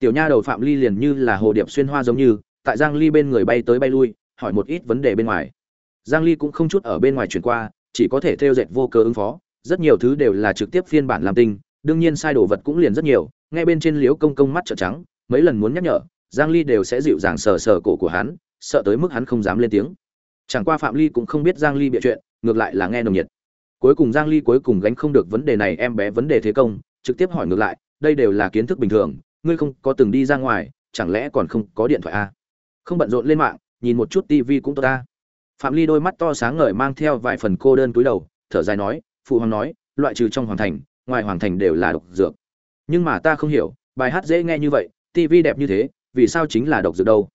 tiểu nha đầu phạm ly liền như là hồ điệp xuyên hoa giống như, tại giang ly bên người bay tới bay lui, hỏi một ít vấn đề bên ngoài. Giang ly cũng không chút ở bên ngoài chuyển qua, chỉ có thể theo dệt vô cớ ứng phó. Rất nhiều thứ đều là trực tiếp phiên bản làm tinh, đương nhiên sai đồ vật cũng liền rất nhiều ngay bên trên liếu công công mắt trợn trắng, mấy lần muốn nhắc nhở, giang ly đều sẽ dịu dàng sờ sờ cổ của hắn, sợ tới mức hắn không dám lên tiếng. Chẳng qua phạm ly cũng không biết giang ly bịa chuyện, ngược lại là nghe nồng nhiệt. Cuối cùng giang ly cuối cùng gánh không được vấn đề này, em bé vấn đề thế công, trực tiếp hỏi ngược lại, đây đều là kiến thức bình thường ngươi không có từng đi ra ngoài, chẳng lẽ còn không có điện thoại à? không bận rộn lên mạng, nhìn một chút tivi cũng tốt ta. Phạm ly đôi mắt to sáng ngời mang theo vài phần cô đơn túi đầu, thở dài nói, phụ hoàng nói, loại trừ trong hoàng thành, ngoài hoàng thành đều là độc dược. Nhưng mà ta không hiểu, bài hát dễ nghe như vậy tivi đẹp như thế, vì sao chính là độc dược đâu?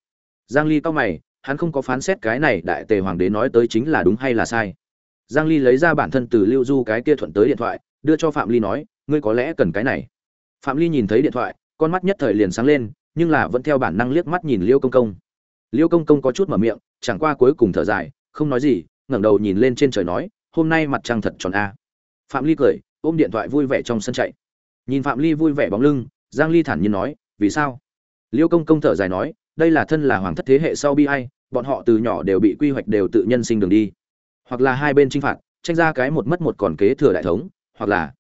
Giang ly cao mày, hắn không có phán xét cái này đại tề hoàng đế nói tới chính là đúng hay là sai. Giang ly lấy ra bản thân từ lưu du cái kia thuận tới điện thoại, đưa cho phạm ly nói, ngươi có lẽ cần cái này. Phạm ly nhìn thấy điện thoại con mắt nhất thời liền sáng lên, nhưng là vẫn theo bản năng liếc mắt nhìn liêu công công. Liêu công công có chút mở miệng, chẳng qua cuối cùng thở dài, không nói gì, ngẩng đầu nhìn lên trên trời nói, hôm nay mặt trăng thật tròn a. Phạm ly cười, ôm điện thoại vui vẻ trong sân chạy. Nhìn phạm ly vui vẻ bóng lưng, giang ly thản nhiên nói, vì sao? Liêu công công thở dài nói, đây là thân là hoàng thất thế hệ sau bi ai, bọn họ từ nhỏ đều bị quy hoạch đều tự nhân sinh đường đi. Hoặc là hai bên chinh phạt, tranh ra cái một mất một còn kế thừa đại thống, hoặc là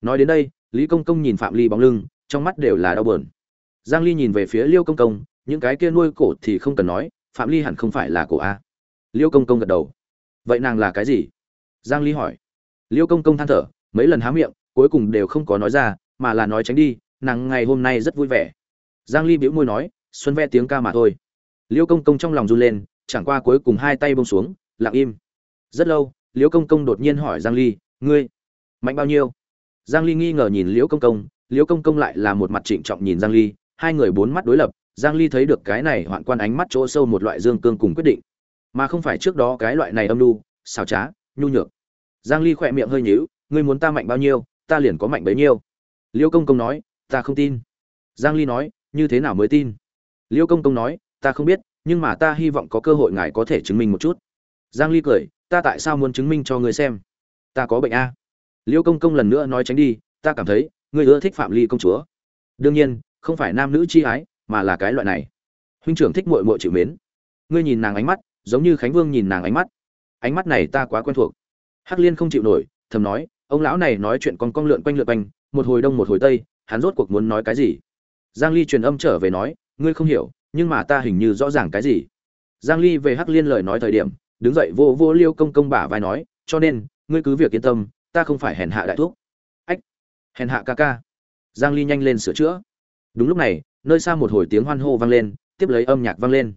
nói đến đây, lý công công nhìn phạm ly bóng lưng trong mắt đều là đau buồn. Giang ly nhìn về phía liêu công công, những cái kia nuôi cổ thì không cần nói, phạm ly hẳn không phải là cổ a. Liêu công công gật đầu. Vậy nàng là cái gì? Giang ly hỏi. Liêu công công than thở, mấy lần há miệng, cuối cùng đều không có nói ra, mà là nói tránh đi, nàng ngày hôm nay rất vui vẻ. Giang ly bĩu môi nói, xuân ve tiếng ca mà thôi. Liêu công công trong lòng run lên, chẳng qua cuối cùng hai tay buông xuống, lặng im. Rất lâu, liêu công công đột nhiên hỏi giang ly, ngươi, mạnh bao nhiêu? Giang ly nghi ngờ nhìn liêu công công liêu công công lại là một mặt trịnh trọng nhìn giang ly, hai người bốn mắt đối lập, giang ly thấy được cái này hoạn quan ánh mắt chỗ sâu một loại dương cương cùng quyết định. Mà không phải trước đó cái loại này âm nu xào trá, nhu nhược. Giang ly khỏe miệng hơi nhíu, ngươi muốn ta mạnh bao nhiêu, ta liền có mạnh bấy nhiêu. Liêu công công nói, ta không tin. Giang ly nói, như thế nào mới tin? Liêu công công nói, ta không biết, nhưng mà ta hy vọng có cơ hội ngài có thể chứng minh một chút. Giang ly cười, ta tại sao muốn chứng minh cho ngươi xem? Ta có bệnh a. Liêu công công lần nữa nói tránh đi, ta cảm thấy ngươi ưa thích phạm ly công chúa. Đương nhiên, không phải nam nữ chi ái, mà là cái loại này. Huynh trưởng thích muội muội chịu mến. Ngươi nhìn nàng ánh mắt, giống như khánh vương nhìn nàng ánh mắt. Ánh mắt này ta quá quen thuộc. Hắc liên không chịu nổi, thầm nói, ông lão này nói chuyện con con lượn quanh lượn quanh, một hồi đông một hồi tây, hắn rốt cuộc muốn nói cái gì? Giang ly truyền âm trở về nói, ngươi không hiểu, nhưng mà ta hình như rõ ràng cái gì. Giang ly về hắc liên lời nói thời điểm, đứng dậy vô vô liêu công công bả vai nói, cho nên, ngươi cứ việc yên tâm, ta không phải hèn hạ đại thuốc hèn hạ ca ca. Giang ly nhanh lên sửa chữa. Đúng lúc này, nơi xa một hồi tiếng hoan hô vang lên, tiếp lấy âm nhạc vang lên.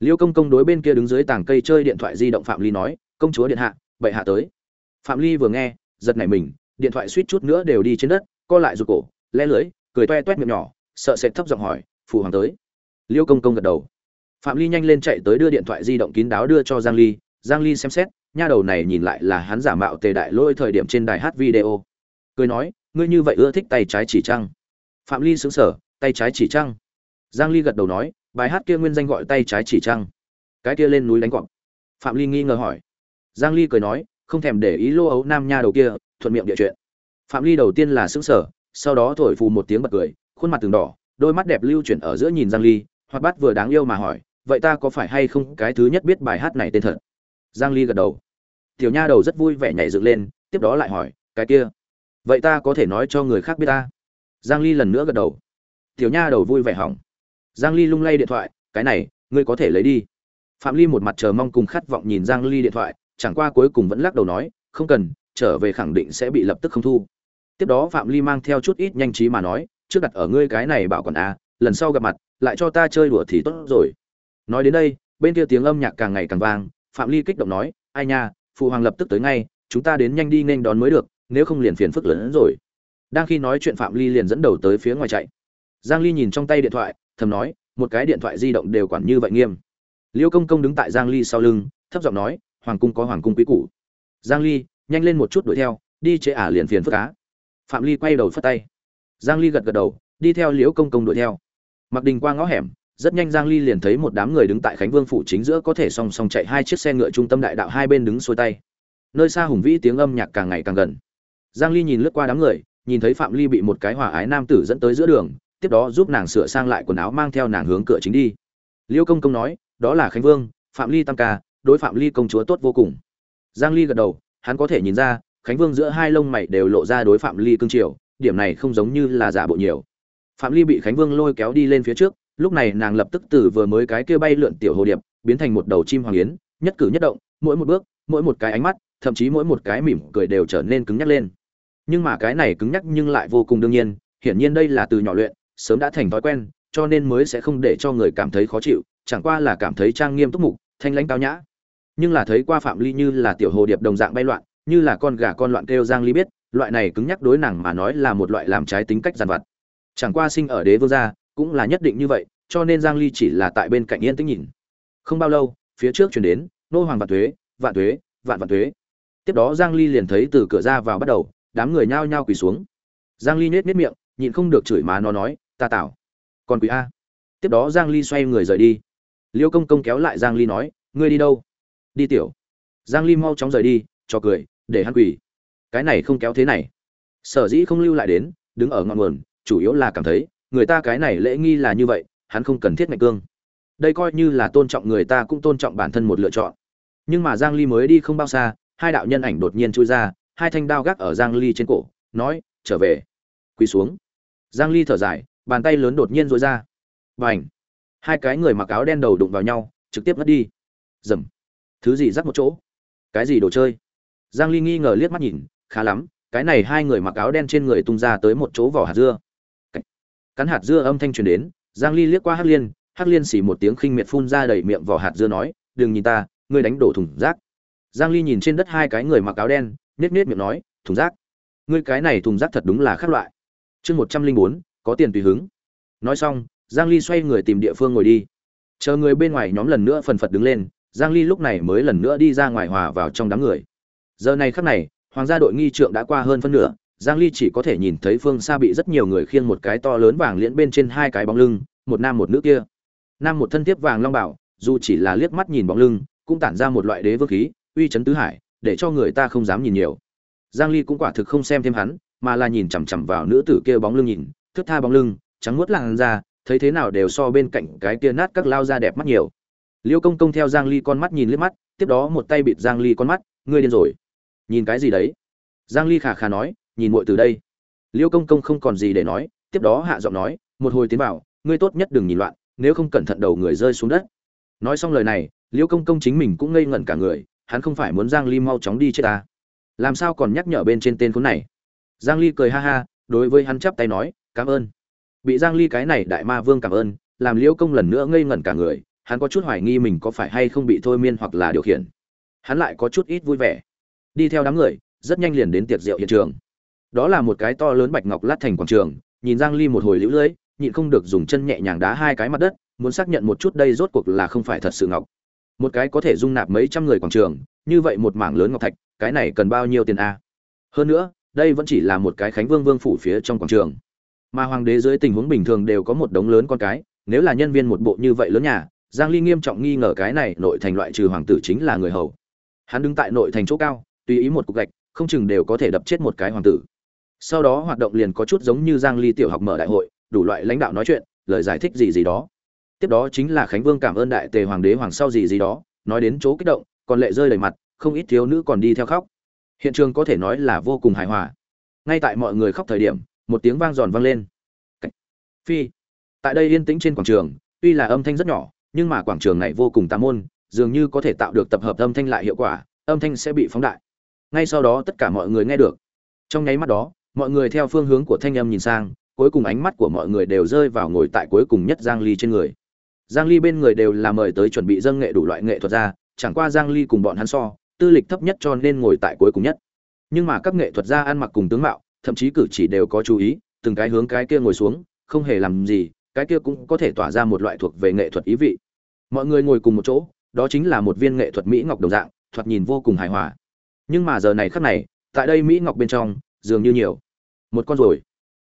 Liêu công công đối bên kia đứng dưới tảng cây chơi điện thoại di động phạm ly nói, công chúa điện hạ, bệ hạ tới. Phạm ly vừa nghe, giật nảy mình, điện thoại suýt chút nữa đều đi trên đất, co lại rụt cổ lẽ lưới, cười toe toét miệng nhỏ, sợ sệt thấp giọng hỏi phụ hoàng tới? Liêu công công gật đầu. Phạm ly nhanh lên chạy tới đưa điện thoại di động kín đáo đưa cho giang ly giang ly xem xét, nha đầu này nhìn lại là hắn giả mạo tề đại lôi thời điểm trên đài hát video. Cười nói ngươi như vậy ưa thích tay trái chỉ trăng. Phạm ly sững sờ, tay trái chỉ trăng. Giang ly gật đầu nói, bài hát kia nguyên danh gọi tay trái chỉ trăng. Cái kia lên núi đánh quặng. Phạm ly nghi ngờ hỏi. Giang ly cười nói, không thèm để ý lô ấu nam nha đầu kia, thuận miệng địa chuyện. Phạm ly đầu tiên là sững sờ, sau đó thổi phù một tiếng bật cười, khuôn mặt từng đỏ, đôi mắt đẹp lưu chuyển ở giữa nhìn giang ly, hoạt bát vừa đáng yêu mà hỏi, vậy ta có phải hay không cái thứ nhất biết bài hát này tên thật? Giang ly gật đầu. Tiểu nha đầu rất vui vẻ nhảy dựng lên, tiếp đó lại hỏi, cái kia? Vậy ta có thể nói cho người khác biết ta? Giang ly lần nữa gật đầu. Tiểu nha đầu vui vẻ hỏng. Giang ly lung lay điện thoại, cái này, ngươi có thể lấy đi. Phạm ly một mặt chờ mong cùng khát vọng nhìn giang ly điện thoại, chẳng qua cuối cùng vẫn lắc đầu nói, không cần, trở về khẳng định sẽ bị lập tức không thu. Tiếp đó phạm ly mang theo chút ít nhanh trí mà nói, trước đặt ở ngươi cái này bảo còn à lần sau gặp mặt, lại cho ta chơi đùa thì tốt rồi. Nói đến đây, bên kia tiếng âm nhạc càng ngày càng vang, phạm ly kích động nói, ai nha, phụ hoàng lập tức tới ngay, chúng ta đến nhanh đi nên đón mới được nếu không liền phiền phức lớn hơn rồi. Đang khi nói chuyện phạm ly liền dẫn đầu tới phía ngoài chạy. Giang ly nhìn trong tay điện thoại, thầm nói, một cái điện thoại di động đều quản như vậy nghiêm. Liêu công công đứng tại giang ly sau lưng, thấp giọng nói, hoàng cung có hoàng cung quý củ. Giang ly, nhanh lên một chút đuổi theo, đi chế ả liền phiền phức cá phạm ly quay đầu phất tay. Giang ly gật gật đầu, đi theo liễu công công đuổi theo. Mặc đình qua ngõ hẻm, rất nhanh giang ly liền thấy một đám người đứng tại khánh vương phủ chính giữa có thể song song chạy hai chiếc xe ngựa trung tâm đại đạo hai bên đứng xuôi tay. Nơi xa hùng vĩ tiếng âm nhạc càng ngày càng gần giang ly nhìn lướt qua đám người, nhìn thấy phạm ly bị một cái hòa ái nam tử dẫn tới giữa đường, tiếp đó giúp nàng sửa sang lại quần áo mang theo nàng hướng cửa chính đi. Liêu công công nói, đó là khánh vương, phạm ly tam ca, đối phạm ly công chúa tốt vô cùng. Giang ly gật đầu, hắn có thể nhìn ra, khánh vương giữa hai lông mày đều lộ ra đối phạm ly cương triều, điểm này không giống như là giả bộ nhiều. Phạm ly bị khánh vương lôi kéo đi lên phía trước, lúc này nàng lập tức từ vừa mới cái kia bay lượn tiểu hồ điệp, biến thành một đầu chim hoàng yến, nhất cử nhất động, mỗi một bước, mỗi một cái ánh mắt, thậm chí mỗi một cái mỉm cười đều trở nên cứng nhắc lên nhưng mà cái này cứng nhắc nhưng lại vô cùng đương nhiên, hiển nhiên đây là từ nhỏ luyện, sớm đã thành thói quen, cho nên mới sẽ không để cho người cảm thấy khó chịu, chẳng qua là cảm thấy trang nghiêm túc mục, thanh lãnh cao nhã. Nhưng là thấy qua phạm ly như là tiểu hồ điệp đồng dạng bay loạn, như là con gà con loạn kêu giang ly biết, loại này cứng nhắc đối nàng mà nói là một loại làm trái tính cách giàn vặt. Chẳng qua sinh ở đế vương gia, cũng là nhất định như vậy, cho nên giang ly chỉ là tại bên cạnh yên tĩnh nhìn. Không bao lâu, phía trước chuyển đến, nô hoàng vạn tuế vạn tuế, vạn vạn tuế. Tiếp đó giang ly liền thấy từ cửa ra vào bắt đầu đám người nhao nhao quỳ xuống. Giang ly nhếch miệng, nhịn không được chửi má nó nói, ta tạo còn quỳ a? Tiếp đó giang ly xoay người rời đi. Liêu công công kéo lại giang ly nói, ngươi đi đâu? Đi tiểu. Giang ly mau chóng rời đi, cho cười, để hắn quỳ. Cái này không kéo thế này. Sở dĩ không lưu lại đến, đứng ở ngọn nguồn, chủ yếu là cảm thấy, người ta cái này lễ nghi là như vậy, hắn không cần thiết ngạch cương. Đây coi như là tôn trọng người ta cũng tôn trọng bản thân một lựa chọn. Nhưng mà giang ly mới đi không bao xa, hai đạo nhân ảnh đột nhiên chui ra hai thanh đao gác ở giang ly trên cổ, nói, trở về. Quỳ xuống. Giang ly thở dài, bàn tay lớn đột nhiên rối ra. Bành! Hai cái người mặc áo đen đầu đụng vào nhau, trực tiếp mất đi. Dầm! Thứ gì rắc một chỗ? Cái gì đồ chơi? Giang ly nghi ngờ liếc mắt nhìn, khá lắm, cái này hai người mặc áo đen trên người tung ra tới một chỗ vỏ hạt dưa. Cắn hạt dưa âm thanh truyền đến, giang ly liếc qua hắc liên hắc liên xỉ một tiếng khinh miệt phun ra đầy miệng vỏ hạt dưa nói, đừng nhìn ta, ngươi đánh đổ thùng rác. Giang ly nhìn trên đất hai cái người mặc áo đen nết nết miệng nói thùng rác. Ngươi cái này thùng rác thật đúng là khác loại. Chương 104, có tiền tùy hứng. Nói xong giang ly xoay người tìm địa phương ngồi đi. Chờ người bên ngoài nhóm lần nữa phần phật đứng lên giang ly lúc này mới lần nữa đi ra ngoài hòa vào trong đám người. Giờ này khắc này hoàng gia đội nghi trượng đã qua hơn phân nửa giang ly chỉ có thể nhìn thấy phương xa bị rất nhiều người khiêng một cái to lớn vàng liễn bên trên hai cái bóng lưng một nam một nữ kia. Nam một thân tiếp vàng long bảo dù chỉ là liếc mắt nhìn bóng lưng cũng tản ra một loại đế vương khí uy chấn tứ hải để cho người ta không dám nhìn nhiều. Giang ly cũng quả thực không xem thêm hắn, mà là nhìn chằm chằm vào nữ tử kia bóng lưng nhìn thướt tha bóng lưng, trắng muốt làn da, thấy thế nào đều so bên cạnh cái kia nát các lao ra đẹp mắt nhiều. Liêu công công theo giang ly con mắt nhìn liếc mắt, tiếp đó một tay bịt giang ly con mắt, ngươi điên rồi. Nhìn cái gì đấy? Giang ly khà khà nói, nhìn muội từ đây. Liêu công công không còn gì để nói, tiếp đó hạ giọng nói, một hồi tiến vào, ngươi tốt nhất đừng nhìn loạn, nếu không cẩn thận đầu người rơi xuống đất. Nói xong lời này, liêu công công chính mình cũng ngây ngẩn cả người hắn không phải muốn giang ly mau chóng đi chết ta. Làm sao còn nhắc nhở bên trên tên khốn này? Giang ly cười ha ha, đối với hắn chắp tay nói, cảm ơn. Bị giang ly cái này đại ma vương cảm ơn, làm liễu công lần nữa ngây ngẩn cả người, hắn có chút hoài nghi mình có phải hay không bị thôi miên hoặc là điều khiển. Hắn lại có chút ít vui vẻ. Đi theo đám người, rất nhanh liền đến tiệc rượu hiện trường. Đó là một cái to lớn bạch ngọc lát thành quảng trường, nhìn giang ly một hồi liễu lưỡi, nhịn không được dùng chân nhẹ nhàng đá hai cái mặt đất, muốn xác nhận một chút đây rốt cuộc là không phải thật sự ngọc một cái có thể dung nạp mấy trăm người quảng trường, như vậy một mảng lớn ngọc thạch, cái này cần bao nhiêu tiền a? Hơn nữa, đây vẫn chỉ là một cái khánh vương vương phủ phía trong quảng trường. Mà hoàng đế dưới tình huống bình thường đều có một đống lớn con cái, nếu là nhân viên một bộ như vậy lớn nhà, giang ly nghiêm trọng nghi ngờ cái này nội thành loại trừ hoàng tử chính là người hầu. Hắn đứng tại nội thành chỗ cao, tùy ý một cục gạch, không chừng đều có thể đập chết một cái hoàng tử. Sau đó hoạt động liền có chút giống như giang ly tiểu học mở đại hội, đủ loại lãnh đạo nói chuyện, lời giải thích gì gì đó tiếp đó chính là khánh vương cảm ơn đại tề hoàng đế hoàng sau gì gì đó, nói đến chỗ kích động, còn lệ rơi đầy mặt, không ít thiếu nữ còn đi theo khóc. Hiện trường có thể nói là vô cùng hài hòa. Ngay tại mọi người khóc thời điểm, một tiếng vang giòn vang lên. Phi. Tại đây yên tĩnh trên quảng trường, tuy là âm thanh rất nhỏ, nhưng mà quảng trường này vô cùng tà môn, dường như có thể tạo được tập hợp âm thanh lại hiệu quả, âm thanh sẽ bị phóng đại. Ngay sau đó tất cả mọi người nghe được. Trong nháy mắt đó, mọi người theo phương hướng của thanh âm nhìn sang, cuối cùng ánh mắt của mọi người đều rơi vào ngồi tại cuối cùng nhất giang ly trên người giang ly bên người đều là mời tới chuẩn bị dâng nghệ đủ loại nghệ thuật ra, chẳng qua giang ly cùng bọn hắn so, tư lịch thấp nhất cho nên ngồi tại cuối cùng nhất. Nhưng mà các nghệ thuật gia ăn mặc cùng tướng mạo, thậm chí cử chỉ đều có chú ý, từng cái hướng cái kia ngồi xuống, không hề làm gì, cái kia cũng có thể tỏa ra một loại thuộc về nghệ thuật ý vị. Mọi người ngồi cùng một chỗ, đó chính là một viên nghệ thuật mỹ ngọc đồng dạng, thoạt nhìn vô cùng hài hòa. Nhưng mà giờ này khắc này, tại đây mỹ ngọc bên trong, dường như nhiều. Một con rồi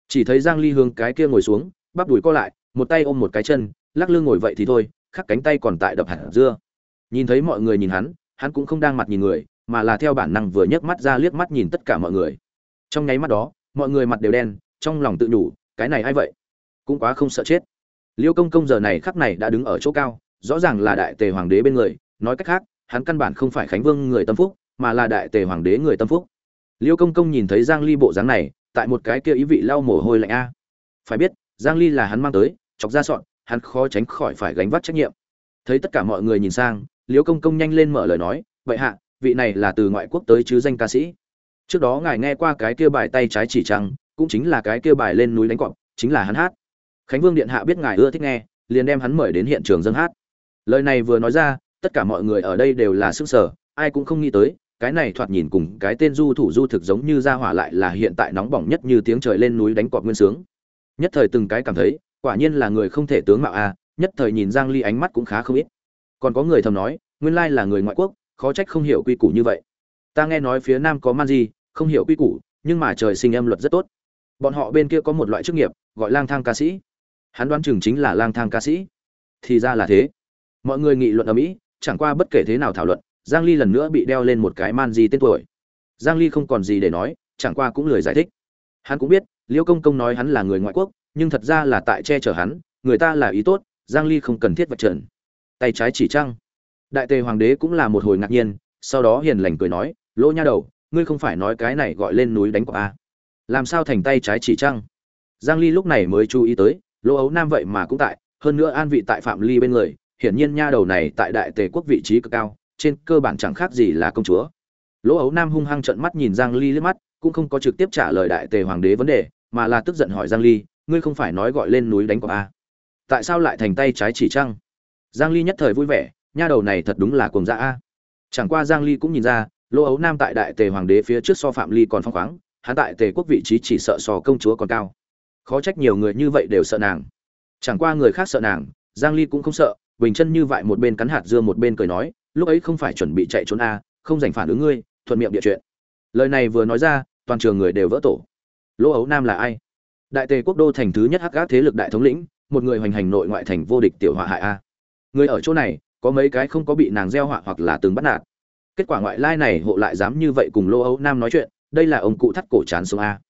chỉ thấy giang ly hướng cái kia ngồi xuống, bắp đùi co lại, một tay ôm một cái chân lắc lưng ngồi vậy thì thôi, khắc cánh tay còn tại đập hạt dưa. Nhìn thấy mọi người nhìn hắn hắn cũng không đang mặt nhìn người, mà là theo bản năng vừa nhấc mắt ra liếc mắt nhìn tất cả mọi người. Trong nháy mắt đó, mọi người mặt đều đen, trong lòng tự nhủ, cái này ai vậy? Cũng quá không sợ chết. Liêu công công giờ này khắc này đã đứng ở chỗ cao, rõ ràng là đại tề hoàng đế bên người, nói cách khác, hắn căn bản không phải khánh vương người tâm phúc, mà là đại tề hoàng đế người tâm phúc. Liêu công công nhìn thấy giang ly bộ dáng này, tại một cái kia ý vị lau mồ hôi lạnh a. Phải biết, giang ly là hắn mang tới, chọc ra sọn hắn khó tránh khỏi phải gánh vác trách nhiệm. Thấy tất cả mọi người nhìn sang, liễu công công nhanh lên mở lời nói, vậy hạ, vị này là từ ngoại quốc tới chứ danh ca sĩ. Trước đó ngài nghe qua cái kia bài tay trái chỉ trăng, cũng chính là cái kia bài lên núi đánh cọp, chính là hắn hát. Khánh vương điện hạ biết ngài ưa thích nghe, liền đem hắn mời đến hiện trường dân hát. Lời này vừa nói ra, tất cả mọi người ở đây đều là sức sở ai cũng không nghĩ tới, cái này thoạt nhìn cùng cái tên du thủ du thực giống như ra hỏa lại là hiện tại nóng bỏng nhất như tiếng trời lên núi đánh cọp nguyên sướng. Nhất thời từng cái cảm thấy quả nhiên là người không thể tướng mạo a, nhất thời nhìn giang ly ánh mắt cũng khá không ít. Còn có người thầm nói, nguyên lai là người ngoại quốc, khó trách không hiểu quy củ như vậy. Ta nghe nói phía nam có man gì không hiểu quy củ, nhưng mà trời sinh âm luật rất tốt. Bọn họ bên kia có một loại chức nghiệp, gọi lang thang ca sĩ. Hắn đoán chừng chính là lang thang ca sĩ. Thì ra là thế. Mọi người nghị luận ở mỹ, chẳng qua bất kể thế nào thảo luận, giang ly lần nữa bị đeo lên một cái man di tên tuổi. Giang ly không còn gì để nói, chẳng qua cũng lười giải thích. Hắn cũng biết liễu công công nói hắn là người ngoại quốc nhưng thật ra là tại che chở hắn, người ta là ý tốt, giang ly không cần thiết vạch trần. Tay trái chỉ trăng. Đại tề hoàng đế cũng là một hồi ngạc nhiên, sau đó hiền lành cười nói, lỗ nha đầu, ngươi không phải nói cái này gọi lên núi đánh quả à? làm sao thành tay trái chỉ trăng? Giang ly lúc này mới chú ý tới, lỗ ấu nam vậy mà cũng tại, hơn nữa an vị tại phạm ly bên người, hiển nhiên nha đầu này tại đại tề quốc vị trí cực cao, trên cơ bản chẳng khác gì là công chúa. Lỗ ấu nam hung hăng trợn mắt nhìn giang ly liếc mắt, cũng không có trực tiếp trả lời đại tề hoàng đế vấn đề, mà là tức giận hỏi giang ly ngươi không phải nói gọi lên núi đánh quả à? tại sao lại thành tay trái chỉ trăng? Giang ly nhất thời vui vẻ, nha đầu này thật đúng là cuồng dã a. Chẳng qua giang ly cũng nhìn ra lỗ ấu nam tại đại tề hoàng đế phía trước so phạm ly còn phong khoáng, hắn tại tề quốc vị trí chỉ sợ so công chúa còn cao. Khó trách nhiều người như vậy đều sợ nàng. Chẳng qua người khác sợ nàng, giang ly cũng không sợ, bình chân như vậy một bên cắn hạt dưa một bên cười nói, lúc ấy không phải chuẩn bị chạy trốn a, không dành phản ứng ngươi, thuận miệng địa chuyện. Lời này vừa nói ra, toàn trường người đều vỡ tổ. Lỗ ấu nam là ai? Đại tề quốc đô thành thứ nhất hắc gác thế lực đại thống lĩnh, một người hoành hành nội ngoại thành vô địch tiểu họa hại a. Người ở chỗ này, có mấy cái không có bị nàng gieo họa hoặc là từng bắt nạt. Kết quả ngoại lai này hộ lại dám như vậy cùng lỗ ấu nam nói chuyện, đây là ông cụ thắt cổ chán xuống a.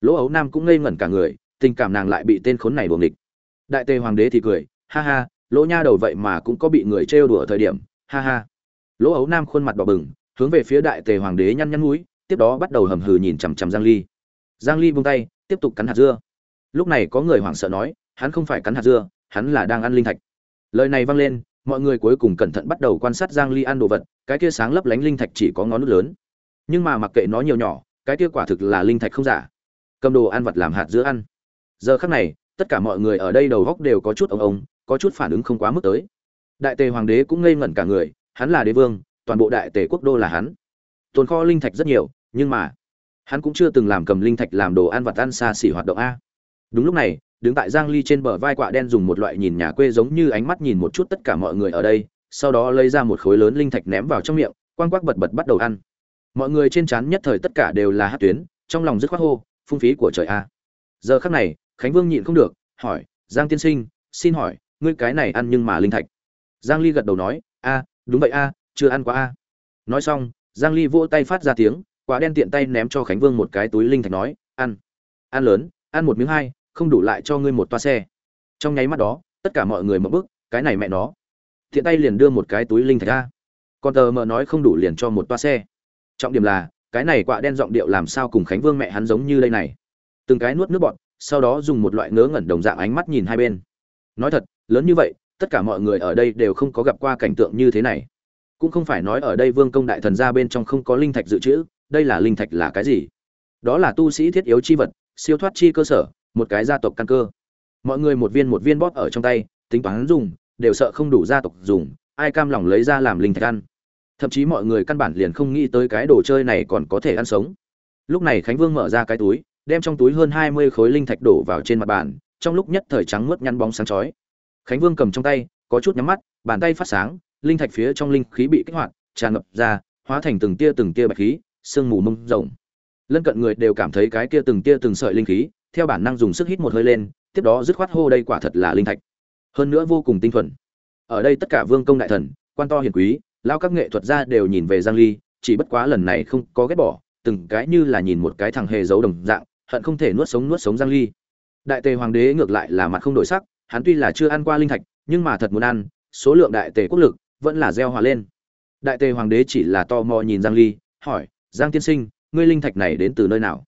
Lỗ ấu nam cũng ngây ngẩn cả người, tình cảm nàng lại bị tên khốn này buồng địch đại tề hoàng đế thì cười, ha ha lỗ nha đầu vậy mà cũng có bị người trêu đùa thời điểm, ha ha. Lỗ ấu nam khuôn mặt đỏ bừng, hướng về phía đại tề hoàng đế nhăn nhăn mũi tiếp đó bắt đầu hầm hừ nhìn chằm chằm giang ly. Giang ly buông tay tiếp tục cắn hạt dưa. Lúc này có người hoảng sợ nói, hắn không phải cắn hạt dưa, hắn là đang ăn linh thạch. Lời này vang lên, mọi người cuối cùng cẩn thận bắt đầu quan sát giang ly ăn đồ vật, cái kia sáng lấp lánh linh thạch chỉ có ngón nút lớn. Nhưng mà mặc kệ nó nhiều nhỏ, cái kia quả thực là linh thạch không giả. Cầm đồ ăn vật làm hạt dưa ăn. Giờ khắc này, tất cả mọi người ở đây đầu góc đều có chút ông ông có chút phản ứng không quá mức tới. Đại tề hoàng đế cũng ngây ngẩn cả người, hắn là đế vương, toàn bộ đại tề quốc đô là hắn. Tồn kho linh thạch rất nhiều, nhưng mà hắn cũng chưa từng làm cầm linh thạch làm đồ ăn vặt ăn xa xỉ hoạt động a. Đúng lúc này, đứng tại giang ly trên bờ vai quạ đen dùng một loại nhìn nhà quê giống như ánh mắt nhìn một chút tất cả mọi người ở đây, sau đó lấy ra một khối lớn linh thạch ném vào trong miệng, quang quắc bật bật bắt đầu ăn. Mọi người trên trán nhất thời tất cả đều là hát tuyến, trong lòng dứt khoát hô, phung phí của trời a. Giờ khắc này, khánh vương nhịn không được, hỏi, giang tiên sinh, xin hỏi, ngươi cái này ăn nhưng mà linh thạch? Giang ly gật đầu nói, a, đúng vậy a, chưa ăn quá a. Nói xong, giang ly vỗ tay phát ra tiếng quả đen tiện tay ném cho khánh vương một cái túi linh thạch nói ăn ăn lớn ăn một miếng hai không đủ lại cho ngươi một toa xe. Trong nháy mắt đó tất cả mọi người mở bức cái này mẹ nó. Tiện tay liền đưa một cái túi linh thạch ra. Còn tờ mờ nói không đủ liền cho một toa xe. Trọng điểm là cái này quạ đen giọng điệu làm sao cùng khánh vương mẹ hắn giống như đây này. Từng cái nuốt nước bọn, sau đó dùng một loại ngớ ngẩn đồng dạng ánh mắt nhìn hai bên. Nói thật lớn như vậy tất cả mọi người ở đây đều không có gặp qua cảnh tượng như thế này. Cũng không phải nói ở đây vương công đại thần ra bên trong không có linh thạch dự trữ đây là linh thạch là cái gì? Đó là tu sĩ thiết yếu chi vật, siêu thoát chi cơ sở, một cái gia tộc căn cơ. Mọi người một viên một viên bóp ở trong tay, tính toán dùng, đều sợ không đủ gia tộc dùng, ai cam lòng lấy ra làm linh thạch ăn. Thậm chí mọi người căn bản liền không nghĩ tới cái đồ chơi này còn có thể ăn sống. Lúc này khánh vương mở ra cái túi, đem trong túi hơn hai mươi khối linh thạch đổ vào trên mặt bàn, trong lúc nhất thời trắng mướt nhăn bóng sáng chói. Khánh vương cầm trong tay, có chút nhắm mắt, bàn tay phát sáng, linh thạch phía trong linh khí bị kích hoạt, tràn ngập ra, hóa thành từng tia từng tia bạch khí sương mù mông rộng lân cận người đều cảm thấy cái kia từng tia từng sợi linh khí, theo bản năng dùng sức hít một hơi lên, tiếp đó dứt khoát hô đây quả thật là linh thạch. Hơn nữa vô cùng tinh thuần. Ở đây tất cả vương công đại thần, quan to hiền quý lao các nghệ thuật gia đều nhìn về giang ly, chỉ bất quá lần này không có ghét bỏ, từng cái như là nhìn một cái thằng hề giấu đồng dạng, hận không thể nuốt sống nuốt sống giang ly. Đại tề hoàng đế ngược lại là mặt không đổi sắc, hắn tuy là chưa ăn qua linh thạch, nhưng mà thật muốn ăn, số lượng đại tề quốc lực vẫn là gieo hòa lên. Đại tề hoàng đế chỉ là to mò nhìn giang ly, hỏi giang tiên sinh, ngươi linh thạch này đến từ nơi nào?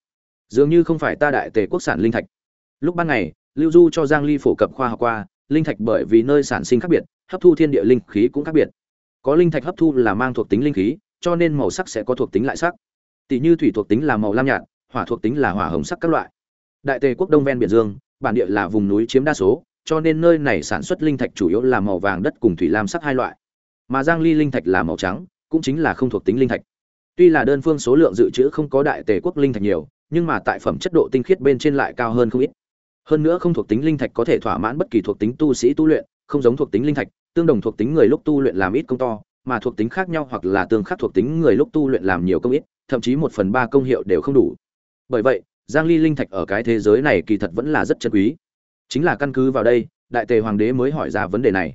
Dường như không phải ta đại tề quốc sản linh thạch. Lúc ban ngày, lưu du cho giang ly phổ cập khoa học qua, linh thạch bởi vì nơi sản sinh khác biệt, hấp thu thiên địa linh khí cũng khác biệt. Có linh thạch hấp thu là mang thuộc tính linh khí, cho nên màu sắc sẽ có thuộc tính lại sắc. Tỷ như thủy thuộc tính là màu lam nhạt, hỏa thuộc tính là hỏa hồng sắc các loại. Đại tề quốc đông ven biển dương, bản địa là vùng núi chiếm đa số, cho nên nơi này sản xuất linh thạch chủ yếu là màu vàng đất cùng thủy lam sắc hai loại. Mà giang ly linh thạch là màu trắng, cũng chính là không thuộc tính linh thạch tuy là đơn phương số lượng dự trữ không có đại tề quốc linh thạch nhiều, nhưng mà tại phẩm chất độ tinh khiết bên trên lại cao hơn không ít. Hơn nữa không thuộc tính linh thạch có thể thỏa mãn bất kỳ thuộc tính tu sĩ tu luyện, không giống thuộc tính linh thạch, tương đồng thuộc tính người lúc tu luyện làm ít công to, mà thuộc tính khác nhau hoặc là tương khắc thuộc tính người lúc tu luyện làm nhiều công ít, thậm chí một phần ba công hiệu đều không đủ. Bởi vậy, giang ly linh thạch ở cái thế giới này kỳ thật vẫn là rất chân quý. Chính là căn cứ vào đây, đại tề hoàng đế mới hỏi ra vấn đề này.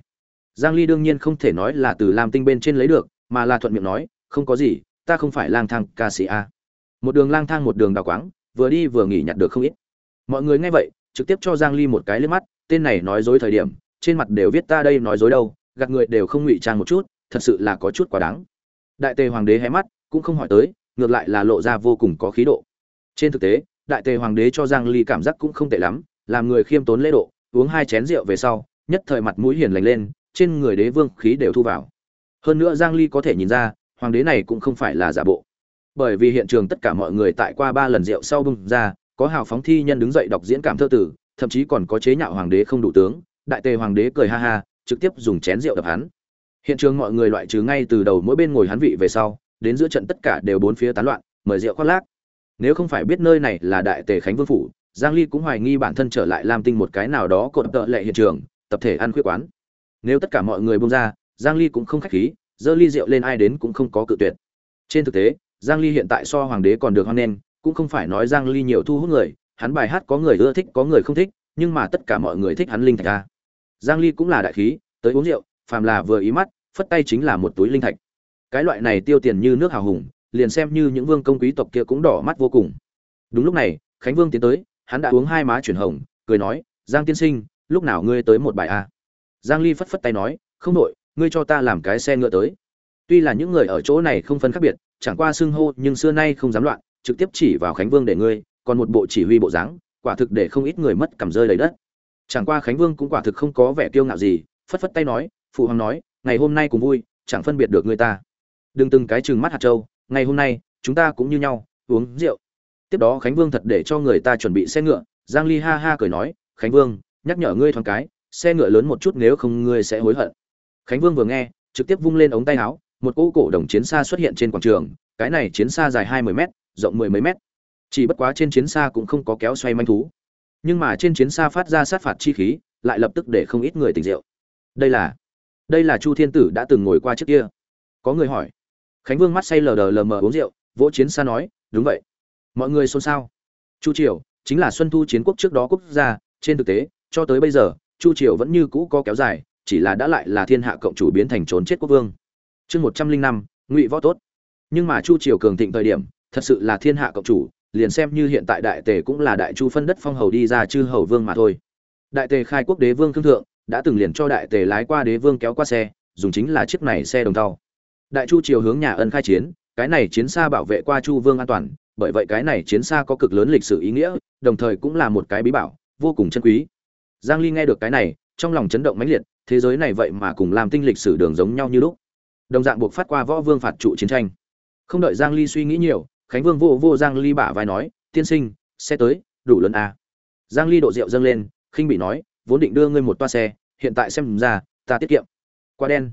Giang ly đương nhiên không thể nói là từ lam tinh bên trên lấy được, mà là thuận miệng nói, không có gì ta không phải lang thang ca sĩ a. Một đường lang thang một đường đào quáng, vừa đi vừa nghỉ nhặt được không ít. Mọi người nghe vậy, trực tiếp cho giang ly một cái liếc mắt, tên này nói dối thời điểm, trên mặt đều viết ta đây nói dối đâu, gạt người đều không ngụy trang một chút, thật sự là có chút quá đáng. Đại tề hoàng đế hé mắt, cũng không hỏi tới, ngược lại là lộ ra vô cùng có khí độ. Trên thực tế, đại tề hoàng đế cho giang ly cảm giác cũng không tệ lắm, làm người khiêm tốn lễ độ, uống hai chén rượu về sau, nhất thời mặt mũi hiền lành lên, trên người đế vương khí đều thu vào. Hơn nữa giang ly có thể nhìn ra hoàng đế này cũng không phải là giả bộ. Bởi vì hiện trường tất cả mọi người tại qua ba lần rượu sau bung ra, có hào phóng thi nhân đứng dậy đọc diễn cảm thơ tử, thậm chí còn có chế nhạo hoàng đế không đủ tướng, đại tề hoàng đế cười ha ha, trực tiếp dùng chén rượu đập hắn. Hiện trường mọi người loại trừ ngay từ đầu mỗi bên ngồi hắn vị về sau, đến giữa trận tất cả đều bốn phía tán loạn, mời rượu khoác lác. Nếu không phải biết nơi này là đại tề khánh vương phủ, giang ly cũng hoài nghi bản thân trở lại làm tinh một cái nào đó cột tợ lệ hiện trường, tập thể ăn khuyết quán. Nếu tất cả mọi người buông ra, giang ly cũng không khách khí dơ ly rượu lên ai đến cũng không có cự tuyệt. Trên thực tế, giang ly hiện tại so hoàng đế còn được hoan nghênh, cũng không phải nói giang ly nhiều thu hút người, hắn bài hát có người ưa thích, có người không thích, nhưng mà tất cả mọi người thích hắn linh thạch a. Giang ly cũng là đại khí, tới uống rượu, phàm là vừa ý mắt, phất tay chính là một túi linh thạch. Cái loại này tiêu tiền như nước hào hùng, liền xem như những vương công quý tộc kia cũng đỏ mắt vô cùng. Đúng lúc này, khánh vương tiến tới, hắn đã uống hai má chuyển hồng, cười nói, giang tiên sinh, lúc nào ngươi tới một bài a? Giang ly phất phất tay nói, không đội ngươi cho ta làm cái xe ngựa tới. Tuy là những người ở chỗ này không phân khác biệt, chẳng qua xưng hô, nhưng xưa nay không dám loạn, trực tiếp chỉ vào khánh vương để ngươi, còn một bộ chỉ huy bộ dáng, quả thực để không ít người mất cảm rơi đầy đất. Chẳng qua khánh vương cũng quả thực không có vẻ kiêu ngạo gì, phất phất tay nói, phụ hoàng nói, ngày hôm nay cùng vui, chẳng phân biệt được người ta. Đừng từng cái chừng mắt hạt châu, ngày hôm nay, chúng ta cũng như nhau, uống rượu. Tiếp đó khánh vương thật để cho người ta chuẩn bị xe ngựa, giang ly ha ha cười nói, khánh vương, nhắc nhở ngươi thoáng cái, xe ngựa lớn một chút nếu không ngươi sẽ hối hận khánh vương vừa nghe, trực tiếp vung lên ống tay áo, một cỗ cổ đồng chiến xa xuất hiện trên quảng trường, cái này chiến xa dài hai mươi mét, rộng mười mấy mét. Chỉ bất quá trên chiến xa cũng không có kéo xoay manh thú. Nhưng mà trên chiến xa phát ra sát phạt chi khí, lại lập tức để không ít người tỉnh rượu. Đây là đây là chu thiên tử đã từng ngồi qua trước kia. Có người hỏi. Khánh vương mắt say lờ đờ lờ mờ uống rượu, vỗ chiến xa nói, đúng vậy. Mọi người xôn xao. Chu triều, chính là xuân thu chiến quốc trước đó quốc gia, trên thực tế, cho tới bây giờ, chu triều vẫn như cũ có kéo dài chỉ là đã lại là thiên hạ cộng chủ biến thành trốn chết quốc vương. Chương một trăm linh năm, ngụy võ tốt. Nhưng mà chu triều cường thịnh thời điểm, thật sự là thiên hạ cộng chủ, liền xem như hiện tại đại tề cũng là đại chu phân đất phong hầu đi ra chư hầu vương mà thôi. Đại tề khai quốc đế vương thương thượng, đã từng liền cho đại tề lái qua đế vương kéo qua xe, dùng chính là chiếc này xe đồng tàu đại chu triều hướng nhà ân khai chiến, cái này chiến xa bảo vệ qua chu vương an toàn, bởi vậy cái này chiến xa có cực lớn lịch sử ý nghĩa, đồng thời cũng là một cái bí bảo, vô cùng chân quý. Giang ly nghe được cái này, trong lòng chấn động mãnh liệt thế giới này vậy mà cùng làm tinh lịch sử đường giống nhau như lúc. Đồng dạng buộc phát qua võ vương phạt trụ chiến tranh. Không đợi giang ly suy nghĩ nhiều, khánh vương vô vô giang ly bả vai nói, tiên sinh, xe tới, đủ lớn à. giang ly độ rượu dâng lên, khinh bị nói, vốn định đưa ngươi một toa xe, hiện tại xem ra, ta tiết kiệm. Quả đen.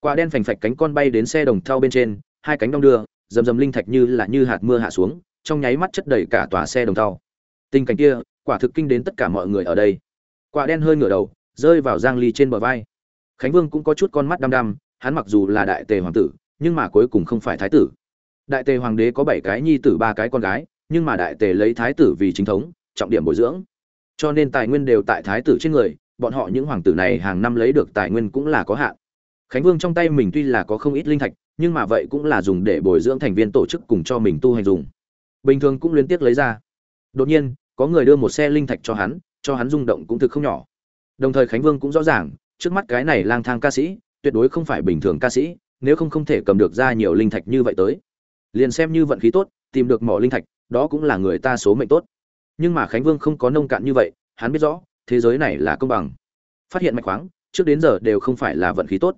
Quả đen phành phạch cánh con bay đến xe đồng thau bên trên, hai cánh đong đưa dầm dầm linh thạch như là như hạt mưa hạ xuống, trong nháy mắt chất đầy cả tòa xe đồng thau. Tình cảnh kia, quả thực kinh đến tất cả mọi người ở đây. Quả đen hơi ngửa đầu rơi vào giang ly trên bờ vai. Khánh vương cũng có chút con mắt đăm đăm, hắn mặc dù là đại tề hoàng tử, nhưng mà cuối cùng không phải thái tử. Đại tề hoàng đế có bảy cái nhi tử, ba cái con gái, nhưng mà đại tề lấy thái tử vì chính thống, trọng điểm bồi dưỡng. Cho nên tài nguyên đều tại thái tử trên người, bọn họ những hoàng tử này hàng năm lấy được tài nguyên cũng là có hạn. Khánh vương trong tay mình tuy là có không ít linh thạch, nhưng mà vậy cũng là dùng để bồi dưỡng thành viên tổ chức cùng cho mình tu hành dùng. Bình thường cũng liên tiếp lấy ra. Đột nhiên, có người đưa một xe linh thạch cho hắn cho hắn rung động cũng thực không nhỏ đồng thời khánh vương cũng rõ ràng, trước mắt cái này lang thang ca sĩ, tuyệt đối không phải bình thường ca sĩ, nếu không không thể cầm được ra nhiều linh thạch như vậy tới. Liền xem như vận khí tốt, tìm được mỏ linh thạch, đó cũng là người ta số mệnh tốt. Nhưng mà khánh vương không có nông cạn như vậy, hắn biết rõ, thế giới này là công bằng. Phát hiện mạch khoáng, trước đến giờ đều không phải là vận khí tốt.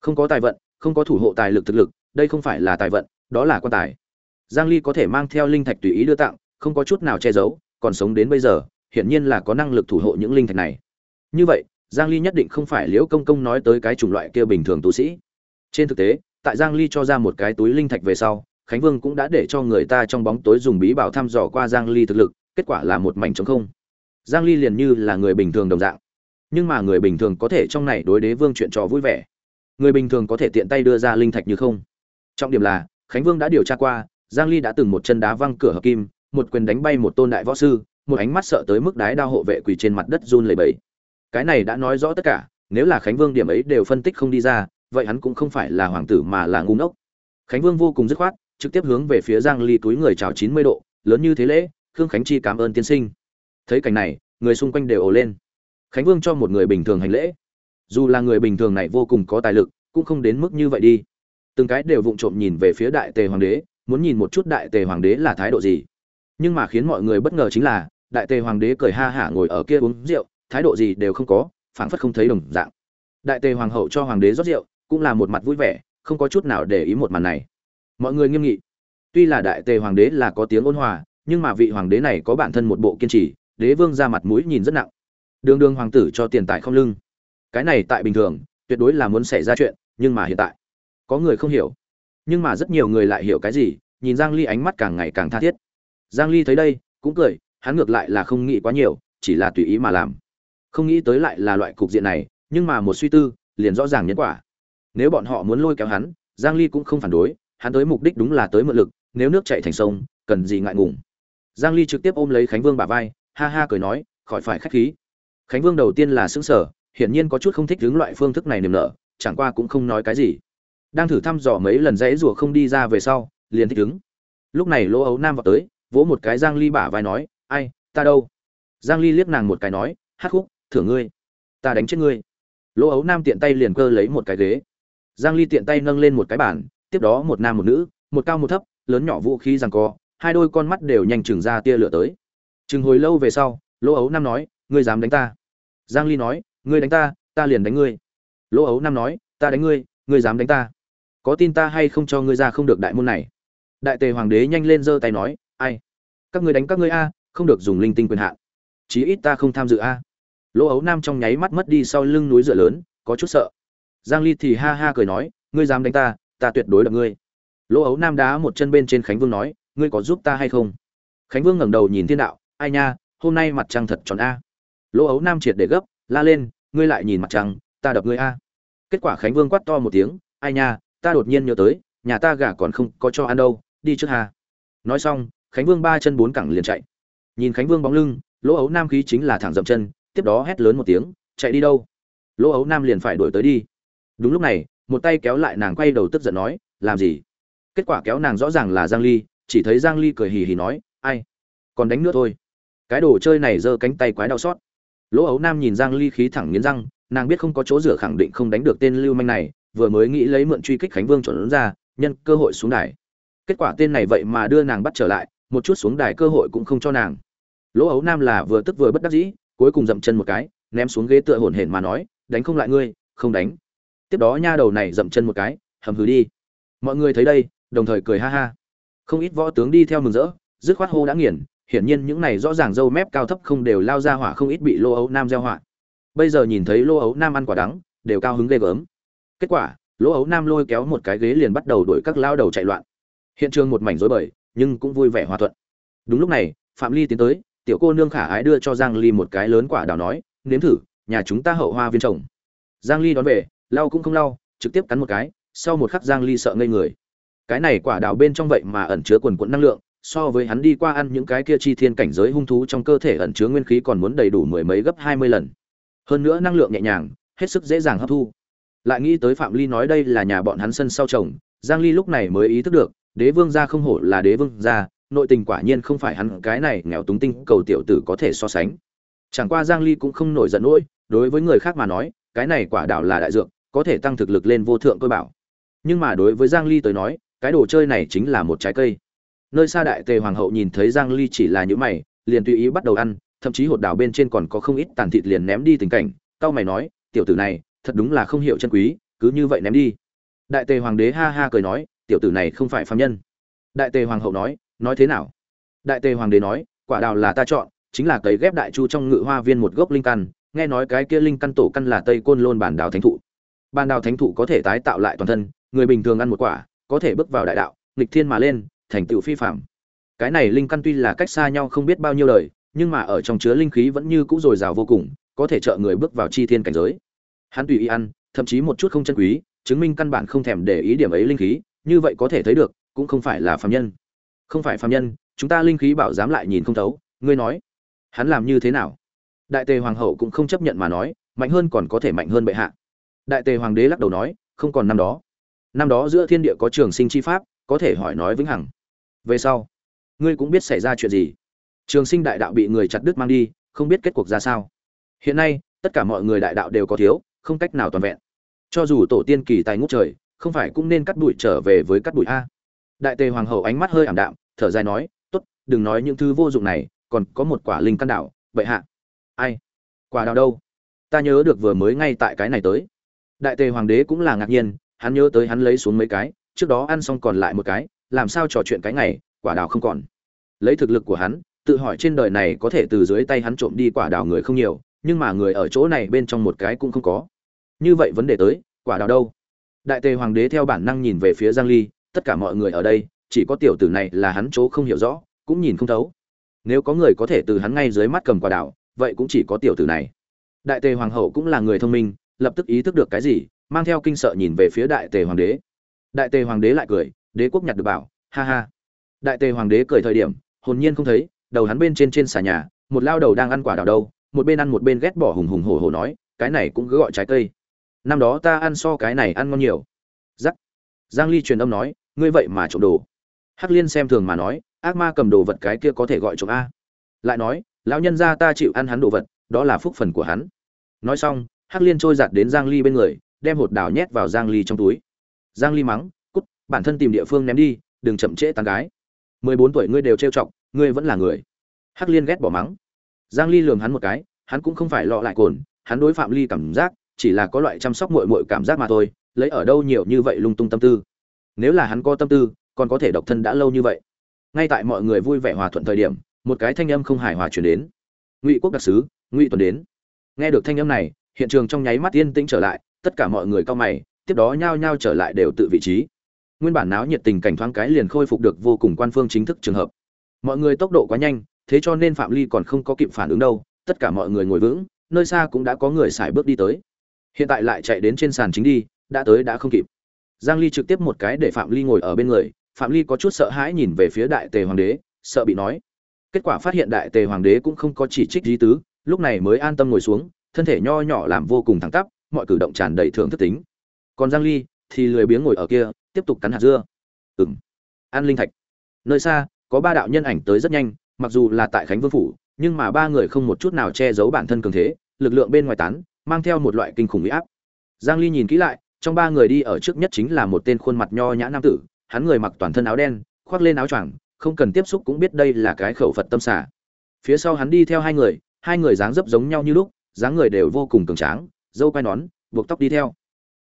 Không có tài vận, không có thủ hộ tài lực thực lực, đây không phải là tài vận, đó là quan tài. Giang ly có thể mang theo linh thạch tùy ý đưa tặng, không có chút nào che giấu, còn sống đến bây giờ, hiển nhiên là có năng lực thủ hộ những linh thạch này như vậy, giang ly nhất định không phải liễu công công nói tới cái chủng loại kia bình thường tu sĩ. Trên thực tế, tại giang ly cho ra một cái túi linh thạch về sau, khánh vương cũng đã để cho người ta trong bóng tối dùng bí bảo thăm dò qua giang ly thực lực, kết quả là một mảnh trống không. Giang ly liền như là người bình thường đồng dạng. Nhưng mà người bình thường có thể trong này đối đế vương chuyện trò vui vẻ. Người bình thường có thể tiện tay đưa ra linh thạch như không. Trọng điểm là, khánh vương đã điều tra qua, giang ly đã từng một chân đá văng cửa hợp kim, một quyền đánh bay một tôn đại võ sư, một ánh mắt sợ tới mức đái đao hộ vệ quỳ trên mặt đất run lẩy bẩy cái này đã nói rõ tất cả, nếu là khánh vương điểm ấy đều phân tích không đi ra, vậy hắn cũng không phải là hoàng tử mà là ngu ngốc. Khánh vương vô cùng dứt khoát, trực tiếp hướng về phía giang ly túi người chào 90 độ, lớn như thế lễ, khương khánh chi cảm ơn tiên sinh. Thấy cảnh này, người xung quanh đều ồ lên. Khánh vương cho một người bình thường hành lễ. Dù là người bình thường này vô cùng có tài lực, cũng không đến mức như vậy đi. Từng cái đều vụng trộm nhìn về phía đại tề hoàng đế, muốn nhìn một chút đại tề hoàng đế là thái độ gì. Nhưng mà khiến mọi người bất ngờ chính là, đại tề hoàng đế cười ha hả ngồi ở kia uống rượu thái độ gì đều không có, phảng phất không thấy đồng dạng. Đại tề hoàng hậu cho hoàng đế rót rượu, cũng là một mặt vui vẻ, không có chút nào để ý một màn này. Mọi người nghiêm nghị. Tuy là đại tề hoàng đế là có tiếng ôn hòa, nhưng mà vị hoàng đế này có bản thân một bộ kiên trì, đế vương ra mặt mũi nhìn rất nặng. Đường đường hoàng tử cho tiền tài không lưng. Cái này tại bình thường, tuyệt đối là muốn xảy ra chuyện, nhưng mà hiện tại, có người không hiểu. Nhưng mà rất nhiều người lại hiểu cái gì, nhìn giang ly ánh mắt càng ngày càng tha thiết. Giang ly thấy đây, cũng cười, hắn ngược lại là không nghĩ quá nhiều, chỉ là tùy ý mà làm không nghĩ tới lại là loại cục diện này, nhưng mà một suy tư, liền rõ ràng nhân quả. Nếu bọn họ muốn lôi kéo hắn, giang ly cũng không phản đối, hắn tới mục đích đúng là tới mượn lực, nếu nước chảy thành sông, cần gì ngại ngùng. Giang ly trực tiếp ôm lấy khánh vương bả vai, ha ha cười nói, khỏi phải khách khí. Khánh vương đầu tiên là sững sờ, hiển nhiên có chút không thích đứng loại phương thức này niềm nở, chẳng qua cũng không nói cái gì. Đang thử thăm dò mấy lần dãy rùa không đi ra về sau, liền thích ứng. Lúc này lỗ ấu nam vào tới, vỗ một cái giang ly bả vai nói, ai, ta đâu? Giang ly liếc nàng một cái nói hát khúc thưởng ngươi. Ta đánh chết ngươi. Lỗ ấu nam tiện tay liền cơ lấy một cái ghế. Giang ly tiện tay nâng lên một cái bàn, tiếp đó một nam một nữ, một cao một thấp, lớn nhỏ vũ khí rằng co, hai đôi con mắt đều nhanh chừng ra tia lửa tới. Chừng hồi lâu về sau, lỗ ấu nam nói, ngươi dám đánh ta? Giang ly nói, ngươi đánh ta ta liền đánh ngươi. Lỗ ấu nam nói, ta đánh ngươi ngươi dám đánh ta? Có tin ta hay không cho ngươi ra không được đại môn này? Đại tề hoàng đế nhanh lên giơ tay nói, ai? Các ngươi đánh các ngươi a, không được dùng linh tinh quyền hạn. Chí ít ta không tham dự a lỗ ấu nam trong nháy mắt mất đi sau lưng núi dựa lớn, có chút sợ. Giang ly thì ha ha cười nói, ngươi dám đánh ta ta tuyệt đối đập ngươi. Lỗ ấu nam đá một chân bên trên khánh vương nói, ngươi có giúp ta hay không? Khánh vương ngẩng đầu nhìn thiên đạo, ai nha, hôm nay mặt trăng thật tròn a. Lỗ ấu nam triệt để gấp, la lên, ngươi lại nhìn mặt trăng, ta đập ngươi a. Kết quả khánh vương quát to một tiếng, ai nha, ta đột nhiên nhớ tới, nhà ta gà còn không có cho ăn đâu, đi trước hà nói xong, khánh vương ba chân bốn cẳng liền chạy. Nhìn khánh vương bóng lưng, lỗ ấu nam khí chính là thẳng dậm chân tiếp đó hét lớn một tiếng, chạy đi đâu? Lỗ ấu nam liền phải đuổi tới đi. Đúng lúc này, một tay kéo lại nàng quay đầu tức giận nói, làm gì? Kết quả kéo nàng rõ ràng là giang ly, chỉ thấy giang ly cười hì hì nói, ai? Còn đánh nữa thôi. Cái đồ chơi này giơ cánh tay quái đau xót. Lỗ ấu nam nhìn giang ly khí thẳng nghiến răng, nàng biết không có chỗ rửa khẳng định không đánh được tên lưu manh này, vừa mới nghĩ lấy mượn truy kích khánh vương chuẩn ra, nhân cơ hội xuống đài. Kết quả tên này vậy mà đưa nàng bắt trở lại, một chút xuống đài cơ hội cũng không cho nàng. Lỗ ấu nam là vừa tức vừa bất đắc dĩ cuối cùng dậm chân một cái, ném xuống ghế tựa hổn hển mà nói, đánh không lại ngươi, không đánh. Tiếp đó nha đầu này dậm chân một cái, hầm hừ đi. Mọi người thấy đây, đồng thời cười ha ha. Không ít võ tướng đi theo mừng rỡ, dứt khoát hô đã nghiền, hiển nhiên những này rõ ràng dâu mép cao thấp không đều lao ra hỏa không ít bị lô ấu nam gieo họa. Bây giờ nhìn thấy lô ấu nam ăn quả đắng, đều cao hứng ghê gớm. Kết quả, lô ấu nam lôi kéo một cái ghế liền bắt đầu đuổi các lao đầu chạy loạn. Hiện trường một mảnh rối bời, nhưng cũng vui vẻ hòa thuận. Đúng lúc này, phạm ly tiến tới tiểu cô nương khả ái đưa cho giang ly một cái lớn quả đào nói, nếm thử, nhà chúng ta hậu hoa viên trồng. Giang ly đón về, lau cũng không lau, trực tiếp cắn một cái, sau một khắc giang ly sợ ngây người. Cái này quả đào bên trong vậy mà ẩn chứa quần cuộn năng lượng, so với hắn đi qua ăn những cái kia chi thiên cảnh giới hung thú trong cơ thể ẩn chứa nguyên khí còn muốn đầy đủ mười mấy gấp 20 lần. Hơn nữa năng lượng nhẹ nhàng, hết sức dễ dàng hấp thu. Lại nghĩ tới phạm ly nói đây là nhà bọn hắn sân sau chồng giang ly lúc này mới ý thức được, đế vương gia không hổ là đế vương gia nội tình quả nhiên không phải hắn, cái này nghèo túng tinh cầu tiểu tử có thể so sánh. Chẳng qua giang ly cũng không nổi giận nỗi, đối với người khác mà nói, cái này quả đảo là đại dược, có thể tăng thực lực lên vô thượng tôi bảo. Nhưng mà đối với giang ly tới nói, cái đồ chơi này chính là một trái cây. Nơi xa đại tề hoàng hậu nhìn thấy giang ly chỉ là những mày, liền tùy ý bắt đầu ăn, thậm chí hột đào bên trên còn có không ít tàn thịt liền ném đi tình cảnh tao mày nói, tiểu tử này, thật đúng là không hiểu chân quý, cứ như vậy ném đi. Đại tề hoàng đế ha ha cười nói, tiểu tử này không phải phàm nhân. Đại tề hoàng hậu nói nói thế nào? Đại tề hoàng đế nói, quả đào là ta chọn, chính là cấy ghép đại chu trong ngự hoa viên một gốc linh căn, nghe nói cái kia linh căn tổ căn là tây côn lôn bản đào thánh thụ. Bản đào thánh thụ có thể tái tạo lại toàn thân, người bình thường ăn một quả, có thể bước vào đại đạo, nghịch thiên mà lên, thành tựu phi phạm cái này linh căn tuy là cách xa nhau không biết bao nhiêu đời, nhưng mà ở trong chứa linh khí vẫn như cũ dồi dào vô cùng, có thể trợ người bước vào chi thiên cảnh giới. Hắn tùy ý ăn, thậm chí một chút không chân quý, chứng minh căn bản không thèm để ý điểm ấy linh khí, như vậy có thể thấy được, cũng không phải là phàm nhân không phải phàm nhân, chúng ta linh khí bảo dám lại nhìn không thấu, ngươi nói, hắn làm như thế nào? Đại tề hoàng hậu cũng không chấp nhận mà nói, mạnh hơn còn có thể mạnh hơn bệ hạ. Đại tề hoàng đế lắc đầu nói, không còn năm đó. Năm đó giữa thiên địa có trường sinh chi pháp, có thể hỏi nói vĩnh hằng. Về sau, ngươi cũng biết xảy ra chuyện gì. Trường sinh đại đạo bị người chặt đứt mang đi, không biết kết cuộc ra sao. Hiện nay, tất cả mọi người đại đạo đều có thiếu, không cách nào toàn vẹn. Cho dù tổ tiên kỳ tài ngút trời, không phải cũng nên cắt bụi trở về với cắt bụi a đại tề hoàng hậu ánh mắt hơi ảm đạm thở dài nói tốt đừng nói những thứ vô dụng này còn có một quả linh căn đảo bệ hạ. Ai? Quả đào đâu? Ta nhớ được vừa mới ngay tại cái này tới. Đại tề hoàng đế cũng là ngạc nhiên hắn nhớ tới hắn lấy xuống mấy cái trước đó ăn xong còn lại một cái làm sao trò chuyện cái này, quả đào không còn. Lấy thực lực của hắn tự hỏi trên đời này có thể từ dưới tay hắn trộm đi quả đào người không nhiều nhưng mà người ở chỗ này bên trong một cái cũng không có. Như vậy vấn đề tới quả đào đâu? Đại tề hoàng đế theo bản năng nhìn về phía giang ly tất cả mọi người ở đây, chỉ có tiểu tử này là hắn chỗ không hiểu rõ, cũng nhìn không thấu. Nếu có người có thể từ hắn ngay dưới mắt cầm quả đào vậy cũng chỉ có tiểu tử này. Đại tề hoàng hậu cũng là người thông minh, lập tức ý thức được cái gì, mang theo kinh sợ nhìn về phía đại tề hoàng đế. Đại tề hoàng đế lại cười, đế quốc nhặt được bảo, ha ha. Đại tề hoàng đế cười thời điểm, hồn nhiên không thấy, đầu hắn bên trên trên xà nhà, một lao đầu đang ăn quả đào đâu, một bên ăn một bên ghét bỏ hùng hùng hổ hổ nói, cái này cũng cứ gọi trái cây. Năm đó ta ăn so cái này ăn ngon nhiều. Giắc. Giang ly truyền âm nói ngươi vậy mà trộm đồ. Hắc liên xem thường mà nói, ác ma cầm đồ vật cái kia có thể gọi trộm a. Lại nói, lão nhân gia ta chịu ăn hắn đồ vật, đó là phúc phần của hắn. Nói xong, hắc liên trôi giạt đến giang ly bên người, đem hột đào nhét vào giang ly trong túi. Giang ly mắng, cút, bản thân tìm địa phương ném đi, đừng chậm trễ tán gái. 14 tuổi ngươi đều trêu chọc, ngươi vẫn là người. Hắc liên ghét bỏ mắng. Giang ly lườm hắn một cái, hắn cũng không phải lọ lại cồn, hắn đối phạm ly cảm giác chỉ là có loại chăm sóc muội muội cảm giác mà thôi, lấy ở đâu nhiều như vậy lung tung tâm tư nếu là hắn có tâm tư, còn có thể độc thân đã lâu như vậy. Ngay tại mọi người vui vẻ hòa thuận thời điểm, một cái thanh âm không hài hòa truyền đến. Ngụy quốc đặc sứ, ngụy tuần đến. Nghe được thanh âm này, hiện trường trong nháy mắt yên tĩnh trở lại, tất cả mọi người cao mày, tiếp đó nhao nhao trở lại đều tự vị trí. Nguyên bản náo nhiệt tình cảnh thoáng cái liền khôi phục được vô cùng quan phương chính thức trường hợp. Mọi người tốc độ quá nhanh, thế cho nên phạm ly còn không có kịp phản ứng đâu, tất cả mọi người ngồi vững, nơi xa cũng đã có người xài bước đi tới. Hiện tại lại chạy đến trên sàn chính đi, đã tới đã không kịp giang ly trực tiếp một cái để phạm ly ngồi ở bên người, phạm ly có chút sợ hãi nhìn về phía đại tề hoàng đế, sợ bị nói. Kết quả phát hiện đại tề hoàng đế cũng không có chỉ trích lý tứ, lúc này mới an tâm ngồi xuống, thân thể nho nhỏ làm vô cùng thẳng tắp, mọi cử động tràn đầy thượng thức tính. Còn giang ly thì lười biếng ngồi ở kia, tiếp tục cắn hạt dưa. Ừm. An linh thạch. Nơi xa, có ba đạo nhân ảnh tới rất nhanh, mặc dù là tại khánh vương phủ, nhưng mà ba người không một chút nào che giấu bản thân cường thế, lực lượng bên ngoài tán, mang theo một loại kinh khủng uy áp. Giang ly nhìn kỹ lại trong ba người đi ở trước nhất chính là một tên khuôn mặt nho nhã nam tử, hắn người mặc toàn thân áo đen, khoác lên áo choàng, không cần tiếp xúc cũng biết đây là cái khẩu phật tâm xả. Phía sau hắn đi theo hai người hai người dáng dấp giống nhau như lúc, dáng người đều vô cùng cường tráng, dâu quai nón, buộc tóc đi theo.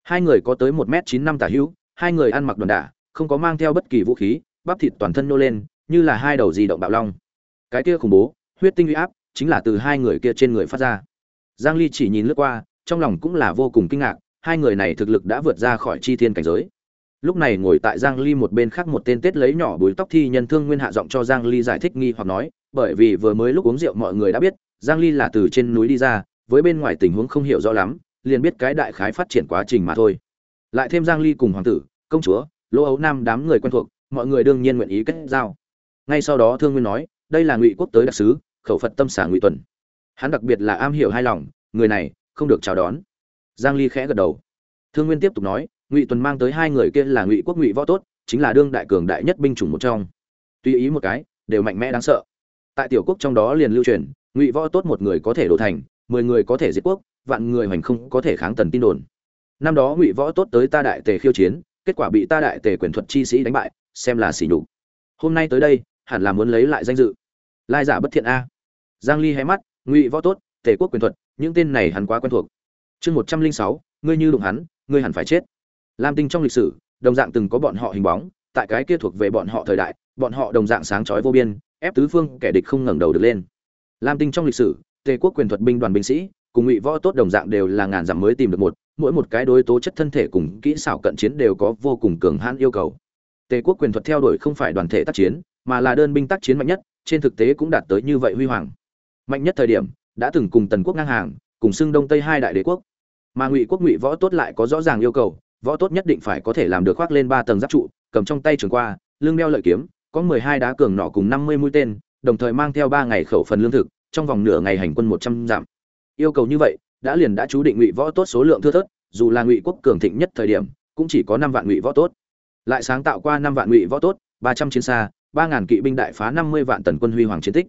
Hai người có tới một m chín năm tả hữu, hai người ăn mặc đòn đả, không có mang theo bất kỳ vũ khí, bắp thịt toàn thân nô lên, như là hai đầu di động bạo long. Cái kia khủng bố, huyết tinh uy áp, chính là từ hai người kia trên người phát ra. Giang ly chỉ nhìn lướt qua, trong lòng cũng là vô cùng kinh ngạc hai người này thực lực đã vượt ra khỏi chi thiên cảnh giới. Lúc này ngồi tại giang ly một bên khác một tên tết lấy nhỏ bùi tóc thi nhân thương nguyên hạ giọng cho giang ly giải thích nghi hoặc nói, bởi vì vừa mới lúc uống rượu mọi người đã biết, giang ly là từ trên núi đi ra, với bên ngoài tình huống không hiểu rõ lắm, liền biết cái đại khái phát triển quá trình mà thôi. Lại thêm giang ly cùng hoàng tử, công chúa lỗ ấu nam đám người quen thuộc, mọi người đương nhiên nguyện ý kết giao. Ngay sau đó thương nguyên nói, đây là ngụy quốc tới đặc sứ, khẩu phật tâm xả ngụy tuần. Hắn đặc biệt là am hiểu hai lòng, người này không được chào đón giang ly khẽ gật đầu. Thương nguyên tiếp tục nói, ngụy tuần mang tới hai người kia là ngụy quốc ngụy võ tốt, chính là đương đại cường đại nhất binh chủng một trong. Tuy ý một cái, đều mạnh mẽ đáng sợ. Tại tiểu quốc trong đó liền lưu truyền, ngụy võ tốt một người có thể đổ thành, mười người có thể diệt quốc, vạn người hoành không có thể kháng tần tin đồn. Năm đó ngụy võ tốt tới ta đại tề khiêu chiến, kết quả bị ta đại tề quyền thuật chi sĩ đánh bại, xem là xỉ nhục. Hôm nay tới đây, hẳn là muốn lấy lại danh dự. Lai giả bất thiện a. Giang ly hé mắt, ngụy võ tốt, tề quốc quyền thuật, những tên này hắn quá quen thuộc chương một trăm linh sáu, ngươi như đụng hắn, ngươi hẳn phải chết. Lam tinh trong lịch sử, đồng dạng từng có bọn họ hình bóng, tại cái kia thuộc về bọn họ thời đại, bọn họ đồng dạng sáng chói vô biên, ép tứ phương kẻ địch không ngẩng đầu được lên. Lam tinh trong lịch sử, tề quốc quyền thuật binh đoàn binh sĩ, cùng ngụy võ tốt đồng dạng đều là ngàn dặm mới tìm được một, mỗi một cái đối tố chất thân thể cùng kỹ xảo cận chiến đều có vô cùng cường hãn yêu cầu. Tề quốc quyền thuật theo đuổi không phải đoàn thể tác chiến, mà là đơn binh tác chiến mạnh nhất, trên thực tế cũng đạt tới như vậy huy hoàng. Mạnh nhất thời điểm, đã từng cùng tần quốc ngang hàng, cùng xưng đông tây hai đại đế quốc mà ngụy quốc ngụy võ tốt lại có rõ ràng yêu cầu, võ tốt nhất định phải có thể làm được khoác lên ba tầng giáp trụ, cầm trong tay trường qua, lưng đeo lợi kiếm, có mười hai đá cường nọ cùng năm mươi mũi tên, đồng thời mang theo ba ngày khẩu phần lương thực, trong vòng nửa ngày hành quân một trăm dặm. Yêu cầu như vậy, đã liền đã chú định ngụy võ tốt số lượng thưa thớt, dù là ngụy quốc cường thịnh nhất thời điểm, cũng chỉ có năm vạn ngụy võ tốt. Lại sáng tạo qua năm vạn ngụy võ tốt, ba trăm chiến xa, ba ngàn kỵ binh đại phá năm mươi vạn tần quân huy hoàng chiến tích.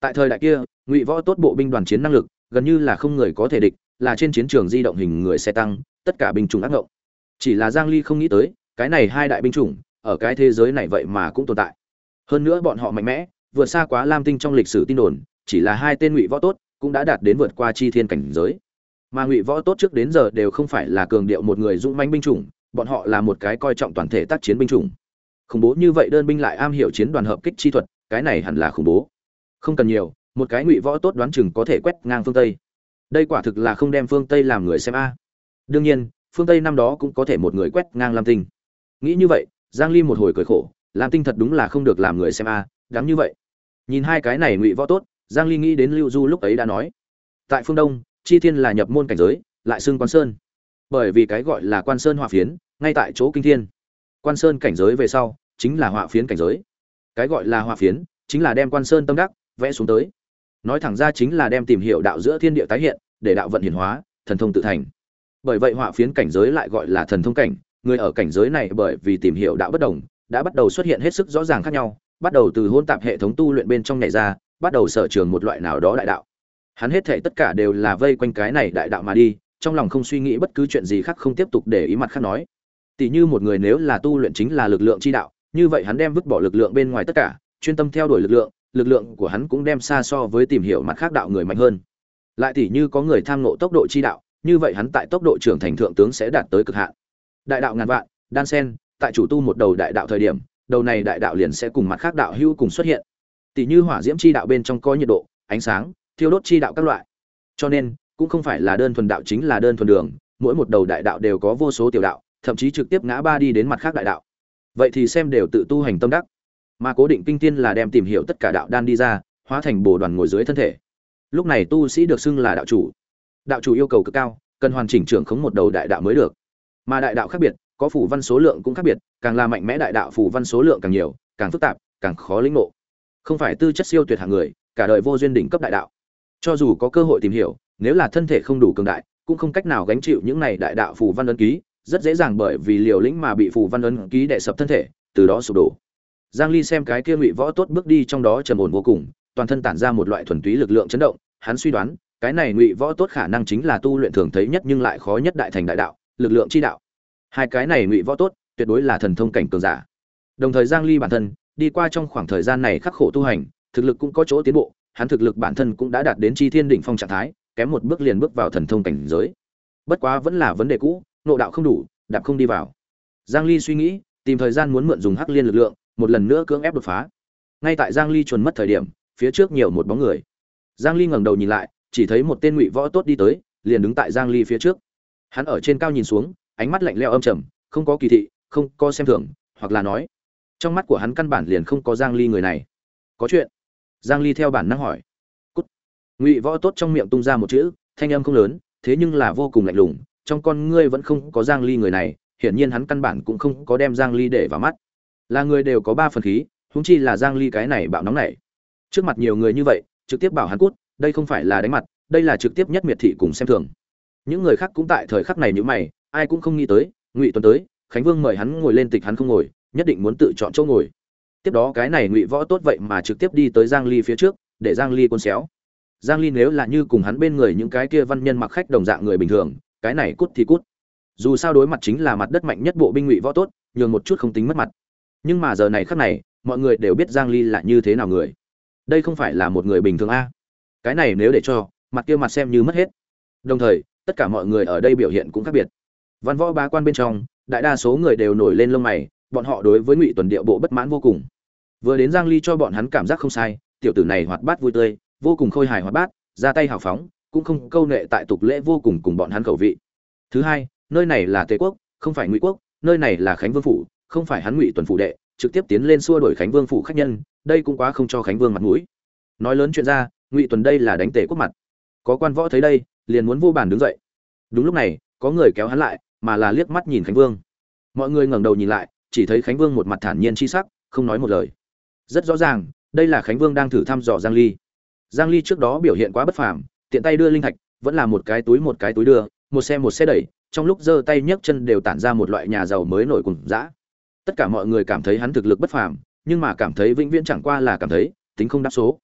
Tại thời đại kia, ngụy võ tốt bộ binh đoàn chiến năng lực gần như là không người có thể địch là trên chiến trường di động hình người xe tăng, tất cả binh chủng ác ngộng. Chỉ là giang ly không nghĩ tới, cái này hai đại binh chủng, ở cái thế giới này vậy mà cũng tồn tại. Hơn nữa bọn họ mạnh mẽ, vượt xa quá lam tinh trong lịch sử tin đồn, chỉ là hai tên ngụy võ tốt cũng đã đạt đến vượt qua chi thiên cảnh giới. Mà ngụy võ tốt trước đến giờ đều không phải là cường điệu một người dũng manh binh chủng, bọn họ là một cái coi trọng toàn thể tác chiến binh chủng. Khủng bố như vậy đơn binh lại am hiểu chiến đoàn hợp kích chi thuật, cái này hẳn là khủng bố. Không cần nhiều, một cái ngụy võ tốt đoán chừng có thể quét ngang phương tây đây quả thực là không đem phương tây làm người xem a. Đương nhiên, phương tây năm đó cũng có thể một người quét ngang lam tinh. Nghĩ như vậy, giang ly một hồi cười khổ, lam tinh thật đúng là không được làm người xem a, đáng như vậy. Nhìn hai cái này ngụy võ tốt, giang ly nghĩ đến lưu du lúc ấy đã nói. Tại phương đông, chi thiên là nhập môn cảnh giới, lại xưng quan sơn. Bởi vì cái gọi là quan sơn hỏa phiến, ngay tại chỗ kinh thiên. Quan sơn cảnh giới về sau, chính là hỏa phiến cảnh giới. Cái gọi là hỏa phiến, chính là đem quan sơn tâm đắc, vẽ xuống tới nói thẳng ra chính là đem tìm hiểu đạo giữa thiên địa tái hiện, để đạo vận hiển hóa, thần thông tự thành. Bởi vậy họa phiến cảnh giới lại gọi là thần thông cảnh, người ở cảnh giới này bởi vì tìm hiểu đạo bất đồng, đã bắt đầu xuất hiện hết sức rõ ràng khác nhau, bắt đầu từ hôn tạp hệ thống tu luyện bên trong này ra, bắt đầu sở trường một loại nào đó đại đạo. Hắn hết thể tất cả đều là vây quanh cái này đại đạo mà đi, trong lòng không suy nghĩ bất cứ chuyện gì khác không tiếp tục để ý mặt khác nói. Tỷ như một người nếu là tu luyện chính là lực lượng chi đạo, như vậy hắn đem vứt bỏ lực lượng bên ngoài tất cả, chuyên tâm theo đuổi lực lượng lực lượng của hắn cũng đem xa so với tìm hiểu mặt khác đạo người mạnh hơn. Lại tỷ như có người tham ngộ tốc độ chi đạo, như vậy hắn tại tốc độ trưởng thành thượng tướng sẽ đạt tới cực hạn. Đại đạo ngàn vạn, đan sen, tại chủ tu một đầu đại đạo thời điểm, đầu này đại đạo liền sẽ cùng mặt khác đạo hữu cùng xuất hiện. Tỷ như hỏa diễm chi đạo bên trong có nhiệt độ, ánh sáng, thiêu đốt chi đạo các loại. Cho nên, cũng không phải là đơn thuần đạo chính là đơn thuần đường, mỗi một đầu đại đạo đều có vô số tiểu đạo, thậm chí trực tiếp ngã ba đi đến mặt khác đại đạo. Vậy thì xem đều tự tu hành tâm đắc mà cố định kinh tiên là đem tìm hiểu tất cả đạo đan đi ra, hóa thành bồ đoàn ngồi dưới thân thể. Lúc này tu sĩ được xưng là đạo chủ. Đạo chủ yêu cầu cực cao, cần hoàn chỉnh trưởng khống một đầu đại đạo mới được. Mà đại đạo khác biệt, có phủ văn số lượng cũng khác biệt, càng là mạnh mẽ đại đạo phủ văn số lượng càng nhiều, càng phức tạp, càng khó lĩnh ngộ. Không phải tư chất siêu tuyệt hạng người, cả đời vô duyên đỉnh cấp đại đạo. Cho dù có cơ hội tìm hiểu, nếu là thân thể không đủ cường đại, cũng không cách nào gánh chịu những này đại đạo phù văn ấn ký, rất dễ dàng bởi vì liều lĩnh mà bị phù văn ấn ký đè sập thân thể, từ đó sụp đổ giang ly xem cái kia ngụy võ tốt bước đi trong đó trầm ổn vô cùng, toàn thân tản ra một loại thuần túy lực lượng chấn động, hắn suy đoán, cái này ngụy võ tốt khả năng chính là tu luyện thường thấy nhất nhưng lại khó nhất đại thành đại đạo, lực lượng chi đạo. Hai cái này ngụy võ tốt, tuyệt đối là thần thông cảnh cường giả. Đồng thời giang ly bản thân, đi qua trong khoảng thời gian này khắc khổ tu hành, thực lực cũng có chỗ tiến bộ, hắn thực lực bản thân cũng đã đạt đến chi thiên đỉnh phong trạng thái, kém một bước liền bước vào thần thông cảnh giới. Bất quá vẫn là vấn đề cũ, nội đạo không đủ, đạp không đi vào. Giang ly suy nghĩ, tìm thời gian muốn mượn dùng hắc liên lực lượng một lần nữa cưỡng ép đột phá. Ngay tại giang ly chuẩn mất thời điểm, phía trước nhiều một bóng người. Giang ly ngẩng đầu nhìn lại, chỉ thấy một tên ngụy võ tốt đi tới, liền đứng tại giang ly phía trước. Hắn ở trên cao nhìn xuống, ánh mắt lạnh lẽo âm trầm, không có kỳ thị, không có xem thường, hoặc là nói, trong mắt của hắn căn bản liền không có giang ly người này. Có chuyện? Giang ly theo bản năng hỏi. Cút. Ngụy võ tốt trong miệng tung ra một chữ, thanh âm không lớn, thế nhưng là vô cùng lạnh lùng, trong con ngươi vẫn không có giang ly người này, hiển nhiên hắn căn bản cũng không có đem giang ly để vào mắt là người đều có ba phần khí húng chi là giang ly cái này bạo nóng này. Trước mặt nhiều người như vậy, trực tiếp bảo hắn cút, đây không phải là đánh mặt, đây là trực tiếp nhất miệt thị cùng xem thường. Những người khác cũng tại thời khắc này như mày, ai cũng không nghĩ tới, ngụy tuấn tới, khánh vương mời hắn ngồi lên tịch hắn không ngồi, nhất định muốn tự chọn chỗ ngồi. Tiếp đó cái này ngụy võ tốt vậy mà trực tiếp đi tới giang ly phía trước, để giang ly côn xéo. Giang ly nếu là như cùng hắn bên người những cái kia văn nhân mặc khách đồng dạng người bình thường, cái này cút thì cút. Dù sao đối mặt chính là mặt đất mạnh nhất bộ binh ngụy võ tốt, nhường một chút không tính mất mặt nhưng mà giờ này khắc này, mọi người đều biết giang ly là như thế nào người. Đây không phải là một người bình thường a? Cái này nếu để cho, mặt kia mặt xem như mất hết. Đồng thời, tất cả mọi người ở đây biểu hiện cũng khác biệt. Văn võ bá quan bên trong, đại đa số người đều nổi lên lông mày, bọn họ đối với ngụy tuần điệu bộ bất mãn vô cùng. Vừa đến giang ly cho bọn hắn cảm giác không sai, tiểu tử này hoạt bát vui tươi, vô cùng khôi hài hoạt bát, ra tay hào phóng, cũng không câu nệ tại tục lễ vô cùng cùng bọn hắn khẩu vị. Thứ hai, nơi này là tề quốc, không phải ngụy quốc, nơi này là khánh vương phủ không phải hắn ngụy tuần phủ đệ, trực tiếp tiến lên xua đuổi khánh vương phủ khách nhân, đây cũng quá không cho khánh vương mặt mũi. Nói lớn chuyện ra, ngụy tuần đây là đánh tề quốc mặt. Có quan võ thấy đây, liền muốn vô bàn đứng dậy. Đúng lúc này, có người kéo hắn lại, mà là liếc mắt nhìn khánh vương. Mọi người ngẩng đầu nhìn lại, chỉ thấy khánh vương một mặt thản nhiên chi sắc, không nói một lời. Rất rõ ràng, đây là khánh vương đang thử thăm dò giang ly. Giang ly trước đó biểu hiện quá bất phàm, tiện tay đưa linh thạch, vẫn là một cái túi một cái túi đưa, một xe một xe đẩy, trong lúc giơ tay nhấc chân đều tản ra một loại nhà giàu mới nổi cùng dã tất cả mọi người cảm thấy hắn thực lực bất phàm, nhưng mà cảm thấy vĩnh viễn chẳng qua là cảm thấy, tính không đáp số.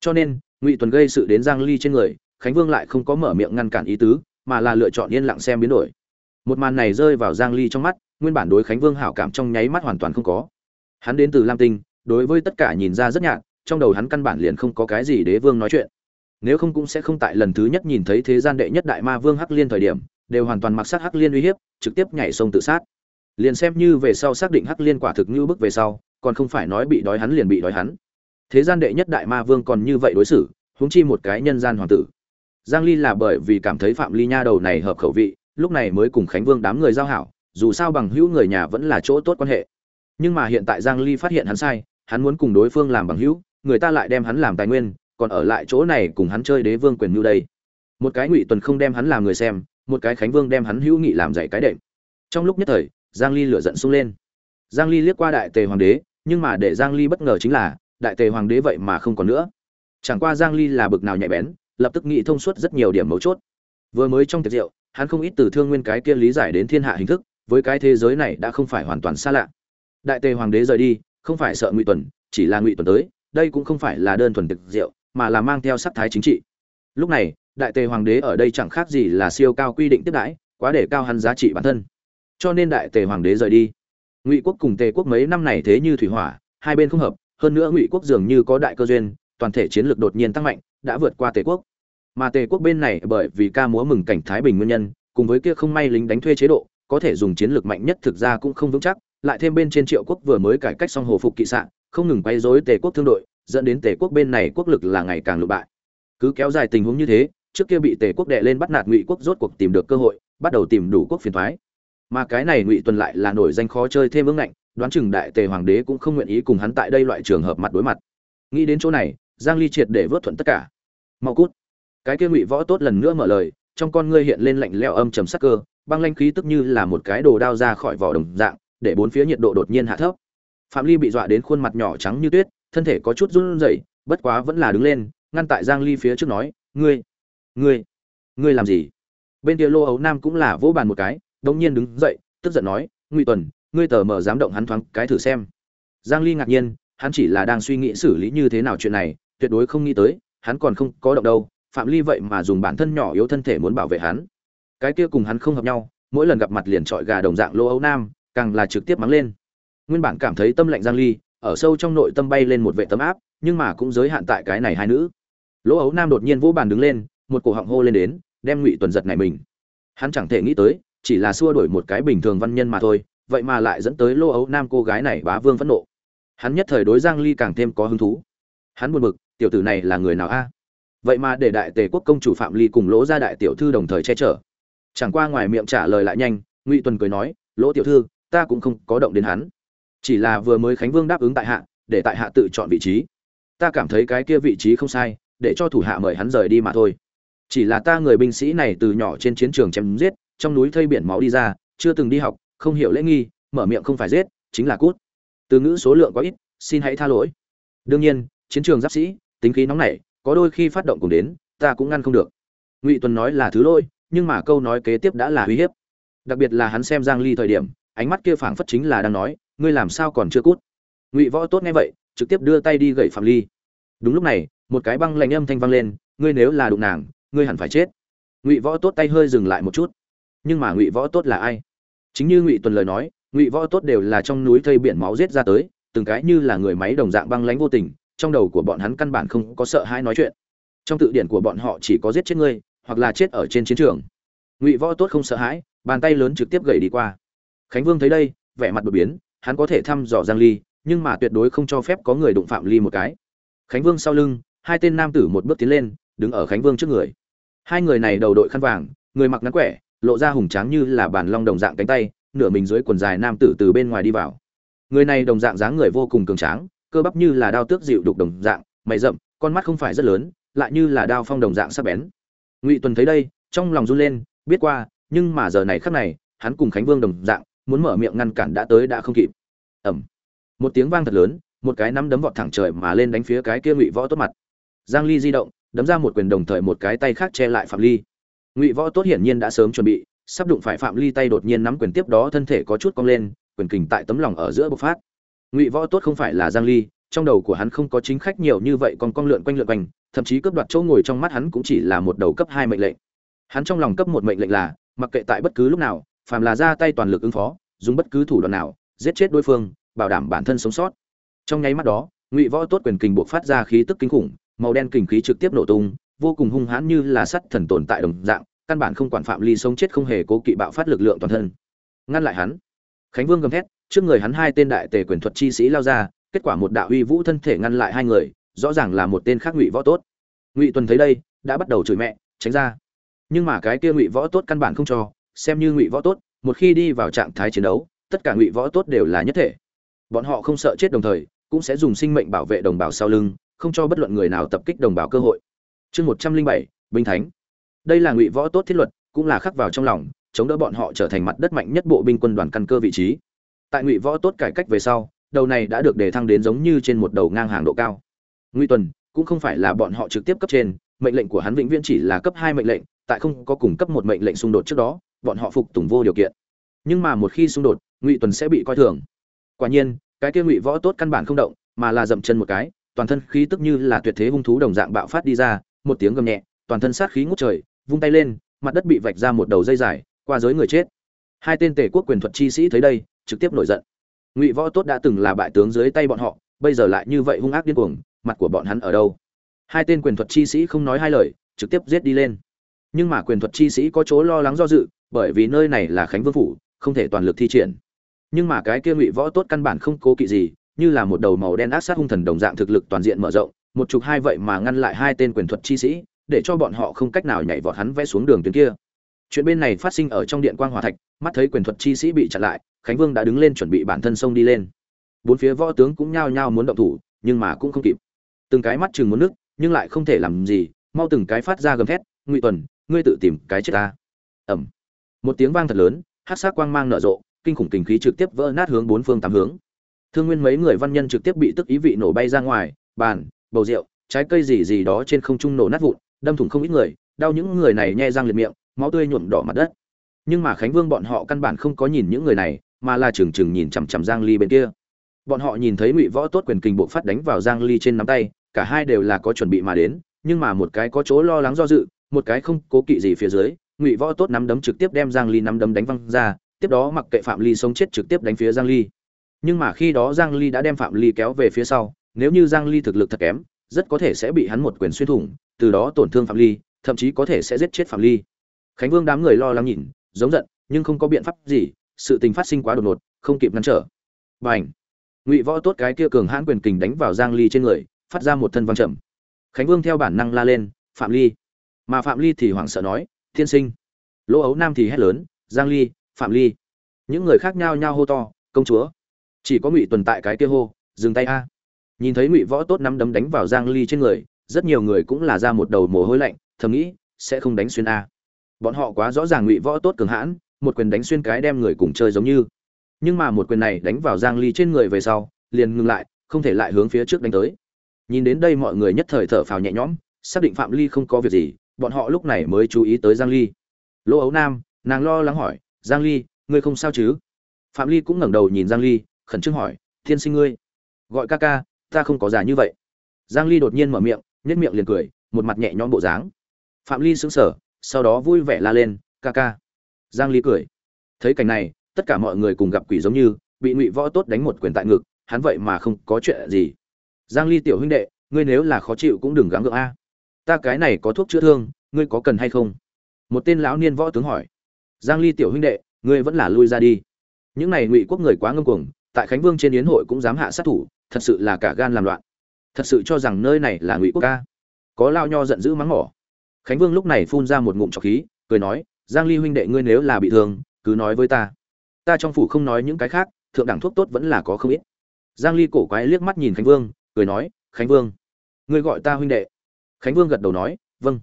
Cho nên, ngụy tuần gây sự đến giang ly trên người, khánh vương lại không có mở miệng ngăn cản ý tứ, mà là lựa chọn yên lặng xem biến đổi. Một màn này rơi vào giang ly trong mắt, nguyên bản đối khánh vương hảo cảm trong nháy mắt hoàn toàn không có. Hắn đến từ lam tinh, đối với tất cả nhìn ra rất nhạt, trong đầu hắn căn bản liền không có cái gì đế vương nói chuyện. Nếu không cũng sẽ không tại lần thứ nhất nhìn thấy thế gian đệ nhất đại ma vương hắc liên thời điểm, đều hoàn toàn mặc sát hắc liên uy hiếp, trực tiếp nhảy sông tự sát liền xem như về sau xác định hắc liên quả thực như bức về sau, còn không phải nói bị đói hắn liền bị đói hắn. Thế gian đệ nhất đại ma vương còn như vậy đối xử, huống chi một cái nhân gian hoàng tử. Giang ly là bởi vì cảm thấy phạm ly nha đầu này hợp khẩu vị, lúc này mới cùng khánh vương đám người giao hảo, dù sao bằng hữu người nhà vẫn là chỗ tốt quan hệ. Nhưng mà hiện tại giang ly phát hiện hắn sai, hắn muốn cùng đối phương làm bằng hữu, người ta lại đem hắn làm tài nguyên, còn ở lại chỗ này cùng hắn chơi đế vương quyền như đây. Một cái ngụy tuần không đem hắn làm người xem, một cái khánh vương đem hắn hữu nghị làm dạy cái đệm. Trong lúc nhất thời giang ly lửa giận sung lên. Giang ly liếc qua đại tề hoàng đế, nhưng mà để giang ly bất ngờ chính là, đại tề hoàng đế vậy mà không còn nữa. Chẳng qua giang ly là bực nào nhạy bén, lập tức nghĩ thông suốt rất nhiều điểm mấu chốt. Vừa mới trong tiệc rượu, hắn không ít từ thương nguyên cái kia lý giải đến thiên hạ hình thức, với cái thế giới này đã không phải hoàn toàn xa lạ. Đại tề hoàng đế rời đi, không phải sợ ngụy tuần, chỉ là ngụy tuần tới, đây cũng không phải là đơn thuần tiệc rượu, mà là mang theo sắc thái chính trị. Lúc này, đại tề hoàng đế ở đây chẳng khác gì là siêu cao quy định tiếp đãi, quá để cao hắn giá trị bản thân cho nên đại tề hoàng đế rời đi. Ngụy quốc cùng tề quốc mấy năm này thế như thủy hỏa, hai bên không hợp, hơn nữa ngụy quốc dường như có đại cơ duyên, toàn thể chiến lược đột nhiên tăng mạnh, đã vượt qua tề quốc. Mà tề quốc bên này bởi vì ca múa mừng cảnh thái bình nguyên nhân, cùng với kia không may lính đánh thuê chế độ, có thể dùng chiến lược mạnh nhất thực ra cũng không vững chắc, lại thêm bên trên triệu quốc vừa mới cải cách xong hồ phục kỵ sạn, không ngừng quay rối tề quốc thương đội, dẫn đến tề quốc bên này quốc lực là ngày càng lụ bại. Cứ kéo dài tình huống như thế, trước kia bị tề quốc đệ lên bắt nạt ngụy quốc rốt cuộc tìm được cơ hội, bắt đầu tìm đủ quốc phiền thoái mà cái này ngụy tuần lại là nổi danh khó chơi thêm ưng ngạnh, đoán chừng đại tề hoàng đế cũng không nguyện ý cùng hắn tại đây loại trường hợp mặt đối mặt. Nghĩ đến chỗ này, giang ly triệt để vớt thuận tất cả. Mau cút. Cái kia ngụy võ tốt lần nữa mở lời, trong con ngươi hiện lên lạnh lẽo âm trầm sắc cơ, băng lanh khí tức như là một cái đồ đao ra khỏi vỏ đồng dạng, để bốn phía nhiệt độ đột nhiên hạ thấp. Phạm ly bị dọa đến khuôn mặt nhỏ trắng như tuyết, thân thể có chút run rẩy, bất quá vẫn là đứng lên, ngăn tại giang ly phía trước nói, ngươi ngươi ngươi làm gì? Bên kia lô ấu nam cũng là vỗ bàn một cái đống nhiên đứng dậy, tức giận nói, ngụy tuần, ngươi tờ mở dám động hắn thoáng cái thử xem. Giang ly ngạc nhiên, hắn chỉ là đang suy nghĩ xử lý như thế nào chuyện này, tuyệt đối không nghĩ tới, hắn còn không có động đâu, phạm ly vậy mà dùng bản thân nhỏ yếu thân thể muốn bảo vệ hắn. Cái kia cùng hắn không hợp nhau, mỗi lần gặp mặt liền trọi gà đồng dạng lô ấu nam, càng là trực tiếp mắng lên. Nguyên bản cảm thấy tâm lạnh giang ly, ở sâu trong nội tâm bay lên một vệ tấm áp, nhưng mà cũng giới hạn tại cái này hai nữ. Lỗ ấu nam đột nhiên vỗ bàn đứng lên, một cổ họng hô lên đến, đem ngụy tuần giật này mình. Hắn chẳng thể nghĩ tới chỉ là xua đuổi một cái bình thường văn nhân mà thôi, vậy mà lại dẫn tới lô ấu nam cô gái này bá vương phẫn nộ. Hắn nhất thời đối giang ly càng thêm có hứng thú. Hắn buồn bực, tiểu tử này là người nào a? Vậy mà để đại tề quốc công chủ phạm ly cùng lỗ gia đại tiểu thư đồng thời che chở. Chẳng qua ngoài miệng trả lời lại nhanh, ngụy tuần cười nói, lỗ tiểu thư, ta cũng không có động đến hắn. Chỉ là vừa mới khánh vương đáp ứng tại hạ, để tại hạ tự chọn vị trí. Ta cảm thấy cái kia vị trí không sai, để cho thủ hạ mời hắn rời đi mà thôi. Chỉ là ta người binh sĩ này từ nhỏ trên chiến trường chém giết trong núi thây biển máu đi ra, chưa từng đi học, không hiểu lễ nghi, mở miệng không phải giết, chính là cút. Từ ngữ số lượng có ít, xin hãy tha lỗi. Đương nhiên, chiến trường giáp sĩ, tính khí nóng nảy, có đôi khi phát động cùng đến, ta cũng ngăn không được. Ngụy tuần nói là thứ lỗi, nhưng mà câu nói kế tiếp đã là uy hiếp. Đặc biệt là hắn xem giang ly thời điểm, ánh mắt kia phảng phất chính là đang nói, ngươi làm sao còn chưa cút? Ngụy võ tốt nghe vậy, trực tiếp đưa tay đi gậy phạm ly. Đúng lúc này, một cái băng lạnh âm thanh vang lên, ngươi nếu là đụng nàng, ngươi hẳn phải chết. Ngụy võ tốt tay hơi dừng lại một chút nhưng mà ngụy võ tốt là ai? Chính như ngụy tuần lời nói, ngụy võ tốt đều là trong núi thây biển máu giết ra tới, từng cái như là người máy đồng dạng băng lánh vô tình, trong đầu của bọn hắn căn bản không có sợ hãi nói chuyện. Trong tự điển của bọn họ chỉ có giết chết ngươi hoặc là chết ở trên chiến trường. Ngụy võ tốt không sợ hãi, bàn tay lớn trực tiếp gậy đi qua. Khánh vương thấy đây, vẻ mặt đột biến, hắn có thể thăm dò giang ly, nhưng mà tuyệt đối không cho phép có người đụng phạm ly một cái. Khánh vương sau lưng, hai tên nam tử một bước tiến lên, đứng ở khánh vương trước người. Hai người này đầu đội khăn vàng, người mặc ngắn quẻ lộ ra hùng tráng như là bàn long đồng dạng cánh tay, nửa mình dưới quần dài nam tử từ bên ngoài đi vào. Người này đồng dạng dáng người vô cùng cường tráng, cơ bắp như là đao tước dịu đục đồng dạng, mày rậm, con mắt không phải rất lớn, lại như là đao phong đồng dạng sắc bén. Ngụy tuần thấy đây, trong lòng run lên, biết qua, nhưng mà giờ này khắc này, hắn cùng khánh vương đồng dạng, muốn mở miệng ngăn cản đã tới đã không kịp. Ẩm một tiếng vang thật lớn, một cái nắm đấm vọt thẳng trời mà lên đánh phía cái kia ngụy võ tốt mặt. Giang ly di động, đấm ra một quyền đồng thời một cái tay khác che lại phạm ly ngụy võ tốt hiển nhiên đã sớm chuẩn bị sắp đụng phải phạm ly tay đột nhiên nắm quyền tiếp đó thân thể có chút cong lên quyền kình tại tấm lòng ở giữa bộc phát ngụy võ tốt không phải là giang ly trong đầu của hắn không có chính khách nhiều như vậy còn cong lượn quanh lượn quanh thậm chí cướp đoạt chỗ ngồi trong mắt hắn cũng chỉ là một đầu cấp hai mệnh lệnh hắn trong lòng cấp một mệnh lệnh là mặc kệ tại bất cứ lúc nào phàm là ra tay toàn lực ứng phó dùng bất cứ thủ đoạn nào giết chết đối phương bảo đảm bản thân sống sót trong nháy mắt đó ngụy võ tốt quyền kình buộc phát ra khí tức kinh khủng màu đen kình khí trực tiếp nổ tung vô cùng hung hãn như là sắt thần tồn tại đồng dạng, căn bản không quản phạm ly sống chết không hề cố kỵ bạo phát lực lượng toàn thân. Ngăn lại hắn. Khánh vương gầm thét, trước người hắn hai tên đại tề quyền thuật chi sĩ lao ra, kết quả một đạo uy vũ thân thể ngăn lại hai người, rõ ràng là một tên khác ngụy võ tốt. Ngụy tuần thấy đây, đã bắt đầu chửi mẹ, tránh ra. Nhưng mà cái kia ngụy võ tốt căn bản không cho, xem như ngụy võ tốt, một khi đi vào trạng thái chiến đấu, tất cả ngụy võ tốt đều là nhất thể. Bọn họ không sợ chết đồng thời, cũng sẽ dùng sinh mệnh bảo vệ đồng bào sau lưng, không cho bất luận người nào tập kích đồng bào cơ hội chương một trăm linh bảy binh thánh. Đây là ngụy võ tốt thiết luật, cũng là khắc vào trong lòng, chống đỡ bọn họ trở thành mặt đất mạnh nhất bộ binh quân đoàn căn cơ vị trí. Tại ngụy võ tốt cải cách về sau, đầu này đã được đề thăng đến giống như trên một đầu ngang hàng độ cao. Ngụy tuần, cũng không phải là bọn họ trực tiếp cấp trên, mệnh lệnh của hắn vĩnh viễn chỉ là cấp hai mệnh lệnh, tại không có cùng cấp một mệnh lệnh xung đột trước đó, bọn họ phục tùng vô điều kiện. Nhưng mà một khi xung đột, ngụy tuần sẽ bị coi thường. Quả nhiên, cái kia ngụy võ tốt căn bản không động, mà là dậm chân một cái, toàn thân khí tức như là tuyệt thế hung thú đồng dạng bạo phát đi ra một tiếng gầm nhẹ, toàn thân sát khí ngút trời, vung tay lên, mặt đất bị vạch ra một đầu dây dài, qua giới người chết. Hai tên tể quốc quyền thuật chi sĩ thấy đây, trực tiếp nổi giận. Ngụy võ tốt đã từng là bại tướng dưới tay bọn họ, bây giờ lại như vậy hung ác điên cuồng, mặt của bọn hắn ở đâu? Hai tên quyền thuật chi sĩ không nói hai lời, trực tiếp giết đi lên. Nhưng mà quyền thuật chi sĩ có chỗ lo lắng do dự, bởi vì nơi này là khánh vương phủ, không thể toàn lực thi triển. Nhưng mà cái kia ngụy võ tốt căn bản không cố kỵ gì, như là một đầu màu đen ác sát hung thần đồng dạng thực lực toàn diện mở rộng một chục hai vậy mà ngăn lại hai tên quyền thuật chi sĩ, để cho bọn họ không cách nào nhảy vọt hắn vẽ xuống đường tuyến kia. Chuyện bên này phát sinh ở trong điện quang hòa thạch, mắt thấy quyền thuật chi sĩ bị chặn lại, khánh vương đã đứng lên chuẩn bị bản thân xông đi lên. Bốn phía võ tướng cũng nhao nhao muốn động thủ, nhưng mà cũng không kịp. Từng cái mắt chừng muốn nước, nhưng lại không thể làm gì, mau từng cái phát ra gầm thét, ngụy tuần, ngươi tự tìm cái chết ta. Ẩm một tiếng vang thật lớn hát sát quang mang nở rộ, kinh khủng kinh khí trực tiếp vỡ nát hướng bốn phương tám hướng. Thương nguyên mấy người văn nhân trực tiếp bị tức ý vị nổ bay ra ngoài, bàn bầu rượu, trái cây gì gì đó trên không trung nổ nát vụn, đâm thủng không ít người, đau những người này nhe răng liệt miệng, máu tươi nhuộm đỏ mặt đất. Nhưng mà khánh vương bọn họ căn bản không có nhìn những người này, mà là trừng trừng nhìn chằm chằm giang ly bên kia. Bọn họ nhìn thấy ngụy võ tốt quyền kình bộ phát đánh vào giang ly trên nắm tay, cả hai đều là có chuẩn bị mà đến, nhưng mà một cái có chỗ lo lắng do dự, một cái không cố kỵ gì phía dưới, ngụy võ tốt nắm đấm trực tiếp đem giang ly nắm đấm đánh văng ra, tiếp đó mặc kệ phạm ly sống chết trực tiếp đánh phía giang ly. Nhưng mà khi đó giang ly đã đem phạm ly kéo về phía sau nếu như giang ly thực lực thật kém, rất có thể sẽ bị hắn một quyền xuyên thủng, từ đó tổn thương phạm ly, thậm chí có thể sẽ giết chết phạm ly. Khánh vương đám người lo lắng nhìn, giống giận, nhưng không có biện pháp gì, sự tình phát sinh quá đột ngột, không kịp ngăn trở. Bành! Ngụy võ tốt cái kia cường hãn quyền kình đánh vào giang ly trên người, phát ra một thân vang trầm. Khánh vương theo bản năng la lên, phạm ly! Mà phạm ly thì hoảng sợ nói, thiên sinh! Lỗ ấu nam thì hét lớn, giang ly, phạm ly! Những người khác nhao nhao hô to, công chúa! Chỉ có ngụy tuần tại cái kia hô, dừng tay a! Nhìn thấy ngụy võ tốt nắm đấm đánh vào giang ly trên người, rất nhiều người cũng là ra một đầu mồ hôi lạnh, thầm nghĩ, sẽ không đánh xuyên a. Bọn họ quá rõ ràng ngụy võ tốt cường hãn, một quyền đánh xuyên cái đem người cùng chơi giống như. Nhưng mà một quyền này đánh vào giang ly trên người về sau, liền ngừng lại, không thể lại hướng phía trước đánh tới. Nhìn đến đây mọi người nhất thời thở phào nhẹ nhõm, xác định phạm ly không có việc gì, bọn họ lúc này mới chú ý tới giang ly. Lỗ ấu nam, nàng lo lắng hỏi, giang ly, ngươi không sao chứ? Phạm ly cũng ngẩng đầu nhìn giang ly, khẩn trương hỏi, thiên sinh ngươi, gọi ca ca ta không có già như vậy. Giang ly đột nhiên mở miệng nhất miệng liền cười, một mặt nhẹ nhõm bộ dáng. Phạm ly sững sờ, sau đó vui vẻ la lên, ca ca. Giang ly cười. Thấy cảnh này, tất cả mọi người cùng gặp quỷ giống như, bị ngụy võ tốt đánh một quyền tại ngực, hắn vậy mà không có chuyện gì. Giang ly tiểu huynh đệ, ngươi nếu là khó chịu cũng đừng gắng gượng a. Ta cái này có thuốc chữa thương, ngươi có cần hay không? Một tên lão niên võ tướng hỏi. Giang ly tiểu huynh đệ, ngươi vẫn là lui ra đi. Những này ngụy quốc người quá ngông cuồng, tại khánh vương trên yến hội cũng dám hạ sát thủ thật sự là cả gan làm loạn. Thật sự cho rằng nơi này là ngụy quốc ca. Có lao nho giận dữ mắng mỏ. Khánh vương lúc này phun ra một ngụm trọc khí, cười nói, giang ly huynh đệ ngươi nếu là bị thương, cứ nói với ta. Ta trong phủ không nói những cái khác, thượng đẳng thuốc tốt vẫn là có không ít. Giang ly cổ quái liếc mắt nhìn khánh vương, cười nói, khánh vương, ngươi gọi ta huynh đệ. Khánh vương gật đầu nói vâng.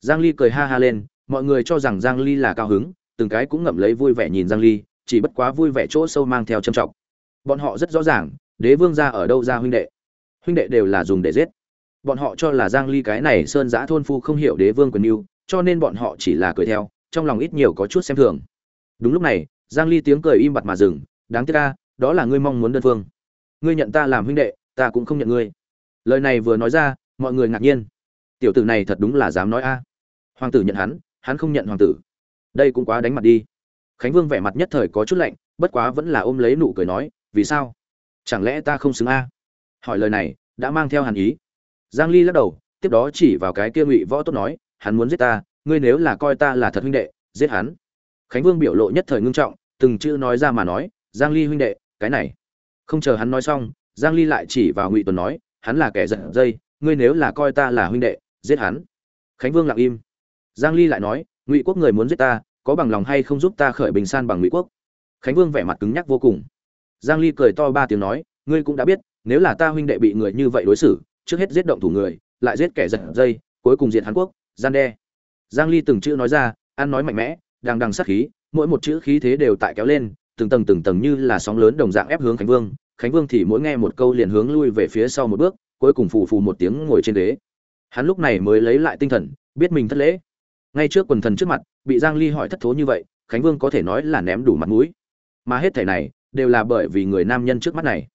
Giang ly cười ha ha lên, mọi người cho rằng giang ly là cao hứng, từng cái cũng ngậm lấy vui vẻ nhìn giang ly, chỉ bất quá vui vẻ chỗ sâu mang theo trầm trọng. Bọn họ rất rõ ràng đế vương gia ở đâu ra huynh đệ? Huynh đệ đều là dùng để giết. Bọn họ cho là giang ly cái này sơn giã thôn phu không hiểu đế vương quyền yêu cho nên bọn họ chỉ là cười theo, trong lòng ít nhiều có chút xem thường. Đúng lúc này, giang ly tiếng cười im bặt mà dừng, đáng tiếc ca đó là ngươi mong muốn đơn phương. Ngươi nhận ta làm huynh đệ, ta cũng không nhận ngươi. Lời này vừa nói ra, mọi người ngạc nhiên. Tiểu tử này thật đúng là dám nói a. Hoàng tử nhận hắn hắn không nhận hoàng tử. Đây cũng quá đánh mặt đi. Khánh vương vẻ mặt nhất thời có chút lạnh, bất quá vẫn là ôm lấy nụ cười nói, vì sao? Chẳng lẽ ta không xứng a? Hỏi lời này, đã mang theo hàn ý. Giang ly lắc đầu, tiếp đó chỉ vào cái kia ngụy võ tốt nói, hắn muốn giết ta, ngươi nếu là coi ta là thật huynh đệ, giết hắn. Khánh vương biểu lộ nhất thời ngưng trọng, từng chữ nói ra mà nói, giang ly huynh đệ, cái này. Không chờ hắn nói xong, giang ly lại chỉ vào ngụy tuần nói, hắn là kẻ giật dây, ngươi nếu là coi ta là huynh đệ, giết hắn. Khánh vương lặng im. Giang ly lại nói, ngụy quốc người muốn giết ta, có bằng lòng hay không giúp ta khởi bình san bằng ngụy quốc? Khánh vương vẻ mặt cứng nhắc vô cùng giang ly cười to ba tiếng nói, ngươi cũng đã biết, nếu là ta huynh đệ bị người như vậy đối xử, trước hết giết động thủ người, lại giết kẻ giật dây, cuối cùng diệt hàn quốc, gian đe. Giang ly từng chữ nói ra, ăn nói mạnh mẽ đang đằng sát khí, mỗi một chữ khí thế đều tại kéo lên, từng tầng từng tầng như là sóng lớn đồng dạng ép hướng khánh vương. Khánh vương thì mỗi nghe một câu liền hướng lui về phía sau một bước, cuối cùng phù phù một tiếng ngồi trên ghế. Hắn lúc này mới lấy lại tinh thần, biết mình thất lễ. Ngay trước quần thần trước mặt, bị giang ly hỏi thất thố như vậy, khánh vương có thể nói là ném đủ mặt mũi. Mà hết thảy này đều là bởi vì người nam nhân trước mắt này.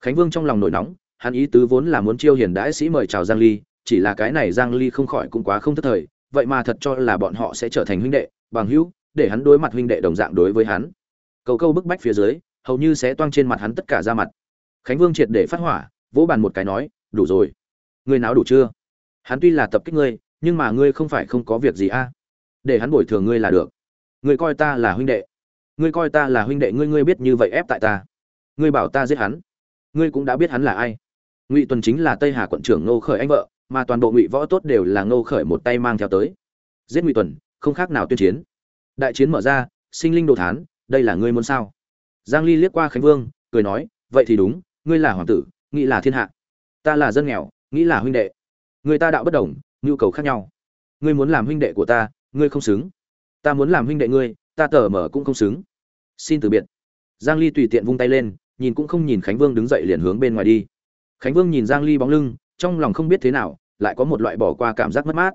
Khánh vương trong lòng nổi nóng, hắn ý tứ vốn là muốn chiêu hiền đãi sĩ mời chào giang ly, chỉ là cái này giang ly không khỏi cũng quá không thất thời, vậy mà thật cho là bọn họ sẽ trở thành huynh đệ, bằng hữu, để hắn đối mặt huynh đệ đồng dạng đối với hắn. Câu câu bức bách phía dưới, hầu như sẽ toang trên mặt hắn tất cả ra mặt. Khánh vương triệt để phát hỏa, vỗ bàn một cái nói, đủ rồi. Ngươi nào đủ chưa? Hắn tuy là tập kích ngươi, nhưng mà ngươi không phải không có việc gì a. Để hắn bồi thường ngươi là được. Ngươi coi ta là huynh đệ ngươi coi ta là huynh đệ ngươi ngươi biết như vậy ép tại ta. Ngươi bảo ta giết hắn. Ngươi cũng đã biết hắn là ai. Ngụy tuần chính là tây hà quận trưởng ngô khởi anh vợ, mà toàn bộ ngụy võ tốt đều là ngô khởi một tay mang theo tới. Giết ngụy tuần, không khác nào tuyên chiến. Đại chiến mở ra, sinh linh đồ thán, đây là ngươi muốn sao? Giang ly liếc qua khánh vương, cười nói, vậy thì đúng, ngươi là hoàng tử, nghĩ là thiên hạ. Ta là dân nghèo, nghĩ là huynh đệ. Người ta đạo bất đồng, nhu cầu khác nhau. Ngươi muốn làm huynh đệ của ta, ngươi không xứng. Ta muốn làm huynh đệ ngươi ta tờ mở cũng không xứng. Xin từ biệt. Giang ly tùy tiện vung tay lên, nhìn cũng không nhìn khánh vương đứng dậy liền hướng bên ngoài đi. Khánh vương nhìn giang ly bóng lưng, trong lòng không biết thế nào, lại có một loại bỏ qua cảm giác mất mát.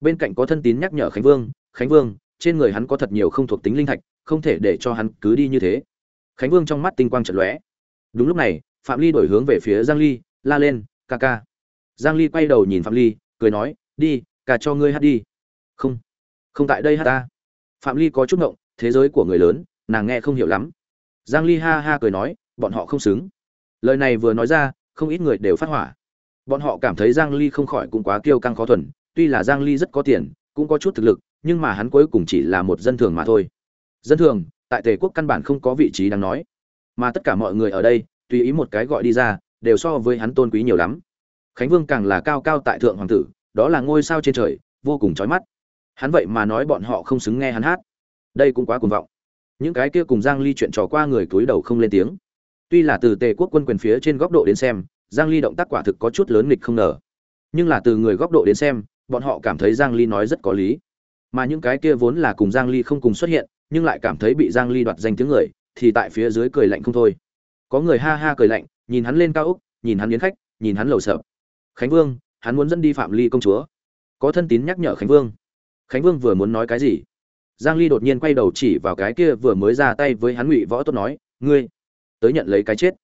Bên cạnh có thân tín nhắc nhở khánh vương khánh vương, trên người hắn có thật nhiều không thuộc tính linh thạch, không thể để cho hắn cứ đi như thế. Khánh vương trong mắt tinh quang chợt lóe. Đúng lúc này, phạm ly đổi hướng về phía giang ly, la lên, ca ca. Giang ly quay đầu nhìn phạm ly, cười nói, đi, ca cho ngươi hát đi. Không không tại đây hát ta phạm ly có chút ngộng, thế giới của người lớn, nàng nghe không hiểu lắm. Giang ly ha ha cười nói, bọn họ không xứng. Lời này vừa nói ra, không ít người đều phát hỏa. Bọn họ cảm thấy giang ly không khỏi cũng quá kiêu căng khó thuần, tuy là giang ly rất có tiền, cũng có chút thực lực, nhưng mà hắn cuối cùng chỉ là một dân thường mà thôi. Dân thường, tại tề quốc căn bản không có vị trí đáng nói. Mà tất cả mọi người ở đây, tùy ý một cái gọi đi ra, đều so với hắn tôn quý nhiều lắm. Khánh vương càng là cao cao tại thượng hoàng tử, đó là ngôi sao trên trời, vô cùng chói mắt hắn vậy mà nói bọn họ không xứng nghe hắn hát. Đây cũng quá cuồng vọng. Những cái kia cùng giang ly chuyện trò qua người cúi đầu không lên tiếng. Tuy là từ tề quốc quân quyền phía trên góc độ đến xem, giang ly động tác quả thực có chút lớn nghịch không ngờ. Nhưng là từ người góc độ đến xem, bọn họ cảm thấy giang ly nói rất có lý. Mà những cái kia vốn là cùng giang ly không cùng xuất hiện, nhưng lại cảm thấy bị giang ly đoạt danh tiếng người, thì tại phía dưới cười lạnh không thôi. Có người ha ha cười lạnh, nhìn hắn lên cao úc, nhìn hắn yến khách, nhìn hắn lầu sợ khánh vương, hắn muốn dẫn đi phạm ly công chúa. Có thân tín nhắc nhở khánh vương khánh vương vừa muốn nói cái gì? Giang ly đột nhiên quay đầu chỉ vào cái kia vừa mới ra tay với hắn ngụy võ tốt nói, ngươi, tới nhận lấy cái chết.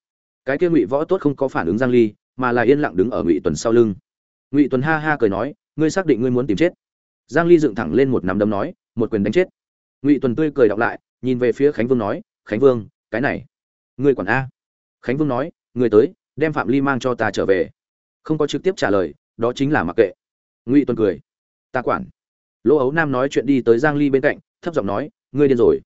Cái kia ngụy võ tốt không có phản ứng giang ly, mà là yên lặng đứng ở ngụy tuần sau lưng. Ngụy tuần ha ha cười nói, ngươi xác định ngươi muốn tìm chết? Giang ly dựng thẳng lên một nắm đấm nói, một quyền đánh chết. Ngụy tuần tươi cười đọc lại, nhìn về phía khánh vương nói, khánh vương, cái này, ngươi quản a. Khánh vương nói người tới, đem phạm ly mang cho ta trở về. Không có trực tiếp trả lời, đó chính là mặc kệ. Ngụy tuần cười, ta quản lỗ ấu nam nói chuyện đi tới giang ly bên cạnh, thấp giọng nói, ngươi điên rồi.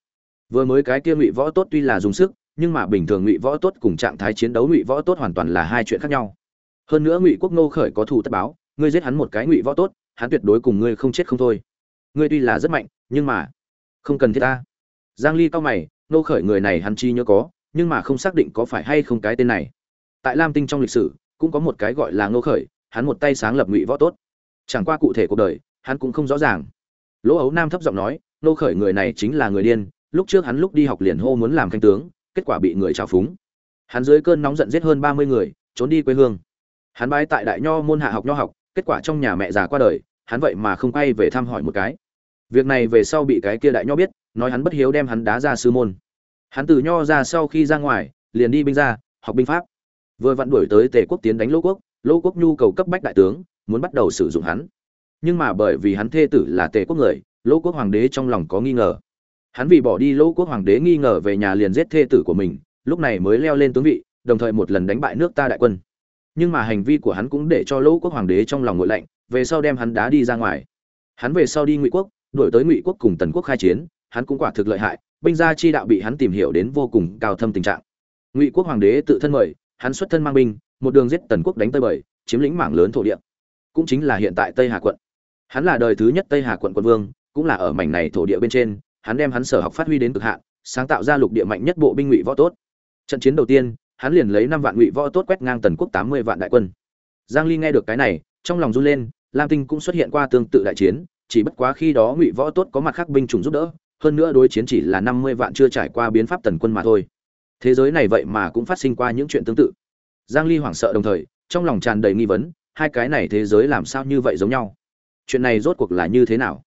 Vừa mới cái kia ngụy võ tốt tuy là dùng sức, nhưng mà bình thường ngụy võ tốt cùng trạng thái chiến đấu ngụy võ tốt hoàn toàn là hai chuyện khác nhau. Hơn nữa ngụy quốc nô khởi có thù tất báo, ngươi giết hắn một cái ngụy võ tốt, hắn tuyệt đối cùng ngươi không chết không thôi. Ngươi tuy là rất mạnh, nhưng mà không cần thiết ta. Giang ly cao mày, nô khởi người này hắn chi nhớ có, nhưng mà không xác định có phải hay không cái tên này. Tại lam tinh trong lịch sử, cũng có một cái gọi là nô khởi, hắn một tay sáng lập ngụy võ tốt. Chẳng qua cụ thể cuộc đời hắn cũng không rõ ràng. Lỗ ấu nam thấp giọng nói, nô khởi người này chính là người điên, lúc trước hắn lúc đi học liền hô muốn làm canh tướng, kết quả bị người trào phúng. Hắn dưới cơn nóng giận giết hơn ba mươi người, trốn đi quê hương. Hắn bái tại đại nho môn hạ học nho học, kết quả trong nhà mẹ già qua đời, hắn vậy mà không quay về thăm hỏi một cái. Việc này về sau bị cái kia đại nho biết, nói hắn bất hiếu đem hắn đá ra sư môn. Hắn từ nho ra sau khi ra ngoài, liền đi binh ra, học binh pháp. Vừa vặn đuổi tới tề quốc tiến đánh lỗ quốc lỗ quốc nhu cầu cấp bách đại tướng, muốn bắt đầu sử dụng hắn nhưng mà bởi vì hắn thê tử là tề quốc người, lỗ quốc hoàng đế trong lòng có nghi ngờ. Hắn vì bỏ đi lỗ quốc hoàng đế nghi ngờ về nhà liền giết thê tử của mình, lúc này mới leo lên tướng vị, đồng thời một lần đánh bại nước ta đại quân. Nhưng mà hành vi của hắn cũng để cho lỗ quốc hoàng đế trong lòng ngội lạnh, về sau đem hắn đá đi ra ngoài. Hắn về sau đi ngụy quốc đổi tới ngụy quốc cùng tần quốc khai chiến, hắn cũng quả thực lợi hại, binh gia chi đạo bị hắn tìm hiểu đến vô cùng cao thâm tình trạng. Ngụy quốc hoàng đế tự thân mời, hắn xuất thân mang binh, một đường giết tần quốc đánh tây bời, chiếm lĩnh mảng lớn thổ địa. Cũng chính là hiện tại tây hà quận hắn là đời thứ nhất tây hà quận quân vương, cũng là ở mảnh này thổ địa bên trên, hắn đem hắn sở học phát huy đến cực hạn, sáng tạo ra lục địa mạnh nhất bộ binh ngụy võ tốt. Trận chiến đầu tiên, hắn liền lấy năm vạn ngụy võ tốt quét ngang tần quốc tám mươi vạn đại quân. Giang ly nghe được cái này, trong lòng run lên, lam tinh cũng xuất hiện qua tương tự đại chiến, chỉ bất quá khi đó ngụy võ tốt có mặt khác binh chủng giúp đỡ, hơn nữa đối chiến chỉ là năm mươi vạn chưa trải qua biến pháp tần quân mà thôi. Thế giới này vậy mà cũng phát sinh qua những chuyện tương tự. Giang ly hoảng sợ đồng thời, trong lòng tràn đầy nghi vấn, hai cái này thế giới làm sao như vậy giống nhau? Chuyện này rốt cuộc là như thế nào?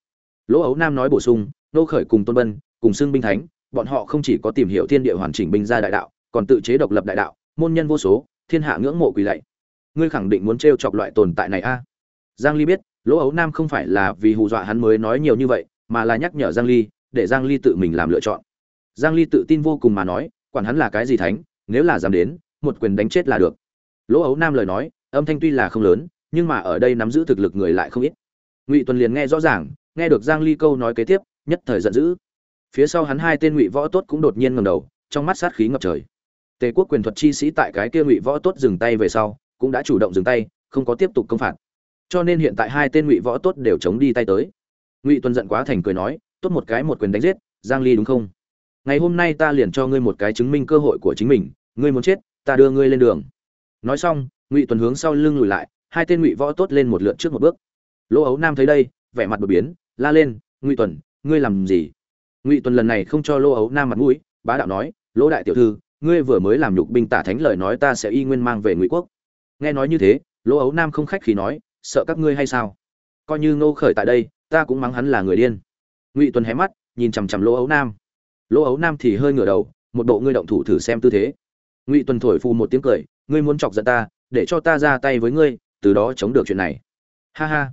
Lỗ ấu nam nói bổ sung nô khởi cùng tôn bân, cùng xưng binh thánh, bọn họ không chỉ có tìm hiểu thiên địa hoàn chỉnh binh gia đại đạo, còn tự chế độc lập đại đạo, môn nhân vô số, thiên hạ ngưỡng mộ quỳ lạy. Ngươi khẳng định muốn trêu chọc loại tồn tại này a? Giang ly biết, lỗ ấu nam không phải là vì hù dọa hắn mới nói nhiều như vậy, mà là nhắc nhở giang ly, để giang ly tự mình làm lựa chọn. Giang ly tự tin vô cùng mà nói, quản hắn là cái gì thánh, nếu là dám đến, một quyền đánh chết là được. Lỗ ấu nam lời nói, âm thanh tuy là không lớn, nhưng mà ở đây nắm giữ thực lực người lại không ít ngụy tuần liền nghe rõ ràng, nghe được giang ly câu nói kế tiếp, nhất thời giận dữ. Phía sau hắn hai tên ngụy võ tốt cũng đột nhiên ngẩng đầu, trong mắt sát khí ngập trời. Tề quốc quyền thuật chi sĩ tại cái kia ngụy võ tốt dừng tay về sau, cũng đã chủ động dừng tay, không có tiếp tục công phạt. Cho nên hiện tại hai tên ngụy võ tốt đều chống đi tay tới. Ngụy tuần giận quá thành cười nói, tốt một cái một quyền đánh giết, giang ly đúng không? Ngày hôm nay ta liền cho ngươi một cái chứng minh cơ hội của chính mình, ngươi muốn chết, ta đưa ngươi lên đường. Nói xong, ngụy tuần hướng sau lưng lùi lại, hai tên ngụy võ tốt lên một lượt trước một bước lỗ ấu nam thấy đây, vẻ mặt đột biến, la lên, ngụy tuần, ngươi làm gì? Ngụy tuần lần này không cho lỗ ấu nam mặt mũi, bá đạo nói lỗ đại tiểu thư, ngươi vừa mới làm nhục binh tả thánh lời nói ta sẽ y nguyên mang về ngụy quốc. Nghe nói như thế lỗ ấu nam không khách khí nói, sợ các ngươi hay sao? Coi như ngô khởi tại đây, ta cũng mắng hắn là người điên. Ngụy tuần hé mắt, nhìn chằm chằm lỗ ấu nam. Lỗ ấu nam thì hơi ngửa đầu, một bộ ngươi động thủ thử xem tư thế. Ngụy tuần thổi phù một tiếng cười, ngươi muốn chọc giận ta, để cho ta ra tay với ngươi, từ đó chống được chuyện này. Ha ha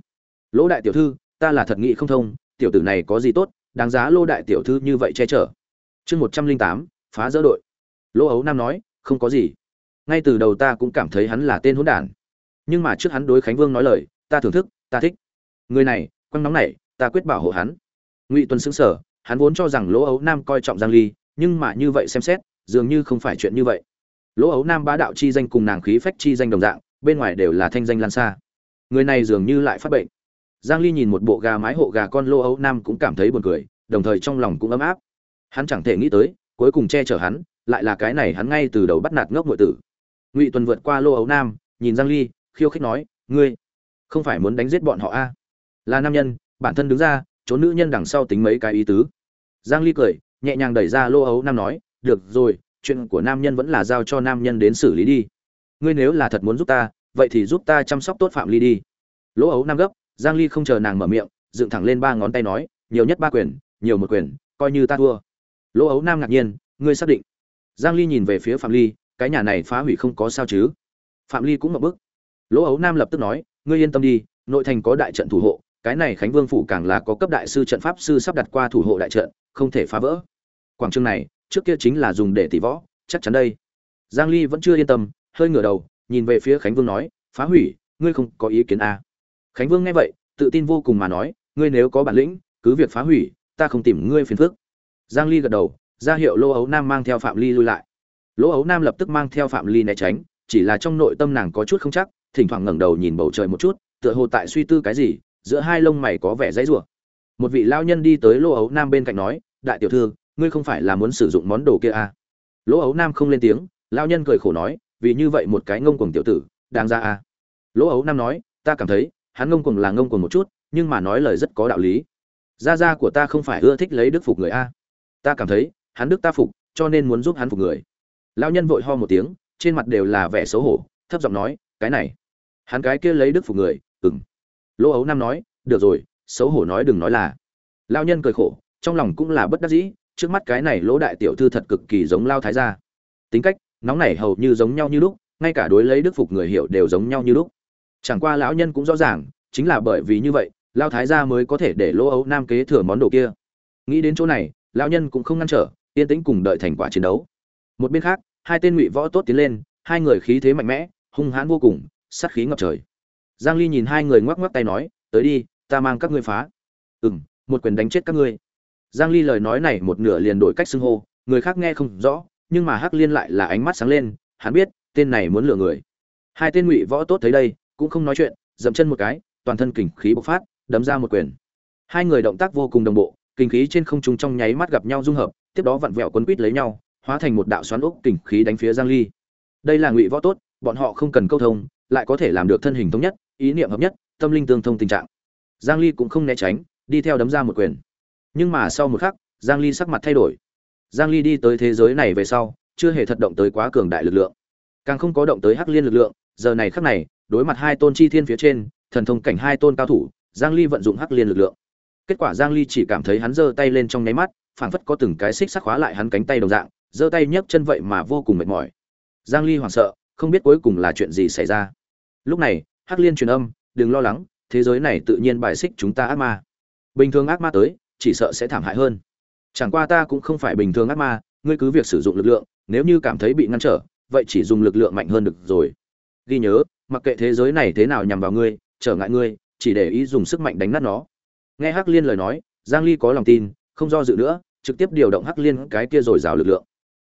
lỗ đại tiểu thư, ta là thật nghị không thông, tiểu tử này có gì tốt, đáng giá lô đại tiểu thư như vậy che chở. Chương một trăm linh tám, phá dỡ đội. Lỗ ấu nam nói, không có gì. Ngay từ đầu ta cũng cảm thấy hắn là tên hỗn đản. Nhưng mà trước hắn đối khánh vương nói lời, ta thưởng thức, ta thích. Người này, quăng nóng này, ta quyết bảo hộ hắn. Ngụy tuấn xứng sở hắn vốn cho rằng lỗ ấu nam coi trọng giang ly, nhưng mà như vậy xem xét, dường như không phải chuyện như vậy. Lỗ ấu nam bá đạo chi danh cùng nàng khí phách chi danh đồng dạng, bên ngoài đều là thanh danh lan xa. Người này dường như lại phát bệnh giang ly nhìn một bộ gà mái hộ gà con lô ấu nam cũng cảm thấy buồn cười, đồng thời trong lòng cũng ấm áp. Hắn chẳng thể nghĩ tới, cuối cùng che chở hắn, lại là cái này hắn ngay từ đầu bắt nạt ngốc muội tử. Ngụy tuần vượt qua lô ấu nam, nhìn giang ly, khiêu khích nói, ngươi không phải muốn đánh giết bọn họ a à? là nam nhân, bản thân đứng ra trốn nữ nhân đằng sau tính mấy cái ý tứ. Giang ly cười, nhẹ nhàng đẩy ra lô ấu nam nói, được rồi, chuyện của nam nhân vẫn là giao cho nam nhân đến xử lý đi. Ngươi nếu là thật muốn giúp ta, vậy thì giúp ta chăm sóc tốt phạm ly đi. Lô ấu nam gấp giang ly không chờ nàng mở miệng, dựng thẳng lên ba ngón tay nói, nhiều nhất ba quyền, nhiều một quyền, coi như ta thua. Lỗ ấu nam ngạc nhiên, ngươi xác định? Giang ly nhìn về phía phạm ly, cái nhà này phá hủy không có sao chứ? Phạm ly cũng một bức. Lỗ ấu nam lập tức nói, ngươi yên tâm đi, nội thành có đại trận thủ hộ, cái này khánh vương phủ càng là có cấp đại sư trận pháp sư sắp đặt qua thủ hộ đại trận, không thể phá vỡ. Quảng trường này, trước kia chính là dùng để tỷ võ, chắc chắn đây. Giang ly vẫn chưa yên tâm, hơi ngửa đầu, nhìn về phía khánh vương nói, phá hủy, ngươi không có ý kiến à khánh vương nghe vậy, tự tin vô cùng mà nói, ngươi nếu có bản lĩnh, cứ việc phá hủy, ta không tìm ngươi phiền phức giang ly gật đầu, ra hiệu lô ấu nam mang theo phạm ly lui lại lỗ ấu nam lập tức mang theo phạm ly né tránh, chỉ là trong nội tâm nàng có chút không chắc, thỉnh thoảng ngẩng đầu nhìn bầu trời một chút, tựa hồ tại suy tư cái gì, giữa hai lông mày có vẻ dãy rủa một vị lao nhân đi tới Lô ấu nam bên cạnh nói, đại tiểu thư, ngươi không phải là muốn sử dụng món đồ kia à? lỗ ấu nam không lên tiếng, lao nhân cười khổ nói, vì như vậy một cái ngông cuồng tiểu tử, đáng ra à? lỗ ấu nam nói, ta cảm thấy hắn ngông cuồng là ngông cuồng một chút, nhưng mà nói lời rất có đạo lý. Gia gia của ta không phải ưa thích lấy đức phục người a. Ta cảm thấy, hắn đức ta phục, cho nên muốn giúp hắn phục người. Lão nhân vội ho một tiếng, trên mặt đều là vẻ xấu hổ, thấp giọng nói, cái này, hắn cái kia lấy đức phục người ừng lỗ ấu nam nói, được rồi, xấu hổ nói đừng nói là. Lao nhân cười khổ, trong lòng cũng là bất đắc dĩ, trước mắt cái này lỗ đại tiểu thư thật cực kỳ giống lao thái gia. Tính cách, nóng này hầu như giống nhau như lúc, ngay cả đối lấy đức phục người hiểu đều giống nhau như lúc chẳng qua lão nhân cũng rõ ràng, chính là bởi vì như vậy lao thái gia mới có thể để lỗ ấu nam kế thừa món đồ kia. Nghĩ đến chỗ này, lão nhân cũng không ngăn trở, yên tĩnh cùng đợi thành quả chiến đấu. Một bên khác, hai tên ngụy võ tốt tiến lên, hai người khí thế mạnh mẽ, hung hãn vô cùng, sát khí ngập trời. Giang ly nhìn hai người ngoắc ngoắc tay nói, tới đi, ta mang các ngươi phá. Ừm, một quyền đánh chết các ngươi. Giang ly lời nói này một nửa liền đổi cách xưng hô, người khác nghe không rõ, nhưng mà hắc liên lại là ánh mắt sáng lên, hắn biết, tên này muốn lừa người. Hai tên ngụy võ tốt thấy đây cũng không nói chuyện, dậm chân một cái, toàn thân kình khí bộc phát, đấm ra một quyền. Hai người động tác vô cùng đồng bộ, kình khí trên không trung trong nháy mắt gặp nhau dung hợp, tiếp đó vặn vẹo quấn quít lấy nhau, hóa thành một đạo xoắn ốc kình khí đánh phía giang ly. Đây là ngụy võ tốt, bọn họ không cần câu thông, lại có thể làm được thân hình thống nhất, ý niệm hợp nhất, tâm linh tương thông tình trạng. Giang ly cũng không né tránh, đi theo đấm ra một quyền. Nhưng mà sau một khắc, giang ly sắc mặt thay đổi. Giang ly đi tới thế giới này về sau, chưa hề thật động tới quá cường đại lực lượng. Càng không có động tới hắc liên lực lượng giờ này khắc này, đối mặt hai tôn chi thiên phía trên, thần thông cảnh hai tôn cao thủ, giang ly vận dụng hắc liên lực lượng. Kết quả giang ly chỉ cảm thấy hắn giơ tay lên trong nháy mắt, phảng phất có từng cái xích sắc khóa lại hắn cánh tay đồng dạng, giơ tay nhấc chân vậy mà vô cùng mệt mỏi. Giang ly hoảng sợ, không biết cuối cùng là chuyện gì xảy ra. Lúc này, hắc liên truyền âm, đừng lo lắng, thế giới này tự nhiên bài xích chúng ta ác ma. Bình thường ác ma tới, chỉ sợ sẽ thảm hại hơn. Chẳng qua ta cũng không phải bình thường ác ma, ngươi cứ việc sử dụng lực lượng, nếu như cảm thấy bị ngăn trở, vậy chỉ dùng lực lượng mạnh hơn được rồi ghi nhớ, mặc kệ thế giới này thế nào nhằm vào ngươi, trở ngại ngươi, chỉ để ý dùng sức mạnh đánh nát nó. Nghe hắc liên lời nói, giang ly có lòng tin, không do dự nữa, trực tiếp điều động hắc liên cái kia rồi rào lực lượng.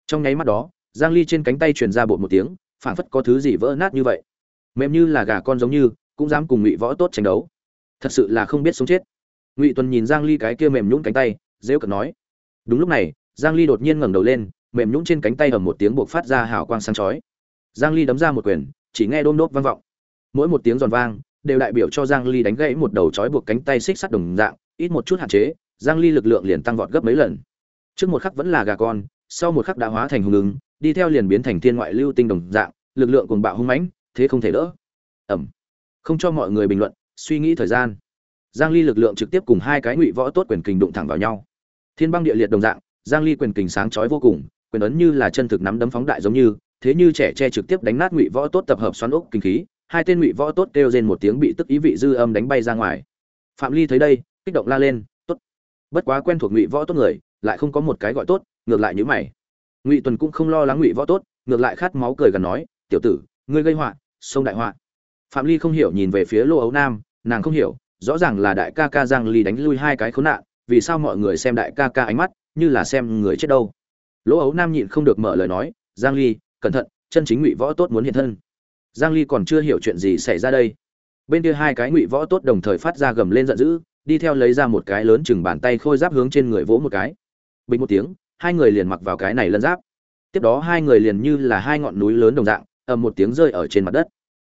Trong nháy mắt đó, giang ly trên cánh tay truyền ra bột một tiếng phản phất có thứ gì vỡ nát như vậy. Mềm như là gà con giống như, cũng dám cùng ngụy võ tốt tranh đấu. Thật sự là không biết sống chết. Ngụy tuần nhìn giang ly cái kia mềm nhũn cánh tay dễ cợt nói. Đúng lúc này, giang ly đột nhiên ngẩng đầu lên, mềm nhũn trên cánh tay ầm một tiếng buộc phát ra hào quang sáng chói. Giang ly đấm ra một quyền chỉ nghe đôm đốp vang vọng. Mỗi một tiếng giòn vang, đều đại biểu cho giang ly đánh gãy một đầu chói buộc cánh tay xích sắt đồng dạng, ít một chút hạn chế, giang ly lực lượng liền tăng vọt gấp mấy lần. Trước một khắc vẫn là gà con, sau một khắc đã hóa thành hùng ứng, đi theo liền biến thành thiên ngoại lưu tinh đồng dạng, lực lượng cuồng bạo hung mãnh, thế không thể đỡ. Ẩm. Không cho mọi người bình luận, suy nghĩ thời gian. Giang ly lực lượng trực tiếp cùng hai cái ngụy võ tốt quyền kình đụng thẳng vào nhau. Thiên băng địa liệt đồng dạng, giang ly quyền kình sáng chói vô cùng, quyền ấn như là chân thực nắm đấm phóng đại giống như thế như trẻ che trực tiếp đánh nát ngụy võ tốt tập hợp xoắn ốc kinh khí, hai tên ngụy võ tốt kêu rên một tiếng bị tức ý vị dư âm đánh bay ra ngoài. Phạm ly thấy đây, kích động la lên, tốt. Bất quá quen thuộc ngụy võ tốt người, lại không có một cái gọi tốt, ngược lại như mày. Ngụy tuần cũng không lo lắng ngụy võ tốt, ngược lại khát máu cười gần nói, tiểu tử, ngươi gây họa, sông đại họa. Phạm ly không hiểu nhìn về phía lô ấu nam, nàng không hiểu, rõ ràng là đại ca ca giang ly đánh lui hai cái khốn nạn, vì sao mọi người xem đại ca ca ánh mắt, như là xem người chết đâu. Lỗ ấu nam nhịn không được mở lời nói, giang ly cẩn thận, chân chính ngụy võ tốt muốn hiện thân. Giang ly còn chưa hiểu chuyện gì xảy ra đây. Bên kia hai cái ngụy võ tốt đồng thời phát ra gầm lên giận dữ, đi theo lấy ra một cái lớn chừng bàn tay khôi giáp hướng trên người vỗ một cái. Bình một tiếng, hai người liền mặc vào cái này lân giáp. Tiếp đó hai người liền như là hai ngọn núi lớn đồng dạng, ầm một tiếng rơi ở trên mặt đất.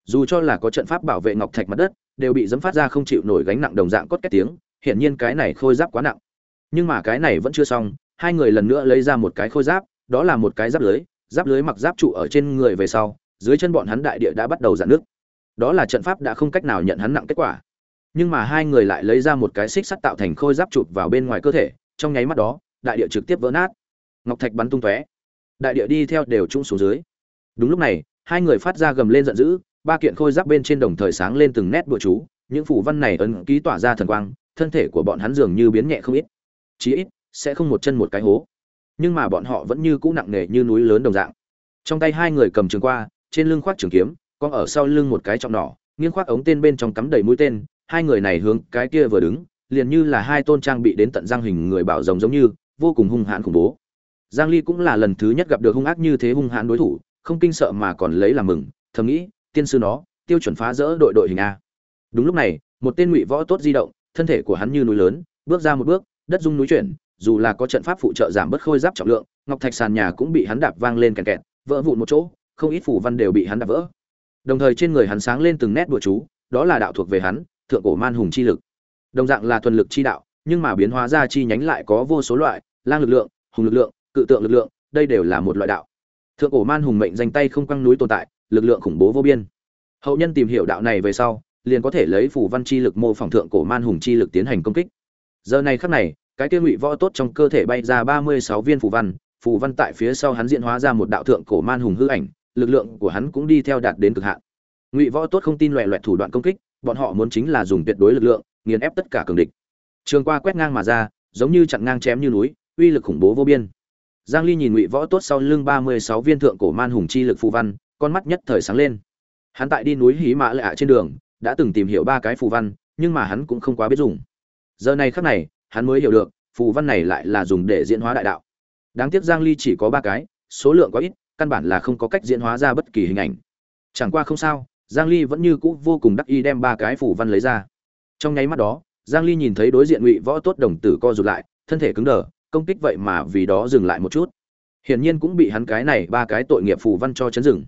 Dù cho là có trận pháp bảo vệ ngọc thạch mặt đất, đều bị dẫm phát ra không chịu nổi gánh nặng đồng dạng cốt két tiếng, hiển nhiên cái này khôi giáp quá nặng. Nhưng mà cái này vẫn chưa xong, hai người lần nữa lấy ra một cái khôi giáp, đó là một cái giáp lưới giáp lưới mặc giáp trụ ở trên người về sau, dưới chân bọn hắn đại địa đã bắt đầu dạn nước đó là trận pháp đã không cách nào nhận hắn nặng kết quả. Nhưng mà hai người lại lấy ra một cái xích sắt tạo thành khôi giáp chụp vào bên ngoài cơ thể, trong nháy mắt đó, đại địa trực tiếp vỡ nát. Ngọc thạch bắn tung tóe. Đại địa đi theo đều trung xuống dưới. Đúng lúc này, hai người phát ra gầm lên giận dữ, ba kiện khôi giáp bên trên đồng thời sáng lên từng nét bụa chú, những phủ văn này ấn ký tỏa ra thần quang, thân thể của bọn hắn dường như biến nhẹ không ít. Chí ít, sẽ không một chân một cái hố nhưng mà bọn họ vẫn như cũ nặng nề như núi lớn đồng dạng. Trong tay hai người cầm trường qua, trên lưng khoác trường kiếm còn ở sau lưng một cái trọng nỏ, nghiêng khoác ống tên bên trong cắm đầy mũi tên, hai người này hướng cái kia vừa đứng, liền như là hai tôn trang bị đến tận giang hình người bảo rồng giống như, vô cùng hung hãn khủng bố. Giang ly cũng là lần thứ nhất gặp được hung ác như thế hung hãn đối thủ, không kinh sợ mà còn lấy làm mừng, thầm nghĩ, tiên sư nó, tiêu chuẩn phá rỡ đội đội hình a. Đúng lúc này, một tên ngụy võ tốt di động, thân thể của hắn như núi lớn, bước ra một bước, đất rung núi chuyển dù là có trận pháp phụ trợ giảm bớt khôi giáp trọng lượng, ngọc thạch sàn nhà cũng bị hắn đạp vang lên kẹt kẹt, vỡ vụn một chỗ, không ít phù văn đều bị hắn đạp vỡ. Đồng thời trên người hắn sáng lên từng nét bùa chú, đó là đạo thuộc về hắn, thượng cổ man hùng chi lực. Đồng dạng là thuần lực chi đạo, nhưng mà biến hóa ra chi nhánh lại có vô số loại, lang lực lượng, hùng lực lượng, cự tượng lực lượng, đây đều là một loại đạo. Thượng cổ man hùng mệnh danh tay không quăng núi tồn tại, lực lượng khủng bố vô biên. Hậu nhân tìm hiểu đạo này về sau, liền có thể lấy phù văn chi lực mô phỏng thượng cổ man hùng chi lực tiến hành công kích. Giờ này khắc này cái kia ngụy võ tốt trong cơ thể bay ra ba mươi sáu viên phù văn phù văn tại phía sau hắn diễn hóa ra một đạo thượng cổ man hùng hư ảnh, lực lượng của hắn cũng đi theo đạt đến cực hạn. Ngụy võ tốt không tin loẹ loẹt thủ đoạn công kích, bọn họ muốn chính là dùng tuyệt đối lực lượng, nghiền ép tất cả cường địch. Trường qua quét ngang mà ra, giống như chặn ngang chém như núi, uy lực khủng bố vô biên. Giang ly nhìn ngụy võ tốt sau lưng 36 viên thượng cổ man hùng chi lực phù văn, con mắt nhất thời sáng lên. Hắn tại đi núi hí mã lạ trên đường, đã từng tìm hiểu ba cái phù văn, nhưng mà hắn cũng không quá biết dùng. Giờ này khắc này hắn mới hiểu được, phù văn này lại là dùng để diễn hóa đại đạo. Đáng tiếc giang ly chỉ có ba cái, số lượng quá ít, căn bản là không có cách diễn hóa ra bất kỳ hình ảnh. Chẳng qua không sao, giang ly vẫn như cũ vô cùng đắc ý đem ba cái phù văn lấy ra. Trong nháy mắt đó, giang ly nhìn thấy đối diện ngụy võ tốt đồng tử co rụt lại, thân thể cứng đờ, công kích vậy mà vì đó dừng lại một chút. Hiển nhiên cũng bị hắn cái này ba cái tội nghiệp phù văn cho chấn dừng.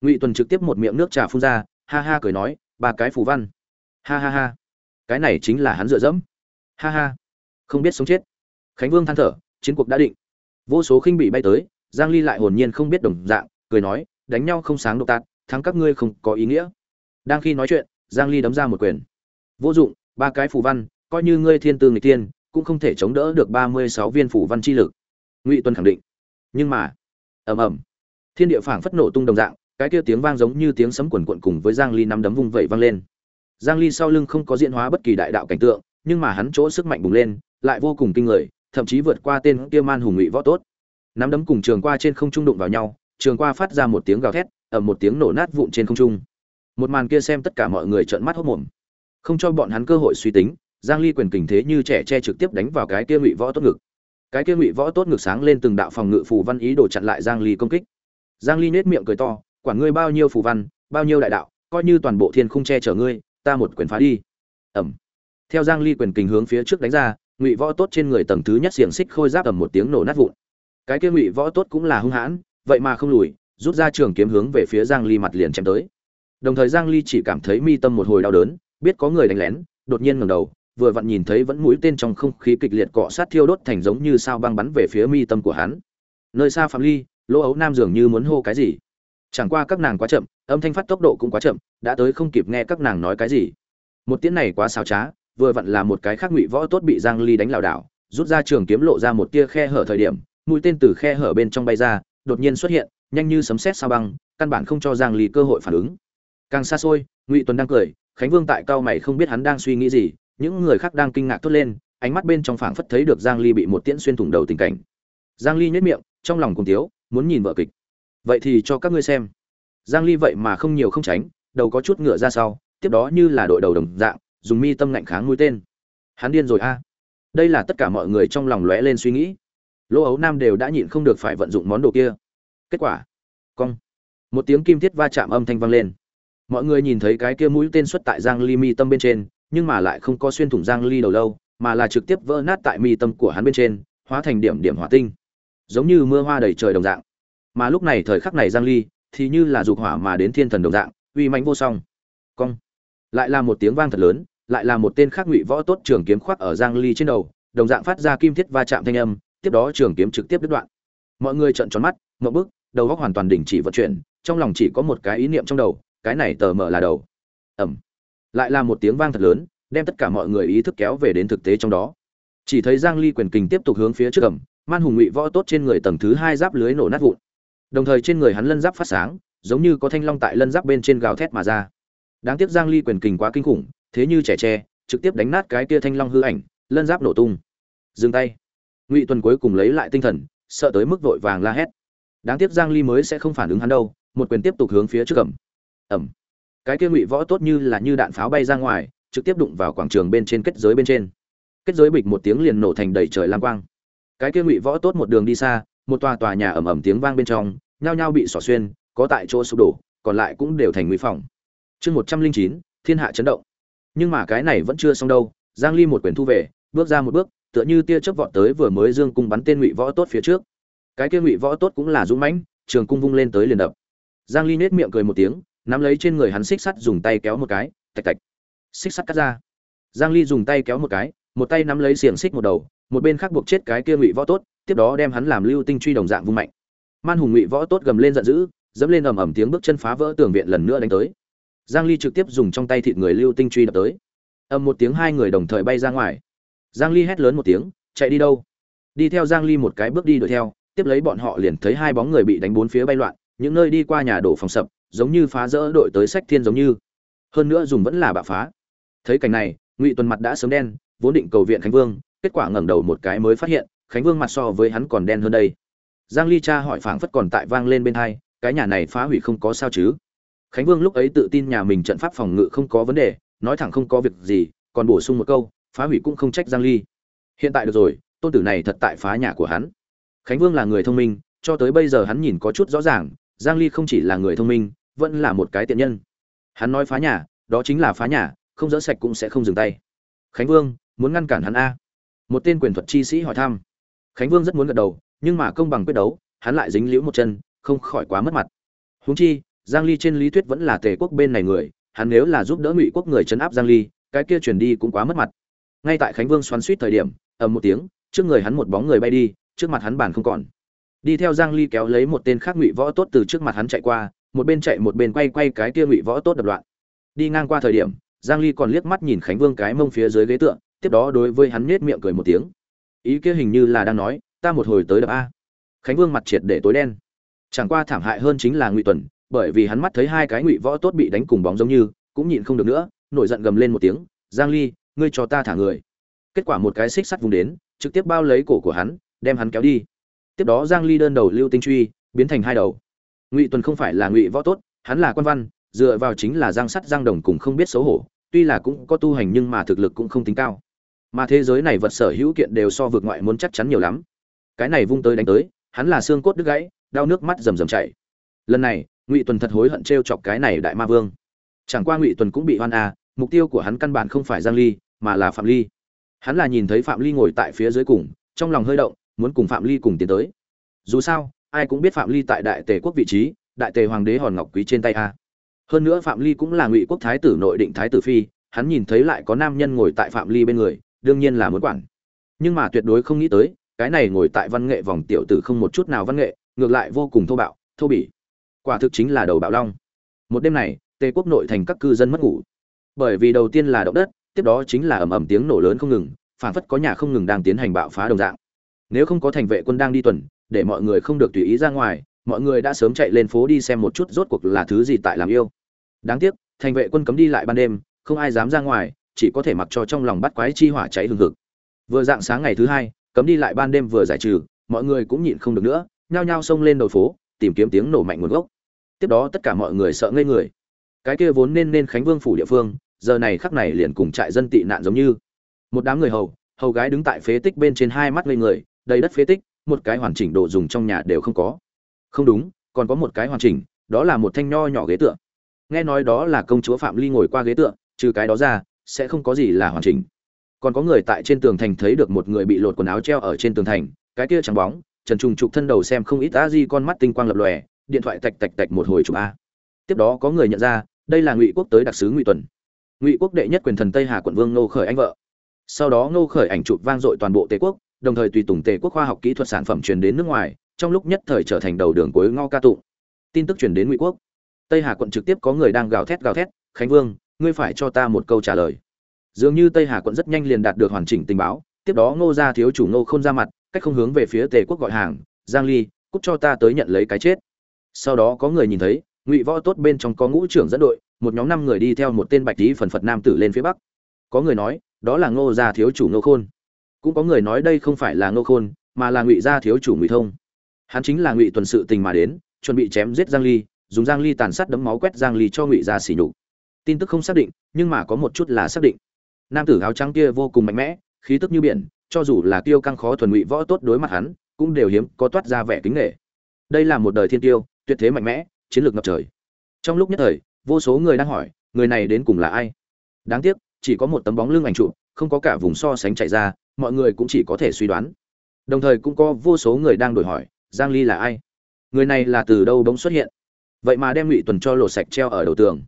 Ngụy tuần trực tiếp một miệng nước trà phun ra, ha ha cười nói, ba cái phù văn. Ha ha ha. Cái này chính là hắn dựa dẫm. Ha ha không biết sống chết. Khánh vương than thở, chiến cuộc đã định. Vô số khinh bị bay tới, giang ly lại hồn nhiên không biết đồng dạng, cười nói, đánh nhau không sáng độc tạt, thắng các ngươi không có ý nghĩa. Đang khi nói chuyện, giang ly đấm ra một quyền. Vô dụng, ba cái phù văn, coi như ngươi thiên tư nghịch tiên cũng không thể chống đỡ được 36 viên phù văn chi lực. Ngụy tuân khẳng định. Nhưng mà, ầm ầm, thiên địa phảng phất nổ tung đồng dạng, cái kia tiếng vang giống như tiếng sấm quần cuộn cùng với giang ly nắm đấm vung vẩy vang lên. Giang ly sau lưng không có diễn hóa bất kỳ đại đạo cảnh tượng, nhưng mà hắn chỗ sức mạnh bùng lên lại vô cùng kinh người, thậm chí vượt qua tên kia man hùng ngụy võ tốt. Nắm đấm cùng trường qua trên không trung đụng vào nhau, trường qua phát ra một tiếng gào thét ầm một tiếng nổ nát vụn trên không trung. Một màn kia xem tất cả mọi người trợn mắt hốt mồm. Không cho bọn hắn cơ hội suy tính, giang ly quyền kình thế như trẻ che trực tiếp đánh vào cái kia ngụy võ tốt ngực. Cái kia ngụy võ tốt ngực sáng lên từng đạo phòng ngự phù văn ý đồ chặn lại giang ly công kích. Giang ly nết miệng cười to quản ngươi bao nhiêu phù văn, bao nhiêu đại đạo, coi như toàn bộ thiên khung che chở ngươi, ta một quyền phá đi. Ẩm. Theo giang ly quyền kình hướng phía trước đánh ra ngụy võ tốt trên người tầng thứ nhất xiềng xích khôi giáp ầm một tiếng nổ nát vụn. Cái kia ngụy võ tốt cũng là hung hãn, vậy mà không lùi, rút ra trường kiếm hướng về phía giang ly mặt liền chém tới. Đồng thời giang ly chỉ cảm thấy mi tâm một hồi đau đớn, biết có người đánh lén, đột nhiên ngẩng đầu, vừa vặn nhìn thấy vẫn mũi tên trong không khí kịch liệt cọ sát thiêu đốt thành giống như sao băng bắn về phía mi tâm của hắn. Nơi xa phạm ly, lỗ ấu nam dường như muốn hô cái gì? Chẳng qua các nàng quá chậm, âm thanh phát tốc độ cũng quá chậm, đã tới không kịp nghe các nàng nói cái gì. Một tiếng này quá xào trá vừa vặn là một cái khác ngụy võ tốt bị giang ly đánh lảo đảo, rút ra trường kiếm lộ ra một tia khe hở thời điểm, mũi tên từ khe hở bên trong bay ra, đột nhiên xuất hiện, nhanh như sấm sét sao băng, căn bản không cho giang ly cơ hội phản ứng. Càng xa xôi, ngụy tuấn đang cười, khánh vương tại cao mày không biết hắn đang suy nghĩ gì, những người khác đang kinh ngạc thốt lên, ánh mắt bên trong phảng phất thấy được giang ly bị một tiễn xuyên thủng đầu tình cảnh. Giang ly nhếch miệng, trong lòng cùng tiếu, muốn nhìn vợ kịch. Vậy thì cho các ngươi xem. Giang ly vậy mà không nhiều không tránh, đầu có chút ngựa ra sau, tiếp đó như là đội đầu đồng dạng dùng mi tâm lạnh kháng mũi tên. Hắn điên rồi a. Đây là tất cả mọi người trong lòng lóe lên suy nghĩ. Lỗ ấu nam đều đã nhịn không được phải vận dụng món đồ kia. Kết quả, cong. Một tiếng kim thiết va chạm âm thanh vang lên. Mọi người nhìn thấy cái kia mũi tên xuất tại giang ly mi tâm bên trên, nhưng mà lại không có xuyên thủng giang ly đầu lâu, mà là trực tiếp vỡ nát tại mi tâm của hắn bên trên, hóa thành điểm điểm hỏa tinh. Giống như mưa hoa đầy trời đồng dạng. Mà lúc này thời khắc này giang ly thì như là dục hỏa mà đến thiên thần đồng dạng, uy mãnh vô song. Cong. Lại là một tiếng vang thật lớn lại là một tên khác ngụy võ tốt trường kiếm khoác ở giang ly trên đầu, đồng dạng phát ra kim thiết va chạm thanh âm, tiếp đó trường kiếm trực tiếp đứt đoạn. Mọi người trợn tròn mắt ngậm bức đầu óc hoàn toàn đình chỉ vận chuyển, trong lòng chỉ có một cái ý niệm trong đầu, cái này tờ mở là đầu. Ẩm. Lại là một tiếng vang thật lớn, đem tất cả mọi người ý thức kéo về đến thực tế trong đó. Chỉ thấy giang ly quyền kình tiếp tục hướng phía trước ẩm, man hùng ngụy võ tốt trên người tầng thứ hai giáp lưới nổ nát vụn. Đồng thời trên người hắn lân giáp phát sáng, giống như có thanh long tại lân giáp bên trên gào thét mà ra. Đáng tiếc giang ly quyền kình quá kinh khủng thế như trẻ tre, trực tiếp đánh nát cái kia thanh long hư ảnh, lân giáp nổ tung. Dừng tay. Ngụy tuần cuối cùng lấy lại tinh thần, sợ tới mức vội vàng la hét. Đáng tiếc giang ly mới sẽ không phản ứng hắn đâu, một quyền tiếp tục hướng phía trước ẩm. Ẩm. Cái kia ngụy võ tốt như là như đạn pháo bay ra ngoài, trực tiếp đụng vào quảng trường bên trên kết giới bên trên. Kết giới bịch một tiếng liền nổ thành đầy trời lam quang. Cái kia ngụy võ tốt một đường đi xa, một tòa tòa nhà ầm ầm tiếng vang bên trong, nhao nhao bị xỏ xuyên, có tại chỗ sụp đổ, còn lại cũng đều thành nguy phòng. Chương một trăm linh chín, thiên hạ chấn động nhưng mà cái này vẫn chưa xong đâu, giang ly một quyền thu về, bước ra một bước, tựa như tia chớp vọt tới vừa mới dương cung bắn tên ngụy võ tốt phía trước. Cái kia ngụy võ tốt cũng là dũng mãnh, trường cung vung lên tới liền đập. Giang ly nết miệng cười một tiếng, nắm lấy trên người hắn xích sắt dùng tay kéo một cái, tạch tạch. Xích sắt cắt ra. Giang ly dùng tay kéo một cái, một tay nắm lấy xiềng xích một đầu, một bên khác buộc chết cái kia ngụy võ tốt, tiếp đó đem hắn làm lưu tinh truy đồng dạng vung mạnh. Man hùng ngụy võ tốt gầm lên giận dữ, dẫm lên ầm ầm tiếng bước chân phá vỡ tường viện lần nữa đánh tới giang ly trực tiếp dùng trong tay thịt người lưu tinh truy đập tới. Ầm một tiếng hai người đồng thời bay ra ngoài. Giang ly hét lớn một tiếng, chạy đi đâu? Đi theo giang ly một cái bước đi đuổi theo, tiếp lấy bọn họ liền thấy hai bóng người bị đánh bốn phía bay loạn, những nơi đi qua nhà đổ phòng sập, giống như phá rỡ đội tới sách thiên giống như. Hơn nữa dùng vẫn là bạo phá. Thấy cảnh này, ngụy tuần mặt đã sớm đen, vốn định cầu viện khánh vương, kết quả ngẩng đầu một cái mới phát hiện, khánh vương mặt so với hắn còn đen hơn đây. Giang ly cha hỏi phảng phất còn tại vang lên bên hai, cái nhà này phá hủy không có sao chứ? Khánh vương lúc ấy tự tin nhà mình trận pháp phòng ngự không có vấn đề, nói thẳng không có việc gì, còn bổ sung một câu, phá hủy cũng không trách giang ly. Hiện tại được rồi, tôn tử này thật tại phá nhà của hắn. Khánh vương là người thông minh, cho tới bây giờ hắn nhìn có chút rõ ràng, giang ly không chỉ là người thông minh, vẫn là một cái tiện nhân. Hắn nói phá nhà, đó chính là phá nhà, không dỡ sạch cũng sẽ không dừng tay. Khánh vương, muốn ngăn cản hắn a? Một tên quyền thuật chi sĩ hỏi thăm. Khánh vương rất muốn gật đầu, nhưng mà công bằng quyết đấu, hắn lại dính liễu một chân, không khỏi quá mất mặt. Huống chi giang ly trên lý thuyết vẫn là tề quốc bên này người, hắn nếu là giúp đỡ ngụy quốc người chấn áp giang ly, cái kia truyền đi cũng quá mất mặt. Ngay tại khánh vương xoắn suýt thời điểm, ầm một tiếng, trước người hắn một bóng người bay đi, trước mặt hắn bản không còn. Đi theo giang ly kéo lấy một tên khác ngụy võ tốt từ trước mặt hắn chạy qua, một bên chạy một bên quay quay cái kia ngụy võ tốt đập loạn. Đi ngang qua thời điểm, giang ly còn liếc mắt nhìn khánh vương cái mông phía dưới ghế tượng tiếp đó đối với hắn nết miệng cười một tiếng. Ý kia hình như là đang nói, ta một hồi tới đập a. Khánh vương mặt triệt để tối đen. Chẳng qua thảm hại hơn chính là ngụy tuần bởi vì hắn mắt thấy hai cái ngụy võ tốt bị đánh cùng bóng giống như, cũng nhịn không được nữa, nổi giận gầm lên một tiếng, giang ly, ngươi cho ta thả người. Kết quả một cái xích sắt vùng đến, trực tiếp bao lấy cổ của hắn, đem hắn kéo đi. Tiếp đó giang ly đơn đầu lưu tinh truy, biến thành hai đầu. Ngụy tuần không phải là ngụy võ tốt, hắn là quan văn, dựa vào chính là giang sắt giang đồng cùng không biết xấu hổ, tuy là cũng có tu hành nhưng mà thực lực cũng không tính cao. Mà thế giới này vật sở hữu kiện đều so vượt ngoại muốn chắc chắn nhiều lắm. Cái này vung tới đánh tới, hắn là xương cốt đứt gãy, đau nước mắt rầm rầm chảy. Lần này ngụy tuần thật hối hận t chọc cái này đại ma vương. Chẳng qua ngụy tuần cũng bị hoan à mục tiêu của hắn căn bản không phải giang ly, mà là phạm ly. Hắn là nhìn thấy phạm ly ngồi tại phía dưới cùng, trong lòng hơi động, muốn cùng phạm ly cùng tiến tới. Dù sao, ai cũng biết phạm ly tại đại tề quốc vị trí, đại tề hoàng đế hòn ngọc quý trên tay a. Hơn nữa phạm ly cũng là ngụy quốc thái tử nội định thái tử phi, hắn nhìn thấy lại có nam nhân ngồi tại phạm ly bên người, đương nhiên là muốn quản. Nhưng mà tuyệt đối không nghĩ tới, cái này ngồi tại văn nghệ vòng tiểu tử không một chút nào văn nghệ, ngược lại vô cùng thô bạo, thô bỉ quả thực chính là đầu bạo long. Một đêm này, tề quốc nội thành các cư dân mất ngủ. Bởi vì đầu tiên là động đất, tiếp đó chính là ầm ầm tiếng nổ lớn không ngừng phản phất có nhà không ngừng đang tiến hành bạo phá đồng dạng. Nếu không có thành vệ quân đang đi tuần, để mọi người không được tùy ý ra ngoài, mọi người đã sớm chạy lên phố đi xem một chút rốt cuộc là thứ gì tại làm yêu. Đáng tiếc, thành vệ quân cấm đi lại ban đêm, không ai dám ra ngoài, chỉ có thể mặc cho trong lòng bắt quái chi hỏa cháy hừng hực. Vừa dạng sáng ngày thứ hai, cấm đi lại ban đêm vừa giải trừ, mọi người cũng nhịn không được nữa, nhao nhao xông lên đầu phố, tìm kiếm tiếng nổ mạnh nguồn gốc tiếp đó tất cả mọi người sợ ngây người. Cái kia vốn nên nên khánh vương phủ địa phương, giờ này khắc này liền cùng trại dân tị nạn giống như. Một đám người hầu hầu gái đứng tại phế tích bên trên hai mắt ngây người, đầy đất phế tích, một cái hoàn chỉnh đồ dùng trong nhà đều không có. Không đúng, còn có một cái hoàn chỉnh, đó là một thanh nho nhỏ ghế tựa. Nghe nói đó là công chúa phạm ly ngồi qua ghế tựa, trừ cái đó ra, sẽ không có gì là hoàn chỉnh. Còn có người tại trên tường thành thấy được một người bị lột quần áo treo ở trên tường thành, cái kia trắng bóng, trần trùng trục thân đầu xem không ít a di con mắt tinh quang lập lòe điện thoại tạch tạch tạch một hồi chụp a. Tiếp đó có người nhận ra, đây là ngụy quốc tới đặc sứ ngụy tuần. Ngụy quốc đệ nhất quyền thần tây hà quận vương Ngô khởi anh vợ. Sau đó ngô khởi ảnh chụp vang dội toàn bộ tề quốc, đồng thời tùy tùng tề quốc khoa học kỹ thuật sản phẩm truyền đến nước ngoài, trong lúc nhất thời trở thành đầu đường cuối Ngao ca tụng tin tức truyền đến ngụy quốc. Tây hà quận trực tiếp có người đang gào thét gào thét, khánh vương, ngươi phải cho ta một câu trả lời. Dường như tây hà quận rất nhanh liền đạt được hoàn chỉnh tình báo, tiếp đó ngô gia thiếu chủ ngô không ra mặt, cách không hướng về phía tề quốc gọi hàng, giang ly, cút cho ta tới nhận lấy cái chết sau đó có người nhìn thấy, ngụy võ tốt bên trong có ngũ trưởng dẫn đội, một nhóm năm người đi theo một tên bạch tí phần phật nam tử lên phía bắc. Có người nói, đó là ngô gia thiếu chủ ngô khôn. Cũng có người nói đây không phải là ngô khôn, mà là ngụy gia thiếu chủ ngụy thông. Hắn chính là ngụy tuần sự tình mà đến, chuẩn bị chém giết giang ly, dùng giang ly tàn sát đấm máu quét giang ly cho ngụy gia xỉ nhục. Tin tức không xác định, nhưng mà có một chút là xác định. Nam tử áo trắng kia vô cùng mạnh mẽ, khí tức như biển, cho dù là tiêu căng khó thuần ngụy võ tốt đối mặt hắn, cũng đều hiếm có toát ra vẻ kính nghệ đây là một đời thiên tiêu tuyệt thế mạnh mẽ, chiến lược ngập trời. Trong lúc nhất thời, vô số người đang hỏi, người này đến cùng là ai? Đáng tiếc, chỉ có một tấm bóng lưng ảnh trụ không có cả vùng so sánh chạy ra, mọi người cũng chỉ có thể suy đoán. Đồng thời cũng có vô số người đang đổi hỏi, giang ly là ai? Người này là từ đâu bỗng xuất hiện? Vậy mà đem ngụy tuần cho lột sạch treo ở đầu tường.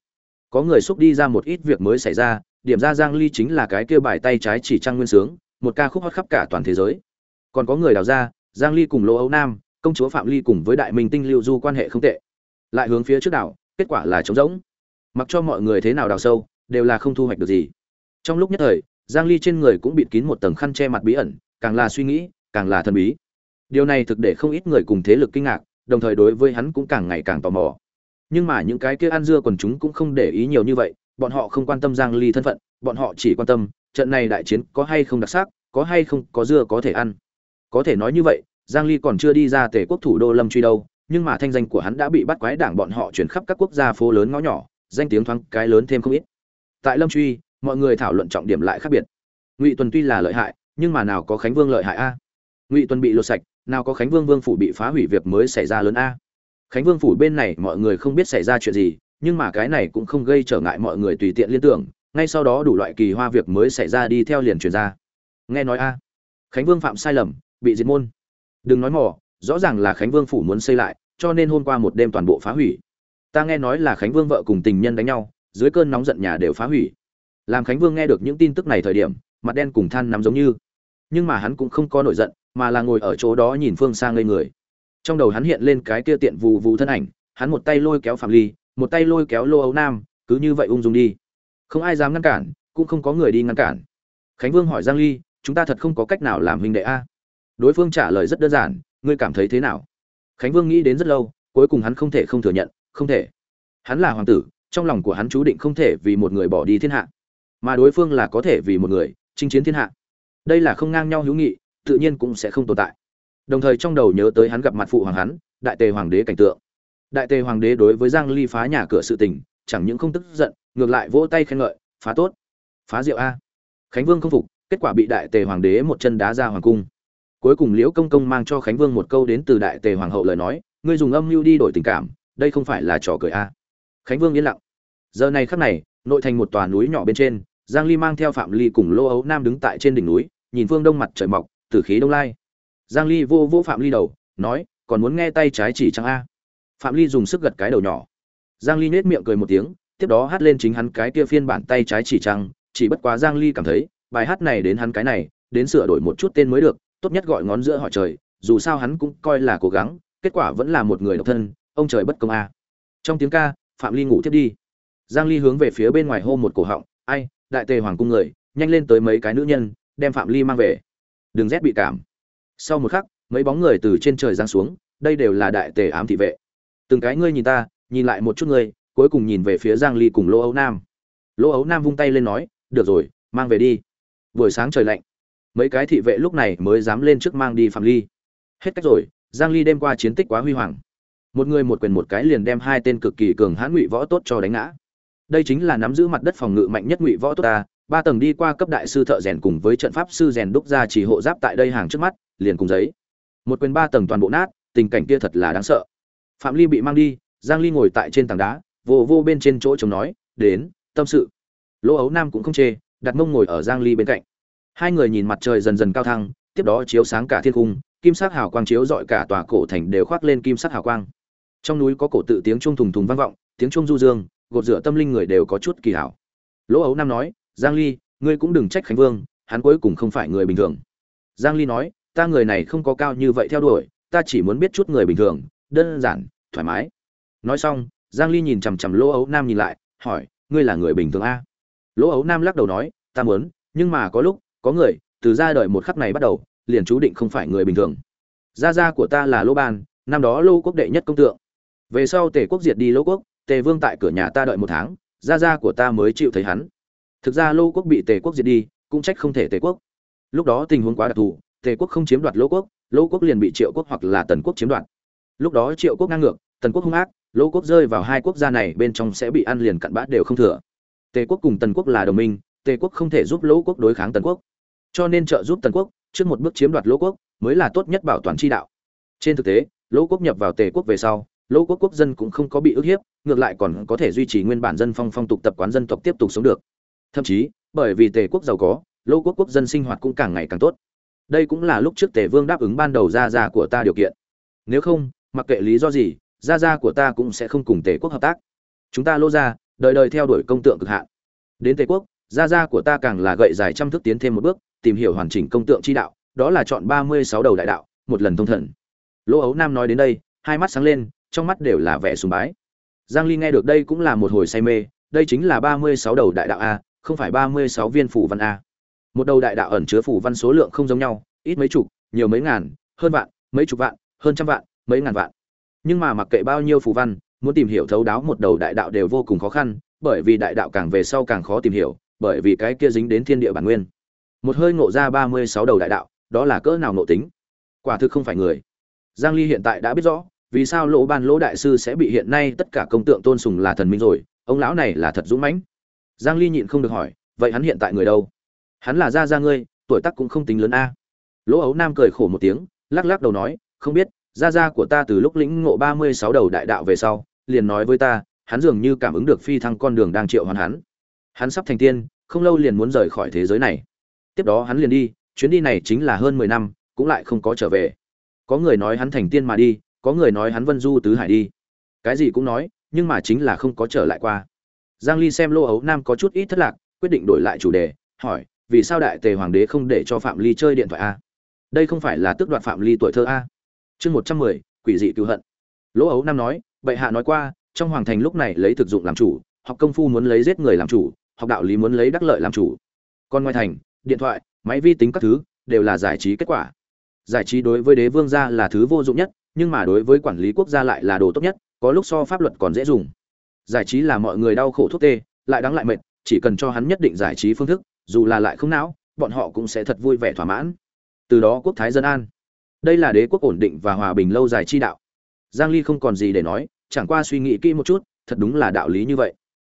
Có người xúc đi ra một ít việc mới xảy ra, điểm ra giang ly chính là cái kia bài tay trái chỉ trăng nguyên sướng, một ca khúc hot khắp cả toàn thế giới. Còn có người đào ra, giang ly cùng lỗ ấu nam công chúa phạm ly cùng với đại minh tinh lưu du quan hệ không tệ. Lại hướng phía trước đảo, kết quả là trống rỗng. Mặc cho mọi người thế nào đào sâu, đều là không thu hoạch được gì. Trong lúc nhất thời, giang ly trên người cũng bịt kín một tầng khăn che mặt bí ẩn, càng là suy nghĩ, càng là thần bí. Điều này thực để không ít người cùng thế lực kinh ngạc, đồng thời đối với hắn cũng càng ngày càng tò mò. Nhưng mà những cái kia ăn dưa còn chúng cũng không để ý nhiều như vậy, bọn họ không quan tâm giang ly thân phận, bọn họ chỉ quan tâm, trận này đại chiến có hay không đặc sắc, có hay không có dưa có thể ăn. Có thể nói như vậy giang ly còn chưa đi ra tề quốc thủ đô lâm truy đâu, nhưng mà thanh danh của hắn đã bị bắt quái đảng bọn họ chuyển khắp các quốc gia phố lớn ngõ nhỏ, danh tiếng thoáng cái lớn thêm không ít. Tại lâm truy, mọi người thảo luận trọng điểm lại khác biệt. Ngụy tuần tuy là lợi hại, nhưng mà nào có khánh vương lợi hại a? Ngụy tuần bị lột sạch, nào có khánh vương vương phủ bị phá hủy việc mới xảy ra lớn a? Khánh vương phủ bên này mọi người không biết xảy ra chuyện gì, nhưng mà cái này cũng không gây trở ngại mọi người tùy tiện liên tưởng, ngay sau đó đủ loại kỳ hoa việc mới xảy ra đi theo liền truyền ra. Nghe nói a, khánh vương phạm sai lầm, bị diệt môn đừng nói mỏ rõ ràng là khánh vương phủ muốn xây lại, cho nên hôm qua một đêm toàn bộ phá hủy. Ta nghe nói là khánh vương vợ cùng tình nhân đánh nhau, dưới cơn nóng giận nhà đều phá hủy. Làm khánh vương nghe được những tin tức này thời điểm, mặt đen cùng than nắm giống như. Nhưng mà hắn cũng không có nổi giận, mà là ngồi ở chỗ đó nhìn phương xa ngây người. Trong đầu hắn hiện lên cái kia tiện vù vù thân ảnh, hắn một tay lôi kéo phạm ly, một tay lôi kéo lô ấu nam, cứ như vậy ung dung đi. Không ai dám ngăn cản, cũng không có người đi ngăn cản. Khánh vương hỏi giang ly, chúng ta thật không có cách nào làm huynh đệ a? Đối phương trả lời rất đơn giản, ngươi cảm thấy thế nào? Khánh vương nghĩ đến rất lâu, cuối cùng hắn không thể không thừa nhận, không thể. Hắn là hoàng tử, trong lòng của hắn chú định không thể vì một người bỏ đi thiên hạ. Mà đối phương là có thể vì một người chinh chiến thiên hạ. Đây là không ngang nhau hữu nghị, tự nhiên cũng sẽ không tồn tại. Đồng thời trong đầu nhớ tới hắn gặp mặt phụ hoàng hắn, đại tề hoàng đế cảnh tượng. Đại tề hoàng đế đối với giang ly phá nhà cửa sự tình, chẳng những không tức giận, ngược lại vỗ tay khen ngợi, phá tốt. Phá diệu a. Khánh vương không phục, kết quả bị đại tề hoàng đế một chân đá ra hoàng cung cuối cùng liễu công công mang cho khánh vương một câu đến từ đại tề hoàng hậu lời nói ngươi dùng âm mưu đi đổi tình cảm đây không phải là trò cười a khánh vương yên lặng. Giờ này khắc này nội thành một tòa núi nhỏ bên trên giang ly mang theo phạm ly cùng lô ấu nam đứng tại trên đỉnh núi nhìn phương đông mặt trời mọc tử khí đông lai. Giang ly vô vô phạm ly đầu nói còn muốn nghe tay trái chỉ chẳng a? Phạm ly dùng sức gật cái đầu nhỏ. Giang ly nết miệng cười một tiếng tiếp đó hát lên chính hắn cái kia phiên bản tay trái chỉ trăng, chỉ bất quá giang ly cảm thấy bài hát này đến hắn cái này đến sửa đổi một chút tên mới được tốt nhất gọi ngón giữa họ trời, dù sao hắn cũng coi là cố gắng, kết quả vẫn là một người độc thân, ông trời bất công a. Trong tiếng ca, phạm ly ngủ tiếp đi. Giang ly hướng về phía bên ngoài hô một cổ họng, ai, đại tề hoàng cung người, nhanh lên tới mấy cái nữ nhân, đem phạm ly mang về. Đừng rét bị cảm. Sau một khắc, mấy bóng người từ trên trời giáng xuống, đây đều là đại tề ám thị vệ. Từng cái ngươi nhìn ta, nhìn lại một chút ngươi, cuối cùng nhìn về phía giang ly cùng lỗ ấu nam. Lỗ ấu nam vung tay lên nói, được rồi, mang về đi. Buổi sáng trời lạnh mấy cái thị vệ lúc này mới dám lên trước mang đi phạm ly. Hết cách rồi, giang ly đêm qua chiến tích quá huy hoàng. Một người một quyền một cái liền đem hai tên cực kỳ cường hãn ngụy võ tốt cho đánh ngã. Đây chính là nắm giữ mặt đất phòng ngự mạnh nhất ngụy võ tốt ta, ba tầng đi qua cấp đại sư thợ rèn cùng với trận pháp sư rèn đúc ra chỉ hộ giáp tại đây hàng trước mắt, liền cùng giấy. Một quyền ba tầng toàn bộ nát, tình cảnh kia thật là đáng sợ. Phạm ly bị mang đi, giang ly ngồi tại trên tảng đá, vô vô bên trên chỗ chồng nói, đến, tâm sự. Lỗ ấu nam cũng không chê, đặt mông ngồi ở giang ly bên cạnh hai người nhìn mặt trời dần dần cao thăng, tiếp đó chiếu sáng cả thiên cung kim sắc hào quang chiếu rọi cả tòa cổ thành đều khoác lên kim sắc hào quang. Trong núi có cổ tự tiếng chuông thùng thùng vang vọng, tiếng chuông du dương, gột rửa tâm linh người đều có chút kỳ hảo. Lỗ ấu nam nói, giang ly, ngươi cũng đừng trách khánh vương, hắn cuối cùng không phải người bình thường. Giang ly nói, ta người này không có cao như vậy theo đuổi, ta chỉ muốn biết chút người bình thường, đơn giản, thoải mái. Nói xong, giang ly nhìn chằm chằm lỗ ấu nam nhìn lại, hỏi, ngươi là người bình thường a? Lỗ ấu nam lắc đầu nói, ta muốn, nhưng mà có lúc có người, từ ra đời một khắc này bắt đầu, liền chú định không phải người bình thường. Gia gia của ta là lô ban, năm đó lô quốc đệ nhất công tượng. Về sau tề quốc diệt đi lô quốc, tề vương tại cửa nhà ta đợi một tháng, gia gia của ta mới chịu thấy hắn. Thực ra lô quốc bị tề quốc diệt đi, cũng trách không thể tề quốc. Lúc đó tình huống quá đặc thù, tề quốc không chiếm đoạt lô quốc lô quốc liền bị triệu quốc hoặc là tần quốc chiếm đoạt. Lúc đó triệu quốc ngang ngược, tần quốc hung ác, lô quốc rơi vào hai quốc gia này bên trong sẽ bị ăn liền cặn bã đều không thừa. Tề quốc cùng tần quốc là đồng minh, tề quốc không thể giúp lô quốc đối kháng tần quốc cho nên trợ giúp tần quốc, trước một bước chiếm đoạt lỗ quốc, mới là tốt nhất bảo toàn chi đạo. Trên thực tế, lỗ quốc nhập vào tề quốc về sau, lỗ quốc quốc dân cũng không có bị ức hiếp, ngược lại còn có thể duy trì nguyên bản dân phong phong tục tập quán dân tộc tiếp tục sống được. Thậm chí, bởi vì tề quốc giàu có, lỗ quốc quốc dân sinh hoạt cũng càng ngày càng tốt. Đây cũng là lúc trước tề vương đáp ứng ban đầu ra ra của ta điều kiện. Nếu không, mặc kệ lý do gì, gia gia của ta cũng sẽ không cùng tề quốc hợp tác. Chúng ta lô ra đời đời theo đuổi công tượng cực hạn. Đến tề quốc, gia gia của ta càng là gậy dài trăm thước tiến thêm một bước tìm hiểu hoàn chỉnh công tượng chi đạo, đó là chọn ba mươi sáu đầu đại đạo, một lần thông thần. Lỗ ấu nam nói đến đây, hai mắt sáng lên, trong mắt đều là vẻ sùng bái. Giang ly nghe được đây cũng là một hồi say mê, đây chính là ba mươi sáu đầu đại đạo a, không phải ba mươi sáu viên phủ văn a. Một đầu đại đạo ẩn chứa phủ văn số lượng không giống nhau, ít mấy chục, nhiều mấy ngàn, hơn vạn, mấy chục vạn, hơn trăm vạn, mấy ngàn vạn. Nhưng mà mặc kệ bao nhiêu phù văn, muốn tìm hiểu thấu đáo một đầu đại đạo đều vô cùng khó khăn, bởi vì đại đạo càng về sau càng khó tìm hiểu, bởi vì cái kia dính đến thiên địa bản nguyên một hơi ngộ ra ba mươi sáu đầu đại đạo đó là cỡ nào ngộ tính? Quả thực không phải người. Giang ly hiện tại đã biết rõ vì sao lỗ ban lỗ đại sư sẽ bị hiện nay tất cả công tượng tôn sùng là thần minh rồi ông lão này là thật dũng mãnh. Giang ly nhịn không được hỏi vậy hắn hiện tại người đâu? Hắn là gia gia ngươi tuổi tác cũng không tính lớn a. Lỗ ấu nam cười khổ một tiếng lắc lắc đầu nói không biết gia gia của ta từ lúc lĩnh ngộ ba mươi sáu đầu đại đạo về sau, liền nói với ta, hắn dường như cảm ứng được phi thăng con đường đang triệu hoán hắn. Hắn sắp thành tiên, không lâu liền muốn rời khỏi thế giới này. Tiếp đó hắn liền đi, chuyến đi này chính là hơn mười năm, cũng lại không có trở về. Có người nói hắn thành tiên mà đi, có người nói hắn vân du tứ hải đi. Cái gì cũng nói, nhưng mà chính là không có trở lại qua. Giang Ly xem Lô Ấu Nam có chút ít thất lạc, quyết định đổi lại chủ đề, hỏi, vì sao đại tề hoàng đế không để cho Phạm Ly chơi điện thoại a? Đây không phải là tước đoạt Phạm Ly tuổi thơ a? chương một trăm mười quỷ dị cứu hận lỗ ấu nam nói bệ hạ nói qua trong hoàng thành lúc này lấy thực dụng làm chủ học công phu muốn lấy giết người làm chủ học đạo lý muốn lấy đắc lợi làm chủ còn ngoài thành điện thoại, máy vi tính các thứ, đều là giải trí kết quả. Giải trí đối với đế vương gia là thứ vô dụng nhất, nhưng mà đối với quản lý quốc gia lại là đồ tốt nhất, có lúc so pháp luật còn dễ dùng. Giải trí là mọi người đau khổ thuốc tê, lại đáng lại mệt, chỉ cần cho hắn nhất định giải trí phương thức, dù là lại không não, bọn họ cũng sẽ thật vui vẻ thỏa mãn. Từ đó quốc thái dân an. Đây là đế quốc ổn định và hòa bình lâu dài chi đạo. Giang ly không còn gì để nói, chẳng qua suy nghĩ kỹ một chút, thật đúng là đạo lý như vậy.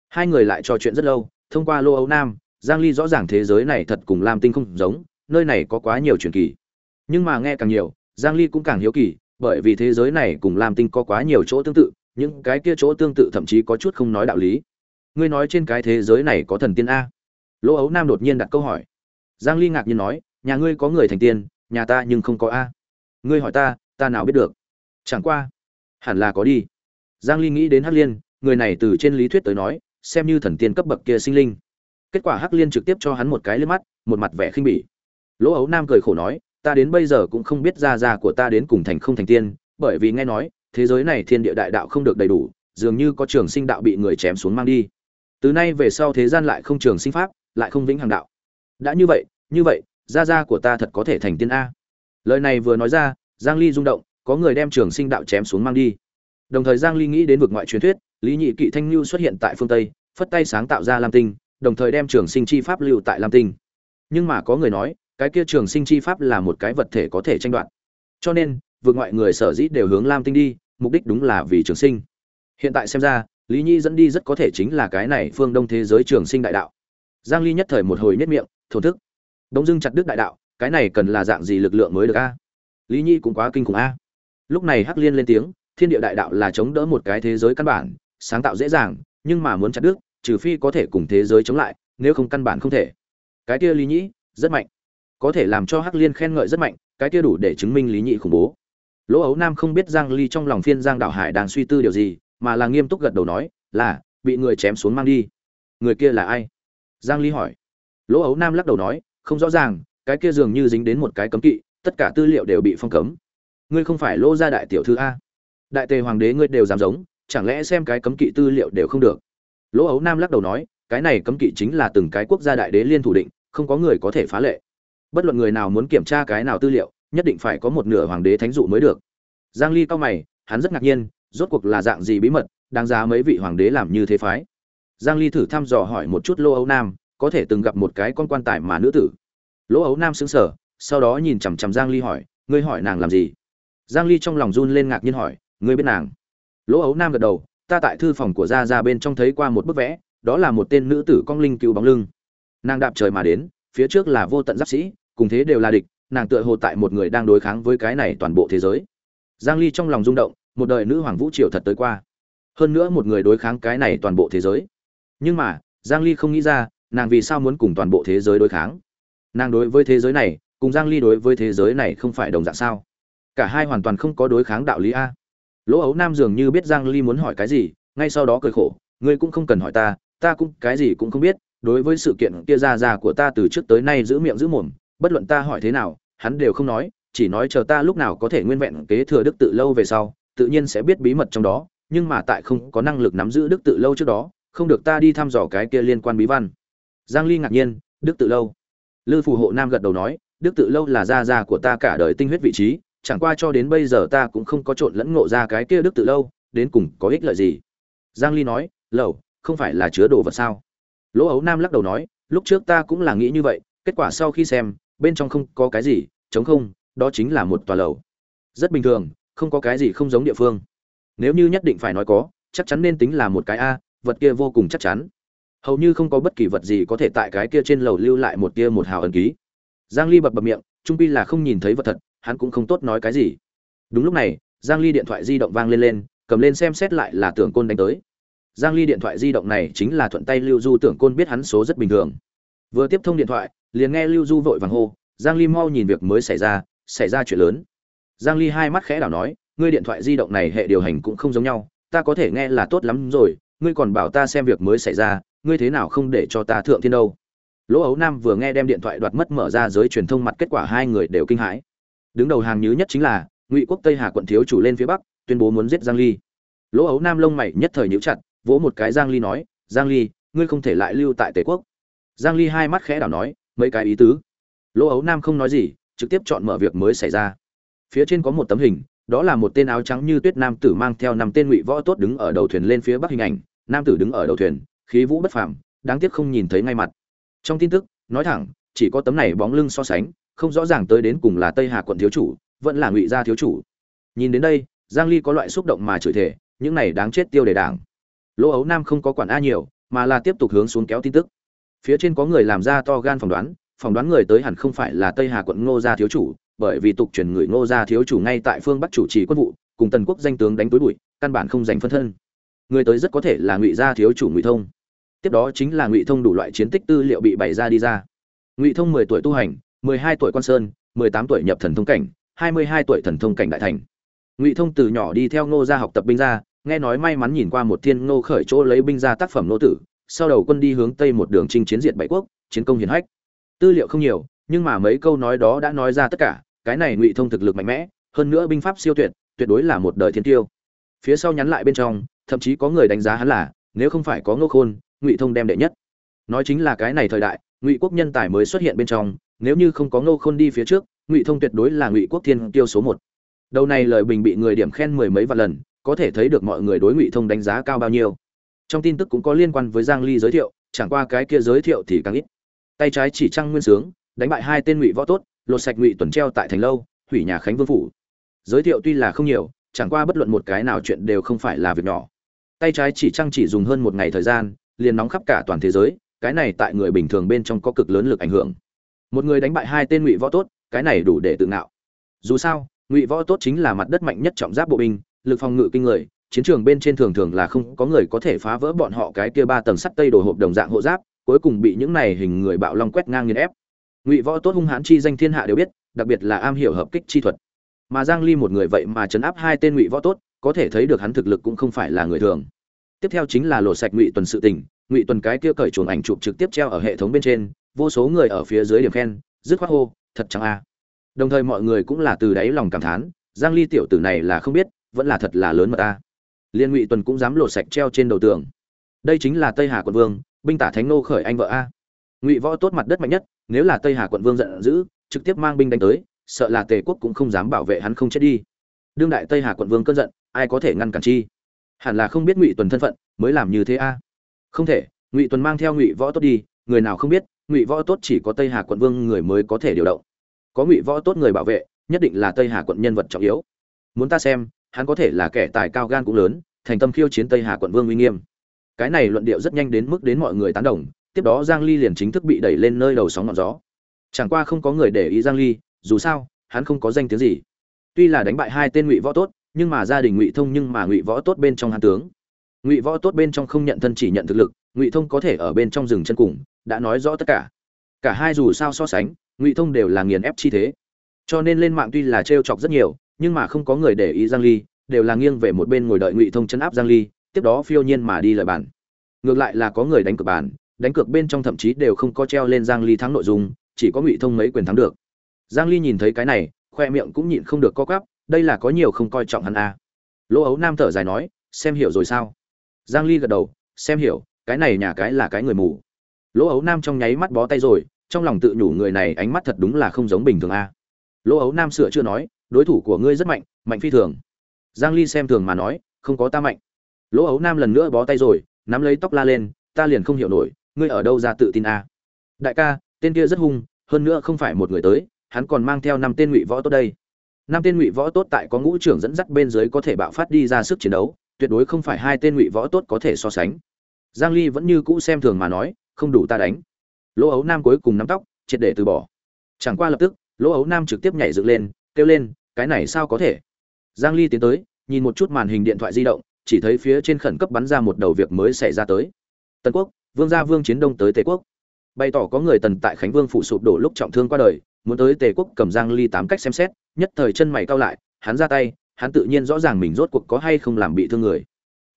Hai người lại trò chuyện rất lâu, thông qua lô âu nam giang ly rõ ràng thế giới này thật cùng lam tinh không giống, nơi này có quá nhiều truyền kỳ. Nhưng mà nghe càng nhiều, giang ly cũng càng hiếu kỳ, bởi vì thế giới này cùng lam tinh có quá nhiều chỗ tương tự, những cái kia chỗ tương tự thậm chí có chút không nói đạo lý. Ngươi nói trên cái thế giới này có thần tiên a? Lỗ ấu nam đột nhiên đặt câu hỏi. Giang ly ngạc nhiên nói, nhà ngươi có người thành tiên, nhà ta nhưng không có a. Ngươi hỏi ta ta nào biết được? Chẳng qua, hẳn là có đi. Giang ly nghĩ đến hắc liên, người này từ trên lý thuyết tới nói, xem như thần tiên cấp bậc kia sinh linh kết quả hắc liên trực tiếp cho hắn một cái lên mắt, một mặt vẻ khinh bỉ. Lỗ ấu nam cười khổ nói, ta đến bây giờ cũng không biết ra ra của ta đến cùng thành không thành tiên, bởi vì nghe nói, thế giới này thiên địa đại đạo không được đầy đủ, dường như có trường sinh đạo bị người chém xuống mang đi. Từ nay về sau thế gian lại không trường sinh pháp, lại không vĩnh hằng đạo. Đã như vậy như vậy, gia gia của ta thật có thể thành tiên a? Lời này vừa nói ra, giang ly rung động, có người đem trường sinh đạo chém xuống mang đi. Đồng thời giang ly nghĩ đến vực ngoại truyền thuyết, lý nhị kỵ thanh lưu xuất hiện tại phương tây, phất tay sáng tạo ra lam tinh đồng thời đem trường sinh chi pháp lưu tại lam tinh. Nhưng mà có người nói, cái kia trường sinh chi pháp là một cái vật thể có thể tranh đoạt. Cho nên vượt ngoại người sở dĩ đều hướng lam tinh đi, mục đích đúng là vì trường sinh. Hiện tại xem ra, lý nhi dẫn đi rất có thể chính là cái này phương đông thế giới trường sinh đại đạo. Giang ly nhất thời một hồi nhất miệng thổ thức. Đông dưng chặt đức đại đạo, cái này cần là dạng gì lực lượng mới được a? Lý nhi cũng quá kinh khủng a. Lúc này hắc liên lên tiếng, thiên địa đại đạo là chống đỡ một cái thế giới căn bản, sáng tạo dễ dàng, nhưng mà muốn chặt đứt trừ phi có thể cùng thế giới chống lại, nếu không căn bản không thể. Cái kia lý nhĩ, rất mạnh. Có thể làm cho hắc liên khen ngợi rất mạnh, cái kia đủ để chứng minh lý nhị khủng bố. Lỗ ấu nam không biết giang ly trong lòng phiên giang đạo hải đang suy tư điều gì, mà là nghiêm túc gật đầu nói, là, bị người chém xuống mang đi. Người kia là ai? Giang ly hỏi. Lỗ ấu nam lắc đầu nói, không rõ ràng, cái kia dường như dính đến một cái cấm kỵ, tất cả tư liệu đều bị phong cấm. Ngươi không phải lô gia đại tiểu thư a? Đại tề hoàng đế ngươi đều dám giống, chẳng lẽ xem cái cấm kỵ tư liệu đều không được? Lỗ ấu nam lắc đầu nói, cái này cấm kỵ chính là từng cái quốc gia đại đế liên thủ định, không có người có thể phá lệ. Bất luận người nào muốn kiểm tra cái nào tư liệu, nhất định phải có một nửa hoàng đế thánh dụ mới được. Giang ly cao mày, hắn rất ngạc nhiên, rốt cuộc là dạng gì bí mật, đáng giá mấy vị hoàng đế làm như thế phái. Giang ly thử thăm dò hỏi một chút Lỗ ấu nam, có thể từng gặp một cái con quan tài mà nữ tử. Lỗ ấu nam sững sờ, sau đó nhìn chằm chằm giang ly hỏi, ngươi hỏi nàng làm gì? Giang ly trong lòng run lên ngạc nhiên hỏi, ngươi biết nàng? Lỗ ấu nam gật đầu ta tại thư phòng của gia gia bên trong thấy qua một bức vẽ, đó là một tên nữ tử cong linh cứu bóng lưng. Nàng đạp trời mà đến, phía trước là vô tận giáp sĩ, cùng thế đều là địch, nàng tựa hồ tại một người đang đối kháng với cái này toàn bộ thế giới. Giang ly trong lòng rung động, một đời nữ hoàng vũ triều thật tới qua. Hơn nữa một người đối kháng cái này toàn bộ thế giới. Nhưng mà, giang ly không nghĩ ra, nàng vì sao muốn cùng toàn bộ thế giới đối kháng? Nàng đối với thế giới này, cùng giang ly đối với thế giới này không phải đồng dạng sao? Cả hai hoàn toàn không có đối kháng đạo lý a lỗ ấu nam dường như biết giang ly muốn hỏi cái gì, ngay sau đó cười khổ, ngươi cũng không cần hỏi ta ta cũng cái gì cũng không biết, đối với sự kiện kia ra ra của ta từ trước tới nay giữ miệng giữ mồm, bất luận ta hỏi thế nào, hắn đều không nói, chỉ nói chờ ta lúc nào có thể nguyên vẹn kế thừa đức tự lâu về sau, tự nhiên sẽ biết bí mật trong đó, nhưng mà tại không có năng lực nắm giữ đức tự lâu trước đó, không được ta đi thăm dò cái kia liên quan bí văn. Giang ly ngạc nhiên, đức tự lâu? Lư phù hộ nam gật đầu nói, đức tự lâu là gia gia của ta cả đời tinh huyết vị trí chẳng qua cho đến bây giờ ta cũng không có trộn lẫn ngộ ra cái kia đức tự lâu, đến cùng có ích lợi gì? Giang ly nói, lầu, không phải là chứa đồ vật sao? Lỗ ấu nam lắc đầu nói, lúc trước ta cũng là nghĩ như vậy, kết quả sau khi xem, bên trong không có cái gì chống không, đó chính là một tòa lầu. Rất bình thường, không có cái gì không giống địa phương. Nếu như nhất định phải nói có, chắc chắn nên tính là một cái a, vật kia vô cùng chắc chắn. Hầu như không có bất kỳ vật gì có thể tại cái kia trên lầu lưu lại một tia một hào ẩn ký. Giang ly bập bập miệng, trung pi là không nhìn thấy vật thật hắn cũng không tốt nói cái gì. Đúng lúc này, giang ly điện thoại di động vang lên lên, cầm lên xem xét lại là tưởng côn đánh tới. Giang ly điện thoại di động này chính là thuận tay lưu du tưởng côn biết hắn số rất bình thường. Vừa tiếp thông điện thoại, liền nghe lưu du vội vàng hô, giang ly mau nhìn việc mới xảy ra xảy ra chuyện lớn. Giang ly hai mắt khẽ đảo nói, ngươi điện thoại di động này hệ điều hành cũng không giống nhau, ta có thể nghe là tốt lắm rồi, ngươi còn bảo ta xem việc mới xảy ra, ngươi thế nào không để cho ta thượng thiên đâu? Lỗ ấu nam vừa nghe đem điện thoại đoạt mất mở ra giới truyền thông mặt kết quả hai người đều kinh hãi đứng đầu hàng nhứ nhất chính là ngụy quốc tây hà quận thiếu chủ lên phía bắc, tuyên bố muốn giết giang ly. Lỗ ấu nam lông mày nhất thời nhíu chặt, vỗ một cái giang ly nói, giang ly, ngươi không thể lại lưu tại tề quốc. Giang ly hai mắt khẽ đảo nói, mấy cái ý tứ? Lỗ ấu nam không nói gì, trực tiếp chọn mở việc mới xảy ra. Phía trên có một tấm hình, đó là một tên áo trắng như tuyết nam tử mang theo năm tên ngụy võ tốt đứng ở đầu thuyền lên phía bắc hình ảnh. Nam tử đứng ở đầu thuyền, khí vũ bất phàm, đáng tiếc không nhìn thấy ngay mặt. Trong tin tức, nói thẳng, chỉ có tấm này bóng lưng so sánh không rõ ràng tới đến cùng là tây hà quận thiếu chủ, vẫn là ngụy gia thiếu chủ. Nhìn đến đây, giang ly có loại xúc động mà chửi thể những này đáng chết tiêu đề đảng. Lỗ ấu nam không có quản a nhiều, mà là tiếp tục hướng xuống kéo tin tức. Phía trên có người làm ra to gan phỏng đoán phỏng đoán người tới hẳn không phải là tây hà quận ngô gia thiếu chủ, bởi vì tục truyền người ngô gia thiếu chủ ngay tại phương bắc chủ trì quân vụ, cùng tần quốc danh tướng đánh túi bụi, căn bản không giành phân thân. Người tới rất có thể là ngụy gia thiếu chủ ngụy thông. Tiếp đó chính là ngụy thông đủ loại chiến tích tư liệu bị bày ra đi ra. Ngụy thông mười tuổi tu hành mười hai tuổi quan sơn, mười tám tuổi nhập thần thông cảnh, hai mươi hai tuổi thần thông cảnh đại thành. Ngụy thông từ nhỏ đi theo ngô gia học tập binh gia, nghe nói may mắn nhìn qua một thiên ngô khởi chỗ lấy binh gia tác phẩm nô tử, sau đầu quân đi hướng tây một đường chinh chiến diệt bảy quốc, chiến công hiển hách. Tư liệu không nhiều, nhưng mà mấy câu nói đó đã nói ra tất cả, cái này ngụy thông thực lực mạnh mẽ, hơn nữa binh pháp siêu tuyệt tuyệt đối là một đời thiên tiêu. Phía sau nhắn lại bên trong, thậm chí có người đánh giá hắn là, nếu không phải có ngô khôn, ngụy thông đem đệ nhất. Nói chính là cái này thời đại, ngụy quốc nhân tài mới xuất hiện bên trong nếu như không có ngô khôn đi phía trước, ngụy thông tuyệt đối là ngụy quốc thiên tiêu số một. Đầu này lời bình bị người điểm khen mười mấy vạn lần, có thể thấy được mọi người đối ngụy thông đánh giá cao bao nhiêu. Trong tin tức cũng có liên quan với giang ly giới thiệu, chẳng qua cái kia giới thiệu thì càng ít. Tay trái chỉ trăng nguyên sướng, đánh bại hai tên ngụy võ tốt, lột sạch ngụy tuần treo tại thành lâu, hủy nhà khánh vương phủ. Giới thiệu tuy là không nhiều, chẳng qua bất luận một cái nào chuyện đều không phải là việc nhỏ. Tay trái chỉ trăng chỉ dùng hơn một ngày thời gian, liền nóng khắp cả toàn thế giới, cái này tại người bình thường bên trong có cực lớn lực ảnh hưởng một người đánh bại hai tên ngụy võ tốt, cái này đủ để tự ngạo. Dù sao, ngụy võ tốt chính là mặt đất mạnh nhất trọng giáp bộ binh, lực phòng ngự kinh người, chiến trường bên trên thường thường là không có người có thể phá vỡ bọn họ cái kia ba tầng sắt tây đồ hộp đồng dạng hộ giáp, cuối cùng bị những này hình người bạo long quét ngang nghiền ép. Ngụy võ tốt hung hãn chi danh thiên hạ đều biết, đặc biệt là am hiểu hợp kích chi thuật. Mà giang ly một người vậy mà chấn áp hai tên ngụy võ tốt, có thể thấy được hắn thực lực cũng không phải là người thường. Tiếp theo chính là lộ sạch ngụy tuần sự tình, ngụy tuần cái kia cởi chuồng ảnh chụp trực tiếp treo ở hệ thống bên trên vô số người ở phía dưới điểm khen, dứt khoát hô, thật chẳng a đồng thời mọi người cũng là từ đáy lòng cảm thán, giang ly tiểu tử này là không biết, vẫn là thật là lớn mà ta. Liên ngụy tuần cũng dám lộ sạch treo trên đầu tường. Đây chính là tây hà quận vương, binh tả thánh nô khởi anh vợ a. Ngụy võ tốt mặt đất mạnh nhất, nếu là tây hà quận vương giận dữ, trực tiếp mang binh đánh tới, sợ là tề quốc cũng không dám bảo vệ hắn không chết đi. Đương đại tây hà quận vương cơn giận, ai có thể ngăn cản chi? Hẳn là không biết ngụy tuần thân phận, mới làm như thế a. Không thể, ngụy tuần mang theo ngụy võ tốt đi, người nào không biết ngụy võ tốt chỉ có tây hà quận vương người mới có thể điều động. Có ngụy võ tốt người bảo vệ, nhất định là tây hà quận nhân vật trọng yếu. Muốn ta xem, hắn có thể là kẻ tài cao gan cũng lớn, thành tâm khiêu chiến tây hà quận vương uy nghiêm. Cái này luận điệu rất nhanh đến mức đến mọi người tán đồng, tiếp đó giang ly liền chính thức bị đẩy lên nơi đầu sóng ngọn gió. Chẳng qua không có người để ý giang ly, dù sao, hắn không có danh tiếng gì. Tuy là đánh bại hai tên ngụy võ tốt, nhưng mà gia đình ngụy thông nhưng mà ngụy võ tốt bên trong hắn tướng. Ngụy võ tốt bên trong không nhận thân chỉ nhận thực lực ngụy thông có thể ở bên trong rừng chân cùng, đã nói rõ tất cả. Cả hai dù sao so sánh, ngụy thông đều là nghiền ép chi thế. Cho nên lên mạng tuy là trêu chọc rất nhiều, nhưng mà không có người để ý giang ly, đều là nghiêng về một bên ngồi đợi ngụy thông chấn áp giang ly, tiếp đó phiêu nhiên mà đi lợi bản ngược lại là có người đánh cược bản đánh cược bên trong thậm chí đều không có treo lên giang ly thắng nội dung, chỉ có ngụy thông mấy quyền thắng được. Giang ly nhìn thấy cái này, khoe miệng cũng nhịn không được co quắp, đây là có nhiều không coi trọng hắn à. lỗ ấu nam thở dài nói, xem hiểu rồi sao? Giang ly gật đầu, xem hiểu cái này nhà cái là cái người mù. Lỗ ấu nam trong nháy mắt bó tay rồi, trong lòng tự nhủ người này ánh mắt thật đúng là không giống bình thường a. À. lỗ ấu nam sửa chưa nói, đối thủ của ngươi rất mạnh mạnh phi thường. Giang ly xem thường mà nói, không có ta mạnh. Lỗ ấu nam lần nữa bó tay rồi, nắm lấy tóc la lên, ta liền không hiểu nổi, ngươi ở đâu ra tự tin a? À? đại ca, tên kia rất hung, hơn nữa không phải một người tới, hắn còn mang theo năm tên ngụy võ tốt đây. Năm tên ngụy võ tốt tại có ngũ trưởng dẫn dắt bên dưới có thể bạo phát đi ra sức chiến đấu, tuyệt đối không phải hai tên ngụy võ tốt có thể so sánh giang ly vẫn như cũ xem thường mà nói, không đủ ta đánh. Lỗ ấu nam cuối cùng nắm tóc, triệt để từ bỏ. Chẳng qua lập tức, lỗ ấu nam trực tiếp nhảy dựng lên, kêu lên, cái này sao có thể? Giang ly tiến tới, nhìn một chút màn hình điện thoại di động, chỉ thấy phía trên khẩn cấp bắn ra một đầu việc mới xảy ra tới. Tân quốc, vương gia vương chiến đông tới tề quốc. Bày tỏ có người tần tại khánh vương phủ sụp đổ lúc trọng thương qua đời, muốn tới tề quốc cầm giang ly tám cách xem xét, nhất thời chân mày cao lại, hắn ra tay, hắn tự nhiên rõ ràng mình rốt cuộc có hay không làm bị thương người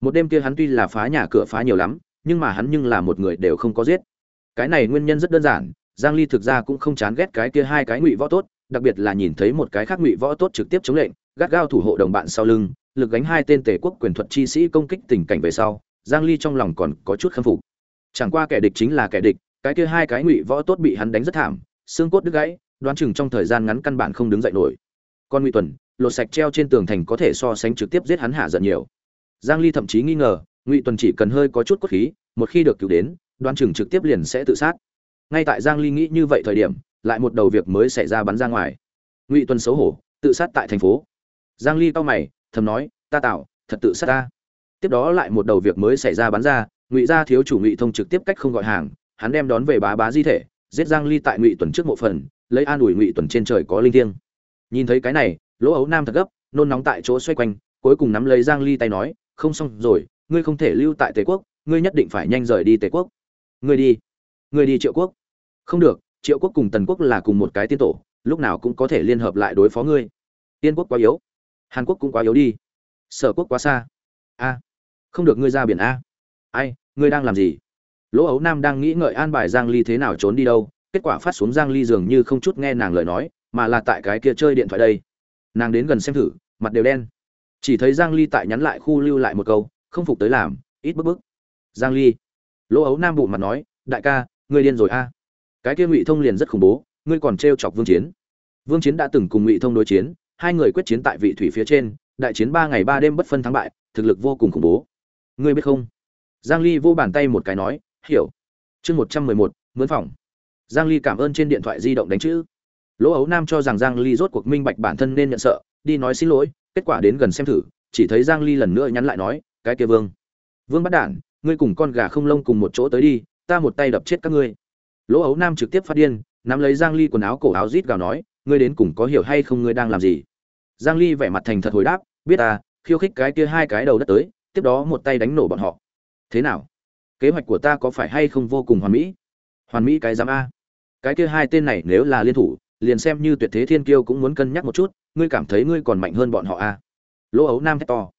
một đêm kia hắn tuy là phá nhà cửa phá nhiều lắm, nhưng mà hắn nhưng là một người đều không có giết. Cái này nguyên nhân rất đơn giản, giang ly thực ra cũng không chán ghét cái kia hai cái ngụy võ tốt, đặc biệt là nhìn thấy một cái khác ngụy võ tốt trực tiếp chống lệnh, gắt gao thủ hộ đồng bạn sau lưng, lực gánh hai tên tề quốc quyền thuật chi sĩ công kích tình cảnh về sau, giang ly trong lòng còn có chút khâm phục. Chẳng qua kẻ địch chính là kẻ địch, cái kia hai cái ngụy võ tốt bị hắn đánh rất thảm, xương cốt đứt gãy, đoán chừng trong thời gian ngắn căn bản không đứng dậy nổi. Con ngụy tuần, lột sạch treo trên tường thành có thể so sánh trực tiếp giết hắn hạ giận nhiều giang ly thậm chí nghi ngờ, ngụy tuần chỉ cần hơi có chút cốt khí, một khi được cứu đến, Đoan chừng trực tiếp liền sẽ tự sát. Ngay tại giang ly nghĩ như vậy thời điểm, lại một đầu việc mới xảy ra bắn ra ngoài. Ngụy tuần xấu hổ, tự sát tại thành phố. Giang ly cau mày, thầm nói, ta tạo, thật tự sát ta. Tiếp đó lại một đầu việc mới xảy ra bắn ra, ngụy gia thiếu chủ ngụy thông trực tiếp cách không gọi hàng, hắn đem đón về bá bá di thể, giết giang ly tại ngụy tuần trước mộ phần, lấy an ủi ngụy tuần trên trời có linh thiêng. Nhìn thấy cái này, lỗ ấu nam thật gấp, nôn nóng tại chỗ xoay quanh, cuối cùng nắm lấy giang ly tay nói không xong rồi, ngươi không thể lưu tại tề quốc, ngươi nhất định phải nhanh rời đi tề quốc. Ngươi đi ngươi đi triệu quốc. Không được, triệu quốc cùng tần quốc là cùng một cái tiên tổ, lúc nào cũng có thể liên hợp lại đối phó ngươi. Tiên quốc quá yếu, hàn quốc cũng quá yếu đi. Sở quốc quá xa. A, không được ngươi ra biển a. Ai, ngươi đang làm gì? Lỗ ấu nam đang nghĩ ngợi an bài giang ly thế nào trốn đi đâu, kết quả phát xuống giang ly dường như không chút nghe nàng lời nói, mà là tại cái kia chơi điện thoại đây. Nàng đến gần xem thử, mặt đều đen chỉ thấy giang ly tại nhắn lại khu lưu lại một câu, không phục tới làm, ít bức bức. Giang ly lỗ ấu nam bụng mặt nói, đại ca, ngươi điên rồi a. Cái kia ngụy thông liền rất khủng bố, ngươi còn trêu chọc vương chiến. Vương chiến đã từng cùng ngụy thông đối chiến, hai người quyết chiến tại vị thủy phía trên, đại chiến ba ngày ba đêm bất phân thắng bại, thực lực vô cùng khủng bố. Ngươi biết không? Giang ly vô bàn tay một cái nói, hiểu. Chương một trăm mười một, mướn phòng. Giang ly cảm ơn trên điện thoại di động đánh chữ. Lỗ ấu nam cho rằng giang ly rốt cuộc minh bạch bản thân nên nhận sợ, đi nói xin lỗi kết quả đến gần xem thử, chỉ thấy giang ly lần nữa nhắn lại nói, cái kia vương vương bắt đản, ngươi cùng con gà không lông cùng một chỗ tới đi, ta một tay đập chết các ngươi. Lỗ ấu nam trực tiếp phát điên, nắm lấy giang ly quần áo cổ áo rít gào nói, ngươi đến cùng có hiểu hay không ngươi đang làm gì? Giang ly vẻ mặt thành thật hồi đáp, biết à khiêu khích cái kia hai cái đầu đất tới, tiếp đó một tay đánh nổ bọn họ. Thế nào? Kế hoạch của ta có phải hay không vô cùng hoàn mỹ? Hoàn mỹ cái giám a. Cái kia hai tên này nếu là liên thủ liền xem như tuyệt thế thiên kiêu cũng muốn cân nhắc một chút, ngươi cảm thấy ngươi còn mạnh hơn bọn họ à? lỗ ấu nam thét to.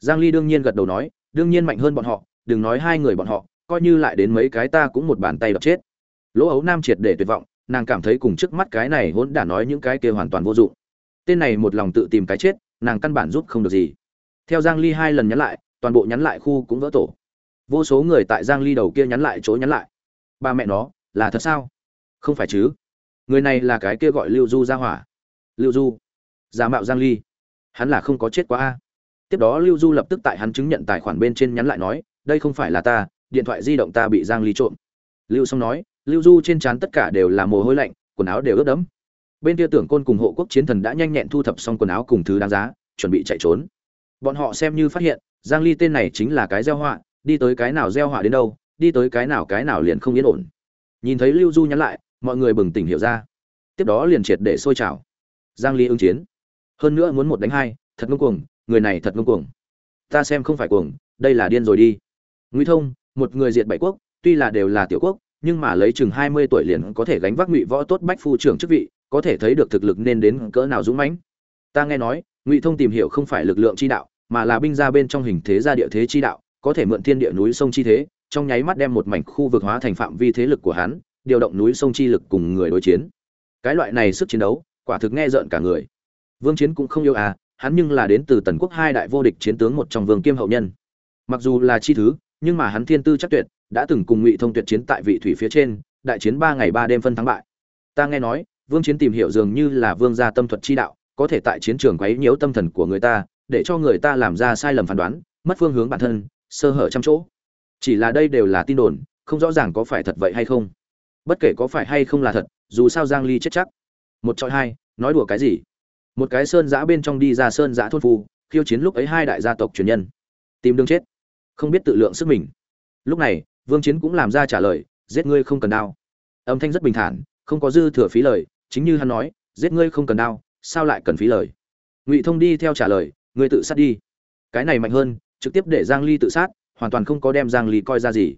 Giang ly đương nhiên gật đầu nói, đương nhiên mạnh hơn bọn họ, đừng nói hai người bọn họ, coi như lại đến mấy cái ta cũng một bàn tay đập chết. Lỗ ấu nam triệt để tuyệt vọng, nàng cảm thấy cùng trước mắt cái này hỗn đã nói những cái kia hoàn toàn vô dụng. Tên này một lòng tự tìm cái chết, nàng căn bản giúp không được gì. Theo giang ly hai lần nhắn lại, toàn bộ nhắn lại khu cũng vỡ tổ. Vô số người tại giang ly đầu kia nhắn lại chỗ nhắn lại. Ba mẹ nó, là thật sao? Không phải chứ người này là cái kia gọi lưu du ra hỏa. Lưu du? Giả mạo giang ly. Hắn là không có chết quá a. Tiếp đó lưu du lập tức tại hắn chứng nhận tài khoản bên trên nhắn lại nói, đây không phải là ta, điện thoại di động ta bị giang ly trộm. Lưu xong nói, lưu du trên trán tất cả đều là mồ hôi lạnh, quần áo đều ướt đẫm. Bên kia tưởng côn cùng hộ quốc chiến thần đã nhanh nhẹn thu thập xong quần áo cùng thứ đáng giá, chuẩn bị chạy trốn. Bọn họ xem như phát hiện, giang ly tên này chính là cái gieo họa, đi tới cái nào gieo họa đến đâu, đi tới cái nào cái nào liền không yên ổn. Nhìn thấy lưu du nhắn lại mọi người bừng tỉnh hiểu ra. Tiếp đó liền triệt để sôi trào. Giang ly ứng chiến. Hơn nữa muốn một đánh hai, thật ngông cuồng, người này thật ngông cuồng. Ta xem không phải cuồng, đây là điên rồi đi. Ngụy thông, một người diệt bảy quốc, tuy là đều là tiểu quốc, nhưng mà lấy chừng 20 tuổi liền có thể gánh vác ngụy võ tốt bách phu trưởng chức vị, có thể thấy được thực lực nên đến cỡ nào dũng mãnh. Ta nghe nói, ngụy thông tìm hiểu không phải lực lượng chi đạo, mà là binh ra bên trong hình thế gia địa thế chi đạo, có thể mượn thiên địa núi sông chi thế, trong nháy mắt đem một mảnh khu vực hóa thành phạm vi thế lực của hắn điều động núi sông chi lực cùng người đối chiến. Cái loại này sức chiến đấu, quả thực nghe rợn cả người. Vương chiến cũng không yêu à hắn nhưng là đến từ tần quốc hai đại vô địch chiến tướng một trong vương kiêm hậu nhân. Mặc dù là chi thứ, nhưng mà hắn thiên tư chắc tuyệt, đã từng cùng ngụy thông tuyệt chiến tại vị thủy phía trên, đại chiến ba ngày ba đêm phân thắng bại. Ta nghe nói, vương chiến tìm hiểu dường như là vương gia tâm thuật chi đạo, có thể tại chiến trường quấy nhiễu tâm thần của người ta, để cho người ta làm ra sai lầm phán đoán, mất phương hướng bản thân, sơ hở trăm chỗ. Chỉ là đây đều là tin đồn, không rõ ràng có phải thật vậy hay không bất kể có phải hay không là thật, dù sao giang ly chết chắc. Một trọi hai, nói đùa cái gì? Một cái sơn giã bên trong đi ra sơn giã thôn phu, khiêu chiến lúc ấy hai đại gia tộc truyền nhân. Tìm đường chết. Không biết tự lượng sức mình. Lúc này, vương chiến cũng làm ra trả lời, giết ngươi không cần đao. Âm thanh rất bình thản, không có dư thừa phí lời, chính như hắn nói, giết ngươi không cần đao, sao lại cần phí lời? Ngụy thông đi theo trả lời, ngươi tự sát đi. Cái này mạnh hơn, trực tiếp để giang ly tự sát, hoàn toàn không có đem giang ly coi ra gì.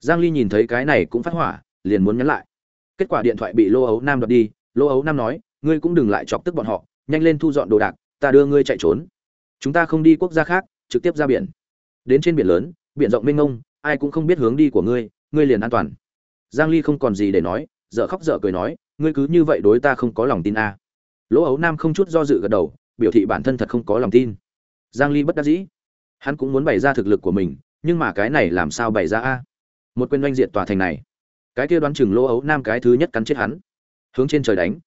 Giang ly nhìn thấy cái này cũng phát hỏa liền muốn nhắn lại. Kết quả điện thoại bị lô ấu nam đoạt đi, lô ấu nam nói, ngươi cũng đừng lại chọc tức bọn họ, nhanh lên thu dọn đồ đạc, ta đưa ngươi chạy trốn. Chúng ta không đi quốc gia khác, trực tiếp ra biển. Đến trên biển lớn, biển rộng mênh mông, ai cũng không biết hướng đi của ngươi ngươi liền an toàn. Giang ly không còn gì để nói, dở khóc dở cười nói, ngươi cứ như vậy đối ta không có lòng tin a à. lỗ ấu nam không chút do dự gật đầu, biểu thị bản thân thật không có lòng tin. Giang ly bất đắc dĩ. Hắn cũng muốn bày ra thực lực của mình, nhưng mà cái này làm sao bày ra a? Một quyền doanh diệt tòa thành này cái kia đoán chừng lỗ ấu nam cái thứ nhất cắn chết hắn. Hướng trên trời đánh.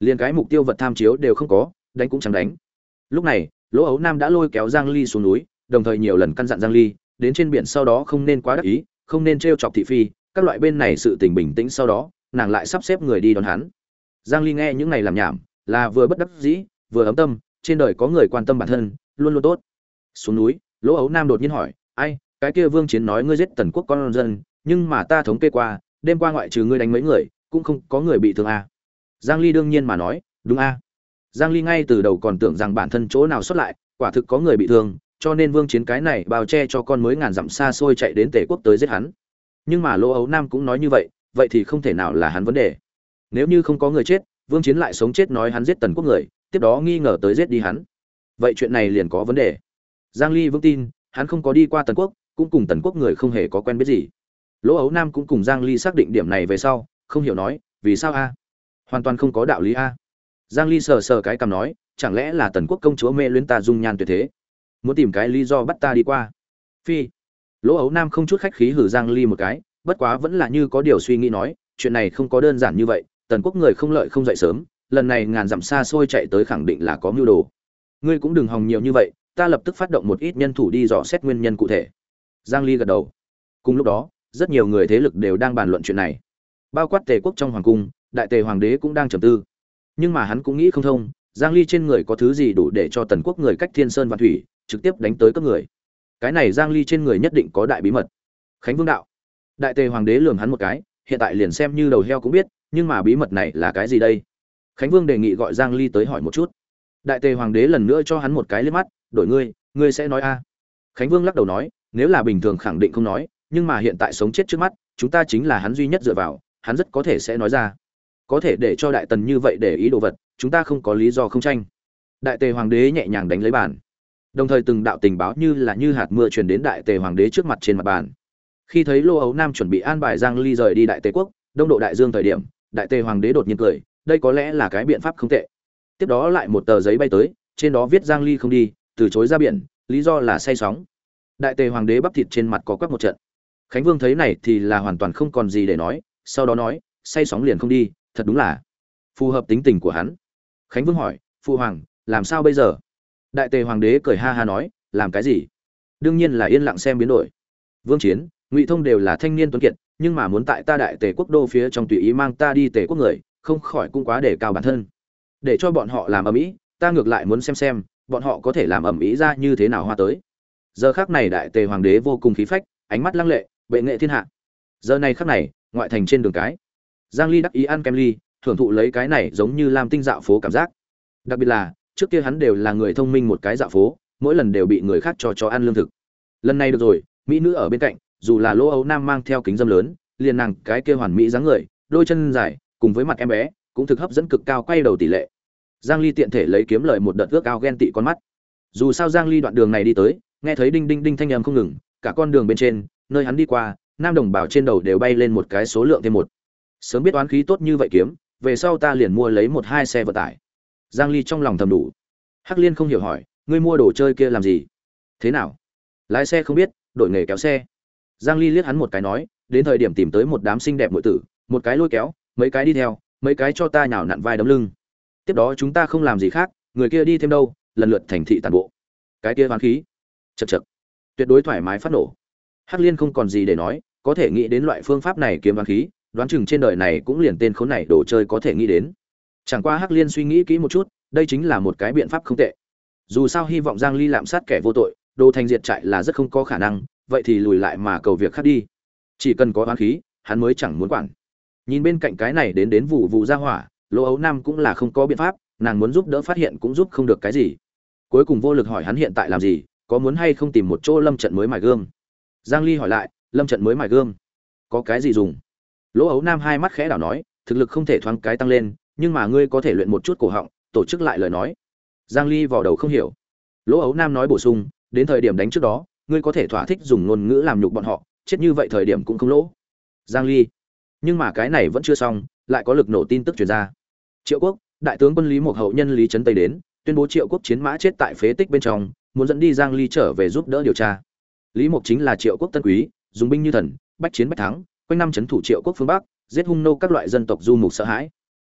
Liền cái mục tiêu vật tham chiếu đều không có, đánh cũng chẳng đánh. Lúc này, lỗ ấu nam đã lôi kéo giang ly xuống núi, đồng thời nhiều lần căn dặn giang ly, đến trên biển sau đó không nên quá đắc ý, không nên trêu chọc thị phi, các loại bên này sự tình bình tĩnh sau đó, nàng lại sắp xếp người đi đón hắn. Giang ly nghe những này làm nhảm, là vừa bất đắc dĩ, vừa ấm tâm, trên đời có người quan tâm bản thân, luôn luôn tốt. Xuống núi, lỗ ấu nam đột nhiên hỏi, ai, cái kia vương chiến nói ngươi giết tần quốc con dân, nhưng mà ta thống kê qua đêm qua ngoại trừ ngươi đánh mấy người, cũng không có người bị thương à. giang ly đương nhiên mà nói, đúng à. giang ly ngay từ đầu còn tưởng rằng bản thân chỗ nào xuất lại, quả thực có người bị thương, cho nên vương chiến cái này bao che cho con mới ngàn dặm xa xôi chạy đến tề quốc tới giết hắn. Nhưng mà lỗ ấu nam cũng nói như vậy vậy thì không thể nào là hắn vấn đề. Nếu như không có người chết, vương chiến lại sống chết nói hắn giết tần quốc người, tiếp đó nghi ngờ tới giết đi hắn. Vậy chuyện này liền có vấn đề. Giang ly vững tin, hắn không có đi qua tần quốc, cũng cùng tần quốc người không hề có quen biết gì lỗ ấu nam cũng cùng giang ly xác định điểm này về sau, không hiểu nói, vì sao a? Hoàn toàn không có đạo lý a. Giang ly sờ sờ cái cằm nói, chẳng lẽ là tần quốc công chúa mê luyến ta dung nhan tuyệt thế? Muốn tìm cái lý do bắt ta đi qua. Phi. Lỗ ấu nam không chút khách khí hử giang ly một cái, bất quá vẫn là như có điều suy nghĩ nói, chuyện này không có đơn giản như vậy, tần quốc người không lợi không dậy sớm, lần này ngàn dặm xa xôi chạy tới khẳng định là có mưu đồ. Ngươi cũng đừng hòng nhiều như vậy, ta lập tức phát động một ít nhân thủ đi dò xét nguyên nhân cụ thể. Giang ly gật đầu. Cùng lúc đó rất nhiều người thế lực đều đang bàn luận chuyện này. Bao quát tề quốc trong hoàng cung, đại tề hoàng đế cũng đang trầm tư. Nhưng mà hắn cũng nghĩ không thông, giang ly trên người có thứ gì đủ để cho tần quốc người cách thiên sơn và thủy trực tiếp đánh tới các người? Cái này giang ly trên người nhất định có đại bí mật. Khánh vương đạo. Đại tề hoàng đế lườm hắn một cái, hiện tại liền xem như đầu heo cũng biết, nhưng mà bí mật này là cái gì đây? Khánh vương đề nghị gọi giang ly tới hỏi một chút. Đại tề hoàng đế lần nữa cho hắn một cái liếc mắt, đổi ngươi ngươi sẽ nói a? Khánh vương lắc đầu nói, nếu là bình thường khẳng định không nói nhưng mà hiện tại sống chết trước mắt, chúng ta chính là hắn duy nhất dựa vào, hắn rất có thể sẽ nói ra. Có thể để cho đại tần như vậy để ý đồ vật, chúng ta không có lý do không tranh. Đại tề hoàng đế nhẹ nhàng đánh lấy bàn. Đồng thời từng đạo tình báo như là như hạt mưa truyền đến đại tề hoàng đế trước mặt trên mặt bàn. Khi thấy lô ấu nam chuẩn bị an bài giang ly rời đi đại tề quốc, đông độ đại dương thời điểm, đại tề hoàng đế đột nhiên cười, đây có lẽ là cái biện pháp không tệ. Tiếp đó lại một tờ giấy bay tới, trên đó viết giang ly không đi, từ chối ra biển, lý do là say sóng. Đại tề hoàng đế bắp thịt trên mặt có quắc một trận khánh vương thấy này thì là hoàn toàn không còn gì để nói, sau đó nói, say sóng liền không đi, thật đúng là phù hợp tính tình của hắn. Khánh vương hỏi phụ hoàng, làm sao bây giờ? Đại tề hoàng đế cười ha ha nói, làm cái gì? Đương nhiên là yên lặng xem biến đổi. Vương chiến, ngụy thông đều là thanh niên tuấn kiệt, nhưng mà muốn tại ta đại tề quốc đô phía trong tùy ý mang ta đi tề quốc người, không khỏi cũng quá để cao bản thân. Để cho bọn họ làm ầm ĩ, ta ngược lại muốn xem xem, bọn họ có thể làm ầm ĩ ra như thế nào hoa tới. Giờ khác này đại tề hoàng đế vô cùng khí phách, ánh mắt lăng lệ bệ nghệ thiên hạ. Giờ này khắc này, ngoại thành trên đường cái, giang ly đắc ý ăn kem ly, thưởng thụ lấy cái này giống như làm tinh dạo phố cảm giác. Đặc biệt là, trước kia hắn đều là người thông minh một cái dạo phố, mỗi lần đều bị người khác cho cho ăn lương thực. Lần này được rồi, mỹ nữ ở bên cạnh, dù là lỗ ấu nam mang theo kính dâm lớn, liền nàng cái kia hoàn mỹ dáng người, đôi chân dài, cùng với mặt em bé, cũng thực hấp dẫn cực cao quay đầu tỷ lệ. Giang ly tiện thể lấy kiếm lời một đợt ước ao ghen tị con mắt. Dù sao giang ly đoạn đường này đi tới, nghe thấy đinh đinh đinh thanh âm không ngừng, cả con đường bên trên nơi hắn đi qua, nam đồng bào trên đầu đều bay lên một cái số lượng thêm một. Sớm biết oán khí tốt như vậy kiếm, về sau ta liền mua lấy một hai xe vận tải. Giang ly trong lòng thầm đủ. Hắc liên không hiểu hỏi, ngươi mua đồ chơi kia làm gì? Thế nào? Lái xe không biết đổi nghề kéo xe. Giang ly liếc hắn một cái nói, đến thời điểm tìm tới một đám xinh đẹp muội tử, một cái lôi kéo, mấy cái đi theo, mấy cái cho ta nhào nặn vai đấm lưng. Tiếp đó chúng ta không làm gì khác, người kia đi thêm đâu, lần lượt thành thị tàn bộ. Cái kia hoán khí. Chật chật tuyệt đối thoải mái phát nổ hắc liên không còn gì để nói, có thể nghĩ đến loại phương pháp này kiếm hoán khí, đoán chừng trên đời này cũng liền tên khốn này đồ chơi có thể nghĩ đến. Chẳng qua hắc liên suy nghĩ kỹ một chút, đây chính là một cái biện pháp không tệ. Dù sao hy vọng giang ly lạm sát kẻ vô tội, đồ thành diệt trại là rất không có khả năng, vậy thì lùi lại mà cầu việc khác đi. Chỉ cần có oán khí, hắn mới chẳng muốn quản. Nhìn bên cạnh cái này đến đến vụ vụ ra hỏa lỗ ấu nam cũng là không có biện pháp, nàng muốn giúp đỡ phát hiện cũng giúp không được cái gì. Cuối cùng vô lực hỏi hắn hiện tại làm gì, có muốn hay không tìm một chỗ lâm trận mới mài gương giang ly hỏi lại, lâm trận mới mài gương có cái gì dùng? Lỗ ấu nam hai mắt khẽ đảo nói, thực lực không thể thoáng cái tăng lên, nhưng mà ngươi có thể luyện một chút cổ họng, tổ chức lại lời nói. Giang ly vào đầu không hiểu. Lỗ ấu nam nói bổ sung, đến thời điểm đánh trước đó, ngươi có thể thỏa thích dùng ngôn ngữ làm nhục bọn họ, chết như vậy thời điểm cũng không lỗ. Giang ly, nhưng mà cái này vẫn chưa xong, lại có lực nổ tin tức truyền ra. Triệu quốc, đại tướng quân lý một hậu nhân lý trấn tây đến, tuyên bố triệu quốc chiến mã chết tại phế tích bên trong, muốn dẫn đi giang ly trở về giúp đỡ điều tra lý mục chính là triệu quốc tân quý, dùng binh như thần, bách chiến bách thắng, quanh năm chấn thủ triệu quốc phương bắc, giết hung nô các loại dân tộc du mục sợ hãi.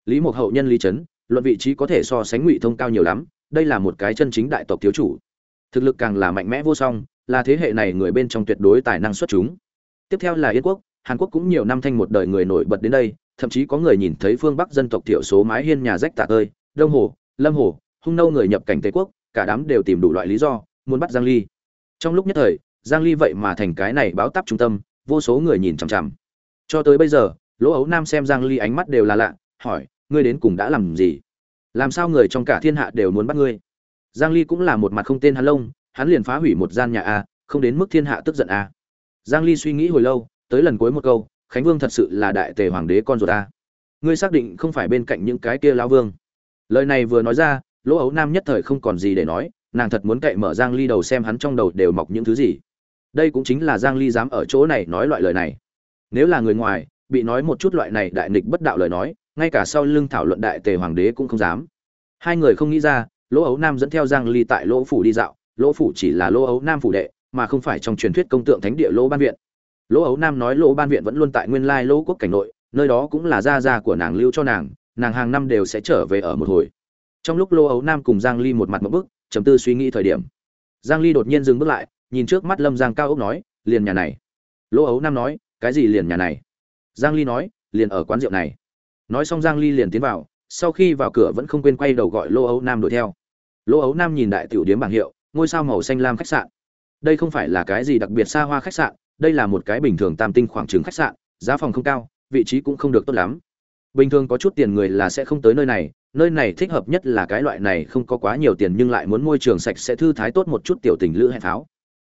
Lý mục hậu nhân lý trấn, luận vị trí có thể so sánh ngụy thông cao nhiều lắm, đây là một cái chân chính đại tộc thiếu chủ. Thực lực càng là mạnh mẽ vô song, là thế hệ này người bên trong tuyệt đối tài năng xuất chúng. Tiếp theo là yên quốc, hàn quốc cũng nhiều năm thanh một đời người nổi bật đến đây, thậm chí có người nhìn thấy phương bắc dân tộc thiểu số mái hiên nhà rách tạc ơi, đông hồ, lâm hồ, hung nâu người nhập cảnh tây quốc, cả đám đều tìm đủ loại lý do, muốn bắt giang ly. Trong lúc nhất thời giang ly vậy mà thành cái này báo táp trung tâm, vô số người nhìn chằm chằm. Cho tới bây giờ, lỗ ấu nam xem giang ly ánh mắt đều là lạ, hỏi, ngươi đến cùng đã làm gì? Làm sao người trong cả thiên hạ đều muốn bắt ngươi? Giang ly cũng là một mặt không tên hắn lông, hắn liền phá hủy một gian nhà a, không đến mức thiên hạ tức giận a. Giang ly suy nghĩ hồi lâu, tới lần cuối một câu, khánh vương thật sự là đại tề hoàng đế con ruột a. Ngươi xác định không phải bên cạnh những cái kia lão vương? Lời này vừa nói ra, lỗ ấu nam nhất thời không còn gì để nói, nàng thật muốn cậy mở giang ly đầu xem hắn trong đầu đều mọc những thứ gì đây cũng chính là giang ly dám ở chỗ này nói loại lời này. Nếu là người ngoài bị nói một chút loại này đại nghịch bất đạo lời nói ngay cả sau lưng thảo luận đại tề hoàng đế cũng không dám. Hai người không nghĩ ra lỗ ấu nam dẫn theo giang ly tại lỗ phủ đi dạo. Lỗ phủ chỉ là lỗ ấu nam phủ đệ mà không phải trong truyền thuyết công tượng thánh địa lỗ ban viện. Lỗ ấu nam nói lỗ ban viện vẫn luôn tại nguyên lai lỗ quốc cảnh nội nơi đó cũng là gia gia của nàng lưu cho nàng nàng hàng năm đều sẽ trở về ở một hồi. Trong lúc lỗ ấu nam cùng giang ly một mặt một bước, trầm tư suy nghĩ thời điểm giang ly đột nhiên dừng bước lại nhìn trước mắt lâm giang cao ốc nói, liền nhà này. Lỗ ấu nam nói, cái gì liền nhà này? Giang ly nói, liền ở quán rượu này. Nói xong giang ly liền tiến vào, sau khi vào cửa vẫn không quên quay đầu gọi lỗ ấu nam đuổi theo. Lỗ ấu nam nhìn đại tiểu điếm bảng hiệu, ngôi sao màu xanh lam khách sạn. Đây không phải là cái gì đặc biệt xa hoa khách sạn, đây là một cái bình thường tam tinh khoảng trường khách sạn, giá phòng không cao, vị trí cũng không được tốt lắm. Bình thường có chút tiền người là sẽ không tới nơi này nơi này thích hợp nhất là cái loại này không có quá nhiều tiền nhưng lại muốn môi trường sạch sẽ thư thái tốt một chút tiểu tình lữ hẹn pháo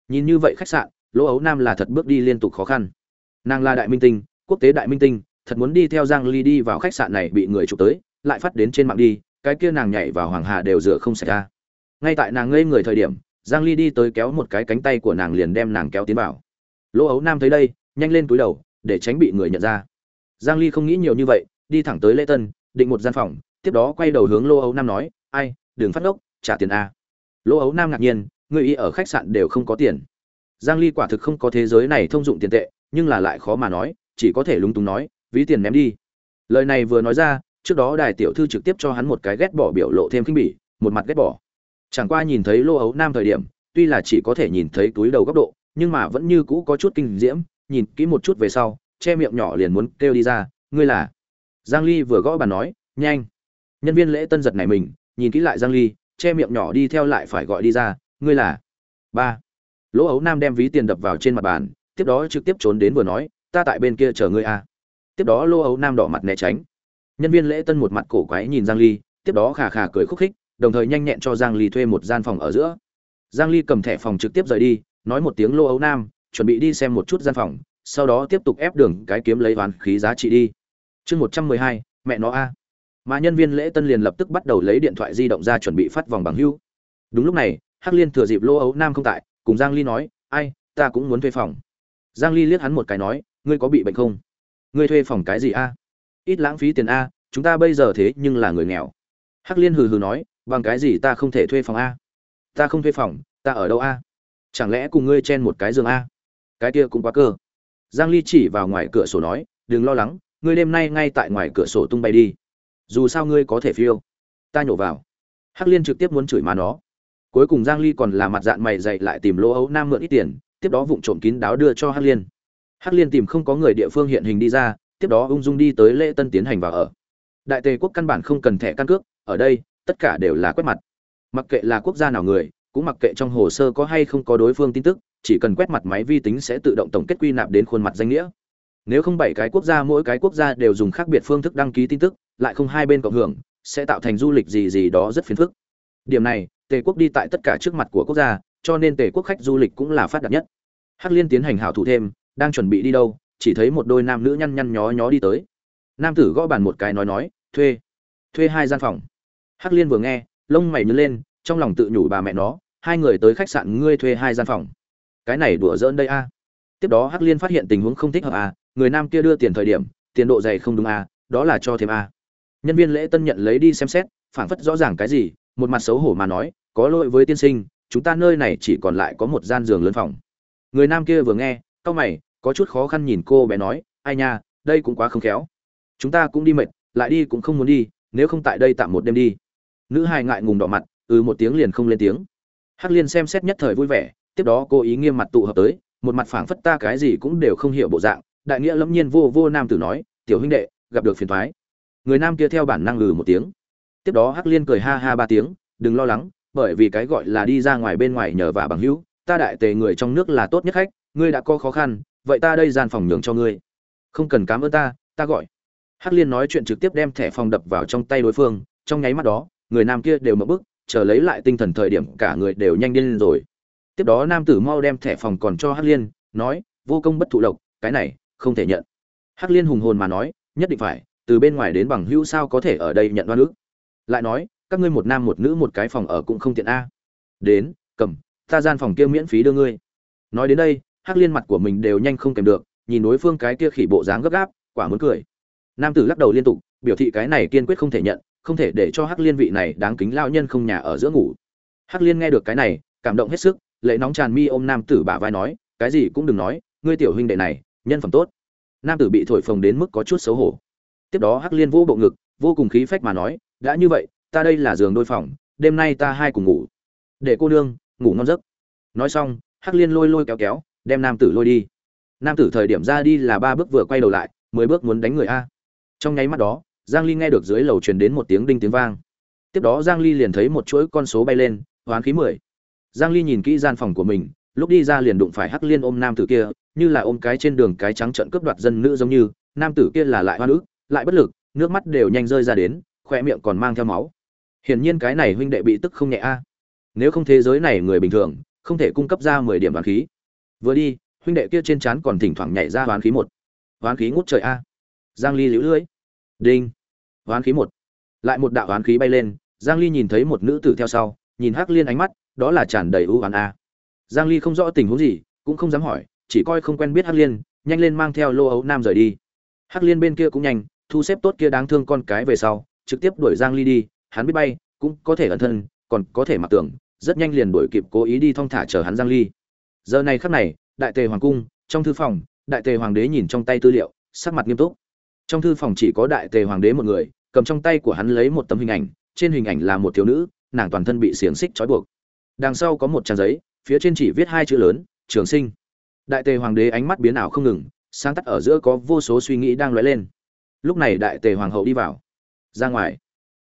nhìn như vậy khách sạn, lỗ ấu nam là thật bước đi liên tục khó khăn. Nàng là đại minh tinh, quốc tế đại minh tinh, thật muốn đi theo giang ly đi vào khách sạn này bị người chụp tới, lại phát đến trên mạng đi, cái kia nàng nhảy vào hoàng hà đều rửa không xảy ra. Ngay tại nàng ngây người thời điểm, giang ly đi tới kéo một cái cánh tay của nàng liền đem nàng kéo tiến vào. Lỗ ấu nam thấy đây, nhanh lên túi đầu, để tránh bị người nhận ra. Giang ly không nghĩ nhiều như vậy, đi thẳng tới lễ tân, định một gian phòng, tiếp đó quay đầu hướng lỗ ấu nam nói, ai, đừng phát ốc trả tiền a. Lỗ ấu nam ngạc nhiên người y ở khách sạn đều không có tiền. Giang ly quả thực không có thế giới này thông dụng tiền tệ, nhưng là lại khó mà nói, chỉ có thể lúng túng nói, ví tiền ném đi. Lời này vừa nói ra, trước đó đài tiểu thư trực tiếp cho hắn một cái ghét bỏ biểu lộ thêm kinh bỉ, một mặt ghét bỏ. Chẳng qua nhìn thấy lô ấu nam thời điểm, tuy là chỉ có thể nhìn thấy túi đầu góc độ, nhưng mà vẫn như cũ có chút kinh diễm, nhìn kỹ một chút về sau, che miệng nhỏ liền muốn kêu đi ra, ngươi là? Giang ly vừa gõ bàn nói, nhanh. Nhân viên lễ tân giật này mình, nhìn kỹ lại giang ly, che miệng nhỏ đi theo lại phải gọi đi ra ngươi là? Ba. Lỗ ấu nam đem ví tiền đập vào trên mặt bàn tiếp đó trực tiếp trốn đến vừa nói ta tại bên kia chờ ngươi a à. tiếp đó lỗ ấu nam đỏ mặt né tránh. Nhân viên lễ tân một mặt cổ quái nhìn giang ly tiếp đó khà khà cười khúc khích đồng thời nhanh nhẹn cho giang ly thuê một gian phòng ở giữa. Giang ly cầm thẻ phòng trực tiếp rời đi nói một tiếng lô ấu nam chuẩn bị đi xem một chút gian phòng sau đó tiếp tục ép đường cái kiếm lấy hoàn khí giá trị đi. Chương 112, mẹ nó a. Mà nhân viên lễ tân liền lập tức bắt đầu lấy điện thoại di động ra chuẩn bị phát vòng bằng hưu. Đúng lúc này hắc liên thừa dịp lô ấu nam không tại, cùng giang ly nói, ai, ta cũng muốn thuê phòng. Giang ly liếc hắn một cái nói, ngươi có bị bệnh không? Ngươi thuê phòng cái gì a? Ít lãng phí tiền a, chúng ta bây giờ thế nhưng là người nghèo. Hắc liên hừ hừ nói, bằng cái gì ta không thể thuê phòng a? Ta không thuê phòng, ta ở đâu a? Chẳng lẽ cùng ngươi chen một cái giường a? Cái kia cũng quá cơ. Giang ly chỉ vào ngoài cửa sổ nói, đừng lo lắng, ngươi đêm nay ngay tại ngoài cửa sổ tung bay đi. Dù sao ngươi có thể phiêu. Ta nhổ vào. Hắc liên trực tiếp muốn chửi mà nó cuối cùng giang ly còn là mặt dạng mày dậy lại tìm lỗ ấu nam mượn ít tiền, tiếp đó vụng trộm kín đáo đưa cho hắc liên. Hắc liên tìm không có người địa phương hiện hình đi ra, tiếp đó ung dung đi tới lễ tân tiến hành vào ở. Đại tề quốc căn bản không cần thẻ căn cước, ở đây, tất cả đều là quét mặt. Mặc kệ là quốc gia nào người, cũng mặc kệ trong hồ sơ có hay không có đối phương tin tức, chỉ cần quét mặt máy vi tính sẽ tự động tổng kết quy nạp đến khuôn mặt danh nghĩa. Nếu không bảy cái quốc gia, mỗi cái quốc gia đều dùng khác biệt phương thức đăng ký tin tức, lại không hai bên cộng hưởng, sẽ tạo thành du lịch gì gì đó rất phiền phức. Điểm này tề quốc đi tại tất cả trước mặt của quốc gia, cho nên tề quốc khách du lịch cũng là phát đạt nhất. Hắc liên tiến hành hảo thủ thêm, đang chuẩn bị đi đâu, chỉ thấy một đôi nam nữ nhăn nhăn nhó nhó đi tới. Nam tử gõ bàn một cái nói nói, thuê thuê hai gian phòng. Hắc liên vừa nghe, lông mày nhớ lên, trong lòng tự nhủ bà mẹ nó, hai người tới khách sạn, ngươi thuê hai gian phòng. Cái này đùa giỡn đây a. Tiếp đó hắc liên phát hiện tình huống không thích hợp a người nam kia đưa tiền thời điểm, tiền độ dày không đúng a đó là cho thêm a. Nhân viên lễ tân nhận lấy đi xem xét, phảng phất rõ ràng cái gì, một mặt xấu hổ mà nói có lỗi với tiên sinh, chúng ta nơi này chỉ còn lại có một gian giường lớn phòng. Người nam kia vừa nghe, cau mày, có chút khó khăn nhìn cô bé nói, ai nha, đây cũng quá không khéo. Chúng ta cũng đi mệt, lại đi cũng không muốn đi, nếu không tại đây tạm một đêm đi. Nữ hài ngại ngùng đỏ mặt ừ một tiếng liền không lên tiếng. Hắc liên xem xét nhất thời vui vẻ, tiếp đó cô ý nghiêm mặt tụ hợp tới, một mặt phảng phất ta cái gì cũng đều không hiểu bộ dạng, đại nghĩa lẫm nhiên vô vô nam tử nói, tiểu huynh đệ, gặp được phiền thoái. Người nam kia theo bản năng lừ một tiếng. Tiếp đó hắc liên cười ha ha ba tiếng, đừng lo lắng bởi vì cái gọi là đi ra ngoài bên ngoài nhờ vả bằng hữu, ta đại tề người trong nước là tốt nhất khách, ngươi đã có khó khăn, vậy ta đây gian phòng nhường cho ngươi. Không cần cám ơn ta ta gọi. Hắc liên nói chuyện trực tiếp đem thẻ phòng đập vào trong tay đối phương, trong nháy mắt đó, người nam kia đều mở bức chờ lấy lại tinh thần thời điểm cả người đều nhanh điên lên rồi. Tiếp đó nam tử mau đem thẻ phòng còn cho hắc liên, nói, vô công bất thụ lộc, cái này, không thể nhận. Hắc liên hùng hồn mà nói, nhất định phải, từ bên ngoài đến bằng hữu sao có thể ở đây nhận oan ức? Lại nói các ngươi một nam một nữ một cái phòng ở cũng không tiện a. Đến, cầm, ta gian phòng kia miễn phí đưa ngươi. Nói đến đây, hắc liên mặt của mình đều nhanh không kèm được, nhìn đối phương cái kia khỉ bộ dáng gấp gáp, quả muốn cười. Nam tử lắc đầu liên tục, biểu thị cái này kiên quyết không thể nhận, không thể để cho hắc liên vị này đáng kính lao nhân không nhà ở giữa ngủ. Hắc liên nghe được cái này, cảm động hết sức, lệ nóng tràn mi ôm nam tử bả vai nói, cái gì cũng đừng nói, ngươi tiểu huynh đệ này, nhân phẩm tốt. Nam tử bị thổi phồng đến mức có chút xấu hổ. Tiếp đó hắc liên vô bộ ngực, vô cùng khí phách mà nói, đã như vậy ta đây là giường đôi phòng, đêm nay ta hai cùng ngủ. Để cô nương, ngủ ngon giấc. Nói xong, hắc liên lôi lôi kéo kéo, đem nam tử lôi đi. Nam tử thời điểm ra đi là ba bước vừa quay đầu lại, mười bước muốn đánh người a. Trong nháy mắt đó, giang ly nghe được dưới lầu truyền đến một tiếng đinh tiếng vang. Tiếp đó giang ly liền thấy một chuỗi con số bay lên, hoán khí 10. giang ly nhìn kỹ gian phòng của mình, lúc đi ra liền đụng phải hắc liên ôm nam tử kia, như là ôm cái trên đường cái trắng trợn cướp đoạt dân nữ giống như, nam tử kia là lại hoa nữ lại bất lực, nước mắt đều nhanh rơi ra đến, khoe miệng còn mang theo máu hiển nhiên cái này huynh đệ bị tức không nhẹ a. Nếu không thế giới này người bình thường, không thể cung cấp ra 10 điểm đoán khí. Vừa đi, huynh đệ kia trên trán còn thỉnh thoảng nhảy ra đoán khí một. Đoán khí ngút trời a. Giang ly liễu lưỡi. Đinh. Đoán khí một. Lại một đạo đoán khí bay lên, giang ly nhìn thấy một nữ tử theo sau, nhìn hắc liên ánh mắt, đó là tràn đầy ưu oán a. Giang ly không rõ tình huống gì, cũng không dám hỏi, chỉ coi không quen biết hắc liên, nhanh lên mang theo lô ấu nam rời đi. Hắc liên bên kia cũng nhanh, thu xếp tốt kia đáng thương con cái về sau, trực tiếp đuổi giang ly đi hắn biết bay, cũng có thể ẩn thân, còn có thể mặc tưởng rất nhanh liền đuổi kịp cố ý đi thong thả chờ hắn giang ly. Giờ này khắc này, đại tề hoàng cung, trong thư phòng, đại tề hoàng đế nhìn trong tay tư liệu, sắc mặt nghiêm túc. Trong thư phòng chỉ có đại tề hoàng đế một người, cầm trong tay của hắn lấy một tấm hình ảnh, trên hình ảnh là một thiếu nữ, nàng toàn thân bị xiềng xích trói buộc. Đằng sau có một trang giấy, phía trên chỉ viết hai chữ lớn, trường sinh. Đại tề hoàng đế ánh mắt biến ảo không ngừng, sáng tắt ở giữa có vô số suy nghĩ đang lóe lên. Lúc này đại tề hoàng hậu đi vào. Ra ngoài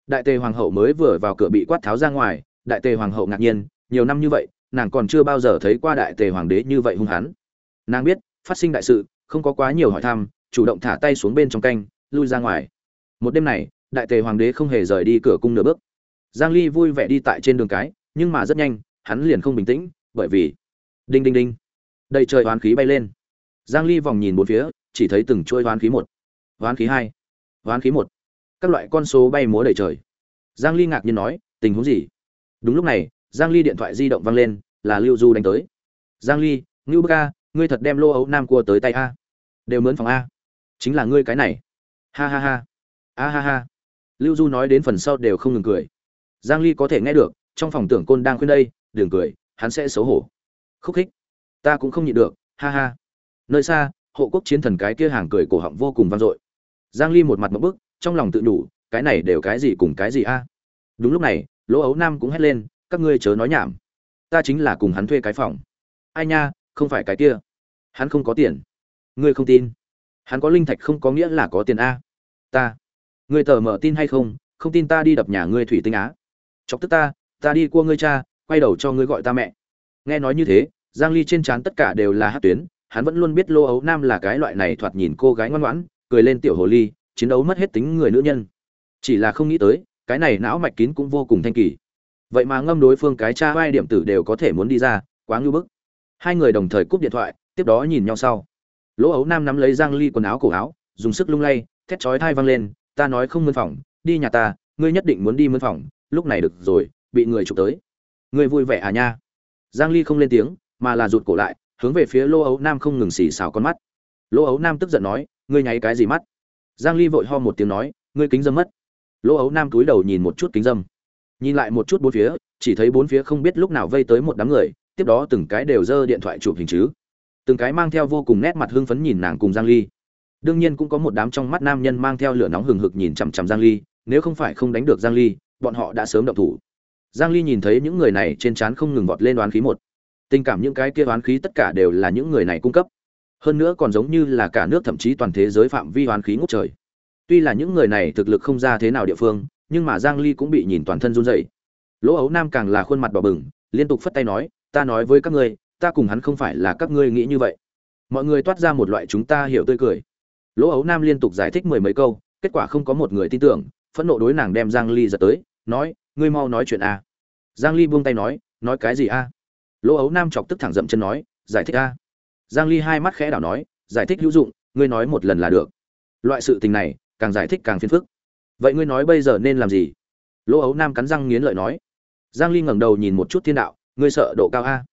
đại tề hoàng hậu mới vừa vào cửa bị quát tháo ra ngoài, đại tề hoàng hậu ngạc nhiên, nhiều năm như vậy, nàng còn chưa bao giờ thấy qua đại tề hoàng đế như vậy hung hãn. Nàng biết, phát sinh đại sự, không có quá nhiều hỏi thăm, chủ động thả tay xuống bên trong canh, lui ra ngoài. Một đêm này, đại tề hoàng đế không hề rời đi cửa cung nửa bước. Giang ly vui vẻ đi tại trên đường cái, nhưng mà rất nhanh, hắn liền không bình tĩnh, bởi vì, đinh đinh đinh, đầy trời oán khí bay lên. Giang ly vòng nhìn bốn phía, chỉ thấy từng chuôi oán khí một, oán khí hai, oán khí một các loại con số bay múa đầy trời. Giang ly ngạc nhiên nói, tình huống gì? Đúng lúc này, giang ly điện thoại di động vang lên, là lưu du đánh tới. Giang ly, ngưu bức a, ngươi thật đem lô ấu nam cua tới tay a. Đều mướn phòng a. Chính là ngươi cái này. Ha ha ha. A ha ha. Lưu du nói đến phần sau đều không ngừng cười. Giang ly có thể nghe được, trong phòng tưởng côn đang khuyên đây, đừng cười, hắn sẽ xấu hổ. Khúc khích. Ta cũng không nhịn được, ha ha. Nơi xa, hộ quốc chiến thần cái kia hàng cười cổ họng vô cùng vang dội. Giang ly một mặt một bức trong lòng tự đủ cái này đều cái gì cùng cái gì a? Đúng lúc này, lỗ ấu nam cũng hét lên, các ngươi chớ nói nhảm. Ta chính là cùng hắn thuê cái phòng. Ai nha, không phải cái kia. Hắn không có tiền. Ngươi không tin. Hắn có linh thạch không có nghĩa là có tiền a. Ta. Ngươi tờ mở tin hay không? Không tin ta đi đập nhà ngươi thủy tinh á. Chọc tức ta ta đi cua ngươi cha, quay đầu cho ngươi gọi ta mẹ. Nghe nói như thế, giang ly trên trán tất cả đều là hát tuyến. Hắn vẫn luôn biết lô ấu nam là cái loại này thoạt nhìn cô gái ngoan ngoãn, cười lên tiểu hồ ly chiến đấu mất hết tính người nữ nhân. Chỉ là không nghĩ tới, cái này não mạch kín cũng vô cùng thanh kỳ. Vậy mà ngâm đối phương cái cha vai điểm tử đều có thể muốn đi ra, quá ngưu bức. Hai người đồng thời cúp điện thoại, tiếp đó nhìn nhau sau. Lỗ ấu nam nắm lấy giang ly quần áo cổ áo, dùng sức lung lay, thét chói thai văng lên, ta nói không mướn phòng, đi nhà ta, ngươi nhất định muốn đi mướn phòng, lúc này được rồi, bị người chụp tới. Ngươi vui vẻ à nha? Giang ly không lên tiếng, mà là rụt cổ lại, hướng về phía lô ấu nam không ngừng xì xào con mắt. Lô ấu nam tức giận nói, ngươi nháy cái gì mắt? Giang ly vội ho một tiếng nói, ngươi kính dâm mất. Lô ấu nam cúi đầu nhìn một chút kính dâm. Nhìn lại một chút bốn phía, chỉ thấy bốn phía không biết lúc nào vây tới một đám người, tiếp đó từng cái đều giơ điện thoại chụp hình chứ. Từng cái mang theo vô cùng nét mặt hưng phấn nhìn nàng cùng giang ly. Đương nhiên cũng có một đám trong mắt nam nhân mang theo lửa nóng hừng hực nhìn chằm chằm giang ly, nếu không phải không đánh được giang ly, bọn họ đã sớm động thủ. Giang ly nhìn thấy những người này trên trán không ngừng vọt lên đoán khí một. Tình cảm những cái kia đoán khí tất cả đều là những người này cung cấp hơn nữa còn giống như là cả nước thậm chí toàn thế giới phạm vi hoàn khí ngút trời. Tuy là những người này thực lực không ra thế nào địa phương, nhưng mà giang ly cũng bị nhìn toàn thân run rẩy. Lỗ ấu nam càng là khuôn mặt đỏ bừng, liên tục phất tay nói, ta nói với các ngươi, ta cùng hắn không phải là các ngươi nghĩ như vậy. Mọi người toát ra một loại chúng ta hiểu tươi cười. Lỗ ấu nam liên tục giải thích mười mấy câu, kết quả không có một người tin tưởng, phẫn nộ đối nàng đem giang ly giật tới, nói, ngươi mau nói chuyện a. Giang ly buông tay nói nói cái gì a? Lỗ ấu nam chọc tức thẳng dậm chân nói, giải thích a giang ly hai mắt khẽ đảo nói, giải thích hữu dụng, ngươi nói một lần là được. Loại sự tình này, càng giải thích càng phiền phức. Vậy ngươi nói bây giờ nên làm gì? Lỗ ấu nam cắn răng nghiến lợi nói. Giang ly ngẩng đầu nhìn một chút thiên đạo, ngươi sợ độ cao a?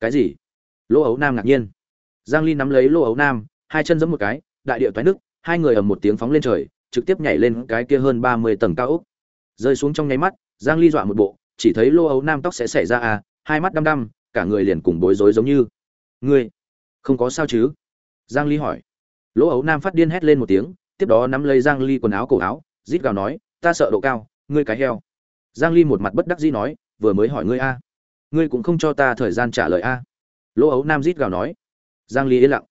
Cái gì? Lỗ ấu nam ngạc nhiên. Giang ly nắm lấy lỗ ấu nam, hai chân giẫm một cái, đại địa toái nước hai người ầm một tiếng phóng lên trời, trực tiếp nhảy lên cái kia hơn 30 tầng cao ốc. Rơi xuống trong nháy mắt, giang ly dọa một bộ, chỉ thấy lỗ ấu nam tóc sẽ xảy ra a, hai mắt đăm đăm, cả người liền cùng bối rối giống như. Ngươi không có sao chứ? Giang ly hỏi. Lỗ ấu nam phát điên hét lên một tiếng, tiếp đó nắm lấy giang ly quần áo cổ áo, rít gào nói, ta sợ độ cao, ngươi cái heo. Giang ly một mặt bất đắc dĩ nói, vừa mới hỏi ngươi a, ngươi cũng không cho ta thời gian trả lời a. Lỗ ấu nam rít gào nói. Giang ly yên lặng.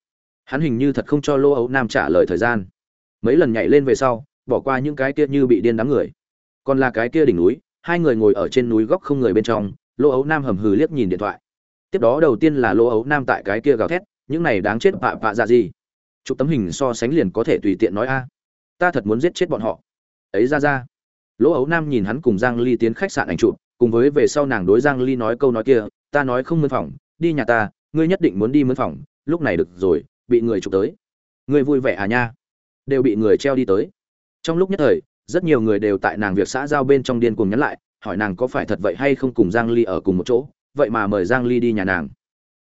Hắn hình như thật không cho lỗ ấu nam trả lời thời gian. Mấy lần nhảy lên về sau, bỏ qua những cái kia như bị điên đám người. Còn là cái kia đỉnh núi, hai người ngồi ở trên núi góc không người bên trong, lỗ ấu nam hầm hừ liếc nhìn điện thoại. Tiếp đó đầu tiên là lỗ ấu nam tại cái kia gào thét những này đáng chết vạ vạ dạ gì? Chụp tấm hình so sánh liền có thể tùy tiện nói a. Ta thật muốn giết chết bọn họ. Ấy ra ra. Lỗ ấu nam nhìn hắn cùng giang ly tiến khách sạn ảnh chụp, cùng với về sau nàng đối giang ly nói câu nói kia, ta nói không mướn phòng, đi nhà ta, ngươi nhất định muốn đi mướn phòng, lúc này được rồi, bị người chụp tới. Ngươi vui vẻ à nha? Đều bị người treo đi tới. Trong lúc nhất thời, rất nhiều người đều tại nàng việc xã giao bên trong điên cuồng nhắn lại, hỏi nàng có phải thật vậy hay không cùng giang ly ở cùng một chỗ, vậy mà mời giang ly đi nhà nàng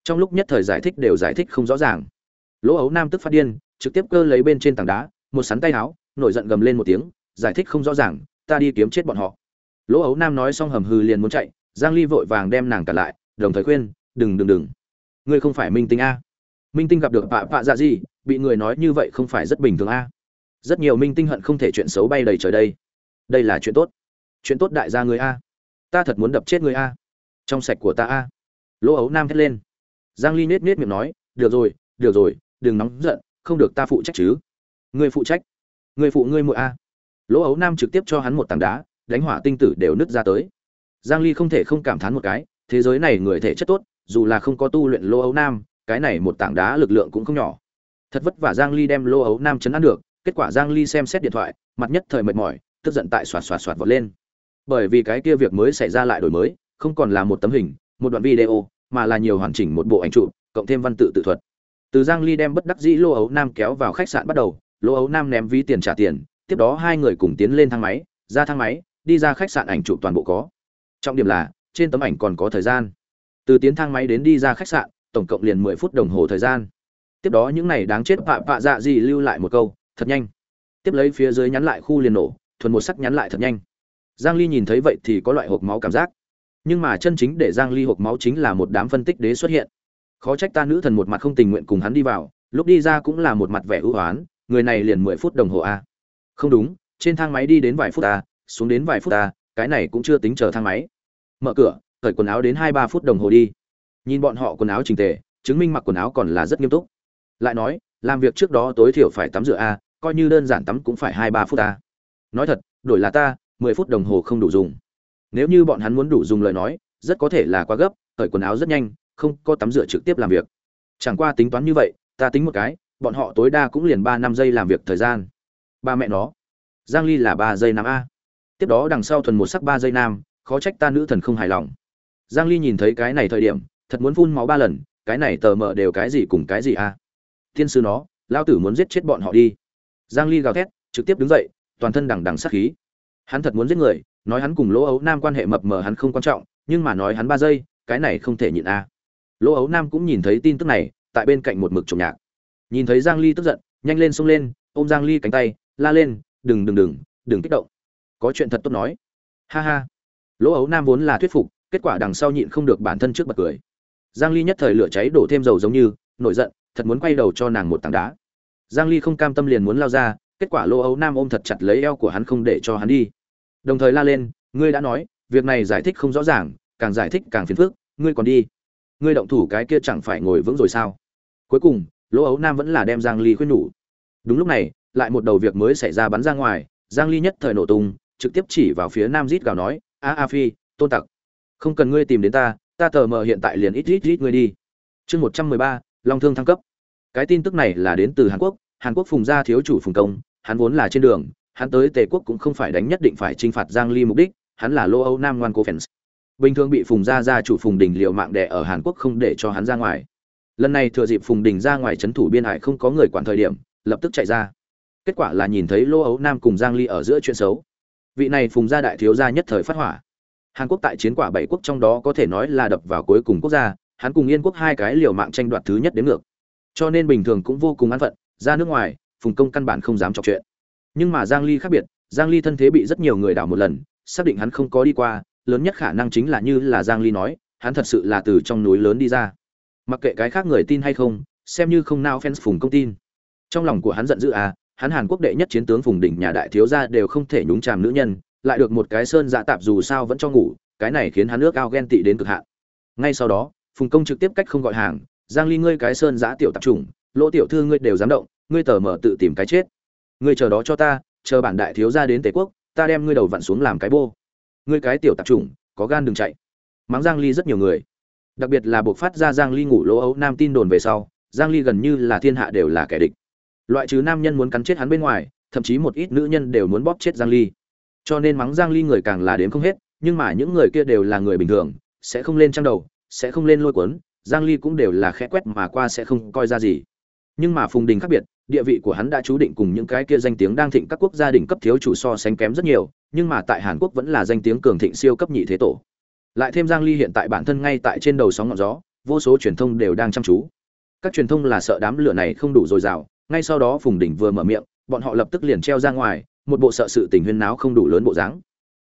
trong lúc nhất thời giải thích đều giải thích không rõ ràng. Lỗ ấu nam tức phát điên, trực tiếp cơ lấy bên trên tảng đá, một sắn tay áo, nổi giận gầm lên một tiếng, giải thích không rõ ràng, ta đi kiếm chết bọn họ. Lỗ ấu nam nói xong hầm hừ liền muốn chạy, giang ly vội vàng đem nàng cả lại, đồng thời khuyên, đừng đừng đừng. Ngươi không phải minh tinh a. Minh tinh gặp được bạ bạ dạ gì bị người nói như vậy không phải rất bình thường a. Rất nhiều minh tinh hận không thể chuyện xấu bay đầy trời đây. Đây là chuyện tốt. Chuyện tốt đại gia người a. Ta thật muốn đập chết người a. Trong sạch của ta a. Lỗ ấu nam thét lên giang ly nết nết miệng nói, được rồi được rồi, đừng nóng giận, không được ta phụ trách chứ. Ngươi phụ trách? Ngươi phụ ngươi muội a? Lỗ ấu nam trực tiếp cho hắn một tảng đá, đánh hỏa tinh tử đều nứt ra tới. Giang ly không thể không cảm thán một cái, thế giới này người thể chất tốt, dù là không có tu luyện lỗ ấu nam, cái này một tảng đá lực lượng cũng không nhỏ. Thật vất vả giang ly đem lỗ ấu nam chấn ăn được, kết quả giang ly xem xét điện thoại, mặt nhất thời mệt mỏi, tức giận tại xoạt xoạt xoạt vọt lên. Bởi vì cái kia việc mới xảy ra lại đổi mới, không còn là một tấm hình, một đoạn video mà là nhiều hoàn chỉnh một bộ ảnh chụp, cộng thêm văn tự tự thuật. Từ giang ly đem bất đắc dĩ lô ấu nam kéo vào khách sạn bắt đầu, lô ấu nam ném ví tiền trả tiền, tiếp đó hai người cùng tiến lên thang máy, ra thang máy, đi ra khách sạn ảnh chụp toàn bộ có. Trọng điểm là, trên tấm ảnh còn có thời gian. Từ tiến thang máy đến đi ra khách sạn, tổng cộng liền 10 phút đồng hồ thời gian. Tiếp đó những này đáng chết vạ vạ dạ gì lưu lại một câu, thật nhanh. Tiếp lấy phía dưới nhắn lại khu liền nổ, thuần một sắc nhắn lại thật nhanh. Giang ly nhìn thấy vậy thì có loại hộp máu cảm giác nhưng mà chân chính để giang ly hộp máu chính là một đám phân tích đế xuất hiện. Khó trách ta nữ thần một mặt không tình nguyện cùng hắn đi vào, lúc đi ra cũng là một mặt vẻ ưu hoán người này liền 10 phút đồng hồ a. Không đúng, trên thang máy đi đến vài phút a, xuống đến vài phút a, cái này cũng chưa tính chờ thang máy. Mở cửa, cởi quần áo đến hai ba phút đồng hồ đi. Nhìn bọn họ quần áo chỉnh tề, chứng minh mặc quần áo còn là rất nghiêm túc. Lại nói, làm việc trước đó tối thiểu phải tắm rửa a, coi như đơn giản tắm cũng phải hai ba phút a. Nói thật, đổi là ta, mười phút đồng hồ không đủ dùng nếu như bọn hắn muốn đủ dùng lời nói, rất có thể là quá gấp, cởi quần áo rất nhanh, không có tắm rửa trực tiếp làm việc. Chẳng qua tính toán như vậy, ta tính một cái, bọn họ tối đa cũng liền ba năm giây làm việc thời gian. Ba mẹ nó. Giang ly là ba giây nam a. Tiếp đó đằng sau thuần một sắc ba giây nam, khó trách ta nữ thần không hài lòng. Giang ly nhìn thấy cái này thời điểm, thật muốn phun máu ba lần, cái này tờ mờ đều cái gì cùng cái gì a. Thiên sư nó, lao tử muốn giết chết bọn họ đi. Giang ly gào thét, trực tiếp đứng dậy, toàn thân đằng đằng sát khí. Hắn thật muốn giết người nói hắn cùng lỗ ấu nam quan hệ mập mờ hắn không quan trọng, nhưng mà nói hắn ba giây, cái này không thể nhịn a. Lỗ ấu nam cũng nhìn thấy tin tức này, tại bên cạnh một mực trồng nhạc. Nhìn thấy giang ly tức giận, nhanh lên xông lên, ôm giang ly cánh tay, la lên, đừng đừng đừng đừng kích động. Có chuyện thật tốt nói. Ha ha. Lỗ ấu nam vốn là thuyết phục, kết quả đằng sau nhịn không được bản thân trước bật cười. Giang ly nhất thời lửa cháy đổ thêm dầu giống như, nổi giận, thật muốn quay đầu cho nàng một tảng đá. Giang ly không cam tâm liền muốn lao ra, kết quả lỗ ấu nam ôm thật chặt lấy eo của hắn không để cho hắn đi đồng thời la lên ngươi đã nói việc này giải thích không rõ ràng càng giải thích càng phiền phức ngươi còn đi. Ngươi động thủ cái kia chẳng phải ngồi vững rồi sao? Cuối cùng lỗ ấu nam vẫn là đem giang ly khuyên nhủ. Đúng lúc này lại một đầu việc mới xảy ra bắn ra ngoài giang ly nhất thời nổ tung trực tiếp chỉ vào phía nam rít gào nói a a phi tôn tặc không cần ngươi tìm đến ta ta tờ mờ hiện tại liền ít ít ít ngươi đi. Chương 113, long thương thăng cấp. Cái tin tức này là đến từ hàn quốc hàn quốc phùng gia thiếu chủ phùng công hắn vốn là trên đường hắn tới tề quốc cũng không phải đánh nhất định phải trinh phạt giang ly mục đích, hắn là lô âu nam ngoan cố fans bình thường bị phùng gia gia chủ phùng đình liều mạng đè ở hàn quốc không để cho hắn ra ngoài. Lần này thừa dịp phùng đình ra ngoài trấn thủ biên hải không có người quản thời điểm, lập tức chạy ra. Kết quả là nhìn thấy lô Âu nam cùng giang ly ở giữa chuyện xấu. Vị này phùng gia đại thiếu gia nhất thời phát hỏa. Hàn quốc tại chiến quả bảy quốc trong đó có thể nói là đập vào cuối cùng quốc gia, hắn cùng yên quốc hai cái liều mạng tranh đoạt thứ nhất đến ngược. Cho nên bình thường cũng vô cùng an phận, ra nước ngoài, phùng công căn bản không dám chọc chuyện nhưng mà giang ly khác biệt, giang ly thân thế bị rất nhiều người đảo một lần, xác định hắn không có đi qua, lớn nhất khả năng chính là như là giang ly nói, hắn thật sự là từ trong núi lớn đi ra. Mặc kệ cái khác người tin hay không, xem như không nào fans phùng công tin. Trong lòng của hắn giận dữ à hắn hàn quốc đệ nhất chiến tướng phùng đỉnh nhà đại thiếu gia đều không thể nhúng chàm nữ nhân, lại được một cái sơn dạ tạp dù sao vẫn cho ngủ, cái này khiến hắn ước ao ghen tị đến cực hạn. Ngay sau đó, phùng công trực tiếp cách không gọi hàng, giang ly ngươi cái sơn giã tiểu tạp chủng, lỗ tiểu thư ngươi đều dám động, ngươi tờ mở tự tìm cái chết ngươi chờ đó cho ta, chờ bản đại thiếu gia đến tề quốc, ta đem ngươi đầu vặn xuống làm cái bô. Ngươi cái tiểu tạp chủng, có gan đừng chạy. Mắng giang ly rất nhiều người. Đặc biệt là buộc phát ra giang ly ngủ lỗ ấu nam tin đồn về sau, giang ly gần như là thiên hạ đều là kẻ địch. Loại trừ nam nhân muốn cắn chết hắn bên ngoài, thậm chí một ít nữ nhân đều muốn bóp chết giang ly. Cho nên mắng giang ly người càng là đến không hết, nhưng mà những người kia đều là người bình thường, sẽ không lên trang đầu, sẽ không lên lôi cuốn, giang ly cũng đều là khẽ quét mà qua sẽ không coi ra gì. Nhưng mà phùng đình khác biệt địa vị của hắn đã chú định cùng những cái kia danh tiếng đang thịnh các quốc gia đỉnh cấp thiếu chủ so sánh kém rất nhiều, nhưng mà tại hàn quốc vẫn là danh tiếng cường thịnh siêu cấp nhị thế tổ. Lại thêm giang ly hiện tại bản thân ngay tại trên đầu sóng ngọn gió, vô số truyền thông đều đang chăm chú. Các truyền thông là sợ đám lửa này không đủ dồi dào, ngay sau đó phùng đỉnh vừa mở miệng, bọn họ lập tức liền treo ra ngoài, một bộ sợ sự tình huyên náo không đủ lớn bộ dáng.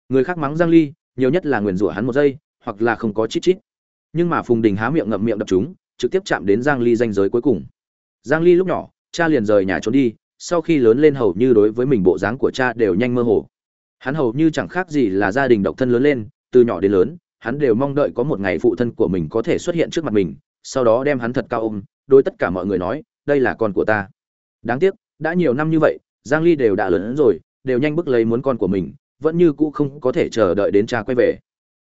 Người khác mắng giang ly, nhiều nhất là nguyền rủa hắn một giây, hoặc là không có chít chít. Nhưng mà phùng đình há miệng ngậm miệng đập chúng, trực tiếp chạm đến giang ly danh giới cuối cùng. Giang ly lúc nhỏ cha liền rời nhà trốn đi, sau khi lớn lên hầu như đối với mình bộ dáng của cha đều nhanh mơ hồ. Hắn hầu như chẳng khác gì là gia đình độc thân lớn lên, từ nhỏ đến lớn, hắn đều mong đợi có một ngày phụ thân của mình có thể xuất hiện trước mặt mình, sau đó đem hắn thật cao ôm, đối tất cả mọi người nói, đây là con của ta. Đáng tiếc, đã nhiều năm như vậy, giang ly đều đã lớn rồi, đều nhanh bước lấy muốn con của mình, vẫn như cũ không có thể chờ đợi đến cha quay về.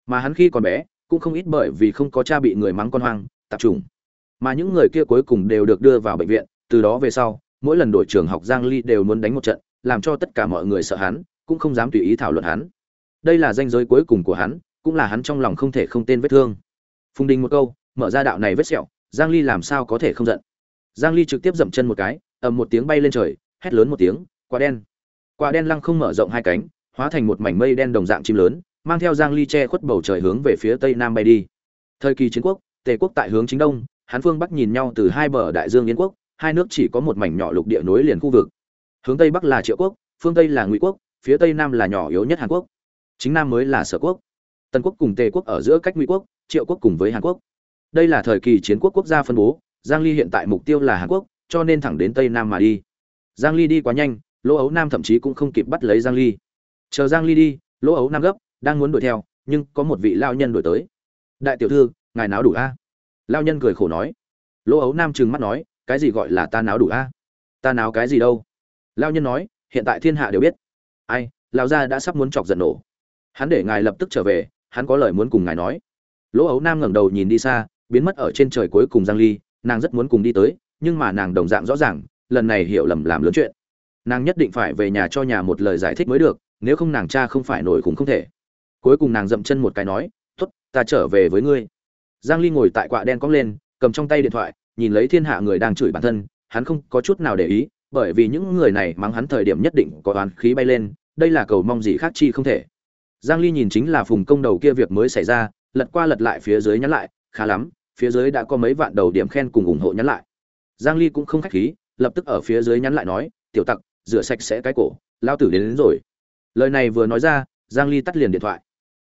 Mà hắn khi còn bé, cũng không ít bởi vì không có cha bị người mắng con hoang, tạp trùng mà những người kia cuối cùng đều được đưa vào bệnh viện từ đó về sau, mỗi lần đổi trường học giang ly đều muốn đánh một trận, làm cho tất cả mọi người sợ hắn, cũng không dám tùy ý thảo luận hắn. Đây là danh giới cuối cùng của hắn, cũng là hắn trong lòng không thể không tên vết thương. Phùng đình một câu, mở ra đạo này vết sẹo, giang ly làm sao có thể không giận? Giang ly trực tiếp dậm chân một cái, ầm một tiếng bay lên trời, hét lớn một tiếng, quả đen! Quả đen lăng không mở rộng hai cánh, hóa thành một mảnh mây đen đồng dạng chim lớn, mang theo giang ly che khuất bầu trời hướng về phía tây nam bay đi. Thời kỳ chiến quốc, tề quốc tại hướng chính đông, hán phương bắc nhìn nhau từ hai bờ đại dương yến quốc hai nước chỉ có một mảnh nhỏ lục địa nối liền khu vực. Hướng tây bắc là triệu quốc, phương tây là ngụy quốc, phía tây nam là nhỏ yếu nhất hàn quốc. Chính nam mới là sở quốc. Tần quốc cùng tề quốc ở giữa cách ngụy quốc, triệu quốc cùng với hàn quốc. Đây là thời kỳ chiến quốc quốc gia phân bố, giang ly hiện tại mục tiêu là hàn quốc, cho nên thẳng đến tây nam mà đi. Giang ly đi quá nhanh, lỗ ấu nam thậm chí cũng không kịp bắt lấy giang ly. Chờ giang ly đi, lỗ ấu nam gấp, đang muốn đuổi theo, nhưng có một vị lao nhân đuổi tới. Đại tiểu thư, ngài náo đủ a? Lao nhân cười khổ nói. Lỗ ấu nam trừng mắt nói cái gì gọi là ta náo đủ a? Ta náo cái gì đâu? Lao nhân nói, hiện tại thiên hạ đều biết. Ai lao gia đã sắp muốn chọc giận nổ. Hắn để ngài lập tức trở về, hắn có lời muốn cùng ngài nói. Lỗ ấu nam ngẩng đầu nhìn đi xa, biến mất ở trên trời cuối cùng giang ly, nàng rất muốn cùng đi tới, nhưng mà nàng đồng dạng rõ ràng, lần này hiểu lầm làm lớn chuyện. Nàng nhất định phải về nhà cho nhà một lời giải thích mới được, nếu không nàng cha không phải nổi cũng không thể. Cuối cùng nàng dậm chân một cái nói, tốt, ta trở về với ngươi. Giang ly ngồi tại quạ đen cong lên, cầm trong tay điện thoại nhìn lấy thiên hạ người đang chửi bản thân hắn không có chút nào để ý bởi vì những người này mắng hắn thời điểm nhất định có oán khí bay lên đây là cầu mong gì khác chi không thể. Giang ly nhìn chính là phùng công đầu kia việc mới xảy ra lật qua lật lại phía dưới nhắn lại khá lắm phía dưới đã có mấy vạn đầu điểm khen cùng ủng hộ nhắn lại. Giang ly cũng không khách khí lập tức ở phía dưới nhắn lại nói tiểu tặc rửa sạch sẽ cái cổ lao tử đến, đến rồi. Lời này vừa nói ra giang ly tắt liền điện thoại.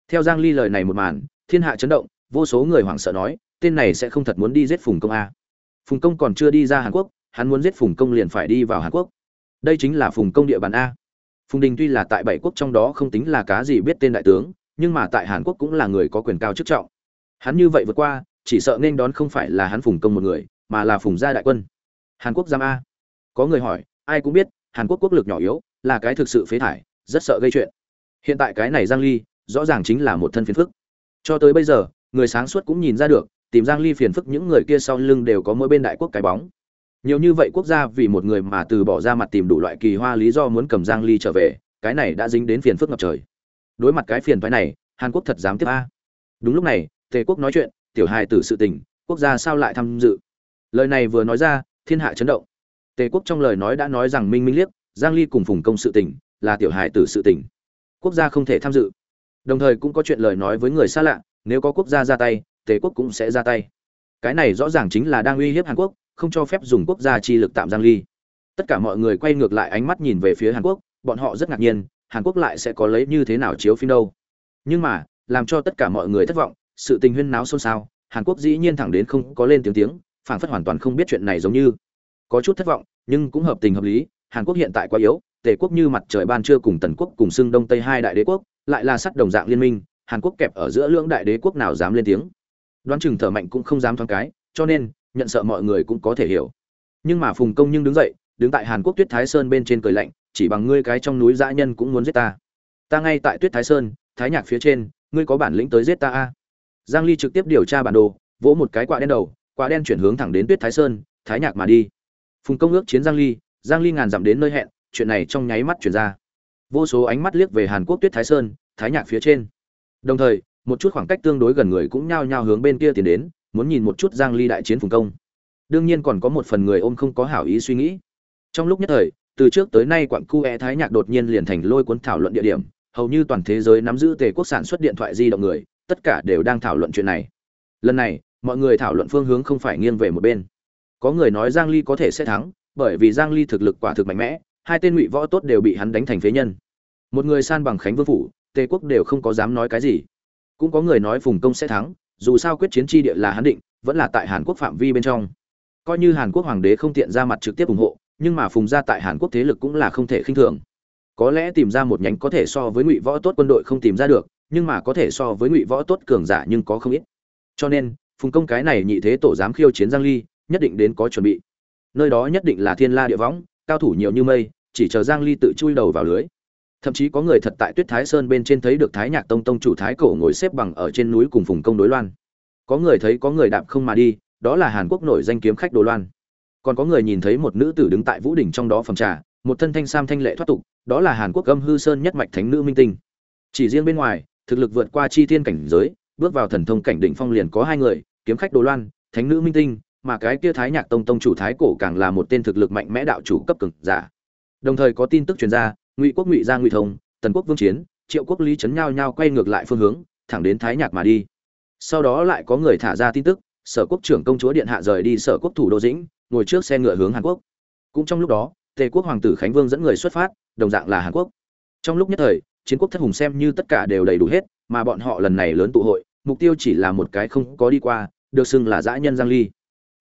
Theo giang ly lời này một màn thiên hạ chấn động vô số người hoảng sợ nói tên này sẽ không thật muốn đi giết phùng công a phùng công còn chưa đi ra hàn quốc, hắn muốn giết phùng công liền phải đi vào hàn quốc. Đây chính là phùng công địa bàn a. Phùng đình tuy là tại bảy quốc trong đó không tính là cá gì biết tên đại tướng, nhưng mà tại hàn quốc cũng là người có quyền cao chức trọng. Hắn như vậy vượt qua, chỉ sợ nên đón không phải là hắn phùng công một người, mà là phùng gia đại quân. Hàn quốc giam a. Có người hỏi, ai cũng biết, hàn quốc quốc lực nhỏ yếu, là cái thực sự phế thải, rất sợ gây chuyện. Hiện tại cái này giang ly, rõ ràng chính là một thân phiền phức. Cho tới bây giờ, người sáng suốt cũng nhìn ra được tìm giang ly phiền phức những người kia sau lưng đều có mỗi bên đại quốc cái bóng. Nhiều như vậy quốc gia vì một người mà từ bỏ ra mặt tìm đủ loại kỳ hoa lý do muốn cầm giang ly trở về, cái này đã dính đến phiền phức ngập trời. Đối mặt cái phiền phức này, hàn quốc thật dám tiếp a. Đúng lúc này, tề quốc nói chuyện, tiểu hài tử sự tình, quốc gia sao lại tham dự? Lời này vừa nói ra, thiên hạ chấn động. Tề quốc trong lời nói đã nói rằng minh minh liếc, giang ly cùng phùng công sự tình, là tiểu hài tử sự tình. Quốc gia không thể tham dự. Đồng thời cũng có chuyện lời nói với người xa lạ, nếu có quốc gia ra tay tề quốc cũng sẽ ra tay. Cái này rõ ràng chính là đang uy hiếp hàn quốc, không cho phép dùng quốc gia chi lực tạm giang ly. Tất cả mọi người quay ngược lại ánh mắt nhìn về phía hàn quốc, bọn họ rất ngạc nhiên, hàn quốc lại sẽ có lấy như thế nào chiếu phim đâu. Nhưng mà, làm cho tất cả mọi người thất vọng, sự tình huyên náo xôn xao, hàn quốc dĩ nhiên thẳng đến không có lên tiếng tiếng, phảng phất hoàn toàn không biết chuyện này giống như. Có chút thất vọng, nhưng cũng hợp tình hợp lý, hàn quốc hiện tại quá yếu, tề quốc như mặt trời ban trưa cùng tần quốc cùng xưng đông tây hai đại đế quốc, lại là sắt đồng dạng liên minh, hàn quốc kẹp ở giữa lưỡng đại đế quốc nào dám lên tiếng đoán chừng thở mạnh cũng không dám thoáng cái, cho nên, nhận sợ mọi người cũng có thể hiểu. Nhưng mà phùng công nhưng đứng dậy, đứng tại hàn quốc tuyết thái sơn bên trên cười lạnh, chỉ bằng ngươi cái trong núi dã nhân cũng muốn giết ta. Ta ngay tại tuyết thái sơn, thái nhạc phía trên, ngươi có bản lĩnh tới giết ta a? Giang ly trực tiếp điều tra bản đồ, vỗ một cái quạ đen đầu quạ đen chuyển hướng thẳng đến tuyết thái sơn, thái nhạc mà đi. Phùng công ước chiến giang ly giang ly ngàn dặm đến nơi hẹn, chuyện này trong nháy mắt chuyển ra. Vô số ánh mắt liếc về hàn quốc tuyết thái sơn, thái nhạc phía trên. Đồng thời một chút khoảng cách tương đối gần người cũng nhao nhao hướng bên kia tiến đến, muốn nhìn một chút giang ly đại chiến phùng công. Đương nhiên còn có một phần người ôm không có hảo ý suy nghĩ. Trong lúc nhất thời, từ trước tới nay quặng cu e thái nhạc đột nhiên liền thành lôi cuốn thảo luận địa điểm, hầu như toàn thế giới nắm giữ tề quốc sản xuất điện thoại di động người, tất cả đều đang thảo luận chuyện này. Lần này, mọi người thảo luận phương hướng không phải nghiêng về một bên. Có người nói giang ly có thể sẽ thắng, bởi vì giang ly thực lực quả thực mạnh mẽ, hai tên ngụy võ tốt đều bị hắn đánh thành phế nhân. Một người san bằng khánh vương phủ, tề quốc đều không có dám nói cái gì cũng có người nói phùng công sẽ thắng, dù sao quyết chiến tri địa là hắn định, vẫn là tại hàn quốc phạm vi bên trong. Coi như hàn quốc hoàng đế không tiện ra mặt trực tiếp ủng hộ, nhưng mà phùng gia tại hàn quốc thế lực cũng là không thể khinh thường. Có lẽ tìm ra một nhánh có thể so với ngụy võ tốt quân đội không tìm ra được, nhưng mà có thể so với ngụy võ tốt cường giả nhưng có không ít. Cho nên, phùng công cái này nhị thế tổ dám khiêu chiến giang ly, nhất định đến có chuẩn bị. Nơi đó nhất định là thiên la địa võng, cao thủ nhiều như mây, chỉ chờ giang ly tự chui đầu vào lưới thậm chí có người thật tại tuyết thái sơn bên trên thấy được thái nhạc tông tông chủ thái cổ ngồi xếp bằng ở trên núi cùng phùng công đối loan. Có người thấy có người đạp không mà đi, đó là hàn quốc nổi danh kiếm khách đồ loan. Còn có người nhìn thấy một nữ tử đứng tại vũ đỉnh trong đó phòng trà, một thân thanh sam thanh lệ thoát tục, đó là hàn quốc gâm hư sơn nhất mạch thánh nữ minh tinh. Chỉ riêng bên ngoài, thực lực vượt qua chi thiên cảnh giới, bước vào thần thông cảnh đỉnh phong liền có hai người, kiếm khách đồ loan, thánh nữ minh tinh, mà cái kia thái nhạc tông tông chủ thái cổ càng là một tên thực lực mạnh mẽ đạo chủ cấp cực giả. Đồng thời có tin tức truyền ra ngụy quốc ngụy gia ngụy thông, tần quốc vương chiến, triệu quốc lý trấn nhao nhao quay ngược lại phương hướng, thẳng đến thái nhạc mà đi. Sau đó lại có người thả ra tin tức, sở quốc trưởng công chúa điện hạ rời đi sở quốc thủ đô dĩnh, ngồi trước xe ngựa hướng hàn quốc. Cũng trong lúc đó, tề quốc hoàng tử khánh vương dẫn người xuất phát, đồng dạng là hàn quốc. Trong lúc nhất thời, chiến quốc thất hùng xem như tất cả đều đầy đủ hết, mà bọn họ lần này lớn tụ hội, mục tiêu chỉ là một cái không có đi qua, được xưng là dã nhân giang ly.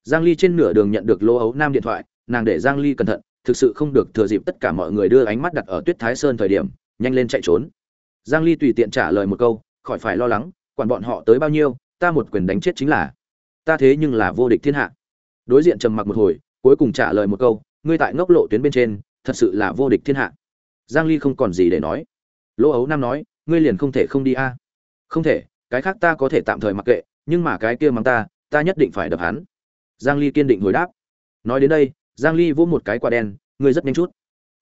Giang ly trên nửa đường nhận được lô ấu nam điện thoại, nàng để giang ly cẩn thận thực sự không được thừa dịp tất cả mọi người đưa ánh mắt đặt ở tuyết thái sơn thời điểm, nhanh lên chạy trốn. Giang ly tùy tiện trả lời một câu, khỏi phải lo lắng, quản bọn họ tới bao nhiêu, ta một quyền đánh chết chính là. Ta thế nhưng là vô địch thiên hạ. Đối diện trầm mặc một hồi, cuối cùng trả lời một câu, ngươi tại ngốc lộ tuyến bên trên, thật sự là vô địch thiên hạ. Giang ly không còn gì để nói. Lỗ ấu nam nói, ngươi liền không thể không đi a. Không thể, cái khác ta có thể tạm thời mặc kệ, nhưng mà cái kia mắng ta ta nhất định phải đập hắn. Giang ly kiên định hồi đáp. Nói đến đây giang ly vỗ một cái quả đen, ngươi rất nhanh chút.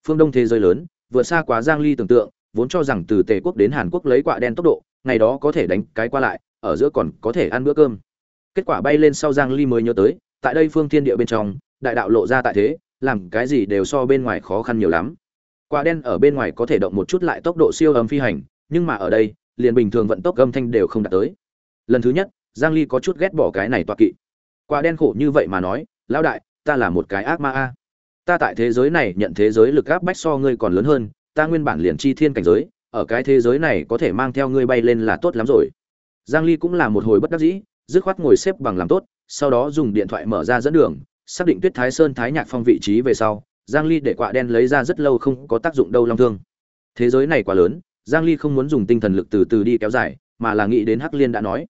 Phương đông thế giới lớn, vượt xa quá giang ly tưởng tượng, vốn cho rằng từ tề quốc đến hàn quốc lấy quả đen tốc độ, ngày đó có thể đánh cái qua lại, ở giữa còn có thể ăn bữa cơm. Kết quả bay lên sau giang ly mới nhớ tới, tại đây phương thiên địa bên trong, đại đạo lộ ra tại thế, làm cái gì đều so bên ngoài khó khăn nhiều lắm. Quả đen ở bên ngoài có thể động một chút lại tốc độ siêu âm phi hành, nhưng mà ở đây, liền bình thường vận tốc âm thanh đều không đạt tới. Lần thứ nhất, giang ly có chút ghét bỏ cái này tọa kỵ. Quả đen khổ như vậy mà nói, lão đại ta là một cái ác ma a. Ta tại thế giới này nhận thế giới lực áp bách so ngươi còn lớn hơn, ta nguyên bản liền chi thiên cảnh giới, ở cái thế giới này có thể mang theo ngươi bay lên là tốt lắm rồi. Giang ly cũng là một hồi bất đắc dĩ, dứt khoát ngồi xếp bằng làm tốt, sau đó dùng điện thoại mở ra dẫn đường, xác định tuyết thái sơn thái nhạc phong vị trí về sau, giang ly để quạ đen lấy ra rất lâu không có tác dụng đâu long thương. Thế giới này quá lớn, giang ly không muốn dùng tinh thần lực từ từ đi kéo dài, mà là nghĩ đến hắc liên đã nói.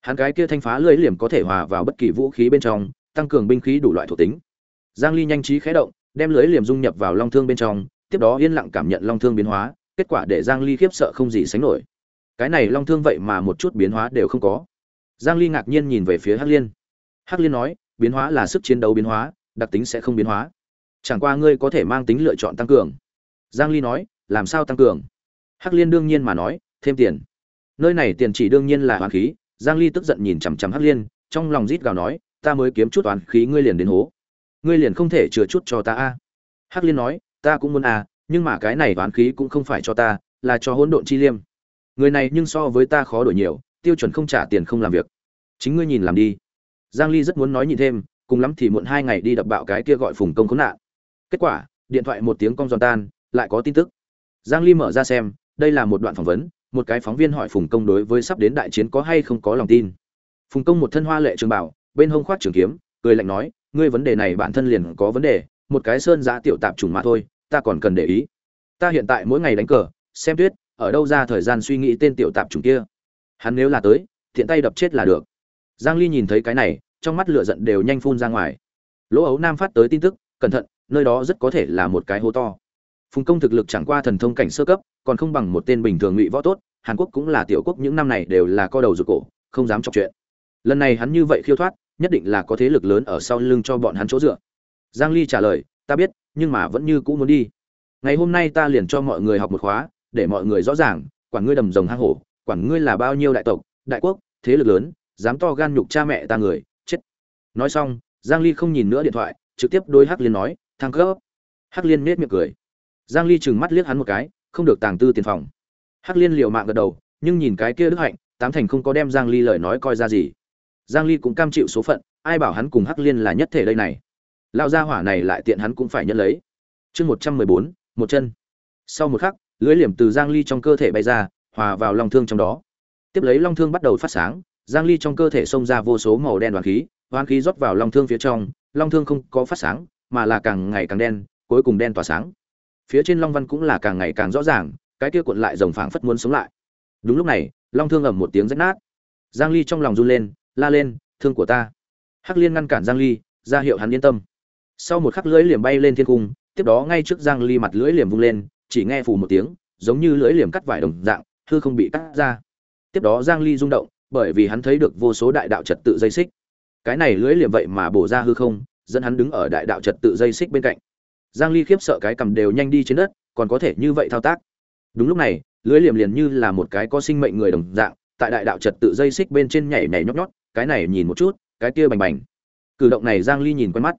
Hắn cái kia thanh phá lưỡi liềm có thể hòa vào bất kỳ vũ khí bên trong tăng cường binh khí đủ loại thuộc tính. Giang ly nhanh trí khẽ động, đem lưới liềm dung nhập vào long thương bên trong, tiếp đó yên lặng cảm nhận long thương biến hóa, kết quả để giang ly khiếp sợ không gì sánh nổi. Cái này long thương vậy mà một chút biến hóa đều không có. Giang ly ngạc nhiên nhìn về phía hắc liên. Hắc liên nói, biến hóa là sức chiến đấu biến hóa, đặc tính sẽ không biến hóa. Chẳng qua ngươi có thể mang tính lựa chọn tăng cường. Giang ly nói, làm sao tăng cường? Hắc liên đương nhiên mà nói, thêm tiền. Nơi này tiền chỉ đương nhiên là hoàn khí. Giang ly tức giận nhìn chằm chằm hắc liên, trong lòng rít gào nói ta mới kiếm chút toán khí ngươi liền đến hố. Ngươi liền không thể chừa chút cho ta a. Hắc liên nói ta cũng muốn à, nhưng mà cái này toán khí cũng không phải cho ta là cho hỗn độn chi liêm. Người này nhưng so với ta khó đổi nhiều tiêu chuẩn không trả tiền không làm việc. Chính ngươi nhìn làm đi. Giang ly rất muốn nói nhìn thêm cùng lắm thì muộn hai ngày đi đập bạo cái kia gọi phùng công khốn nạn. Kết quả điện thoại một tiếng cong giòn tan lại có tin tức. Giang ly mở ra xem đây là một đoạn phỏng vấn một cái phóng viên hỏi phùng công đối với sắp đến đại chiến có hay không có lòng tin. Phùng công một thân hoa lệ trường bảo bên hông khoát trường kiếm, cười lạnh nói, ngươi vấn đề này bản thân liền có vấn đề, một cái sơn giã tiểu tạp trùng mà thôi, ta còn cần để ý. Ta hiện tại mỗi ngày đánh cờ, xem tuyết, ở đâu ra thời gian suy nghĩ tên tiểu tạp trùng kia. Hắn nếu là tới thiện tay đập chết là được. Giang ly nhìn thấy cái này, trong mắt lửa giận đều nhanh phun ra ngoài. Lỗ ấu nam phát tới tin tức, cẩn thận, nơi đó rất có thể là một cái hố to. Phùng công thực lực chẳng qua thần thông cảnh sơ cấp, còn không bằng một tên bình thường ngụy võ tốt, hàn quốc cũng là tiểu quốc những năm này đều là co đầu rụt cổ, không dám chọc chuyện lần này hắn như vậy khiêu thoát, nhất định là có thế lực lớn ở sau lưng cho bọn hắn chỗ dựa. Giang ly trả lời, ta biết, nhưng mà vẫn như cũ muốn đi. Ngày hôm nay ta liền cho mọi người học một khóa, để mọi người rõ ràng, quản ngươi đầm rồng hang hổ, quản ngươi là bao nhiêu đại tộc, đại quốc, thế lực lớn, dám to gan nhục cha mẹ ta người, chết. Nói xong, giang ly không nhìn nữa điện thoại, trực tiếp đối hắc liên nói thăng cấp hắc liên nết miệng cười. Giang ly chừng mắt liếc hắn một cái, không được tàng tư tiền phòng. Hắc liên liều mạng gật đầu, nhưng nhìn cái kia đức hạnh, tám thành không có đem giang ly lời nói coi ra gì giang ly cũng cam chịu số phận ai bảo hắn cùng hắc liên là nhất thể đây này. Lao ra hỏa này lại tiện hắn cũng phải nhận lấy. Chương 114, một chân. Sau một khắc lưới liềm từ giang ly trong cơ thể bay ra hòa vào long thương trong đó. Tiếp lấy long thương bắt đầu phát sáng giang ly trong cơ thể xông ra vô số màu đen đoàn khí đoàn khí rót vào long thương phía trong. Long thương không có phát sáng mà là càng ngày càng đen cuối cùng đen tỏa sáng. Phía trên long văn cũng là càng ngày càng rõ ràng cái kia cuộn lại rồng phảng phất muốn sống lại. Đúng lúc này long thương ầm một tiếng rách nát. Giang ly trong lòng run lên la lên, thương của ta. Hắc liên ngăn cản giang ly, ra hiệu hắn yên tâm. Sau một khắc lưỡi liềm bay lên thiên cung, tiếp đó ngay trước giang ly mặt lưỡi liềm vung lên, chỉ nghe phù một tiếng, giống như lưỡi liềm cắt vải đồng dạng, hư không bị cắt ra. Tiếp đó giang ly rung động, bởi vì hắn thấy được vô số đại đạo trật tự dây xích. Cái này lưỡi liềm vậy mà bổ ra hư không, dẫn hắn đứng ở đại đạo trật tự dây xích bên cạnh. Giang ly khiếp sợ cái cầm đều nhanh đi trên đất, còn có thể như vậy thao tác. Đúng lúc này, lưỡi liềm liền như là một cái có sinh mệnh người đồng dạng, tại đại đạo trật tự dây xích bên trên nhảy nhảy nhót nhót cái này nhìn một chút, cái kia bành bành. Cử động này giang ly nhìn quen mắt.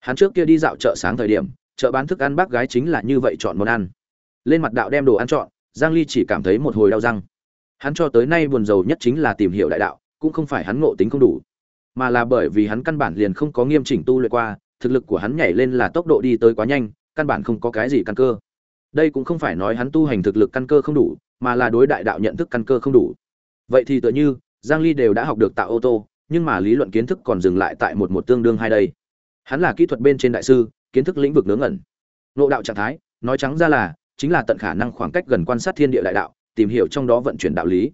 Hắn trước kia đi dạo chợ sáng thời điểm, chợ bán thức ăn bác gái chính là như vậy chọn món ăn. Lên mặt đạo đem đồ ăn chọn, giang ly chỉ cảm thấy một hồi đau răng. Hắn cho tới nay buồn rầu nhất chính là tìm hiểu đại đạo, cũng không phải hắn ngộ tính không đủ. Mà là bởi vì hắn căn bản liền không có nghiêm chỉnh tu luyện qua, thực lực của hắn nhảy lên là tốc độ đi tới quá nhanh, căn bản không có cái gì căn cơ. Đây cũng không phải nói hắn tu hành thực lực căn cơ không đủ, mà là đối đại đạo nhận thức căn cơ không đủ. Vậy thì tựa như giang ly đều đã học được tạo ô tô, nhưng mà lý luận kiến thức còn dừng lại tại một một tương đương hai đây. Hắn là kỹ thuật bên trên đại sư, kiến thức lĩnh vực nướng ẩn nộ đạo trạng thái, nói trắng ra là, chính là tận khả năng khoảng cách gần quan sát thiên địa đại đạo, tìm hiểu trong đó vận chuyển đạo lý.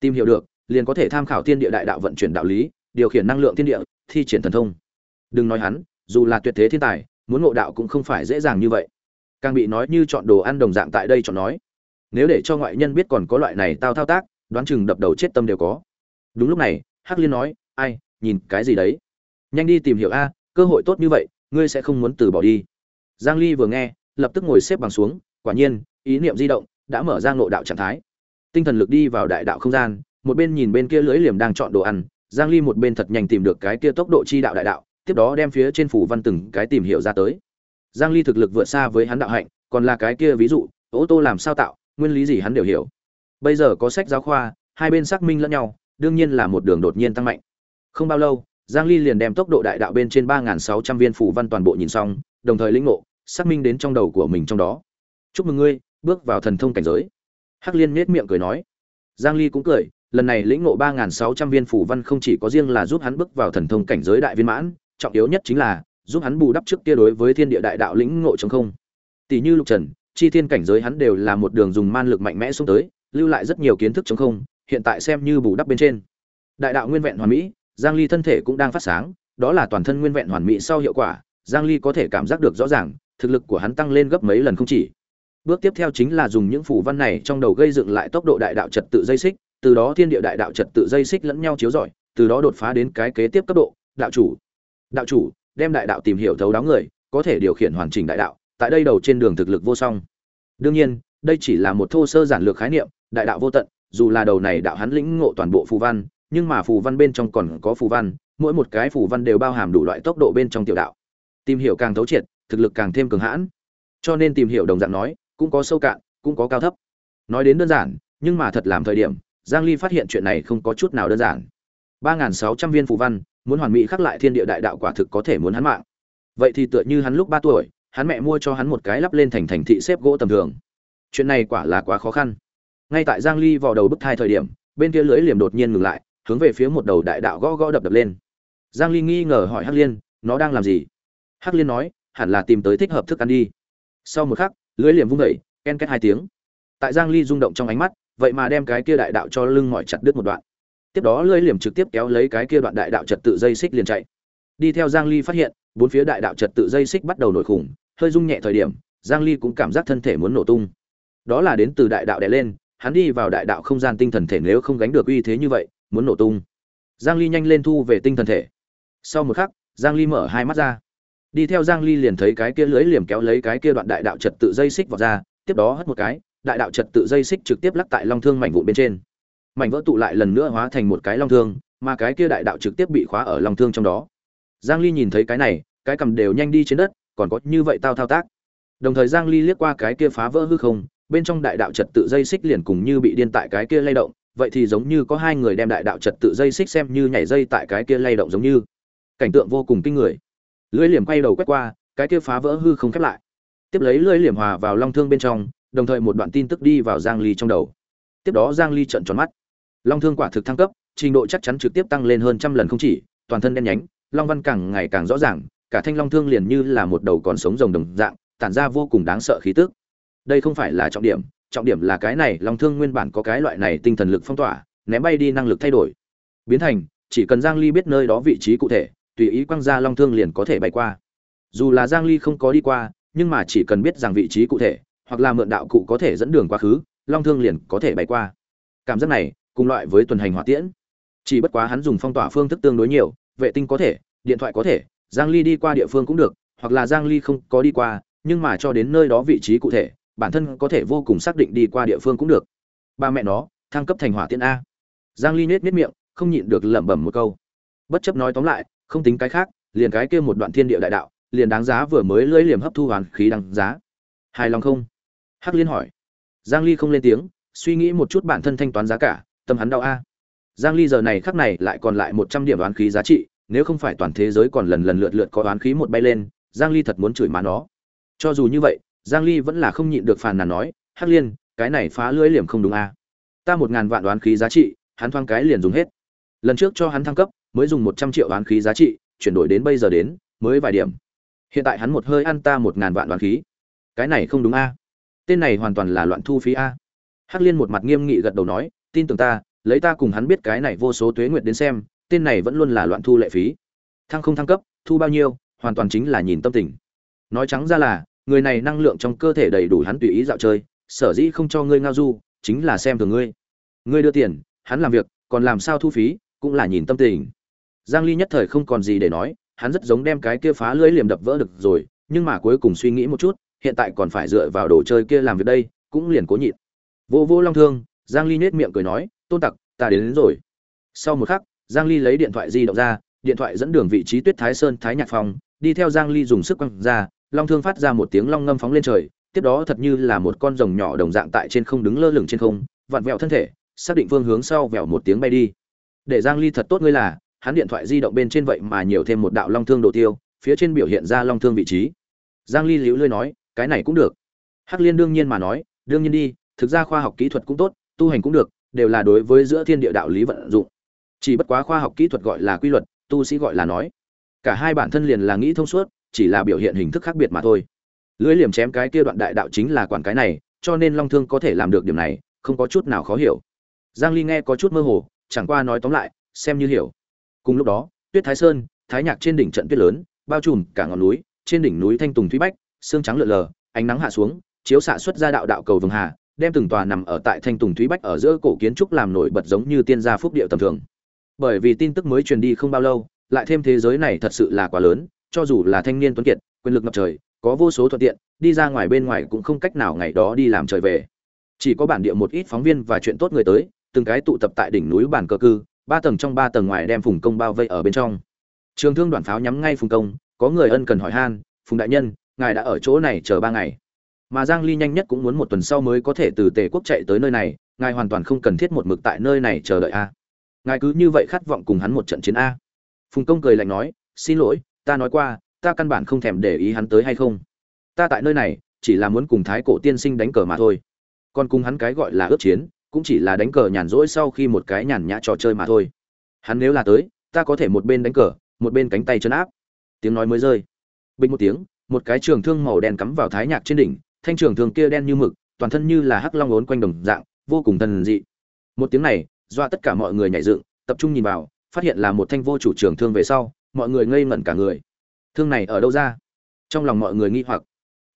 Tìm hiểu được, liền có thể tham khảo thiên địa đại đạo vận chuyển đạo lý, điều khiển năng lượng thiên địa, thi triển thần thông. Đừng nói hắn, dù là tuyệt thế thiên tài, muốn ngộ đạo cũng không phải dễ dàng như vậy. Càng bị nói như chọn đồ ăn đồng dạng tại đây chọn nói. Nếu để cho ngoại nhân biết còn có loại này tao thao tác, đoán chừng đập đầu chết tâm đều có đúng lúc này, hắc liên nói, ai, nhìn cái gì đấy? Nhanh đi tìm hiểu a, cơ hội tốt như vậy, ngươi sẽ không muốn từ bỏ đi. Giang ly vừa nghe, lập tức ngồi xếp bằng xuống, quả nhiên, ý niệm di động đã mở ra ngộ đạo trạng thái. Tinh thần lực đi vào đại đạo không gian, một bên nhìn bên kia lưới liềm đang chọn đồ ăn, giang ly một bên thật nhanh tìm được cái kia tốc độ chi đạo đại đạo, tiếp đó đem phía trên phủ văn từng cái tìm hiểu ra tới. Giang ly thực lực vượt xa với hắn đạo hạnh, còn là cái kia ví dụ, ô tô làm sao tạo, nguyên lý gì hắn đều hiểu. Bây giờ có sách giáo khoa, hai bên xác minh lẫn nhau đương nhiên là một đường đột nhiên tăng mạnh. Không bao lâu, giang ly liền đem tốc độ đại đạo bên trên 3.600 viên phù văn toàn bộ nhìn xong, đồng thời lĩnh ngộ, xác minh đến trong đầu của mình trong đó. Chúc mừng ngươi, bước vào thần thông cảnh giới. Hắc liên nhếch miệng cười nói. Giang ly cũng cười, lần này lĩnh ngộ 3.600 viên phù văn không chỉ có riêng là giúp hắn bước vào thần thông cảnh giới đại viên mãn, trọng yếu nhất chính là giúp hắn bù đắp trước kia đối với thiên địa đại đạo lĩnh ngộ trong không. Tỷ như lục trần, chi thiên cảnh giới hắn đều là một đường dùng man lực mạnh mẽ xuống tới, lưu lại rất nhiều kiến thức trong không hiện tại xem như bù đắp bên trên. Đại đạo nguyên vẹn hoàn mỹ, giang ly thân thể cũng đang phát sáng, đó là toàn thân nguyên vẹn hoàn mỹ sau hiệu quả, giang ly có thể cảm giác được rõ ràng, thực lực của hắn tăng lên gấp mấy lần không chỉ. Bước tiếp theo chính là dùng những phù văn này trong đầu gây dựng lại tốc độ đại đạo trật tự dây xích, từ đó thiên địa đại đạo trật tự dây xích lẫn nhau chiếu rọi, từ đó đột phá đến cái kế tiếp cấp độ, đạo chủ. Đạo chủ, đem đại đạo tìm hiểu thấu đáo người, có thể điều khiển hoàn chỉnh đại đạo, tại đây đầu trên đường thực lực vô song. Đương nhiên, đây chỉ là một thô sơ giản lược khái niệm, đại đạo vô tận dù là đầu này đạo hắn lĩnh ngộ toàn bộ phù văn, nhưng mà phù văn bên trong còn có phù văn, mỗi một cái phù văn đều bao hàm đủ loại tốc độ bên trong tiểu đạo. Tìm hiểu càng thấu triệt, thực lực càng thêm cường hãn. Cho nên tìm hiểu đồng dạng nói, cũng có sâu cạn, cũng có cao thấp. Nói đến đơn giản, nhưng mà thật làm thời điểm, giang ly phát hiện chuyện này không có chút nào đơn giản. 3.600 viên phù văn, muốn hoàn mỹ khắc lại thiên địa đại đạo quả thực có thể muốn hắn mạng. Vậy thì tựa như hắn lúc 3 tuổi, hắn mẹ mua cho hắn một cái lắp lên thành thành thị xếp gỗ tầm thường. Chuyện này quả là quá khó khăn ngay tại giang ly vào đầu bức thai thời điểm, bên kia lưới liềm đột nhiên ngừng lại, hướng về phía một đầu đại đạo gõ gõ đập đập lên. Giang ly nghi ngờ hỏi hắc liên, nó đang làm gì? Hắc liên nói, hẳn là tìm tới thích hợp thức ăn đi. Sau một khắc, lưới liềm vung đẩy ken két hai tiếng. Tại giang ly rung động trong ánh mắt, vậy mà đem cái kia đại đạo cho lưng mỏi chặt đứt một đoạn. Tiếp đó lưới liềm trực tiếp kéo lấy cái kia đoạn đại đạo trật tự dây xích liền chạy. Đi theo giang ly phát hiện, bốn phía đại đạo trật tự dây xích bắt đầu nổi khủng, hơi rung nhẹ thời điểm, giang ly cũng cảm giác thân thể muốn nổ tung. Đó là đến từ đại đạo đè lên hắn đi vào đại đạo không gian tinh thần thể nếu không gánh được uy thế như vậy, muốn nổ tung. Giang ly nhanh lên thu về tinh thần thể. Sau một khắc, giang ly mở hai mắt ra. Đi theo giang ly liền thấy cái kia lưới liềm kéo lấy cái kia đoạn đại đạo trật tự dây xích vào ra, tiếp đó hất một cái, đại đạo trật tự dây xích trực tiếp lắc tại long thương mảnh vụn bên trên. Mảnh vỡ tụ lại lần nữa hóa thành một cái long thương, mà cái kia đại đạo trực tiếp bị khóa ở long thương trong đó. Giang ly nhìn thấy cái này, cái cầm đều nhanh đi trên đất, còn có như vậy tao thao tác. Đồng thời giang ly liếc qua cái kia phá vỡ hư không bên trong đại đạo trật tự dây xích liền cùng như bị điên tại cái kia lay động, vậy thì giống như có hai người đem đại đạo trật tự dây xích xem như nhảy dây tại cái kia lay động giống như. Cảnh tượng vô cùng kinh người. Lưỡi liềm quay đầu quét qua, cái kia phá vỡ hư không khép lại. Tiếp lấy lưỡi liềm hòa vào long thương bên trong, đồng thời một đoạn tin tức đi vào giang ly trong đầu. Tiếp đó giang ly trợn tròn mắt. Long thương quả thực thăng cấp, trình độ chắc chắn trực tiếp tăng lên hơn trăm lần không chỉ, toàn thân đen nhánh, long văn càng ngày càng rõ ràng, cả thanh long thương liền như là một đầu còn sống rồng đồng dạng, tản ra vô cùng đáng sợ khí tức đây không phải là trọng điểm trọng điểm là cái này long thương nguyên bản có cái loại này tinh thần lực phong tỏa, ném bay đi năng lực thay đổi. Biến thành, chỉ cần giang ly biết nơi đó vị trí cụ thể, tùy ý quăng ra long thương liền có thể bay qua. Dù là giang ly không có đi qua, nhưng mà chỉ cần biết rằng vị trí cụ thể, hoặc là mượn đạo cụ có thể dẫn đường quá khứ, long thương liền có thể bay qua. Cảm giác này, cùng loại với tuần hành hỏa tiễn. Chỉ bất quá hắn dùng phong tỏa phương thức tương đối nhiều, vệ tinh có thể, điện thoại có thể, giang ly đi qua địa phương cũng được, hoặc là giang ly không có đi qua, nhưng mà cho đến nơi đó vị trí cụ thể bản thân có thể vô cùng xác định đi qua địa phương cũng được. Ba mẹ nó, thăng cấp thành hỏa tiễn a. Giang ly nết nết miệng, không nhịn được lẩm bẩm một câu. Bất chấp nói tóm lại, không tính cái khác, liền cái kia một đoạn thiên địa đại đạo, liền đáng giá vừa mới lưỡi liềm hấp thu hoàn khí đáng giá. Hài lòng không? Hắc liên hỏi. Giang ly không lên tiếng, suy nghĩ một chút bản thân thanh toán giá cả, tâm hắn đau a. Giang ly giờ này khắc này lại còn lại 100 điểm đoán khí giá trị, nếu không phải toàn thế giới còn lần lần lượt lượt có đoán khí một bay lên, giang ly thật muốn chửi má nó. Cho dù như vậy giang ly vẫn là không nhịn được phàn nàn nói, hắc liên, cái này phá lưỡi liềm không đúng a ta một ngàn vạn đoán khí giá trị, hắn thoáng cái liền dùng hết. Lần trước cho hắn thăng cấp, mới dùng 100 triệu đoán khí giá trị, chuyển đổi đến bây giờ đến, mới vài điểm. Hiện tại hắn một hơi ăn ta một ngàn vạn đoán khí. Cái này không đúng a tên này hoàn toàn là loạn thu phí a hắc liên một mặt nghiêm nghị gật đầu nói, tin tưởng ta, lấy ta cùng hắn biết cái này vô số tuế nguyệt đến xem, tên này vẫn luôn là loạn thu lệ phí. Thăng không thăng cấp, thu bao nhiêu, hoàn toàn chính là nhìn tâm tình. Nói trắng ra là người này năng lượng trong cơ thể đầy đủ hắn tùy ý dạo chơi sở dĩ không cho ngươi ngao du chính là xem thường ngươi. Ngươi đưa tiền hắn làm việc còn làm sao thu phí cũng là nhìn tâm tình. Giang ly nhất thời không còn gì để nói hắn rất giống đem cái kia phá lưới liềm đập vỡ được rồi nhưng mà cuối cùng suy nghĩ một chút hiện tại còn phải dựa vào đồ chơi kia làm việc đây cũng liền cố nhịn. Vô vô long thương giang ly nết miệng cười nói tôn tặc ta đến, đến rồi. Sau một khắc giang ly lấy điện thoại di động ra điện thoại dẫn đường vị trí tuyết thái sơn thái nhạc phòng đi theo giang ly dùng sức quăng ra long thương phát ra một tiếng long ngâm phóng lên trời, tiếp đó thật như là một con rồng nhỏ đồng dạng tại trên không đứng lơ lửng trên không, vặn vẹo thân thể, xác định phương hướng sau vẹo một tiếng bay đi. Để giang ly thật tốt ngươi là, hắn điện thoại di động bên trên vậy mà nhiều thêm một đạo long thương đồ tiêu, phía trên biểu hiện ra long thương vị trí. Giang ly liễu lơi nói, cái này cũng được. Hắc liên đương nhiên mà nói, đương nhiên đi, thực ra khoa học kỹ thuật cũng tốt, tu hành cũng được, đều là đối với giữa thiên địa đạo lý vận dụng. Chỉ bất quá khoa học kỹ thuật gọi là quy luật, tu sĩ gọi là nói. Cả hai bản thân liền là nghĩ thông suốt chỉ là biểu hiện hình thức khác biệt mà thôi. Lưỡi liềm chém cái kia đoạn đại đạo chính là quản cái này, cho nên long thương có thể làm được điểm này, không có chút nào khó hiểu. Giang ly nghe có chút mơ hồ, chẳng qua nói tóm lại, xem như hiểu. Cùng lúc đó, tuyết thái sơn, thái nhạc trên đỉnh trận tuyết lớn, bao trùm cả ngọn núi, trên đỉnh núi thanh tùng thúy bách, sương trắng lượn lờ, ánh nắng hạ xuống, chiếu xạ xuất ra đạo đạo cầu vồng hà, đem từng tòa nằm ở tại thanh tùng thúy bách ở giữa cổ kiến trúc làm nổi bật giống như tiên gia phúc điệu tầm thường. Bởi vì tin tức mới truyền đi không bao lâu, lại thêm thế giới này thật sự là quá lớn cho dù là thanh niên tuấn kiệt, quyền lực ngập trời, có vô số thuận tiện, đi ra ngoài bên ngoài cũng không cách nào ngày đó đi làm trời về. Chỉ có bản địa một ít phóng viên và chuyện tốt người tới, từng cái tụ tập tại đỉnh núi bản cơ cư, ba tầng trong ba tầng ngoài đem phùng công bao vây ở bên trong. Trường thương đoàn pháo nhắm ngay phùng công, có người ân cần hỏi han, phùng đại nhân, ngài đã ở chỗ này chờ ba ngày. Mà giang ly nhanh nhất cũng muốn một tuần sau mới có thể từ tề quốc chạy tới nơi này, ngài hoàn toàn không cần thiết một mực tại nơi này chờ đợi a. Ngài cứ như vậy khát vọng cùng hắn một trận chiến a. Phùng công cười lạnh nói, xin lỗi ta nói qua, ta căn bản không thèm để ý hắn tới hay không. Ta tại nơi này, chỉ là muốn cùng thái cổ tiên sinh đánh cờ mà thôi. Còn cùng hắn cái gọi là ước chiến, cũng chỉ là đánh cờ nhàn rỗi sau khi một cái nhàn nhã trò chơi mà thôi. Hắn nếu là tới, ta có thể một bên đánh cờ, một bên cánh tay chân áp. Tiếng nói mới rơi. Bình một tiếng, một cái trường thương màu đen cắm vào thái nhạc trên đỉnh, thanh trường thương kia đen như mực, toàn thân như là hắc long ốn quanh đồng dạng, vô cùng thần dị. Một tiếng này, doa tất cả mọi người nhảy dựng, tập trung nhìn vào, phát hiện là một thanh vô chủ trường thương về sau mọi người ngây ngẩn cả người. Thương này ở đâu ra? Trong lòng mọi người nghi hoặc.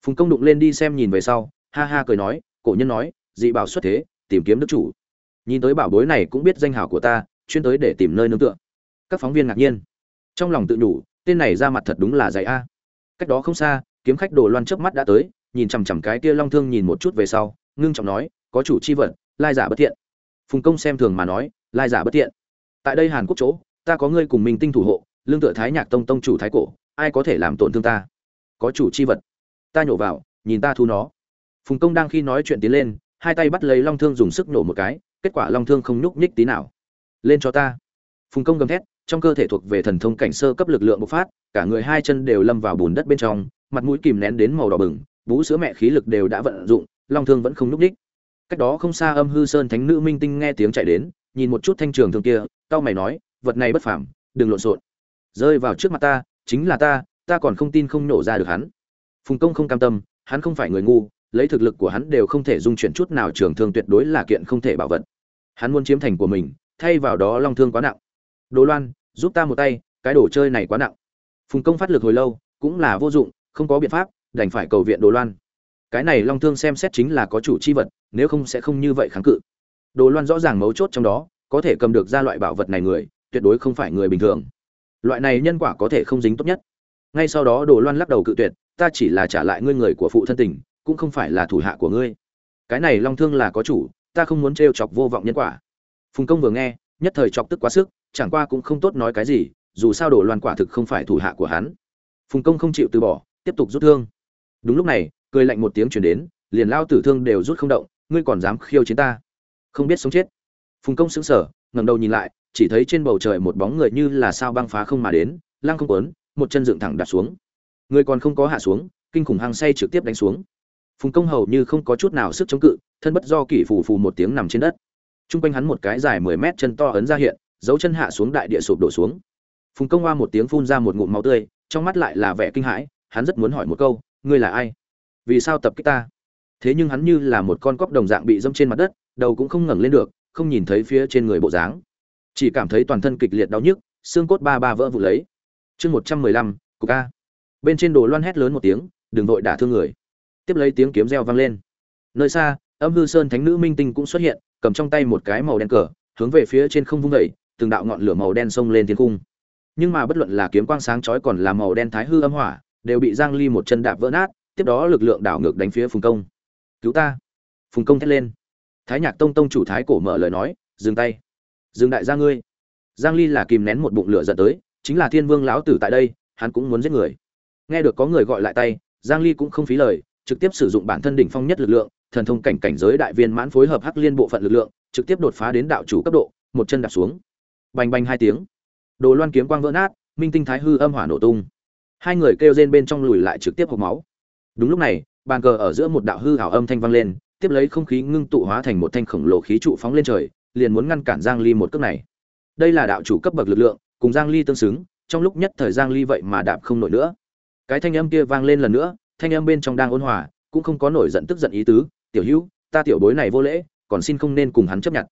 Phùng công đụng lên đi xem nhìn về sau, ha ha cười nói, cổ nhân nói, dị bảo xuất thế, tìm kiếm đức chủ. Nhìn tới bảo bối này cũng biết danh hảo của ta, chuyên tới để tìm nơi nương tựa. Các phóng viên ngạc nhiên. Trong lòng tự nhủ, tên này ra mặt thật đúng là dạy a. Cách đó không xa, kiếm khách đồ loan chớp mắt đã tới, nhìn chằm chằm cái kia long thương nhìn một chút về sau, ngưng trọng nói, có chủ chi vật, lai giả bất thiện. Phùng công xem thường mà nói, lai giả bất thiện. Tại đây hàn quốc chỗ, ta có ngươi cùng mình tinh thủ hộ lương tựa thái nhạc tông tông chủ thái cổ, ai có thể làm tổn thương ta? Có chủ chi vật. Ta nhổ vào, nhìn ta thu nó. Phùng công đang khi nói chuyện tiến lên, hai tay bắt lấy long thương dùng sức nổ một cái, kết quả long thương không nhúc nhích tí nào. Lên cho ta. Phùng công gầm thét, trong cơ thể thuộc về thần thông cảnh sơ cấp lực lượng bộc phát, cả người hai chân đều lâm vào bùn đất bên trong, mặt mũi kìm nén đến màu đỏ bừng, bú sữa mẹ khí lực đều đã vận dụng, long thương vẫn không nhúc nhích. Cách đó không xa âm hư sơn thánh nữ minh tinh nghe tiếng chạy đến, nhìn một chút thanh trường thương kia cao mày nói, vật này bất phàm, đừng lộn xộn rơi vào trước mặt ta, chính là ta ta còn không tin không nổ ra được hắn. Phùng công không cam tâm, hắn không phải người ngu, lấy thực lực của hắn đều không thể dung chuyển chút nào trường thương tuyệt đối là kiện không thể bảo vật. Hắn muốn chiếm thành của mình, thay vào đó long thương quá nặng. Đồ loan, giúp ta một tay, cái đồ chơi này quá nặng. Phùng công phát lực hồi lâu, cũng là vô dụng, không có biện pháp, đành phải cầu viện đồ loan. Cái này long thương xem xét chính là có chủ chi vật, nếu không sẽ không như vậy kháng cự. Đồ loan rõ ràng mấu chốt trong đó, có thể cầm được ra loại bảo vật này người, tuyệt đối không phải người bình thường loại này nhân quả có thể không dính tốt nhất. Ngay sau đó đồ loan lắc đầu cự tuyệt, ta chỉ là trả lại ngươi người của phụ thân tình, cũng không phải là thủ hạ của ngươi. Cái này long thương là có chủ, ta không muốn trêu chọc vô vọng nhân quả. Phùng công vừa nghe, nhất thời chọc tức quá sức, chẳng qua cũng không tốt nói cái gì, dù sao đồ loan quả thực không phải thủ hạ của hắn. Phùng công không chịu từ bỏ, tiếp tục rút thương. Đúng lúc này, cười lạnh một tiếng chuyển đến, liền lao tử thương đều rút không động, ngươi còn dám khiêu chiến ta. Không biết sống chết. Phùng công sững sờ, ngẩng đầu nhìn lại chỉ thấy trên bầu trời một bóng người như là sao băng phá không mà đến, lăng không quấn một chân dựng thẳng đặt xuống. Người còn không có hạ xuống, kinh khủng hăng say trực tiếp đánh xuống. Phùng công hầu như không có chút nào sức chống cự, thân bất do kỷ phù phù một tiếng nằm trên đất. T r u n g quanh hắn một cái dài mười mét chân to ấn ra hiện, dấu chân hạ xuống đại địa sụp đổ xuống. Phùng công hoa một tiếng phun ra một ngụm máu tươi, trong mắt lại là vẻ kinh hãi, hắn rất muốn hỏi một câu, ngươi là ai? Vì sao tập kích ta? Thế nhưng hắn như là một con cóc đồng dạng bị dâm trên mặt đất, đầu cũng không ngẩng lên được, không nhìn thấy phía trên người bộ dáng chỉ cảm thấy toàn thân kịch liệt đau nhức, xương cốt ba ba vỡ vụ lấy. Chương một trăm mười lăm, cục ca bên trên đồ loan hét lớn một tiếng, đừng vội đả thương người. Tiếp lấy tiếng kiếm reo vang lên. Nơi xa, âm hư sơn thánh nữ minh tinh cũng xuất hiện, cầm trong tay một cái màu đen cờ, hướng về phía trên không vung vẩy từng đạo ngọn lửa màu đen xông lên thiên cung. Nhưng mà bất luận là kiếm quang sáng chói còn là màu đen thái hư âm hỏa, đều bị giang ly một chân đạp vỡ nát, tiếp đó lực lượng đảo ngược đánh phía phùng công. Cứu ta. Phùng công thét lên. Thái nhạc tông tông chủ thái cổ mở lời nói, dừng tay dừng đại gia ngươi. Giang ly là kìm nén một bụng lửa giận tới, chính là thiên vương lão tử tại đây, hắn cũng muốn giết người. Nghe được có người gọi lại tay, giang ly cũng không phí lời, trực tiếp sử dụng bản thân đỉnh phong nhất lực lượng, thần thông cảnh cảnh giới đại viên mãn phối hợp hắc liên bộ phận lực lượng, trực tiếp đột phá đến đạo chủ cấp độ, một chân đạp xuống. Bành bành hai tiếng. Đồ loan kiếm quang vỡ nát, minh tinh thái hư âm hỏa nổ tung. Hai người kêu rên bên trong lùi lại trực tiếp hộc máu. Đúng lúc này, bàn cờ ở giữa một đạo hư ảo âm thanh vang lên, tiếp lấy không khí ngưng tụ hóa thành một thanh khổng lồ khí trụ phóng lên trời liền muốn ngăn cản giang ly một cước này. Đây là đạo chủ cấp bậc lực lượng, cùng giang ly tương xứng, trong lúc nhất thời giang ly vậy mà đạp không nổi nữa. Cái thanh âm kia vang lên lần nữa, thanh âm bên trong đang ôn hòa, cũng không có nổi giận tức giận ý tứ, tiểu hữu, ta tiểu bối này vô lễ, còn xin không nên cùng hắn chấp nhận.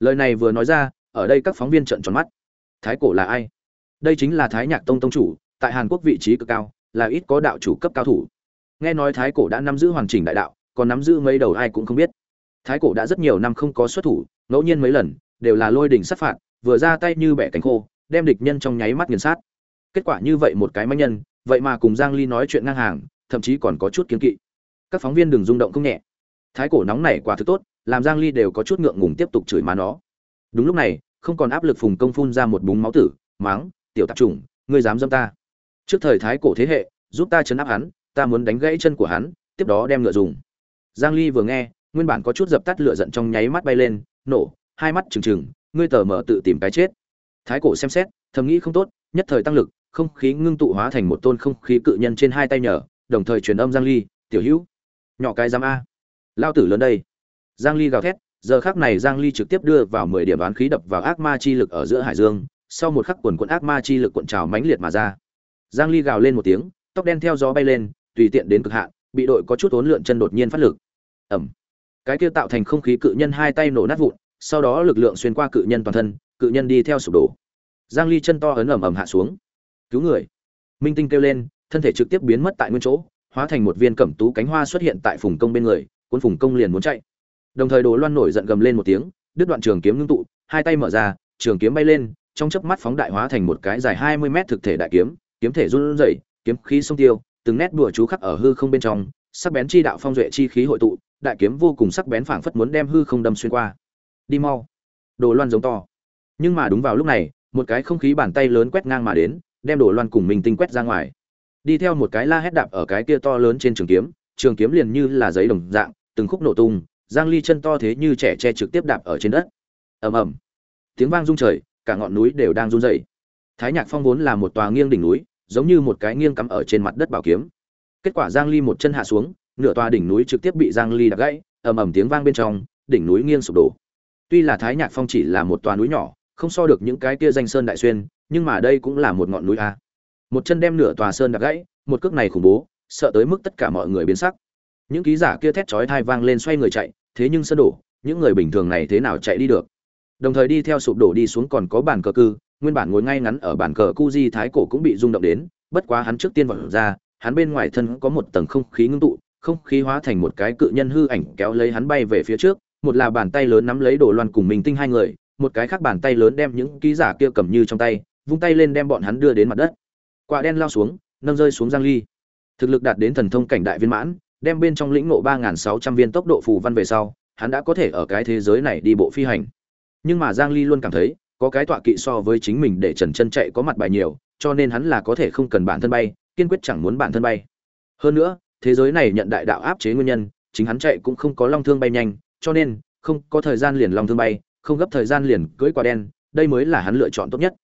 Lời này vừa nói ra, ở đây các phóng viên trợn tròn mắt. Thái cổ là ai? Đây chính là thái nhạc tông tông chủ, tại hàn quốc vị trí cực cao, là ít có đạo chủ cấp cao thủ. Nghe nói thái cổ đã nắm giữ hoàn chỉnh đại đạo, còn nắm giữ mấy đầu ai cũng không biết. Thái cổ đã rất nhiều năm không có xuất thủ ngẫu nhiên mấy lần, đều là lôi đỉnh sát phạt, vừa ra tay như bẻ cánh khô, đem địch nhân trong nháy mắt nghiền sát. Kết quả như vậy một cái manh nhân, vậy mà cùng giang ly nói chuyện ngang hàng, thậm chí còn có chút kiến kỵ. Các phóng viên đừng rung động không nhẹ. Thái cổ nóng này quả thực tốt, làm giang ly đều có chút ngượng ngùng tiếp tục chửi má nó. Đúng lúc này, không còn áp lực phùng công phun ra một búng máu tử, máng, tiểu tạp trùng ngươi dám dâm ta? Trước thời thái cổ thế hệ, giúp ta chấn áp hắn, ta muốn đánh gãy chân của hắn, tiếp đó đem ngựa dùng. Giang ly vừa nghe, nguyên bản có chút dập tắt lửa giận trong nháy mắt bay lên nổ hai mắt trừng trừng ngươi tờ mở tự tìm cái chết. Thái cổ xem xét thầm nghĩ không tốt nhất thời tăng lực không khí ngưng tụ hóa thành một tôn không khí cự nhân trên hai tay nhở, đồng thời truyền âm giang ly tiểu hữu nhỏ cái giám a. Lao tử lớn đây. Giang ly gào thét giờ khắc này giang ly trực tiếp đưa vào 10 điểm đoán khí đập vào ác ma chi lực ở giữa hải dương sau một khắc quần quần ác ma chi lực cuộn trào mãnh liệt mà ra. Giang ly gào lên một tiếng tóc đen theo gió bay lên tùy tiện đến cực hạn bị đội có chút uốn lượn chân đột nhiên phát lực. Ẩm cái kia tạo thành không khí cự nhân hai tay nổ nát vụn, sau đó lực lượng xuyên qua cự nhân toàn thân, cự nhân đi theo sụp đổ. Giang ly chân to ấn ẩm ẩm hạ xuống. Cứu người. Minh tinh kêu lên, thân thể trực tiếp biến mất tại nguyên chỗ, hóa thành một viên cẩm tú cánh hoa xuất hiện tại phùng công bên người, cuốn phùng công liền muốn chạy. Đồng thời đồ loan nổi giận gầm lên một tiếng, đứt đoạn trường kiếm ngưng tụ, hai tay mở ra, trường kiếm bay lên, trong chớp mắt phóng đại hóa thành một cái dài 20 mét thực thể đại kiếm kiếm thể run rẩy, kiếm khí sông tiêu, từng nét đùa chú khắc ở hư không bên trong, sắc bén chi đạo phong duệ chi khí hội tụ đại kiếm vô cùng sắc bén phảng phất muốn đem hư không đâm xuyên qua. Đi mau. Đồ loan giống to. Nhưng mà đúng vào lúc này, một cái không khí bàn tay lớn quét ngang mà đến, đem đồ loan cùng mình tinh quét ra ngoài. Đi theo một cái la hét đạp ở cái kia to lớn trên trường kiếm trường kiếm liền như là giấy đồng dạng, từng khúc nổ tung, giang ly chân to thế như trẻ che trực tiếp đạp ở trên đất. Ầm ầm. Tiếng vang rung trời, cả ngọn núi đều đang run rẩy. Thái nhạc phong vốn là một tòa nghiêng đỉnh núi, giống như một cái nghiêng cắm ở trên mặt đất bảo kiếm. Kết quả giang ly một chân hạ xuống nửa tòa đỉnh núi trực tiếp bị giang ly đập gãy, ầm ầm tiếng vang bên trong, đỉnh núi nghiêng sụp đổ. Tuy là thái nhạc phong chỉ là một tòa núi nhỏ, không so được những cái kia danh sơn đại xuyên, nhưng mà đây cũng là một ngọn núi a. Một chân đem nửa tòa sơn đập gãy, một cước này khủng bố, sợ tới mức tất cả mọi người biến sắc. Những ký giả kia thét chói tai vang lên xoay người chạy, thế nhưng sơn đổ, những người bình thường này thế nào chạy đi được? Đồng thời đi theo sụp đổ đi xuống còn có bàn cờ cư, nguyên bản ngồi ngay ngắn ở bàn cờ cu di thái cổ cũng bị rung động đến, bất quá hắn trước tiên vọt ra, hắn bên ngoài thân có một tầng không khí ngưng tụ không khí hóa thành một cái cự nhân hư ảnh kéo lấy hắn bay về phía trước, một là bàn tay lớn nắm lấy đồ loan cùng mình tinh hai người, một cái khác bàn tay lớn đem những ký giả kia cầm như trong tay, vung tay lên đem bọn hắn đưa đến mặt đất. Quả đen lao xuống, nâng rơi xuống giang ly. Thực lực đạt đến thần thông cảnh đại viên mãn, đem bên trong lĩnh ngộ 3.600 viên tốc độ phù văn về sau, hắn đã có thể ở cái thế giới này đi bộ phi hành. Nhưng mà giang ly luôn cảm thấy, có cái tọa kỵ so với chính mình để trần chân chạy có mặt bài nhiều, cho nên hắn là có thể không cần bản thân bay, kiên quyết chẳng muốn bản thân bay. Hơn nữa thế giới này nhận đại đạo áp chế nguyên nhân, chính hắn chạy cũng không có long thương bay nhanh, cho nên, không có thời gian liền long thương bay, không gấp thời gian liền cưỡi quả đen, đây mới là hắn lựa chọn tốt nhất.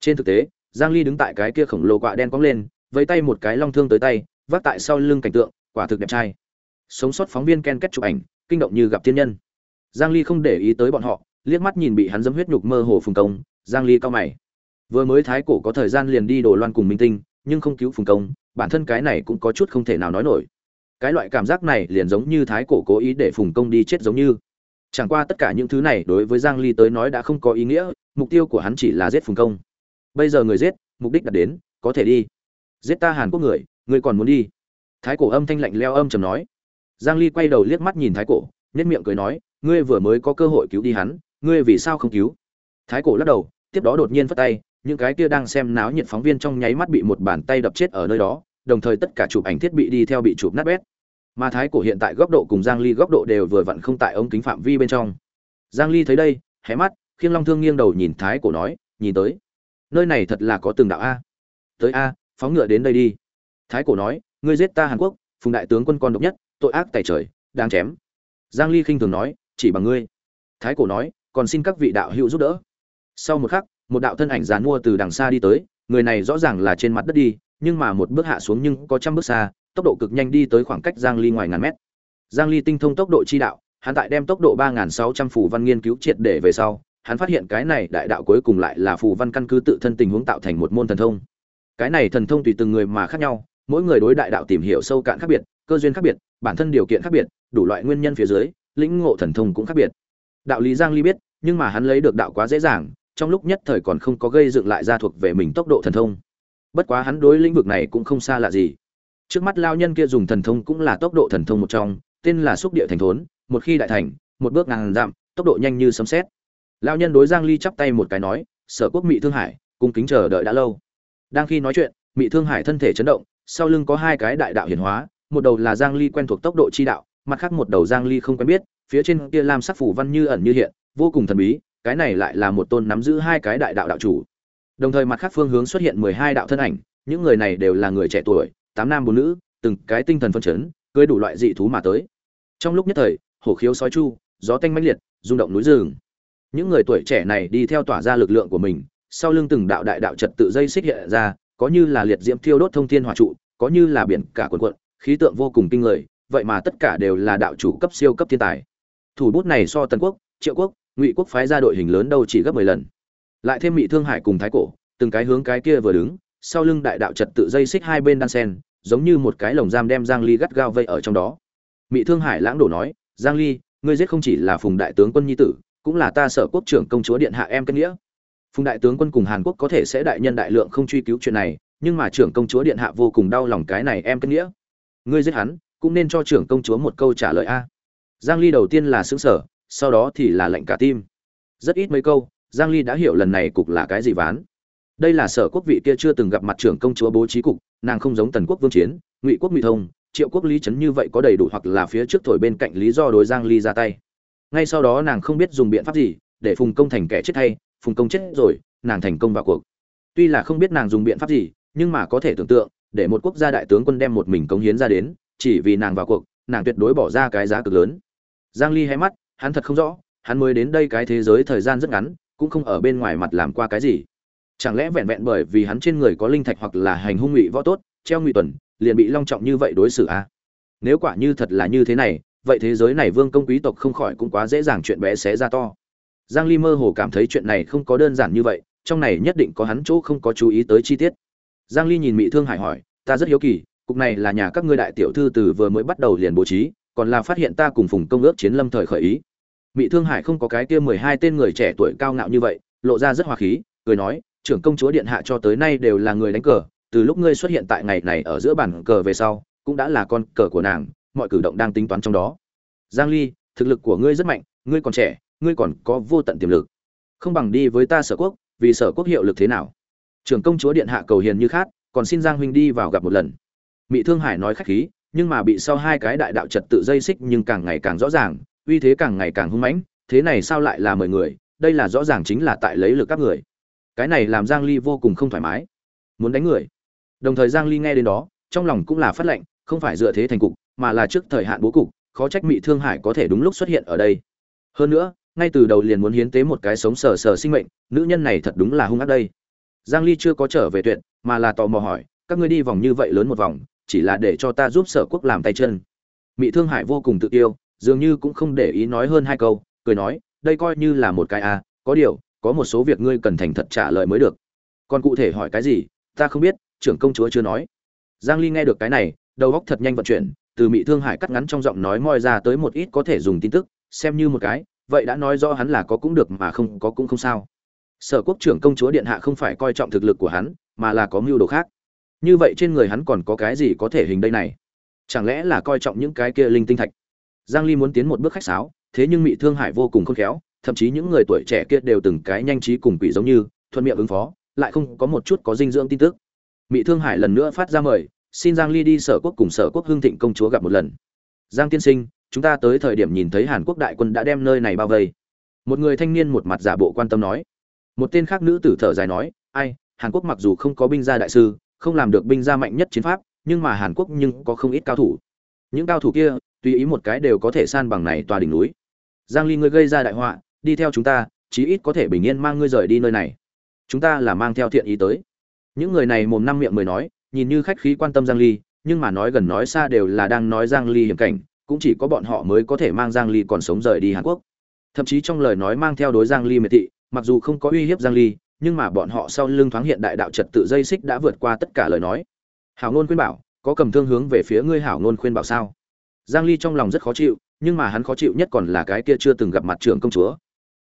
Trên thực tế, giang ly đứng tại cái kia khổng lồ quạ đen cong lên, vẫy tay một cái long thương tới tay, vác tại sau lưng cảnh tượng, quả thực đẹp trai. Sống sót phóng viên ken kết chụp ảnh, kinh động như gặp thiên nhân. Giang ly không để ý tới bọn họ, liếc mắt nhìn bị hắn dẫm huyết nhục mơ hồ phùng công, giang ly cao mày. Vừa mới thái cổ có thời gian liền đi đổ loan cùng minh tinh nhưng không cứu phùng công, bản thân cái này cũng có chút không thể nào nói nổi. Cái loại cảm giác này liền giống như thái cổ cố ý để phùng công đi chết giống như. Chẳng qua tất cả những thứ này đối với giang ly tới nói đã không có ý nghĩa, mục tiêu của hắn chỉ là giết phùng công. Bây giờ người giết, mục đích đạt đến, có thể đi. Giết ta hàn quốc người người còn muốn đi. Thái cổ âm thanh lạnh leo âm trầm nói. Giang ly quay đầu liếc mắt nhìn thái cổ nhất miệng cười nói, ngươi vừa mới có cơ hội cứu đi hắn, ngươi vì sao không cứu? Thái cổ lắc đầu, tiếp đó đột nhiên phất tay những cái kia đang xem náo nhiệt phóng viên trong nháy mắt bị một bàn tay đập chết ở nơi đó, đồng thời tất cả chụp ảnh thiết bị đi theo bị chụp nát bét. Mà thái cổ hiện tại góc độ cùng giang ly góc độ đều vừa vặn không tại ống kính phạm vi bên trong. Giang ly thấy đây, hé mắt, khiêng long thương nghiêng đầu nhìn thái cổ nói, nhìn tới, nơi này thật là có từng đạo a. Tới a, phóng ngựa đến đây đi. Thái cổ nói, ngươi giết ta hàn quốc, phùng đại tướng quân con độc nhất, tội ác tày trời đang chém. Giang ly khinh thường nói, chỉ bằng ngươi. Thái cổ nói, còn xin các vị đạo hữu giúp đỡ. Sau một khắc một đạo thân ảnh dàn mua từ đằng xa đi tới, người này rõ ràng là trên mặt đất đi, nhưng mà một bước hạ xuống nhưng có trăm bước xa, tốc độ cực nhanh đi tới khoảng cách giang ly ngoài ngàn mét. Giang ly tinh thông tốc độ chi đạo, hắn tại đem tốc độ 3.600 phù văn nghiên cứu triệt để về sau, hắn phát hiện cái này đại đạo cuối cùng lại là phù văn căn cứ tự thân tình huống tạo thành một môn thần thông. Cái này thần thông tùy từng người mà khác nhau, mỗi người đối đại đạo tìm hiểu sâu cạn khác biệt, cơ duyên khác biệt, bản thân điều kiện khác biệt, đủ loại nguyên nhân phía dưới, lĩnh ngộ thần thông cũng khác biệt. Đạo lý giang ly biết, nhưng mà hắn lấy được đạo quá dễ dàng trong lúc nhất thời còn không có gây dựng lại ra thuộc về mình tốc độ thần thông. Bất quá hắn đối lĩnh vực này cũng không xa lạ gì. Trước mắt lao nhân kia dùng thần thông cũng là tốc độ thần thông một trong, tên là xúc địa thành thốn, một khi đại thành, một bước ngàn dặm, tốc độ nhanh như sấm sét. Lao nhân đối giang ly chắp tay một cái nói, sở quốc mỹ thương hải cung kính chờ đợi đã lâu. Đang khi nói chuyện mỹ thương hải thân thể chấn động, sau lưng có hai cái đại đạo hiển hóa, một đầu là giang ly quen thuộc tốc độ chi đạo, mặt khác một đầu giang ly không quen biết, phía trên kia lam sắc phủ văn như ẩn như hiện, vô cùng thần bí cái này lại là một tôn nắm giữ hai cái đại đạo đạo chủ. Đồng thời mặt khác phương hướng xuất hiện 12 đạo thân ảnh, những người này đều là người trẻ tuổi, tám nam bốn nữ, từng cái tinh thần phân chấn, cưới đủ loại dị thú mà tới. Trong lúc nhất thời, hổ khiếu sói chu, gió tanh mãnh liệt, rung động núi rừng. Những người tuổi trẻ này đi theo tỏa ra lực lượng của mình, sau lưng từng đạo đại đạo trật tự dây xích hiện ra, có như là liệt diễm thiêu đốt thông thiên hỏa trụ, có như là biển cả quần quận khí tượng vô cùng kinh người, vậy mà tất cả đều là đạo chủ cấp siêu cấp thiên tài. Thủ bút này so tần quốc, triệu quốc ngụy quốc phái ra đội hình lớn đâu chỉ gấp mười lần. Lại thêm Mị thương hải cùng thái cổ, từng cái hướng cái kia vừa đứng, sau lưng đại đạo trật tự dây xích hai bên đan sen, giống như một cái lồng giam đem giang ly gắt gao vây ở trong đó. Mị thương hải lãng đổ nói, giang ly, ngươi giết không chỉ là phùng đại tướng quân nhi tử, cũng là ta sở quốc trưởng công chúa điện hạ em kết nghĩa. Phùng đại tướng quân cùng hàn quốc có thể sẽ đại nhân đại lượng không truy cứu chuyện này, nhưng mà trưởng công chúa điện hạ vô cùng đau lòng cái này em kết nghĩa. Ngươi giết hắn, cũng nên cho trưởng công chúa một câu trả lời a. Giang ly đầu tiên là xứng sở sau đó thì là lệnh cả tim. Rất ít mấy câu, giang ly đã hiểu lần này cục là cái gì ván. Đây là sở quốc vị kia chưa từng gặp mặt trưởng công chúa bố trí cục, nàng không giống tần quốc vương chiến, ngụy quốc ngụy thông, triệu quốc lý chấn như vậy có đầy đủ hoặc là phía trước thổi bên cạnh lý do đối giang ly ra tay. Ngay sau đó nàng không biết dùng biện pháp gì, để phùng công thành kẻ chết hay, phùng công chết rồi, nàng thành công vào cuộc. Tuy là không biết nàng dùng biện pháp gì, nhưng mà có thể tưởng tượng, để một quốc gia đại tướng quân đem một mình cống hiến ra đến, chỉ vì nàng vào cuộc, nàng tuyệt đối bỏ ra cái giá cực lớn. Giang ly hé mắt hắn thật không rõ, hắn mới đến đây cái thế giới thời gian rất ngắn, cũng không ở bên ngoài mặt làm qua cái gì. Chẳng lẽ vẹn vẹn bởi vì hắn trên người có linh thạch hoặc là hành hung ngụy võ tốt, treo ngụy tuần, liền bị long trọng như vậy đối xử à? nếu quả như thật là như thế này, vậy thế giới này vương công quý tộc không khỏi cũng quá dễ dàng chuyện bé xé ra to. Giang ly mơ hồ cảm thấy chuyện này không có đơn giản như vậy, trong này nhất định có hắn chỗ không có chú ý tới chi tiết. Giang ly nhìn mỹ thương hải hỏi, ta rất hiếu kỳ, cục này là nhà các ngươi đại tiểu thư từ vừa mới bắt đầu liền bố trí, còn là phát hiện ta cùng phùng công ước chiến lâm thời khởi ý? Mỹ thương hải không có cái kia 12 tên người trẻ tuổi cao ngạo như vậy lộ ra rất hòa khí cười nói trưởng công chúa điện hạ cho tới nay đều là người đánh cờ từ lúc ngươi xuất hiện tại ngày này ở giữa bàn cờ về sau cũng đã là con cờ của nàng mọi cử động đang tính toán trong đó. Giang ly thực lực của ngươi rất mạnh ngươi còn trẻ ngươi còn có vô tận tiềm lực. Không bằng đi với ta sở quốc vì sở quốc hiệu lực thế nào? Trưởng công chúa điện hạ cầu hiền như khát, còn xin giang huynh đi vào gặp một lần. Mỹ thương hải nói khách khí nhưng mà bị sau hai cái đại đạo trật tự dây xích nhưng càng ngày càng rõ ràng uy thế càng ngày càng hung mãnh, thế này sao lại là mời người? Đây là rõ ràng chính là tại lấy lực các người. Cái này làm giang ly vô cùng không thoải mái. Muốn đánh người. Đồng thời giang ly nghe đến đó, trong lòng cũng là phát lệnh, không phải dựa thế thành cục, mà là trước thời hạn bố cục, khó trách Mị thương hải có thể đúng lúc xuất hiện ở đây. Hơn nữa, ngay từ đầu liền muốn hiến tế một cái sống sờ sờ sinh mệnh, nữ nhân này thật đúng là hung ác đây. Giang ly chưa có trở về tuyệt, mà là tò mò hỏi, các ngươi đi vòng như vậy lớn một vòng, chỉ là để cho ta giúp sở quốc làm tay chân. Mị thương hải vô cùng tự yêu dường như cũng không để ý nói hơn hai câu cười nói đây coi như là một cái a à, có điều có một số việc ngươi cần thành thật trả lời mới được. Còn cụ thể hỏi cái gì ta không biết trưởng công chúa chưa nói. Giang ly nghe được cái này đầu óc thật nhanh vận chuyển từ mỹ thương hải cắt ngắn trong giọng nói moi ra tới một ít có thể dùng tin tức xem như một cái vậy đã nói rõ hắn là có cũng được mà không có cũng không sao. Sở quốc trưởng công chúa điện hạ không phải coi trọng thực lực của hắn mà là có mưu đồ khác. Như vậy trên người hắn còn có cái gì có thể hình đây này? Chẳng lẽ là coi trọng những cái kia linh tinh thạch? Giang ly muốn tiến một bước khách sáo, thế nhưng Mị thương hải vô cùng khôn khéo, thậm chí những người tuổi trẻ kia đều từng cái nhanh trí cùng quỷ giống như, thuận miệng ứng phó, lại không có một chút có dinh dưỡng tin tức. Mị thương hải lần nữa phát ra mời, xin giang ly đi sở quốc cùng sở quốc hương thịnh công chúa gặp một lần. Giang tiên sinh, chúng ta tới thời điểm nhìn thấy hàn quốc đại quân đã đem nơi này bao vây. Một người thanh niên một mặt giả bộ quan tâm nói. Một tên khác nữ tử thở dài nói, ai, hàn quốc mặc dù không có binh gia đại sư, không làm được binh gia mạnh nhất chiến pháp, nhưng mà hàn quốc nhưng có không ít cao thủ. Những cao thủ kia tùy ý một cái đều có thể san bằng này tòa đỉnh núi. Giang ly, ngươi gây ra đại họa, đi theo chúng ta, chí ít có thể bình yên mang ngươi rời đi nơi này. Chúng ta là mang theo thiện ý tới. Những người này mồm năm miệng mười nói, nhìn như khách khí quan tâm giang ly, nhưng mà nói gần nói xa đều là đang nói giang ly hiểm cảnh, cũng chỉ có bọn họ mới có thể mang giang ly còn sống rời đi hàn quốc. Thậm chí trong lời nói mang theo đối giang ly miệt thị, mặc dù không có uy hiếp giang ly, nhưng mà bọn họ sau lưng thoáng hiện đại đạo trật tự dây xích đã vượt qua tất cả lời nói. Hảo ngôn khuyên bảo, có cầm thương hướng về phía ngươi hảo ngôn khuyên bảo sao? Giang ly trong lòng rất khó chịu, nhưng mà hắn khó chịu nhất còn là cái kia chưa từng gặp mặt trưởng công chúa.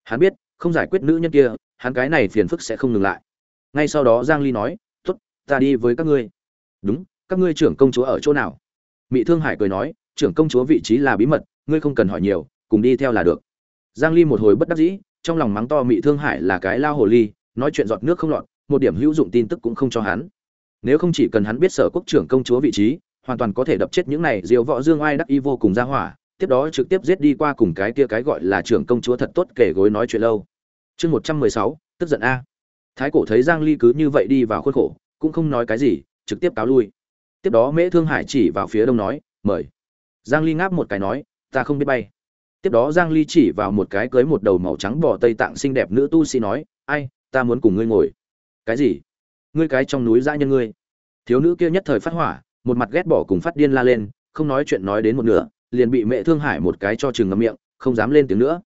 Hắn biết, không giải quyết nữ nhân kia, hắn cái này phiền phức sẽ không ngừng lại. Ngay sau đó giang ly nói, tốt, ta đi với các ngươi. Đúng, các ngươi trưởng công chúa ở chỗ nào? Mị thương hải cười nói, trưởng công chúa vị trí là bí mật, ngươi không cần hỏi nhiều, cùng đi theo là được. Giang ly một hồi bất đắc dĩ, trong lòng mắng to Mị thương hải là cái lao hồ ly, nói chuyện giọt nước không lọt, một điểm hữu dụng tin tức cũng không cho hắn. Nếu không chỉ cần hắn biết sở quốc trưởng công chúa vị trí hoàn toàn có thể đập chết những này diều võ dương ai đắc y vô cùng ra hỏa, tiếp đó trực tiếp giết đi qua cùng cái kia cái gọi là trưởng công chúa thật tốt kể gối nói chuyện lâu. Chương một trăm mười sáu, tức giận a. Thái cổ thấy giang ly cứ như vậy đi vào khuôn khổ, cũng không nói cái gì, trực tiếp cáo lui. Tiếp đó mễ thương hải chỉ vào phía đông nói, mời. Giang ly ngáp một cái nói, ta không biết bay. Tiếp đó giang ly chỉ vào một cái cưới một đầu màu trắng bò tây tạng xinh đẹp nữ tu sĩ nói, ai, ta muốn cùng ngươi ngồi. Cái gì? Ngươi cái trong núi dã nhân ngươi. Thiếu nữ kia nhất thời phát hỏa một mặt ghét bỏ cùng phát điên la lên, không nói chuyện nói đến một nửa, liền bị mẹ thương hải một cái cho chừng ngậm miệng, không dám lên tiếng nữa.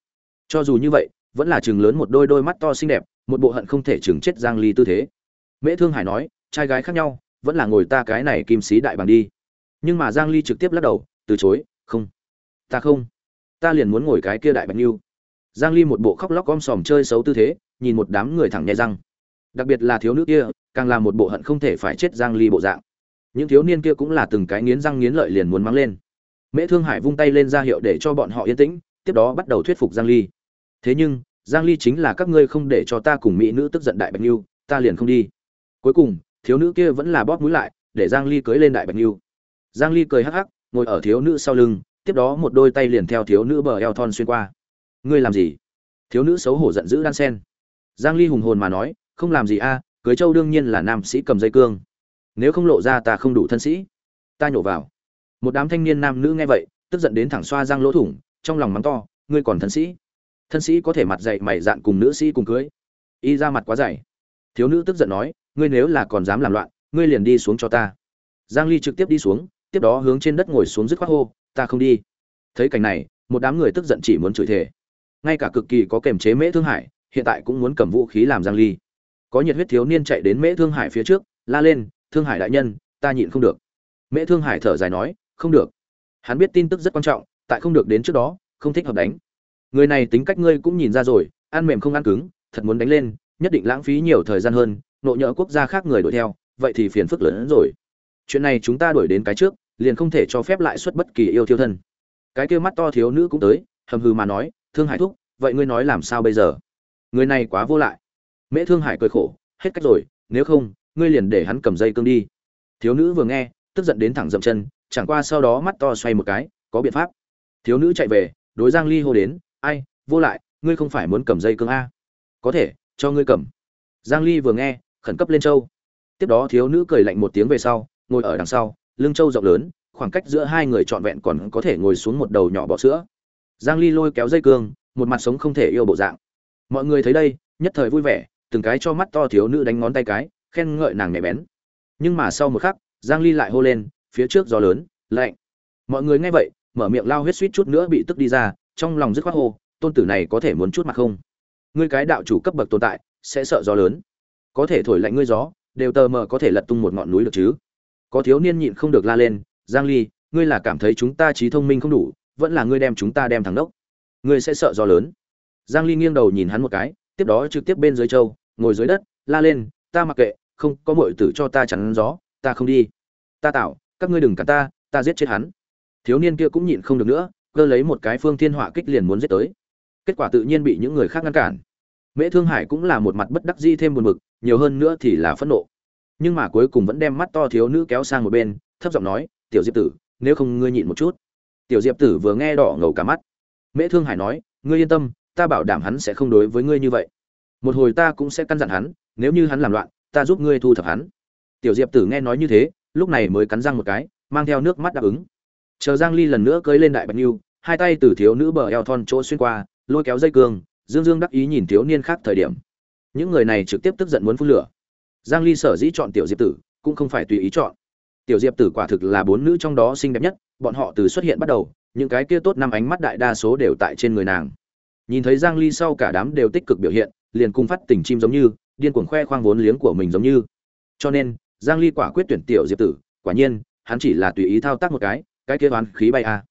Cho dù như vậy, vẫn là chừng lớn một đôi đôi mắt to xinh đẹp, một bộ hận không thể chừng chết giang ly tư thế. Mẹ thương hải nói, trai gái khác nhau, vẫn là ngồi ta cái này kim sĩ đại bằng đi. Nhưng mà giang ly trực tiếp lắc đầu, từ chối, không. Ta không. Ta liền muốn ngồi cái kia đại bạch nhiêu giang ly một bộ khóc lóc om sòm chơi xấu tư thế, nhìn một đám người thẳng nhẹ răng. Đặc biệt là thiếu nữ kia, càng là một bộ hận không thể phải chết giang ly bộ dạng những thiếu niên kia cũng là từng cái nghiến răng nghiến lợi liền muốn mang lên. Mễ thương hải vung tay lên ra hiệu để cho bọn họ yên tĩnh, tiếp đó bắt đầu thuyết phục giang ly. Thế nhưng, giang ly chính là các ngươi không để cho ta cùng mỹ nữ tức giận đại bạch lưu ta liền không đi. Cuối cùng, thiếu nữ kia vẫn là bóp mũi lại, để giang ly cưới lên đại bạch lưu giang ly cười hắc hắc, ngồi ở thiếu nữ sau lưng, tiếp đó một đôi tay liền theo thiếu nữ bờ eo thon xuyên qua. Ngươi làm gì? Thiếu nữ xấu hổ giận dữ đan sen. Giang ly hùng hồn mà nói, không làm gì a, cưới châu đương nhiên là nam sĩ cầm dây cương nếu không lộ ra ta không đủ thân sĩ. Ta nhổ vào. Một đám thanh niên nam nữ nghe vậy, tức giận đến thẳng xoa răng lỗ thủng, trong lòng mắng to, ngươi còn thân sĩ? Thân sĩ có thể mặt dạy mày dạn cùng nữ sĩ cùng cưới. Y ra mặt quá dày. Thiếu nữ tức giận nói, ngươi nếu là còn dám làm loạn, ngươi liền đi xuống cho ta. Giang ly trực tiếp đi xuống, tiếp đó hướng trên đất ngồi xuống dứt khoát hô, ta không đi. Thấy cảnh này, một đám người tức giận chỉ muốn chửi thề. Ngay cả cực kỳ có kềm chế mễ thương hải, hiện tại cũng muốn cầm vũ khí làm giang ly. Có nhiệt huyết thiếu niên chạy đến mễ thương hải phía trước, la lên thương hải đại nhân, ta nhịn không được. Mễ thương hải thở dài nói, không được. Hắn biết tin tức rất quan trọng, tại không được đến trước đó, không thích hợp đánh. Người này tính cách ngươi cũng nhìn ra rồi, ăn mềm không ăn cứng, thật muốn đánh lên, nhất định lãng phí nhiều thời gian hơn nộ nhỡ quốc gia khác người đuổi theo, vậy thì phiền phức lớn hơn rồi. Chuyện này chúng ta đuổi đến cái trước, liền không thể cho phép lại xuất bất kỳ yêu thiêu thân. Cái kia mắt to thiếu nữ cũng tới, hầm hừ mà nói, thương hải thúc, vậy ngươi nói làm sao bây giờ? Người này quá vô lại. Mễ thương hải cười khổ, hết cách rồi, nếu không ngươi liền để hắn cầm dây cương đi. Thiếu nữ vừa nghe, tức giận đến thẳng dậm chân, chẳng qua sau đó mắt to xoay một cái, có biện pháp. Thiếu nữ chạy về, đối giang ly hô đến, ai, vô lại, ngươi không phải muốn cầm dây cương a? Có thể, cho ngươi cầm. Giang ly vừa nghe, khẩn cấp lên châu. Tiếp đó thiếu nữ cười lạnh một tiếng về sau, ngồi ở đằng sau, lưng châu rộng lớn, khoảng cách giữa hai người trọn vẹn còn có thể ngồi xuống một đầu nhỏ bọ sữa. Giang ly lôi kéo dây cương, một mặt sống không thể yêu bộ dạng. Mọi người thấy đây, nhất thời vui vẻ, từng cái cho mắt to thiếu nữ đánh ngón tay cái khen ngợi nàng nhạy bén. Nhưng mà sau một khắc, giang ly lại hô lên, phía trước gió lớn, lạnh. Mọi người nghe vậy, mở miệng lao huyết suýt chút nữa bị tức đi ra, trong lòng dứt khoát hô, tôn tử này có thể muốn chút mặt không? Ngươi cái đạo chủ cấp bậc tồn tại, sẽ sợ gió lớn. Có thể thổi lạnh ngươi gió, đều tờ mờ có thể lật tung một ngọn núi được chứ. Có thiếu niên nhịn không được la lên, giang ly, ngươi là cảm thấy chúng ta trí thông minh không đủ, vẫn là ngươi đem chúng ta đem thẳng đốc. Ngươi sẽ sợ gió lớn. Giang ly nghiêng đầu nhìn hắn một cái, tiếp đó trực tiếp bên dưới châu, ngồi dưới đất, la lên, ta mặc kệ không có muội tử cho ta chắn gió, ta không đi. Ta tạo, các ngươi đừng cản ta ta giết chết hắn. Thiếu niên kia cũng nhịn không được nữa, cơ lấy một cái phương thiên họa kích liền muốn giết tới. Kết quả tự nhiên bị những người khác ngăn cản. Mễ thương hải cũng là một mặt bất đắc dĩ thêm buồn bực, nhiều hơn nữa thì là phẫn nộ. Nhưng mà cuối cùng vẫn đem mắt to thiếu nữ kéo sang một bên, thấp giọng nói, tiểu diệp tử, nếu không ngươi nhịn một chút. Tiểu diệp tử vừa nghe đỏ ngầu cả mắt. Mễ thương hải nói, ngươi yên tâm, ta bảo đảm hắn sẽ không đối với ngươi như vậy. Một hồi ta cũng sẽ căn dặn hắn, nếu như hắn làm loạn ta giúp ngươi thu thập hắn. Tiểu diệp tử nghe nói như thế, lúc này mới cắn răng một cái, mang theo nước mắt đáp ứng. Chờ giang ly lần nữa cưới lên đại bạch nhiêu hai tay từ thiếu nữ bờ eo thon chỗ xuyên qua, lôi kéo dây cương, dương dương đắc ý nhìn thiếu niên khác thời điểm. Những người này trực tiếp tức giận muốn phun lửa. Giang ly sở dĩ chọn tiểu diệp tử, cũng không phải tùy ý chọn. Tiểu diệp tử quả thực là bốn nữ trong đó xinh đẹp nhất, bọn họ từ xuất hiện bắt đầu, những cái kia tốt năm ánh mắt đại đa số đều tại trên người nàng. Nhìn thấy giang ly sau cả đám đều tích cực biểu hiện, liền cùng phát tình chim giống như điên cuồng khoe khoang vốn liếng của mình giống như. Cho nên giang ly quả quyết tuyển tiểu diệp tử quả nhiên hắn chỉ là tùy ý thao tác một cái cái kia hoán khí bay a.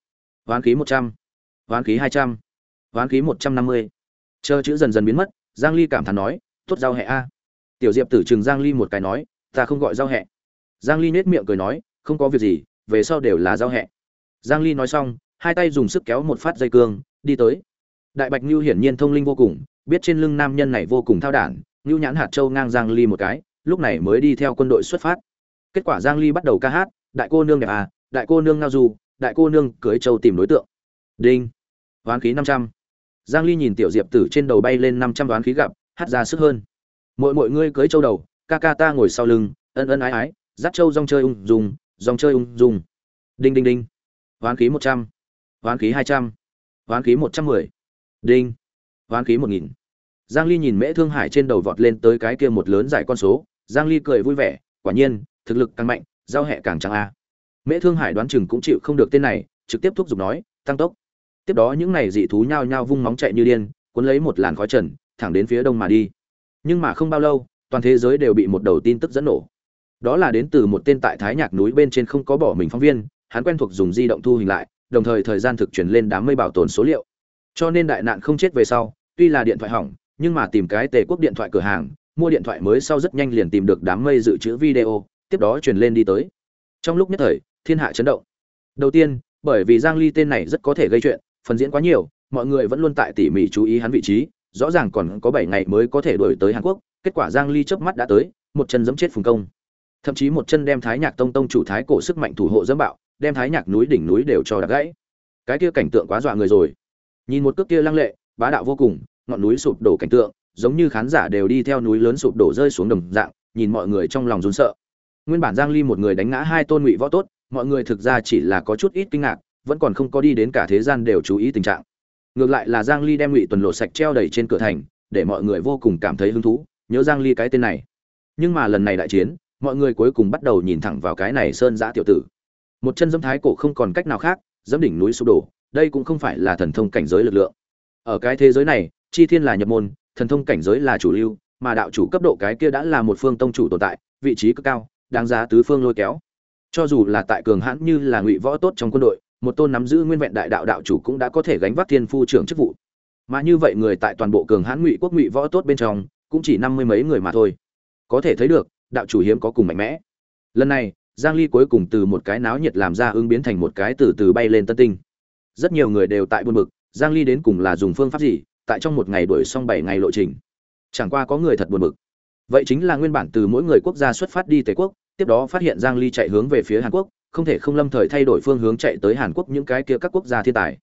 Ván khí 100, ván khí 200, ván khí 150. chờ chữ dần dần biến mất giang ly cảm thán nói tốt giao hệ a. Tiểu diệp tử trừng giang ly một cái nói ta không gọi giao hệ giang ly nhếch miệng cười nói không có việc gì về sau đều là giao hệ giang ly nói xong hai tay dùng sức kéo một phát dây cương đi tới. Đại bạch Nưu hiển nhiên thông linh vô cùng biết trên lưng nam nhân này vô cùng thao đản nhu nhãn hạt châu ngang giang ly một cái, lúc này mới đi theo quân đội xuất phát kết quả giang ly bắt đầu ca hát, đại cô nương đẹp à đại cô nương ngao du, đại cô nương cưới châu tìm đối tượng đinh đoán khí 500. giang ly nhìn tiểu diệp tử trên đầu bay lên 500 đoán khí gặp, hát ra sức hơn mỗi mỗi ngươi cưới châu đầu, ca ca ta ngồi sau lưng, ân ân ái ái, dắt châu rong chơi ung dung, rong chơi ung dung đinh đinh đinh đoán khí 100. đoán khí 200. đoán khí 110. đinh đoán khí 1000 giang ly nhìn mễ thương hải trên đầu vọt lên tới cái kia một lớn giải con số, giang ly cười vui vẻ, quả nhiên, thực lực càng mạnh, giao hệ càng chẳng a. Mễ thương hải đoán chừng cũng chịu không được tên này, trực tiếp thúc giục nói, tăng tốc. Tiếp đó những này dị thú nhao nhao vung móng chạy như điên, cuốn lấy một làn khói trần, thẳng đến phía đông mà đi. Nhưng mà không bao lâu, toàn thế giới đều bị một đầu tin tức dẫn nổ. Đó là đến từ một tên tại thái nhạc núi bên trên không có bỏ mình phóng viên, hắn quen thuộc dùng di động thu hình lại, đồng thời thời gian thực chuyển lên đám mây bảo tồn số liệu. Cho nên đại nạn không chết về sau, tuy là điện thoại hỏng nhưng mà tìm cái tề quốc điện thoại cửa hàng, mua điện thoại mới sau rất nhanh liền tìm được đám mây dự trữ video, tiếp đó truyền lên đi tới. Trong lúc nhất thời, thiên hạ chấn động. Đầu tiên, bởi vì giang ly tên này rất có thể gây chuyện, phần diễn quá nhiều, mọi người vẫn luôn tại tỉ mỉ chú ý hắn vị trí, rõ ràng còn có 7 ngày mới có thể đuổi tới hàn quốc, kết quả giang ly chớp mắt đã tới, một chân giẫm chết phùng công. Thậm chí một chân đem thái nhạc tông tông chủ thái cổ sức mạnh thủ hộ dẫm bạo, đem thái nhạc núi đỉnh núi đều cho đập gãy. Cái kia cảnh tượng quá dọa người rồi. Nhìn một cước kia lăng lệ, bá đạo vô cùng ngọn núi sụp đổ cảnh tượng, giống như khán giả đều đi theo núi lớn sụp đổ rơi xuống đồng dạng, nhìn mọi người trong lòng run sợ. Nguyên bản giang ly một người đánh ngã hai tôn ngụy võ tốt, mọi người thực ra chỉ là có chút ít kinh ngạc, vẫn còn không có đi đến cả thế gian đều chú ý tình trạng. Ngược lại là giang ly đem ngụy tuần lộ sạch treo đầy trên cửa thành, để mọi người vô cùng cảm thấy hứng thú, nhớ giang ly cái tên này. Nhưng mà lần này đại chiến, mọi người cuối cùng bắt đầu nhìn thẳng vào cái này sơn giã tiểu tử. Một chân dẫm thái cổ không còn cách nào khác, dẫm đỉnh núi sụp đổ, đây cũng không phải là thần thông cảnh giới lực lượng. Ở cái thế giới này chi thiên là nhập môn, thần thông cảnh giới là chủ lưu, mà đạo chủ cấp độ cái kia đã là một phương tông chủ tồn tại, vị trí cực cao, đáng giá tứ phương lôi kéo. Cho dù là tại cường hãn như là ngụy võ tốt trong quân đội, một tôn nắm giữ nguyên vẹn đại đạo đạo chủ cũng đã có thể gánh vác thiên phu trưởng chức vụ. Mà như vậy người tại toàn bộ cường hãn ngụy quốc ngụy võ tốt bên trong, cũng chỉ năm mươi mấy người mà thôi. Có thể thấy được, đạo chủ hiếm có cùng mạnh mẽ. Lần này, giang ly cuối cùng từ một cái náo nhiệt làm ra ứng biến thành một cái từ từ bay lên tân tinh. Rất nhiều người đều tại buồn bực, giang ly đến cùng là dùng phương pháp gì tại trong một ngày đuổi xong 7 ngày lộ trình. Chẳng qua có người thật buồn bực. Vậy chính là nguyên bản từ mỗi người quốc gia xuất phát đi tây quốc, tiếp đó phát hiện giang ly chạy hướng về phía hàn quốc, không thể không lâm thời thay đổi phương hướng chạy tới hàn quốc những cái kia các quốc gia thiên tài.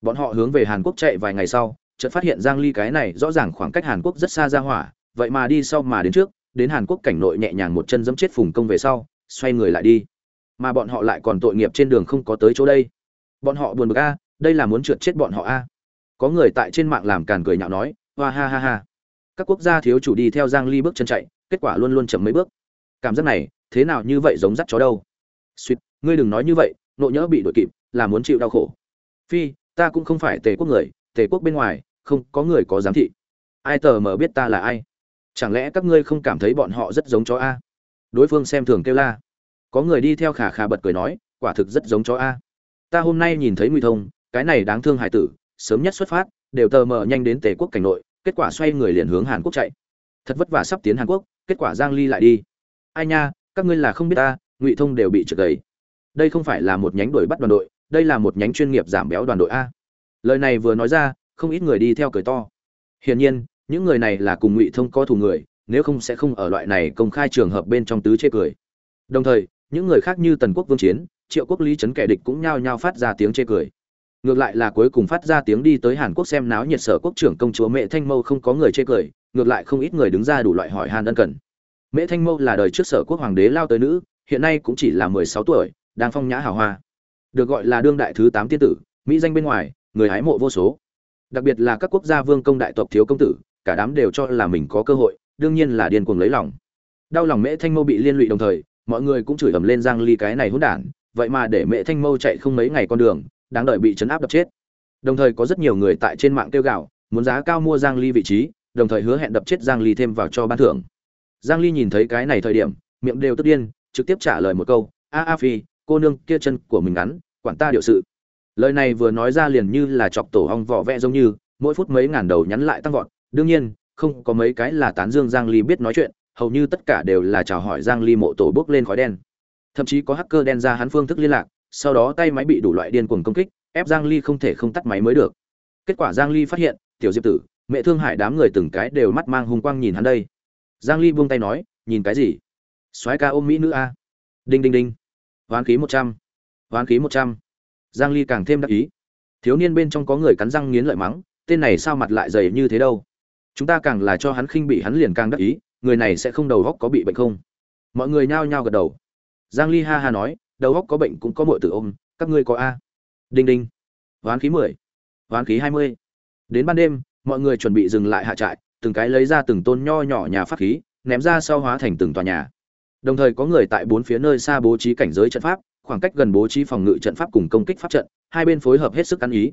Bọn họ hướng về hàn quốc chạy vài ngày sau, chợt phát hiện giang ly cái này rõ ràng khoảng cách hàn quốc rất xa ra hỏa, vậy mà đi sau mà đến trước, đến hàn quốc cảnh nội nhẹ nhàng một chân giẫm chết phùng công về sau, xoay người lại đi. Mà bọn họ lại còn tội nghiệp trên đường không có tới chỗ đây. Bọn họ buồn bực a, đây là muốn trượt chết bọn họ a có người tại trên mạng làm càn cười nhạo nói, hoa ha ha ha. Các quốc gia thiếu chủ đi theo giang ly bước chân chạy, kết quả luôn luôn chậm mấy bước. Cảm giác này, thế nào như vậy giống dắt chó đâu? Suýt, ngươi đừng nói như vậy, nộ nhỡ bị đuổi kịp, là muốn chịu đau khổ. Phi, ta cũng không phải tề quốc người, tề quốc bên ngoài, không có người có giám thị. Ai tờ mờ biết ta là ai? Chẳng lẽ các ngươi không cảm thấy bọn họ rất giống chó a? Đối phương xem thường kêu la. Có người đi theo khả khả bật cười nói, quả thực rất giống chó a. Ta hôm nay nhìn thấy nguy thông, cái này đáng thương hải tử sớm nhất xuất phát, đều tờ mờ nhanh đến tề quốc cảnh nội, kết quả xoay người liền hướng hàn quốc chạy. Thật vất vả sắp tiến hàn quốc, kết quả giang ly lại đi. Ai nha, các ngươi là không biết ta, ngụy thông đều bị trượt gầy. Đây không phải là một nhánh đuổi bắt đoàn đội, đây là một nhánh chuyên nghiệp giảm béo đoàn đội a. Lời này vừa nói ra, không ít người đi theo cười to. Hiển nhiên, những người này là cùng ngụy thông có thù người, nếu không sẽ không ở loại này công khai trường hợp bên trong tứ chê cười. Đồng thời, những người khác như tần quốc vương chiến, triệu quốc lý trấn kẻ địch cũng nhao nhao phát ra tiếng chê cười ngược lại là cuối cùng phát ra tiếng đi tới hàn quốc xem náo nhiệt sở quốc trưởng công chúa mẹ thanh mâu không có người chê cười, ngược lại không ít người đứng ra đủ loại hỏi hàn ân cần. Mẹ thanh mâu là đời trước sở quốc hoàng đế lao tới nữ, hiện nay cũng chỉ là mười sáu tuổi, đang phong nhã hào hoa. Được gọi là đương đại thứ tám tiên tử, mỹ danh bên ngoài, người hái mộ vô số. Đặc biệt là các quốc gia vương công đại tộc thiếu công tử, cả đám đều cho là mình có cơ hội, đương nhiên là điên cuồng lấy lòng. Đau lòng mễ thanh mâu bị liên lụy đồng thời, mọi người cũng chửi ầm lên giang ly cái này hỗn đản, vậy mà để mễ thanh mâu chạy không mấy ngày con đường đáng đợi bị chấn áp đập chết. Đồng thời có rất nhiều người tại trên mạng kêu gạo muốn giá cao mua giang ly vị trí, đồng thời hứa hẹn đập chết giang ly thêm vào cho ban thưởng. Giang ly nhìn thấy cái này thời điểm, miệng đều tức điên, trực tiếp trả lời một câu, a a phi, cô nương kia chân của mình ngắn, quản ta điều sự. Lời này vừa nói ra liền như là chọc tổ hong vỏ vẽ giống như, mỗi phút mấy ngàn đầu nhắn lại tăng vọt. Đương nhiên, không có mấy cái là tán dương giang ly biết nói chuyện, hầu như tất cả đều là chào hỏi giang ly mộ tổ bước lên khói đen. Thậm chí có hacker đen ra hắn phương thức liên lạc sau đó tay máy bị đủ loại điên cuồng công kích, ép giang ly không thể không tắt máy mới được. Kết quả giang ly phát hiện, tiểu diệp tử, mẹ thương Hải đám người từng cái đều mắt mang hung quang nhìn hắn đây. Giang ly buông tay nói, nhìn cái gì? Soái ca ôm mỹ nữ a. Đinh đinh đinh. Hoán khí 100. hoán khí 100. giang ly càng thêm đắc ý. Thiếu niên bên trong có người cắn răng nghiến lợi mắng, tên này sao mặt lại dày như thế đâu? Chúng ta càng là cho hắn khinh bị hắn liền càng đắc ý, người này sẽ không đầu góc có bị bệnh không? Mọi người nhao nhao gật đầu. Giang ly ha ha nói đầu góc có bệnh cũng có muội tử ôm, các ngươi có a đinh đinh hoán khí 10. hoán khí 20. đến ban đêm, mọi người chuẩn bị dừng lại hạ trại, từng cái lấy ra từng tôn nho nhỏ nhà pháp khí, ném ra sau hóa thành từng tòa nhà đồng thời có người tại bốn phía nơi xa bố trí cảnh giới trận pháp, khoảng cách gần bố trí phòng ngự trận pháp cùng công kích pháp trận, hai bên phối hợp hết sức ăn ý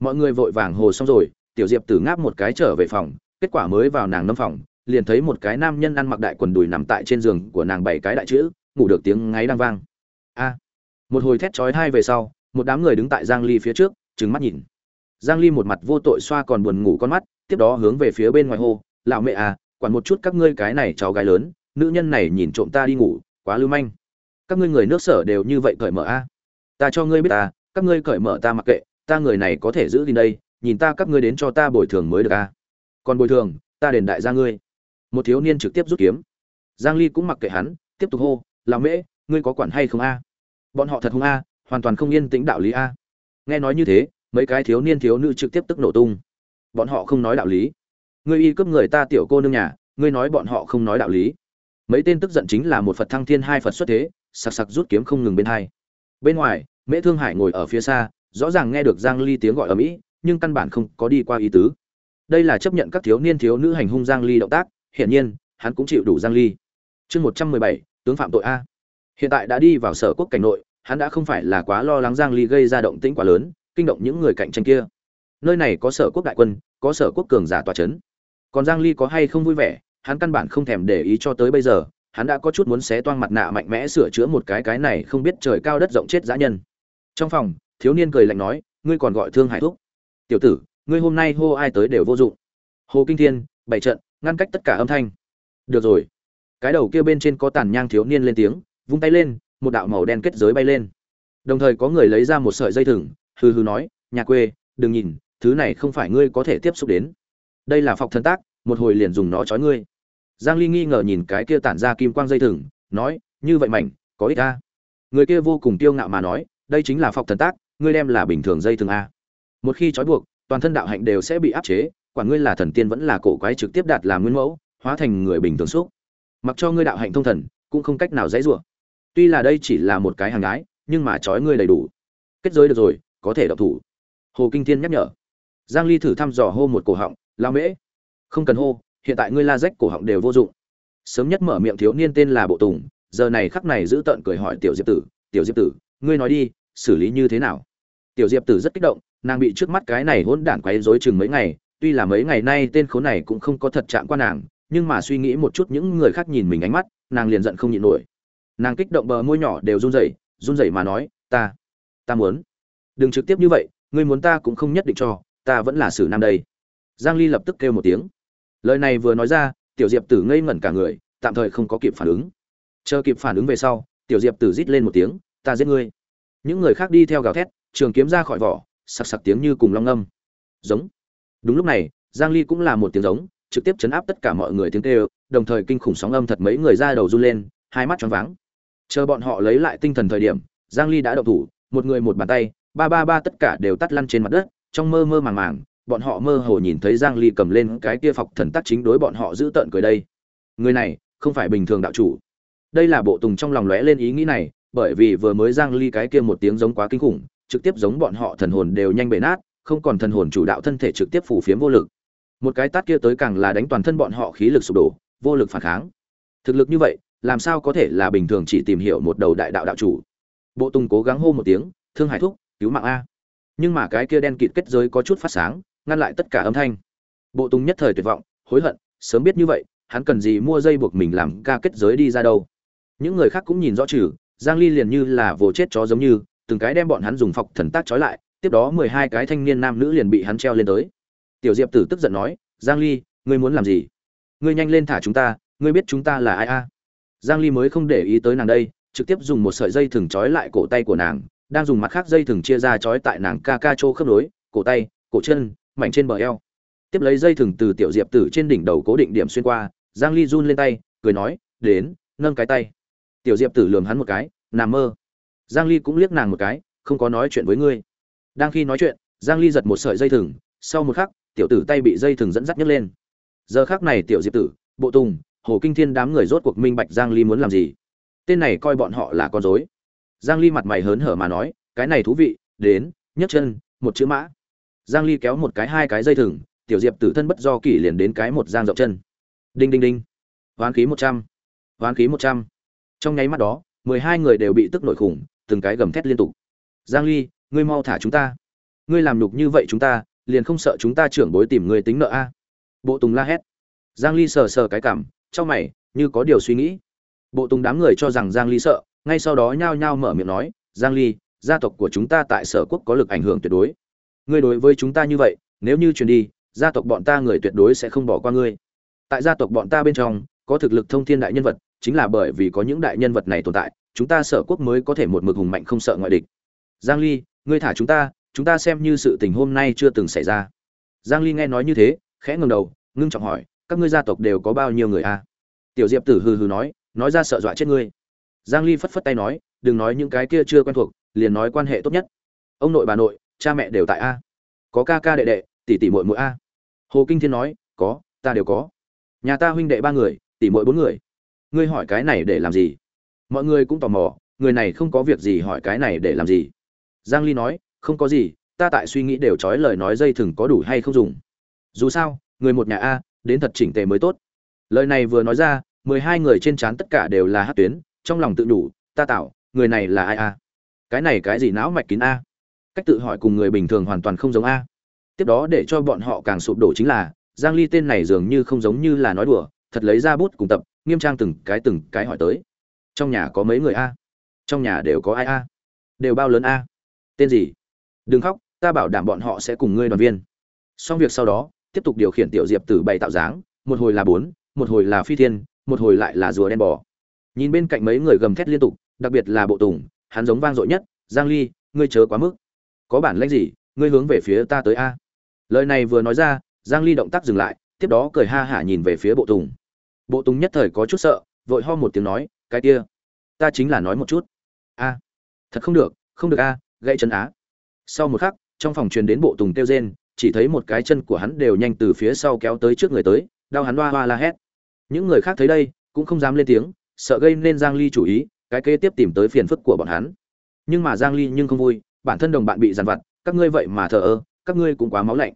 mọi người vội vàng hồ xong rồi, tiểu diệp tử ngáp một cái trở về phòng, kết quả mới vào nàng nâm phòng, liền thấy một cái nam nhân ăn mặc đại quần đùi nằm tại trên giường của nàng bảy cái đại chữ, ngủ được tiếng ngáy đang vang một hồi thét chói hai về sau, một đám người đứng tại giang ly phía trước, trừng mắt nhìn. Giang ly một mặt vô tội xoa còn buồn ngủ con mắt, tiếp đó hướng về phía bên ngoài hô, lão mẹ à quản một chút các ngươi cái này cháu gái lớn, nữ nhân này nhìn trộm ta đi ngủ, quá lưu manh. Các ngươi người nước sở đều như vậy cởi mở a ta cho ngươi biết ta các ngươi cởi mở ta mặc kệ, ta người này có thể giữ gìn đây, nhìn ta các ngươi đến cho ta bồi thường mới được a còn bồi thường, ta đền đại gia ngươi. Một thiếu niên trực tiếp rút kiếm. Giang ly cũng mặc kệ hắn, tiếp tục hô, Lão mễ, ngươi có quản hay không a bọn họ thật hung a hoàn toàn không yên tĩnh đạo lý a. Nghe nói như thế mấy cái thiếu niên thiếu nữ trực tiếp tức nổ tung. Bọn họ không nói đạo lý. Ngươi y cướp người ta tiểu cô nương nhà ngươi nói bọn họ không nói đạo lý. Mấy tên tức giận chính là một phật thăng thiên hai phật xuất thế sặc sặc rút kiếm không ngừng bên hai. Bên ngoài mễ thương hải ngồi ở phía xa rõ ràng nghe được giang ly tiếng gọi ở mỹ nhưng căn bản không có đi qua ý tứ. Đây là chấp nhận các thiếu niên thiếu nữ hành hung giang ly động tác hiển nhiên hắn cũng chịu đủ giang ly. Chương 117, tướng phạm tội a hiện tại đã đi vào sở quốc cảnh nội, hắn đã không phải là quá lo lắng giang ly gây ra động tĩnh quá lớn, kinh động những người cạnh tranh kia. Nơi này có sở quốc đại quân, có sở quốc cường giả tòa chấn. Còn giang ly có hay không vui vẻ, hắn căn bản không thèm để ý cho tới bây giờ, hắn đã có chút muốn xé toang mặt nạ mạnh mẽ sửa chữa một cái cái này không biết trời cao đất rộng chết dã nhân. Trong phòng, thiếu niên cười lạnh nói, ngươi còn gọi thương hải thúc? Tiểu tử, ngươi hôm nay hô ai tới đều vô dụng. Hồ kinh thiên, bảy trận, ngăn cách tất cả âm thanh. Được rồi. Cái đầu kia bên trên có tàn nhang thiếu niên lên tiếng vung tay lên, một đạo màu đen kết giới bay lên. Đồng thời có người lấy ra một sợi dây thừng, hừ hừ nói, nhà quê, đừng nhìn, thứ này không phải ngươi có thể tiếp xúc đến. Đây là phọc thân tác, một hồi liền dùng nó trói ngươi. Giang ly nghi ngờ nhìn cái kia tản ra kim quang dây thừng, nói, như vậy mảnh, có ích a. Người kia vô cùng tiêu ngạo mà nói, đây chính là phọc thần tác, ngươi đem là bình thường dây thừng a. Một khi trói buộc, toàn thân đạo hạnh đều sẽ bị áp chế, quả ngươi là thần tiên vẫn là cổ quái trực tiếp đạt làm nguyên mẫu, hóa thành người bình thường xúc. Mặc cho ngươi đạo hạnh thông thần, cũng không cách nào dãy rủa tuy là đây chỉ là một cái hàng ái nhưng mà trói ngươi đầy đủ. Kết giới được rồi, có thể độc thủ. Hồ kinh thiên nhắc nhở. Giang ly thử thăm dò hô một cổ họng lao mễ, không cần hô, hiện tại ngươi la rách cổ họng đều vô dụng. Sớm nhất mở miệng thiếu niên tên là bộ tùng, giờ này khắc này giữ tận cười hỏi tiểu diệp tử, tiểu diệp tử, ngươi nói đi, xử lý như thế nào? Tiểu diệp tử rất kích động, nàng bị trước mắt cái này hỗn đản quấy rối chừng mấy ngày, tuy là mấy ngày nay tên khốn này cũng không có thật chạm qua nàng, nhưng mà suy nghĩ một chút những người khác nhìn mình ánh mắt, nàng liền giận không nhịn nổi nàng kích động bờ môi nhỏ đều run rẩy run rẩy mà nói, ta ta muốn. Đừng trực tiếp như vậy, ngươi muốn ta cũng không nhất định cho, ta vẫn là xử nam đây. Giang ly lập tức kêu một tiếng. Lời này vừa nói ra, tiểu diệp tử ngây ngẩn cả người, tạm thời không có kịp phản ứng. Chờ kịp phản ứng về sau, tiểu diệp tử rít lên một tiếng, ta giết ngươi. Những người khác đi theo gào thét, trường kiếm ra khỏi vỏ, sặc sặc tiếng như cùng long âm giống. Đúng lúc này, giang ly cũng là một tiếng giống, trực tiếp chấn áp tất cả mọi người tiếng kêu, đồng thời kinh khủng sóng âm thật mấy người ra đầu run lên, hai mắt tròn váng chờ bọn họ lấy lại tinh thần thời điểm, giang ly đã động thủ, một người một bàn tay, ba ba ba tất cả đều tắt lăn trên mặt đất, trong mơ mơ màng màng, bọn họ mơ hồ nhìn thấy giang ly cầm lên cái kia phọc thần tắc chính đối bọn họ giữ tợn cười đây. Người này, không phải bình thường đạo chủ. Đây là bộ tùng trong lòng lóe lên ý nghĩ này, bởi vì vừa mới giang ly cái kia một tiếng giống quá kinh khủng, trực tiếp giống bọn họ thần hồn đều nhanh bể nát, không còn thần hồn chủ đạo thân thể trực tiếp phủ phiếm vô lực. Một cái tát kia tới càng là đánh toàn thân bọn họ khí lực sụp đổ, vô lực phản kháng. Thực lực như vậy làm sao có thể là bình thường chỉ tìm hiểu một đầu đại đạo đạo chủ? Bộ tùng cố gắng hô một tiếng, thương hải thúc, cứu mạng a. Nhưng mà cái kia đen kịt kết giới có chút phát sáng, ngăn lại tất cả âm thanh. Bộ tùng nhất thời tuyệt vọng, hối hận, sớm biết như vậy, hắn cần gì mua dây buộc mình làm ca kết giới đi ra đâu? Những người khác cũng nhìn rõ trừ, giang ly liền như là vồ chết chó giống như, từng cái đem bọn hắn dùng phọc thần tác trói lại, tiếp đó 12 cái thanh niên nam nữ liền bị hắn treo lên tới. Tiểu diệp tử tức giận nói, giang ly, ngươi muốn làm gì? Ngươi nhanh lên thả chúng ta, ngươi biết chúng ta là ai a? Giang ly mới không để ý tới nàng đây, trực tiếp dùng một sợi dây thừng trói lại cổ tay của nàng, đang dùng mặt khác dây thừng chia ra trói tại nàng ca ca chỗ khớp nối, cổ tay, cổ chân, mảnh trên bờ eo. Tiếp lấy dây thừng từ tiểu diệp tử trên đỉnh đầu cố định điểm xuyên qua, giang ly run lên tay, cười nói, đến, nâng cái tay. Tiểu diệp tử lườm hắn một cái nằm mơ. Giang ly cũng liếc nàng một cái, không có nói chuyện với ngươi. Đang khi nói chuyện, giang ly giật một sợi dây thừng, sau một khắc, tiểu tử tay bị dây thừng dẫn dắt nhấc lên. Giờ khắc này tiểu diệp tử, bộ tùng hồ kinh thiên đám người rốt cuộc minh bạch giang ly muốn làm gì. Tên này coi bọn họ là con rối. Giang ly mặt mày hớn hở mà nói, cái này thú vị, đến, nhấc chân, một chữ mã. Giang ly kéo một cái hai cái dây thừng, tiểu diệp tử thân bất do kỷ liền đến cái một giang rộng chân. Đinh đinh đinh. Hoán khí 100. hoán khí 100. trong nháy mắt đó 12 người đều bị tức nổi khủng, từng cái gầm thét liên tục. Giang ly, ngươi mau thả chúng ta. Ngươi làm nhục như vậy chúng ta, liền không sợ chúng ta trưởng bối tìm ngươi tính nợ a? Bộ tùng la hét. Giang ly sờ sờ cái cảm trong mày, như có điều suy nghĩ. Bộ tùng đám người cho rằng giang ly sợ, ngay sau đó nhao nhao mở miệng nói, giang ly, gia tộc của chúng ta tại sở quốc có lực ảnh hưởng tuyệt đối. Ngươi đối với chúng ta như vậy, nếu như truyền đi, gia tộc bọn ta người tuyệt đối sẽ không bỏ qua ngươi. Tại gia tộc bọn ta bên trong, có thực lực thông thiên đại nhân vật, chính là bởi vì có những đại nhân vật này tồn tại, chúng ta sở quốc mới có thể một mực hùng mạnh không sợ ngoại địch. Giang ly, ngươi thả chúng ta chúng ta xem như sự tình hôm nay chưa từng xảy ra. Giang ly nghe nói như thế, khẽ ngẩng đầu, ngưng trọng hỏi các ngươi gia tộc đều có bao nhiêu người a tiểu diệp tử hừ hừ nói nói ra sợ dọa chết ngươi. Giang ly phất phất tay nói, đừng nói những cái kia chưa quen thuộc, liền nói quan hệ tốt nhất. Ông nội bà nội, cha mẹ đều tại a. Có ca ca đệ đệ, tỷ tỷ muội muội a. Hồ kinh thiên nói, có, ta đều có. Nhà ta huynh đệ ba người, tỷ muội bốn người. Ngươi hỏi cái này để làm gì? Mọi người cũng tò mò, người này không có việc gì hỏi cái này để làm gì? Giang ly nói, không có gì, ta tại suy nghĩ đều trói lời nói dây thừng có đủ hay không dùng. Dù sao, người một nhà a đến thật chỉnh tề mới tốt. Lời này vừa nói ra, mười hai người trên trán tất cả đều là hát tuyến, trong lòng tự đủ, ta tạo, người này là ai a? Cái này cái gì não mạch kín a? Cách tự hỏi cùng người bình thường hoàn toàn không giống a. Tiếp đó để cho bọn họ càng sụp đổ chính là, giang ly tên này dường như không giống như là nói đùa, thật lấy ra bút cùng tập, nghiêm trang từng cái từng cái hỏi tới. Trong nhà có mấy người a? Trong nhà đều có ai a? Đều bao lớn a? Tên gì? Đừng khóc, ta bảo đảm bọn họ sẽ cùng ngươi đoàn viên. Xong việc sau đó tiếp tục điều khiển tiểu diệp tử bày tạo dáng, một hồi là bốn, một hồi là phi thiên, một hồi lại là rùa đen bò. Nhìn bên cạnh mấy người gầm thét liên tục, đặc biệt là bộ tùng, hắn giống vang dội nhất, giang ly, ngươi chớ quá mức. Có bản lĩnh gì, ngươi hướng về phía ta tới a? Lời này vừa nói ra, giang ly động tác dừng lại, tiếp đó cười ha hả nhìn về phía bộ tùng. Bộ tùng nhất thời có chút sợ, vội ho một tiếng nói, cái kia, ta chính là nói một chút. A, thật không được không được a, gãy chân á. Sau một khắc, trong phòng truyền đến bộ tùng kêu rên chỉ thấy một cái chân của hắn đều nhanh từ phía sau kéo tới trước người tới, đau hắn hoa hoa la hét. Những người khác thấy đây, cũng không dám lên tiếng, sợ gây nên giang ly chủ ý, cái kế tiếp tìm tới phiền phức của bọn hắn. Nhưng mà giang ly nhưng không vui, bản thân đồng bạn bị giàn vặt, các ngươi vậy mà thờ ơ, các ngươi cũng quá máu lạnh.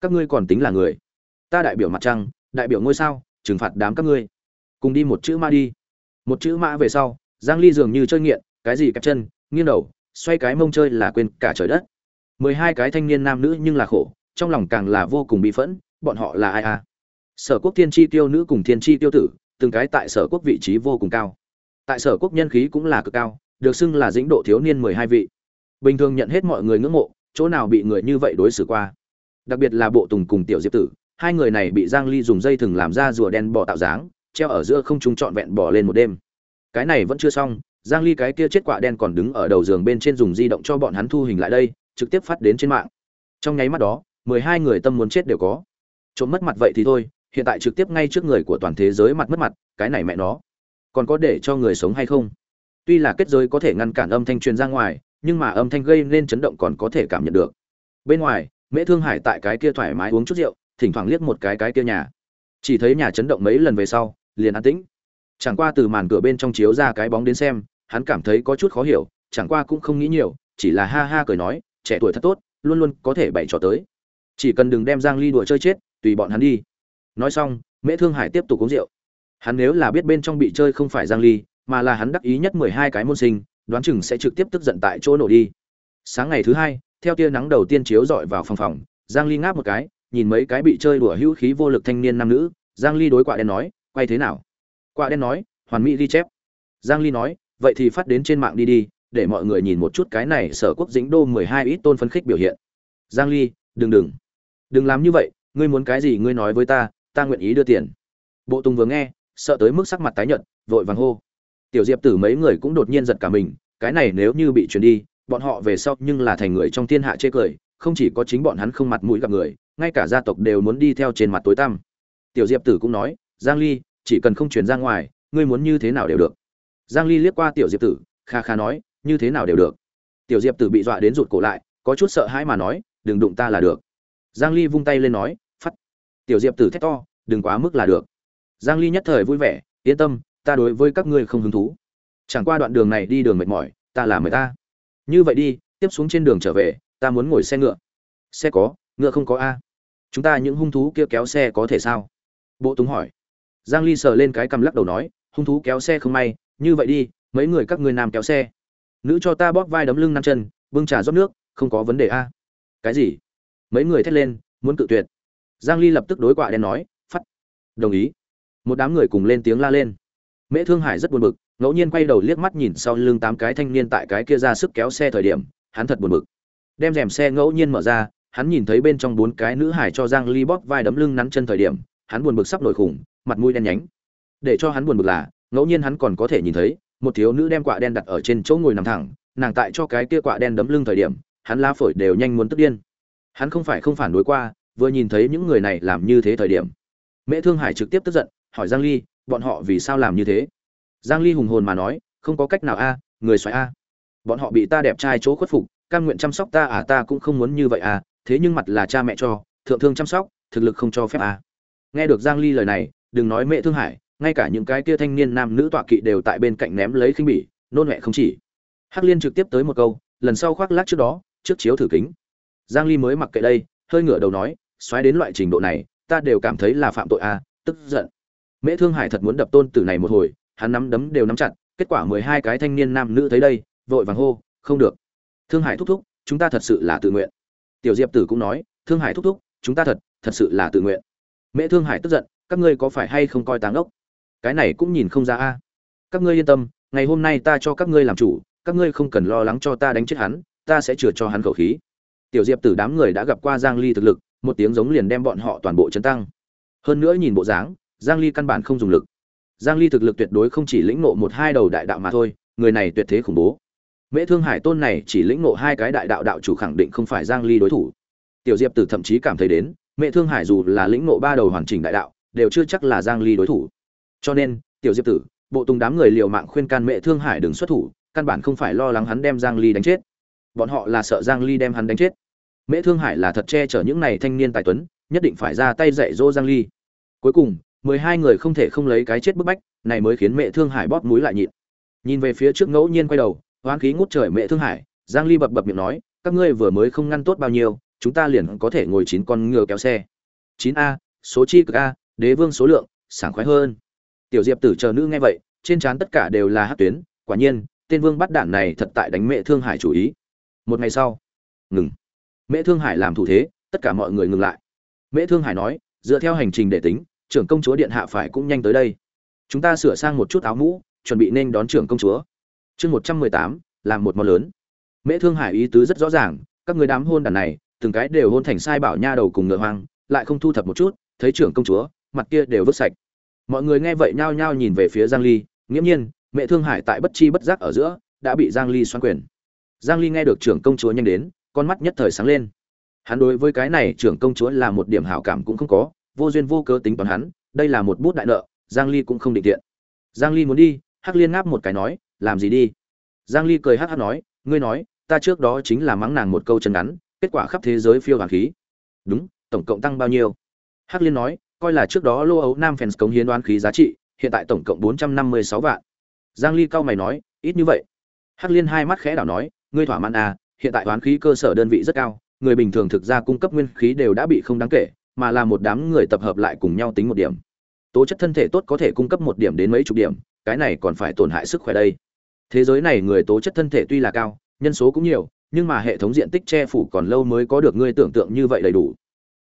Các ngươi còn tính là người. Ta đại biểu mặt trăng, đại biểu ngôi sao, trừng phạt đám các ngươi. Cùng đi một chữ ma đi. Một chữ mã về sau, giang ly dường như chơi nghiện, cái gì kẹp chân, nghiêng đầu, xoay cái mông chơi là quên cả trời đất. Mười hai cái thanh niên nam nữ nhưng là khổ trong lòng càng là vô cùng bị phẫn, bọn họ là ai à? Sở quốc thiên tri tiêu nữ cùng thiên tri tiêu tử, từng cái tại sở quốc vị trí vô cùng cao. Tại sở quốc nhân khí cũng là cực cao, được xưng là dĩnh độ thiếu niên mười hai vị. Bình thường nhận hết mọi người ngưỡng mộ, chỗ nào bị người như vậy đối xử qua? Đặc biệt là bộ tùng cùng tiểu diệp tử, hai người này bị giang ly dùng dây thừng làm ra rùa đen bò tạo dáng, treo ở giữa không trung trọn vẹn bỏ lên một đêm. Cái này vẫn chưa xong, giang ly cái kia chết quạ đen còn đứng ở đầu giường bên trên dùng di động cho bọn hắn thu hình lại đây, trực tiếp phát đến trên mạng. Trong nháy mắt đó 12 người tâm muốn chết đều có. Trộm mất mặt vậy thì thôi, hiện tại trực tiếp ngay trước người của toàn thế giới mặt mất mặt, cái này mẹ nó. Còn có để cho người sống hay không? Tuy là kết giới có thể ngăn cản âm thanh truyền ra ngoài, nhưng mà âm thanh gây nên chấn động còn có thể cảm nhận được. Bên ngoài, mễ thương hải tại cái kia thoải mái uống chút rượu, thỉnh thoảng liếc một cái cái kia nhà. Chỉ thấy nhà chấn động mấy lần về sau, liền an tĩnh. Chẳng qua từ màn cửa bên trong chiếu ra cái bóng đến xem, hắn cảm thấy có chút khó hiểu, chẳng qua cũng không nghĩ nhiều, chỉ là ha ha cười nói, trẻ tuổi thật tốt, luôn luôn có thể bày trò tới chỉ cần đừng đem giang ly đùa chơi chết, tùy bọn hắn đi. Nói xong, mễ thương hải tiếp tục uống rượu. Hắn nếu là biết bên trong bị chơi không phải giang ly, mà là hắn đắc ý nhất 12 cái môn sinh, đoán chừng sẽ trực tiếp tức giận tại chỗ nổ đi. Sáng ngày thứ hai, theo tia nắng đầu tiên chiếu dọi vào phòng phòng, giang ly ngáp một cái, nhìn mấy cái bị chơi đùa hữu khí vô lực thanh niên nam nữ. Giang ly đối quạ đen nói, quay thế nào? Quạ đen nói, hoàn mỹ ghi chép. Giang ly nói, vậy thì phát đến trên mạng đi đi, để mọi người nhìn một chút cái này sở quốc dĩnh đô 12 ít tôn phấn khích biểu hiện. Giang ly, đừng đừng đừng làm như vậy, ngươi muốn cái gì ngươi nói với ta ta nguyện ý đưa tiền. Bộ tùng vừa nghe, sợ tới mức sắc mặt tái nhợt, vội vàng hô. Tiểu diệp tử mấy người cũng đột nhiên giật cả mình, cái này nếu như bị truyền đi, bọn họ về sau nhưng là thành người trong thiên hạ chê cười, không chỉ có chính bọn hắn không mặt mũi gặp người, ngay cả gia tộc đều muốn đi theo trên mặt tối tăm. Tiểu diệp tử cũng nói, giang ly, chỉ cần không chuyển ra ngoài, ngươi muốn như thế nào đều được. Giang ly liếc qua tiểu diệp tử, kha kha nói, như thế nào đều được. Tiểu diệp tử bị dọa đến rụt cổ lại, có chút sợ hãi mà nói, đừng đụng ta là được giang ly vung tay lên nói, phắt. Tiểu diệp tử thét to, đừng quá mức là được. Giang ly nhất thời vui vẻ, yên tâm, ta đối với các ngươi không hứng thú. Chẳng qua đoạn đường này đi đường mệt mỏi, ta làm mời ta. Như vậy đi, tiếp xuống trên đường trở về, ta muốn ngồi xe ngựa. Xe có, ngựa không có a. Chúng ta những hung thú kia kéo xe có thể sao? Bộ túng hỏi. Giang ly sờ lên cái cầm lắc đầu nói, hung thú kéo xe không may, như vậy đi, mấy người các ngươi nam kéo xe. Nữ cho ta bóp vai đấm lưng năm chân, bưng trà rót nước, không có vấn đề a. Cái gì? Mấy người thét lên, muốn cự tuyệt. Giang ly lập tức đối quạ đen nói phát đồng ý. Một đám người cùng lên tiếng la lên. Mễ thương hải rất buồn bực, ngẫu nhiên quay đầu liếc mắt nhìn sau lưng tám cái thanh niên tại cái kia ra sức kéo xe thời điểm, hắn thật buồn bực. Đem rèm xe ngẫu nhiên mở ra, hắn nhìn thấy bên trong bốn cái nữ hải cho giang ly bóp vai đấm lưng nắn chân thời điểm, hắn buồn bực sắp nổi khủng, mặt mũi đen nhánh. Để cho hắn buồn bực là, ngẫu nhiên hắn còn có thể nhìn thấy, một thiếu nữ đem quạ đen đặt ở trên chỗ ngồi nằm thẳng, nàng tại cho cái kia quạ đen đấm lưng thời điểm, hắn la phổi đều nhanh muốn tức điên hắn không phải không phản đối qua, vừa nhìn thấy những người này làm như thế thời điểm. Mễ thương hải trực tiếp tức giận, hỏi giang ly, bọn họ vì sao làm như thế? Giang ly hùng hồn mà nói, không có cách nào a, người xoáy a. Bọn họ bị ta đẹp trai chỗ khuất phục, cam nguyện chăm sóc ta à ta cũng không muốn như vậy à thế nhưng mặt là cha mẹ cho, thượng thương chăm sóc, thực lực không cho phép à. Nghe được giang ly lời này, đừng nói mẹ thương hải, ngay cả những cái kia thanh niên nam nữ tọa kỵ đều tại bên cạnh ném lấy khinh bỉ, nôn mẹ không chỉ. Hắc liên trực tiếp tới một câu, lần sau khoác lác trước đó, trước chiếu thử kính giang ly mới mặc kệ đây, hơi ngửa đầu nói, xoáy đến loại trình độ này, ta đều cảm thấy là phạm tội à tức giận. Mẹ thương hải thật muốn đập tôn tử này một hồi, hắn nắm đấm đều nắm chặt, kết quả mười hai cái thanh niên nam nữ thấy đây, vội vàng hô, không được. Thương hải thúc thúc, chúng ta thật sự là tự nguyện. Tiểu diệp tử cũng nói, thương hải thúc thúc, chúng ta thật thật sự là tự nguyện. Mẹ thương hải tức giận, các ngươi có phải hay không coi táng ốc? Cái này cũng nhìn không ra a. Các ngươi yên tâm, ngày hôm nay ta cho các ngươi làm chủ, các ngươi không cần lo lắng cho ta đánh chết hắn, ta sẽ chừa cho hắn khẩu khí tiểu diệp tử đám người đã gặp qua giang ly thực lực, một tiếng giống liền đem bọn họ toàn bộ chấn tăng. Hơn nữa nhìn bộ dáng, giang ly căn bản không dùng lực. Giang ly thực lực tuyệt đối không chỉ lĩnh ngộ một hai đầu đại đạo mà thôi, người này tuyệt thế khủng bố. Mễ thương hải tôn này chỉ lĩnh ngộ hai cái đại đạo đạo chủ khẳng định không phải giang ly đối thủ. Tiểu diệp tử thậm chí cảm thấy đến, mễ thương hải dù là lĩnh ngộ ba đầu hoàn chỉnh đại đạo, đều chưa chắc là giang ly đối thủ. Cho nên, tiểu diệp tử, bộ tùng đám người liều mạng khuyên can Mẹ thương hải đừng xuất thủ, căn bản không phải lo lắng hắn đem giang ly đánh chết bọn họ là sợ giang ly đem hắn đánh chết. Mễ thương hải là thật che chở những này thanh niên tài tuấn, nhất định phải ra tay dạy dỗ giang ly. Cuối cùng, mười hai người không thể không lấy cái chết bức bách, này mới khiến mẹ thương hải bóp mũi lại nhịn. Nhìn về phía trước ngẫu nhiên quay đầu, hoán khí ngút trời mẹ thương hải, giang ly bập bập miệng nói, các ngươi vừa mới không ngăn tốt bao nhiêu, chúng ta liền có thể ngồi chín con ngựa kéo xe. 9 a, số chi cực a, đế vương số lượng, sảng khoái hơn. Tiểu diệp tử chờ nữ nghe vậy, trên trán tất cả đều là hát tuyến, quả nhiên, tên vương bắt đạn này thật tại đánh mẹ thương hải chủ ý một ngày sau, ngừng. Mẹ thương hải làm thủ thế, tất cả mọi người ngừng lại. Mẹ thương hải nói, dựa theo hành trình để tính, trưởng công chúa điện hạ phải cũng nhanh tới đây. Chúng ta sửa sang một chút áo mũ, chuẩn bị nên đón trưởng công chúa. Chương một trăm mười tám, làm một món lớn. Mễ thương hải ý tứ rất rõ ràng, các người đám hôn đàn này, từng cái đều hôn thành sai bảo nha đầu cùng ngựa hoang, lại không thu thập một chút, thấy trưởng công chúa, mặt kia đều vứt sạch. Mọi người nghe vậy nhao nhao nhìn về phía giang ly, nghiễm nhiên mẹ thương hải tại bất chi bất giác ở giữa, đã bị giang ly xoan quyền giang ly nghe được trưởng công chúa nhanh đến, con mắt nhất thời sáng lên. Hắn đối với cái này trưởng công chúa là một điểm hảo cảm cũng không có, vô duyên vô cớ tính toán hắn, đây là một bút đại nợ, giang ly cũng không định tiện. Giang ly muốn đi, hắc liên ngáp một cái nói, làm gì đi? Giang ly cười hắc hắc nói, ngươi nói, ta trước đó chính là mắng nàng một câu chân ngắn, kết quả khắp thế giới phiêu hoàng khí. Đúng, tổng cộng tăng bao nhiêu? Hắc liên nói, coi là trước đó lô ấu nam fans cống hiến đoán khí giá trị, hiện tại tổng cộng 456 vạn. Giang ly cao mày nói, ít như vậy. Hắc liên hai mắt khẽ đảo nói ngươi thỏa mãn à hiện tại toán khí cơ sở đơn vị rất cao, người bình thường thực ra cung cấp nguyên khí đều đã bị không đáng kể, mà là một đám người tập hợp lại cùng nhau tính một điểm. Tố chất thân thể tốt có thể cung cấp một điểm đến mấy chục điểm, cái này còn phải tổn hại sức khỏe đây. Thế giới này người tố chất thân thể tuy là cao, nhân số cũng nhiều, nhưng mà hệ thống diện tích che phủ còn lâu mới có được ngươi tưởng tượng như vậy đầy đủ.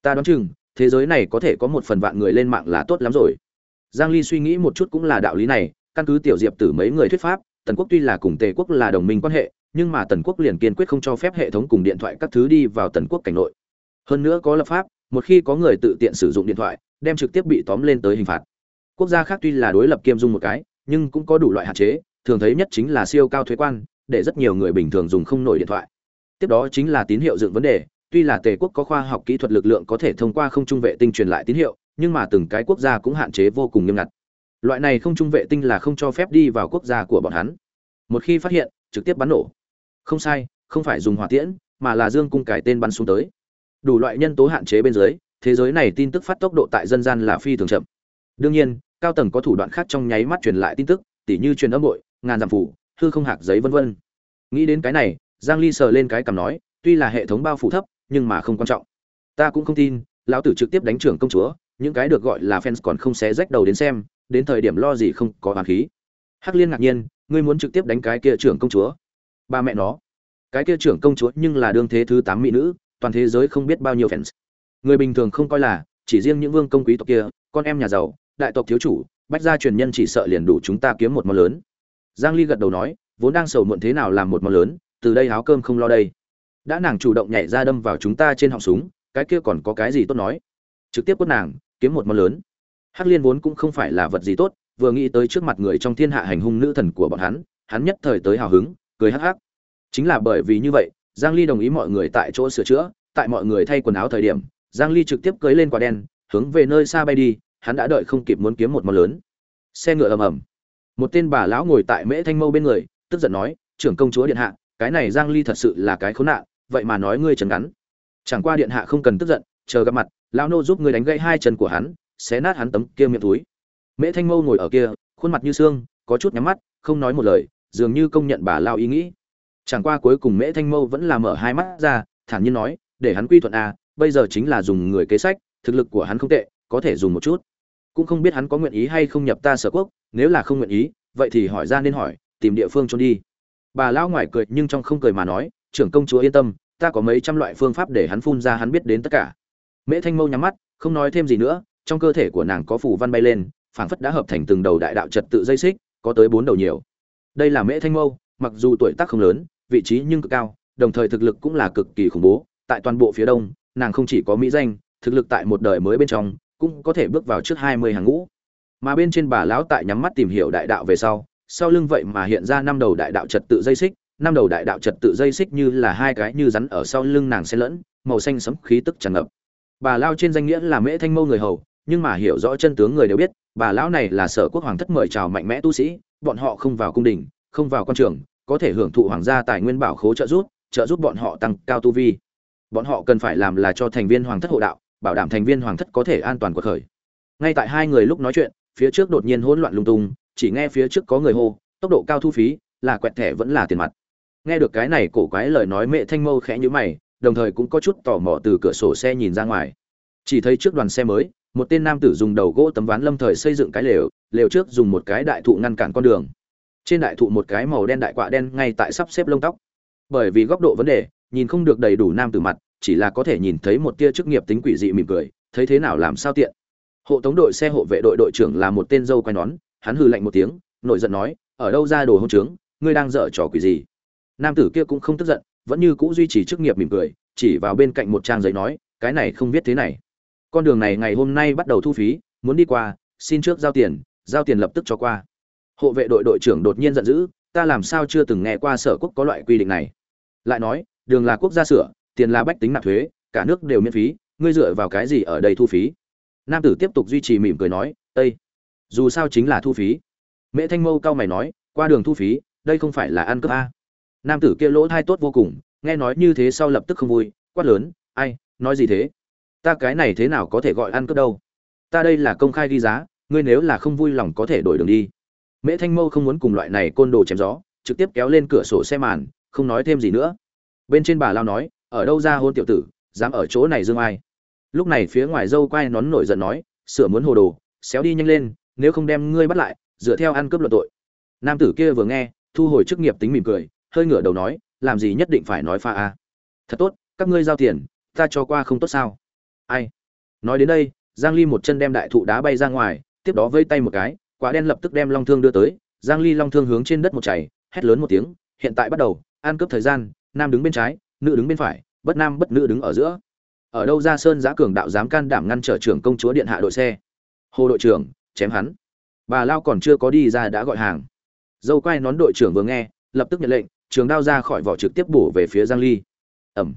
Ta đoán chừng, thế giới này có thể có một phần vạn người lên mạng là tốt lắm rồi. Giang ly suy nghĩ một chút cũng là đạo lý này, căn cứ tiểu diệp tử mấy người thuyết pháp, tần quốc tuy là cùng tề quốc là đồng minh quan hệ nhưng mà tần quốc liền kiên quyết không cho phép hệ thống cùng điện thoại các thứ đi vào tần quốc cảnh nội. Hơn nữa có lập pháp, một khi có người tự tiện sử dụng điện thoại, đem trực tiếp bị tóm lên tới hình phạt. Quốc gia khác tuy là đối lập kiêm dung một cái, nhưng cũng có đủ loại hạn chế, thường thấy nhất chính là siêu cao thuế quan, để rất nhiều người bình thường dùng không nổi điện thoại. Tiếp đó chính là tín hiệu dựng vấn đề, tuy là tề quốc có khoa học kỹ thuật lực lượng có thể thông qua không trung vệ tinh truyền lại tín hiệu, nhưng mà từng cái quốc gia cũng hạn chế vô cùng nghiêm ngặt. Loại này không trung vệ tinh là không cho phép đi vào quốc gia của bọn hắn. Một khi phát hiện, trực tiếp bắn nổ không sai, không phải dùng hỏa tiễn, mà là dương cung cải tên bắn xuống tới. Đủ loại nhân tố hạn chế bên dưới, thế giới này tin tức phát tốc độ tại dân gian là phi thường chậm. Đương nhiên, cao tầng có thủ đoạn khác trong nháy mắt truyền lại tin tức, tỉ như truyền âm bội, ngàn giảm phủ, hư không hạc giấy vân vân. Nghĩ đến cái này, giang ly sờ lên cái cằm nói, tuy là hệ thống bao phủ thấp, nhưng mà không quan trọng. Ta cũng không tin, lão tử trực tiếp đánh trưởng công chúa, những cái được gọi là fans còn không xé rách đầu đến xem, đến thời điểm lo gì không có hoàn khí. Hắc liên ngạc nhiên, ngươi muốn trực tiếp đánh cái kia trưởng công chúa? Ba mẹ nó. Cái kia trưởng công chúa nhưng là đương thế thứ tám mỹ nữ, toàn thế giới không biết bao nhiêu fans. Người bình thường không coi là, chỉ riêng những vương công quý tộc kia, con em nhà giàu, đại tộc thiếu chủ, bách gia truyền nhân chỉ sợ liền đủ chúng ta kiếm một món lớn. Giang ly gật đầu nói, vốn đang sầu muộn thế nào làm một món lớn, từ đây áo cơm không lo đây. Đã nàng chủ động nhảy ra đâm vào chúng ta trên họng súng, cái kia còn có cái gì tốt nói? Trực tiếp quất nàng, kiếm một món lớn. Hắc liên vốn cũng không phải là vật gì tốt, vừa nghĩ tới trước mặt người trong thiên hạ hành hung nữ thần của bọn hắn hắn nhất thời tới hào hứng cười hắc hắc. Chính là bởi vì như vậy, giang ly đồng ý mọi người tại chỗ sửa chữa, tại mọi người thay quần áo thời điểm, giang ly trực tiếp cưới lên quả đen, hướng về nơi xa bay đi, hắn đã đợi không kịp muốn kiếm một món lớn. Xe ngựa ầm ầm. Một tên bà lão ngồi tại mễ thanh mâu bên người, tức giận nói, trưởng công chúa điện hạ, cái này giang ly thật sự là cái khốn nạn, vậy mà nói ngươi trần ngắn. Chẳng qua điện hạ không cần tức giận, chờ gặp mặt, lão nô giúp ngươi đánh gãy hai chân của hắn, xé nát hắn tấm kia miệng túi. Mễ thanh mâu ngồi ở kia, khuôn mặt như xương, có chút nhắm mắt, không nói một lời dường như công nhận bà lão ý nghĩ. Chẳng qua cuối cùng mễ thanh mâu vẫn là mở hai mắt ra, thản nhiên nói, để hắn quy thuận a bây giờ chính là dùng người kế sách, thực lực của hắn không tệ, có thể dùng một chút. Cũng không biết hắn có nguyện ý hay không nhập ta sở quốc, nếu là không nguyện ý, vậy thì hỏi ra nên hỏi, tìm địa phương trốn đi. Bà lão ngoài cười nhưng trong không cười mà nói, trưởng công chúa yên tâm, ta có mấy trăm loại phương pháp để hắn phun ra hắn biết đến tất cả. Mễ thanh mâu nhắm mắt, không nói thêm gì nữa, trong cơ thể của nàng có phủ văn bay lên, phảng phất đã hợp thành từng đầu đại đạo trật tự dây xích, có tới bốn đầu nhiều đây là mễ thanh mâu, mặc dù tuổi tác không lớn, vị trí nhưng cực cao, đồng thời thực lực cũng là cực kỳ khủng bố. Tại toàn bộ phía đông, nàng không chỉ có mỹ danh, thực lực tại một đời mới bên trong, cũng có thể bước vào trước hai mươi hàng ngũ. Mà bên trên bà lão tại nhắm mắt tìm hiểu đại đạo về sau sau lưng vậy mà hiện ra năm đầu đại đạo trật tự dây xích, năm đầu đại đạo trật tự dây xích như là hai cái như rắn ở sau lưng nàng xen lẫn, màu xanh sấm khí tức tràn ngập. Bà lao trên danh nghĩa là mễ thanh mâu người hầu, nhưng mà hiểu rõ chân tướng người đều biết, bà lão này là sở quốc hoàng thất mời chào mạnh mẽ tu sĩ bọn họ không vào cung đình, không vào quan trường, có thể hưởng thụ hoàng gia tài nguyên bảo khố trợ giúp trợ giúp bọn họ tăng cao tu vi. Bọn họ cần phải làm là cho thành viên hoàng thất hộ đạo, bảo đảm thành viên hoàng thất có thể an toàn quật khởi. Ngay tại hai người lúc nói chuyện, phía trước đột nhiên hỗn loạn lung tung, chỉ nghe phía trước có người hô, tốc độ cao thu phí, là quẹt thẻ vẫn là tiền mặt. Nghe được cái này cổ quái lời nói mẹ thanh mâu khẽ nhíu mày, đồng thời cũng có chút tò mò từ cửa sổ xe nhìn ra ngoài. Chỉ thấy trước đoàn xe mới, một tên nam tử dùng đầu gỗ tấm ván lâm thời xây dựng cái lều lều trước dùng một cái đại thụ ngăn cản con đường. Trên đại thụ một cái màu đen đại quạ đen ngay tại sắp xếp lông tóc. Bởi vì góc độ vấn đề, nhìn không được đầy đủ nam tử mặt, chỉ là có thể nhìn thấy một tia chức nghiệp tính quỷ dị mỉm cười, thấy thế nào làm sao tiện. Hộ tống đội xe hộ vệ đội đội trưởng là một tên dâu quai nón, hắn hừ lạnh một tiếng, nổi giận nói, ở đâu ra đồ hông trướng, ngươi đang dở trò quỷ gì? Nam tử kia cũng không tức giận, vẫn như cũ duy trì chức nghiệp mỉm cười, chỉ vào bên cạnh một trang giấy nói, cái này không biết thế này. Con đường này ngày hôm nay bắt đầu thu phí, muốn đi qua, xin trước giao tiền giao tiền lập tức cho qua. Hộ vệ đội đội trưởng đột nhiên giận dữ, ta làm sao chưa từng nghe qua sở quốc có loại quy định này? Lại nói, đường là quốc gia sửa, tiền là bách tính nạp thuế, cả nước đều miễn phí, ngươi dựa vào cái gì ở đây thu phí? Nam tử tiếp tục duy trì mỉm cười nói tây. dù sao chính là thu phí. Mễ thanh mâu cao mày nói, qua đường thu phí, đây không phải là ăn cướp a? Nam tử kia lỗ thai tốt vô cùng, nghe nói như thế sau lập tức không vui, quát lớn, ai, nói gì thế? Ta cái này thế nào có thể gọi ăn cướp đâu? Ta đây là công khai ghi giá ngươi nếu là không vui lòng có thể đổi đường đi. Mễ thanh mâu không muốn cùng loại này côn đồ chém gió, trực tiếp kéo lên cửa sổ xe màn, không nói thêm gì nữa. Bên trên bà lao nói, ở đâu ra hôn tiểu tử, dám ở chỗ này dương ai? Lúc này phía ngoài dâu quay nón nổi giận nói, sửa muốn hồ đồ, xéo đi nhanh lên, nếu không đem ngươi bắt lại, dựa theo ăn cướp luận tội. Nam tử kia vừa nghe, thu hồi chức nghiệp tính mỉm cười, hơi ngửa đầu nói, làm gì nhất định phải nói pha a. Thật tốt, các ngươi giao tiền, ta cho qua không tốt sao. Ai? Nói đến đây, giang ly một chân đem đại thụ đá bay ra ngoài tiếp đó vây tay một cái quả đen lập tức đem long thương đưa tới giang ly long thương hướng trên đất một chảy hét lớn một tiếng hiện tại bắt đầu an cướp thời gian nam đứng bên trái nữ đứng bên phải bất nam bất nữ đứng ở giữa. Ở đâu ra sơn giá cường đạo dám can đảm ngăn trở trưởng công chúa điện hạ đội xe? Hồ đội trưởng chém hắn. Bà lao còn chưa có đi ra đã gọi hàng. Dâu quay nón đội trưởng vừa nghe lập tức nhận lệnh trường đao ra khỏi vỏ trực tiếp bổ về phía giang ly. Ầm,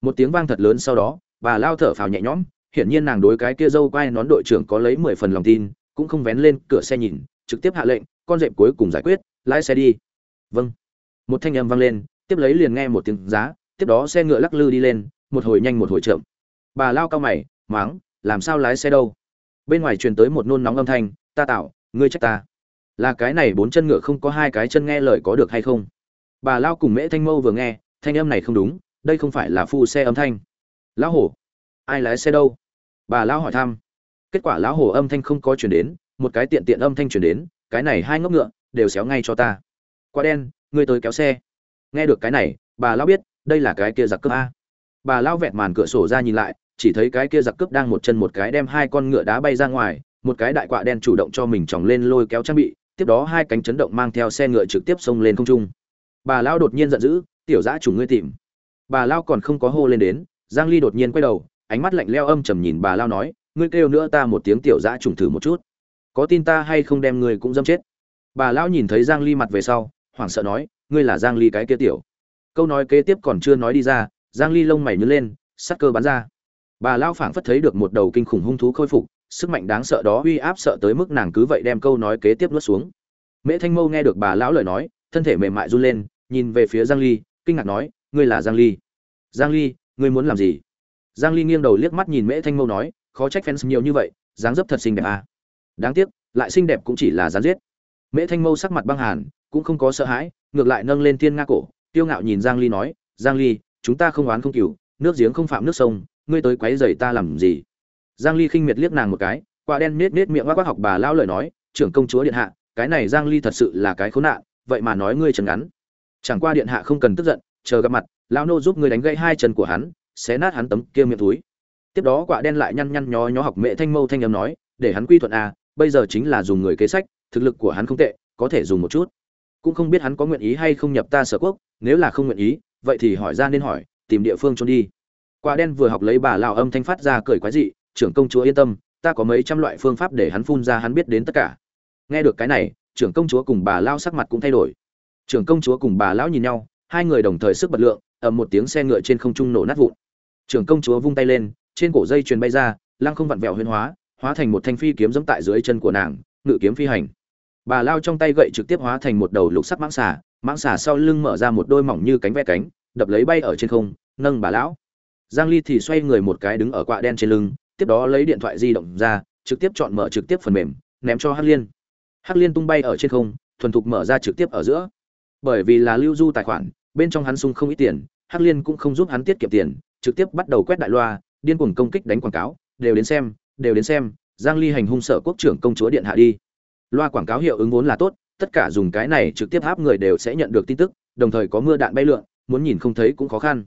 một tiếng vang thật lớn sau đó bà lao thở phào nhẹ nhõm hiển nhiên nàng đối cái kia dâu quay nón đội trưởng có lấy 10 phần lòng tin cũng không vén lên cửa xe nhìn, trực tiếp hạ lệnh, con dẹp cuối cùng giải quyết, lái xe đi. Vâng. Một thanh âm vang lên, tiếp lấy liền nghe một tiếng giá, tiếp đó xe ngựa lắc lư đi lên, một hồi nhanh một hồi chậm. Bà lao cao mày, máng, làm sao lái xe đâu? Bên ngoài truyền tới một nôn nóng âm thanh, ta tạo ngươi trách ta. Là cái này bốn chân ngựa không có hai cái chân nghe lời có được hay không? Bà lao cùng mễ thanh mâu vừa nghe, thanh âm này không đúng, đây không phải là phu xe âm thanh. Lão hổ, ai lái xe đâu? Bà lao hỏi thăm kết quả lão hổ âm thanh không có chuyển đến, một cái tiện tiện âm thanh chuyển đến, cái này hai ngốc ngựa đều xéo ngay cho ta. Quá đen, ngươi tới kéo xe. Nghe được cái này, bà lão biết, đây là cái kia giặc cướp a. Bà lão vẹt màn cửa sổ ra nhìn lại, chỉ thấy cái kia giặc cướp đang một chân một cái đem hai con ngựa đá bay ra ngoài, một cái đại quạ đen chủ động cho mình chòng lên lôi kéo trang bị, tiếp đó hai cánh chấn động mang theo xe ngựa trực tiếp xông lên không trung. Bà lão đột nhiên giận dữ, tiểu giã chủ ngươi tìm. Bà lão còn không có hô lên đến, giang ly đột nhiên quay đầu, ánh mắt lạnh lẽo âm trầm nhìn bà lão nói ngươi kêu nữa ta một tiếng tiểu dã trùng thử một chút. Có tin ta hay không đem ngươi cũng dâm chết? Bà lão nhìn thấy giang ly mặt về sau, hoảng sợ nói, ngươi là giang ly cái kia tiểu. Câu nói kế tiếp còn chưa nói đi ra, giang ly lông mày nhướng lên, sắc cơ bắn ra. Bà lão phảng phất thấy được một đầu kinh khủng hung thú khôi phục, sức mạnh đáng sợ đó uy áp sợ tới mức nàng cứ vậy đem câu nói kế tiếp nuốt xuống. Mễ thanh mâu nghe được bà lão lời nói, thân thể mềm mại run lên, nhìn về phía giang ly, kinh ngạc nói, ngươi là giang ly. Giang ly, ngươi muốn làm gì? Giang ly nghiêng đầu liếc mắt nhìn mễ thanh mâu nói khó trách fans nhiều như vậy, dáng dấp thật xinh đẹp à. đáng tiếc, lại xinh đẹp cũng chỉ là gián giết. Mễ thanh mâu sắc mặt băng hàn, cũng không có sợ hãi, ngược lại nâng lên thiên nga cổ tiêu ngạo nhìn giang ly nói, giang ly, chúng ta không oán không cừu, nước giếng không phạm nước sông, ngươi tới quấy rầy ta làm gì? Giang ly khinh miệt liếc nàng một cái, quả đen nết nết miệng quát quát học bà lao lời nói, trưởng công chúa điện hạ, cái này giang ly thật sự là cái khốn nạn, vậy mà nói ngươi trần ngắn. Chẳng qua điện hạ không cần tức giận, chờ gặp mặt, lão nô giúp ngươi đánh gãy hai chân của hắn, xé nát hắn tấm kia miệng túi tiếp đó quả đen lại nhăn nhăn nhó nhó học mẹ thanh mâu thanh âm nói để hắn quy thuận a à, bây giờ chính là dùng người kế sách thực lực của hắn không tệ có thể dùng một chút. Cũng không biết hắn có nguyện ý hay không nhập ta sở quốc nếu là không nguyện ý vậy thì hỏi ra nên hỏi tìm địa phương trốn đi. Quả đen vừa học lấy bà lão âm thanh phát ra cười quái dị trưởng công chúa yên tâm ta có mấy trăm loại phương pháp để hắn phun ra hắn biết đến tất cả. Nghe được cái này trưởng công chúa cùng bà lao sắc mặt cũng thay đổi. Trưởng công chúa cùng bà lão nhìn nhau hai người đồng thời sức bật lượng ầm một tiếng xe ngựa trên không trung nổ nát vụn. Trưởng công chúa vung tay lên trên cổ dây truyền bay ra, lăng không vặn vẹo huyên hóa hóa thành một thanh phi kiếm dẫm tại dưới chân của nàng, ngự kiếm phi hành. Bà lao trong tay gậy trực tiếp hóa thành một đầu lục sắc mãng xà mãng xà sau lưng mở ra một đôi mỏng như cánh ve cánh, đập lấy bay ở trên không, nâng bà lão. Giang ly thì xoay người một cái đứng ở quạ đen trên lưng, tiếp đó lấy điện thoại di động ra, trực tiếp chọn mở trực tiếp phần mềm, ném cho hắc liên. Hắc liên tung bay ở trên không, thuần thục mở ra trực tiếp ở giữa. Bởi vì là lưu du tài khoản, bên trong hắn sung không ít tiền, hắc liên cũng không giúp hắn tiết kiệm tiền, trực tiếp bắt đầu quét đại loa điên cuồng công kích đánh quảng cáo, đều đến xem, đều đến xem, giang ly hành hung sở quốc trưởng công chúa điện hạ đi. Loa quảng cáo hiệu ứng vốn là tốt, tất cả dùng cái này trực tiếp áp người đều sẽ nhận được tin tức, đồng thời có mưa đạn bay lượn, muốn nhìn không thấy cũng khó khăn.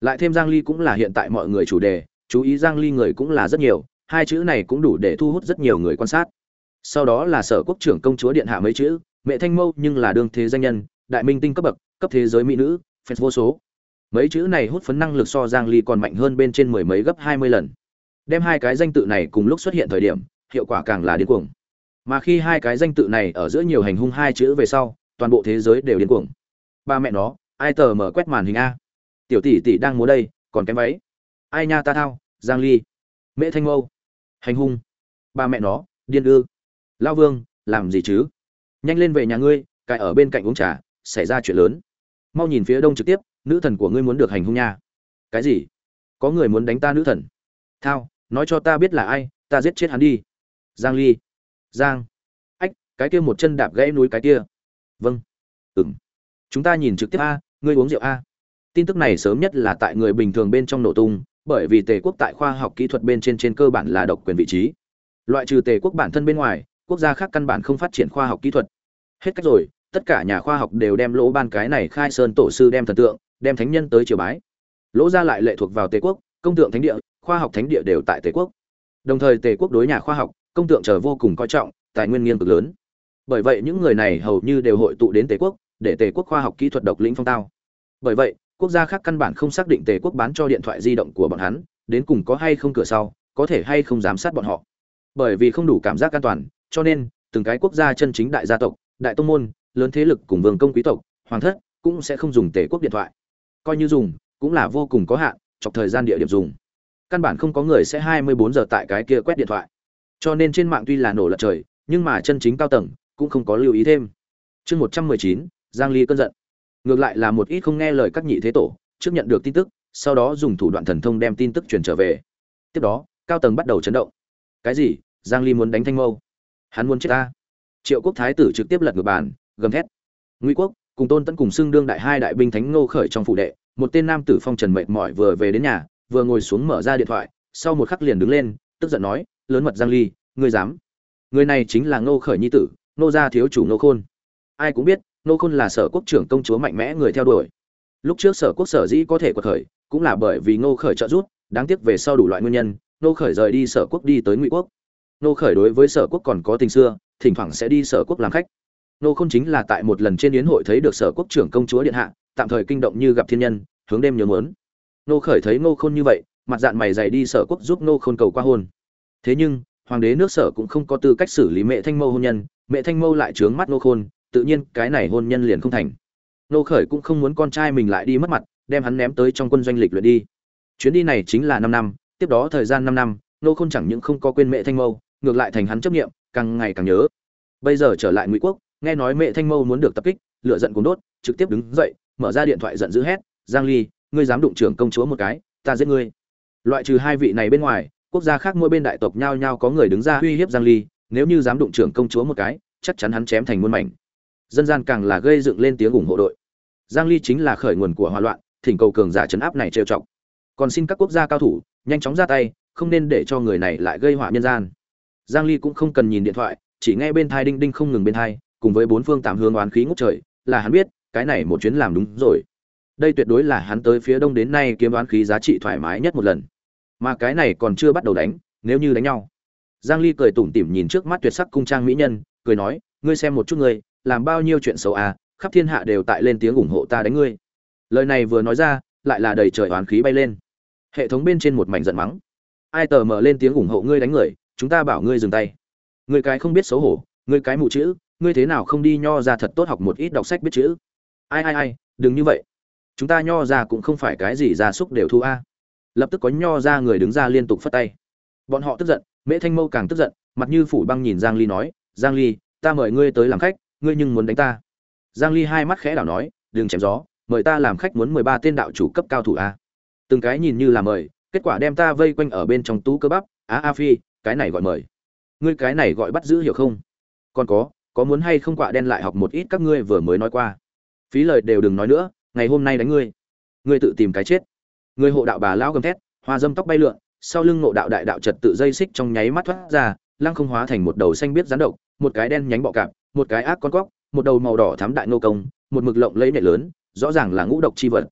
Lại thêm giang ly cũng là hiện tại mọi người chủ đề, chú ý giang ly người cũng là rất nhiều, hai chữ này cũng đủ để thu hút rất nhiều người quan sát. Sau đó là sở quốc trưởng công chúa điện hạ mấy chữ, mẹ thanh mâu nhưng là đương thế danh nhân, đại minh tinh cấp bậc, cấp thế giới mỹ nữ fans vô số mấy chữ này hút phấn năng lực so giang ly còn mạnh hơn bên trên mười mấy gấp 20 lần. Đem hai cái danh tự này cùng lúc xuất hiện thời điểm, hiệu quả càng là điên cuồng. Mà khi hai cái danh tự này ở giữa nhiều hành hung hai chữ về sau, toàn bộ thế giới đều điên cuồng. Ba mẹ nó, ai tờ mở quét màn hình a? Tiểu tỷ tỷ đang múa đây, còn cái váy. Ai nha ta thao, giang ly. Mễ thanh mâu. Hành hung. Ba mẹ nó, điên ư. Lao vương, làm gì chứ? Nhanh lên về nhà ngươi, cài ở bên cạnh uống trà, xảy ra chuyện lớn. Mau nhìn phía đông trực tiếp nữ thần của ngươi muốn được hành hung nha. Cái gì? Có người muốn đánh ta nữ thần? Thao, nói cho ta biết là ai, ta giết chết hắn đi. Giang ly. Giang. Ách, cái kia một chân đạp gãy núi cái kia. Vâng. Ừm. Chúng ta nhìn trực tiếp a, ngươi uống rượu a. Tin tức này sớm nhất là tại người bình thường bên trong nổ tung, bởi vì tề quốc tại khoa học kỹ thuật bên trên trên cơ bản là độc quyền vị trí. Loại trừ tề quốc bản thân bên ngoài, quốc gia khác căn bản không phát triển khoa học kỹ thuật. Hết cách rồi, tất cả nhà khoa học đều đem lỗ ban cái này khai sơn tổ sư đem thần tượng đem thánh nhân tới triều bái. Lỗ gia lại lệ thuộc vào tề quốc, công tượng thánh địa, khoa học thánh địa đều tại tề quốc. Đồng thời tề quốc đối nhà khoa học, công tượng trở vô cùng coi trọng, tài nguyên nghiên cực lớn. Bởi vậy những người này hầu như đều hội tụ đến tề quốc, để tề quốc khoa học kỹ thuật độc lĩnh phong tao. Bởi vậy, quốc gia khác căn bản không xác định tề quốc bán cho điện thoại di động của bọn hắn, đến cùng có hay không cửa sau, có thể hay không giám sát bọn họ. Bởi vì không đủ cảm giác an toàn, cho nên, từng cái quốc gia chân chính đại gia tộc, đại tông môn, lớn thế lực cùng vương công quý tộc, hoàng thất cũng sẽ không dùng tề quốc điện thoại coi như dùng cũng là vô cùng có hạn chọc thời gian địa điểm dùng. Căn bản không có người sẽ 24 giờ tại cái kia quét điện thoại. Cho nên trên mạng tuy là nổ lật trời nhưng mà chân chính cao tầng cũng không có lưu ý thêm. Chương 119, giang ly cơn giận. Ngược lại là một ít không nghe lời các nhị thế tổ trước nhận được tin tức sau đó dùng thủ đoạn thần thông đem tin tức truyền trở về. Tiếp đó cao tầng bắt đầu chấn động. Cái gì? Giang ly muốn đánh thanh mâu. Hắn muốn chết ta. Triệu quốc thái tử trực tiếp lật ngược bàn gầm thét. Ngụy quốc cùng tôn tẫn cùng xưng đương đại hai đại binh thánh ngô khởi trong phủ đệ, một tên nam tử phong trần mệt mỏi vừa về đến nhà, vừa ngồi xuống mở ra điện thoại, sau một khắc liền đứng lên, tức giận nói, lớn mật giang ly, ngươi dám? Người này chính là ngô khởi nhi tử, Ngô gia thiếu chủ ngô khôn. Ai cũng biết, ngô khôn là sở quốc trưởng công chúa mạnh mẽ người theo đuổi. Lúc trước sở quốc sở dĩ có thể quật khởi, cũng là bởi vì ngô khởi trợ giúp, đáng tiếc về sau đủ loại nguyên nhân, ngô khởi rời đi sở quốc đi tới ngụy quốc. Ngô khởi đối với sở quốc còn có tình xưa, thỉnh thoảng sẽ đi sở quốc làm khách. Nô khôn chính là tại một lần trên yến hội thấy được sở quốc trưởng công chúa điện hạ, tạm thời kinh động như gặp thiên nhân, hướng đêm nhớ muốn Nô khởi thấy ngô khôn như vậy, mặt dạng mày dày đi sở quốc giúp Nô khôn cầu qua hôn. Thế nhưng, hoàng đế nước sở cũng không có tư cách xử lý mẹ thanh mâu hôn nhân, mẹ thanh mâu lại trướng mắt Nô khôn, tự nhiên cái này hôn nhân liền không thành. Nô khởi cũng không muốn con trai mình lại đi mất mặt, đem hắn ném tới trong quân doanh lịch luyện đi. Chuyến đi này chính là năm năm, tiếp đó thời gian năm năm, Nô khôn chẳng những không có quên mẹ thanh mâu, ngược lại thành hắn chấp nghiệm càng ngày càng nhớ. Bây giờ trở lại ngụy quốc nghe nói mẹ thanh mâu muốn được tập kích lựa giận cuốn đốt trực tiếp đứng dậy mở ra điện thoại giận dữ hét giang ly ngươi dám đụng trưởng công chúa một cái ta giết ngươi. Loại trừ hai vị này bên ngoài quốc gia khác mỗi bên đại tộc nhao nhao có người đứng ra uy hiếp giang ly nếu như dám đụng trưởng công chúa một cái chắc chắn hắn chém thành muôn mảnh. Dân gian càng là gây dựng lên tiếng ủng hộ đội. Giang ly chính là khởi nguồn của hòa loạn thỉnh cầu cường giả chấn áp này trêu trọng, còn xin các quốc gia cao thủ nhanh chóng ra tay không nên để cho người này lại gây họa nhân gian. Giang ly cũng không cần nhìn điện thoại chỉ nghe bên thai đinh đinh không ngừng bên thai cùng với bốn phương tám hướng oán khí ngút trời, là hắn biết, cái này một chuyến làm đúng rồi. Đây tuyệt đối là hắn tới phía đông đến nay kiếm oán khí giá trị thoải mái nhất một lần. Mà cái này còn chưa bắt đầu đánh, nếu như đánh nhau. Giang ly cười tủm tỉm nhìn trước mắt tuyệt sắc cung trang mỹ nhân, cười nói, ngươi xem một chút ngươi, làm bao nhiêu chuyện xấu à khắp thiên hạ đều tại lên tiếng ủng hộ ta đánh ngươi. Lời này vừa nói ra, lại là đầy trời oán khí bay lên. Hệ thống bên trên một mảnh giận mắng. Ai tờ mở lên tiếng ủng hộ ngươi đánh người, chúng ta bảo ngươi dừng tay. Ngươi cái không biết xấu hổ, ngươi cái mụ chữ ngươi thế nào không đi nho ra thật tốt học một ít đọc sách biết chữ? Ai ai ai, đừng như vậy. Chúng ta nho ra cũng không phải cái gì gia súc đều thu a. Lập tức có nho ra người đứng ra liên tục phất tay. Bọn họ tức giận, mễ thanh mâu càng tức giận, mặt như phủ băng nhìn giang ly nói, giang ly, ta mời ngươi tới làm khách, ngươi nhưng muốn đánh ta. Giang ly hai mắt khẽ đảo nói, đừng chém gió, mời ta làm khách muốn 13 tên đạo chủ cấp cao thủ a. Từng cái nhìn như là mời, kết quả đem ta vây quanh ở bên trong tú cơ bắp, á, a phi, cái này gọi mời. Ngươi cái này gọi bắt giữ hiểu không? Còn có có muốn hay không quạ đen lại học một ít các ngươi vừa mới nói qua. Phí lời đều đừng nói nữa, ngày hôm nay đánh ngươi. Ngươi tự tìm cái chết. Người hộ đạo bà lão gầm thét, hoa dâm tóc bay lượn, sau lưng ngộ đạo đại đạo trật tự dây xích trong nháy mắt thoát ra, lăng không hóa thành một đầu xanh biết rắn độc, một cái đen nhánh bọ cạp, một cái ác con cóc, một đầu màu đỏ thắm đại nô công, một mực lộng lấy nhẹ lớn, rõ ràng là ngũ độc chi vật.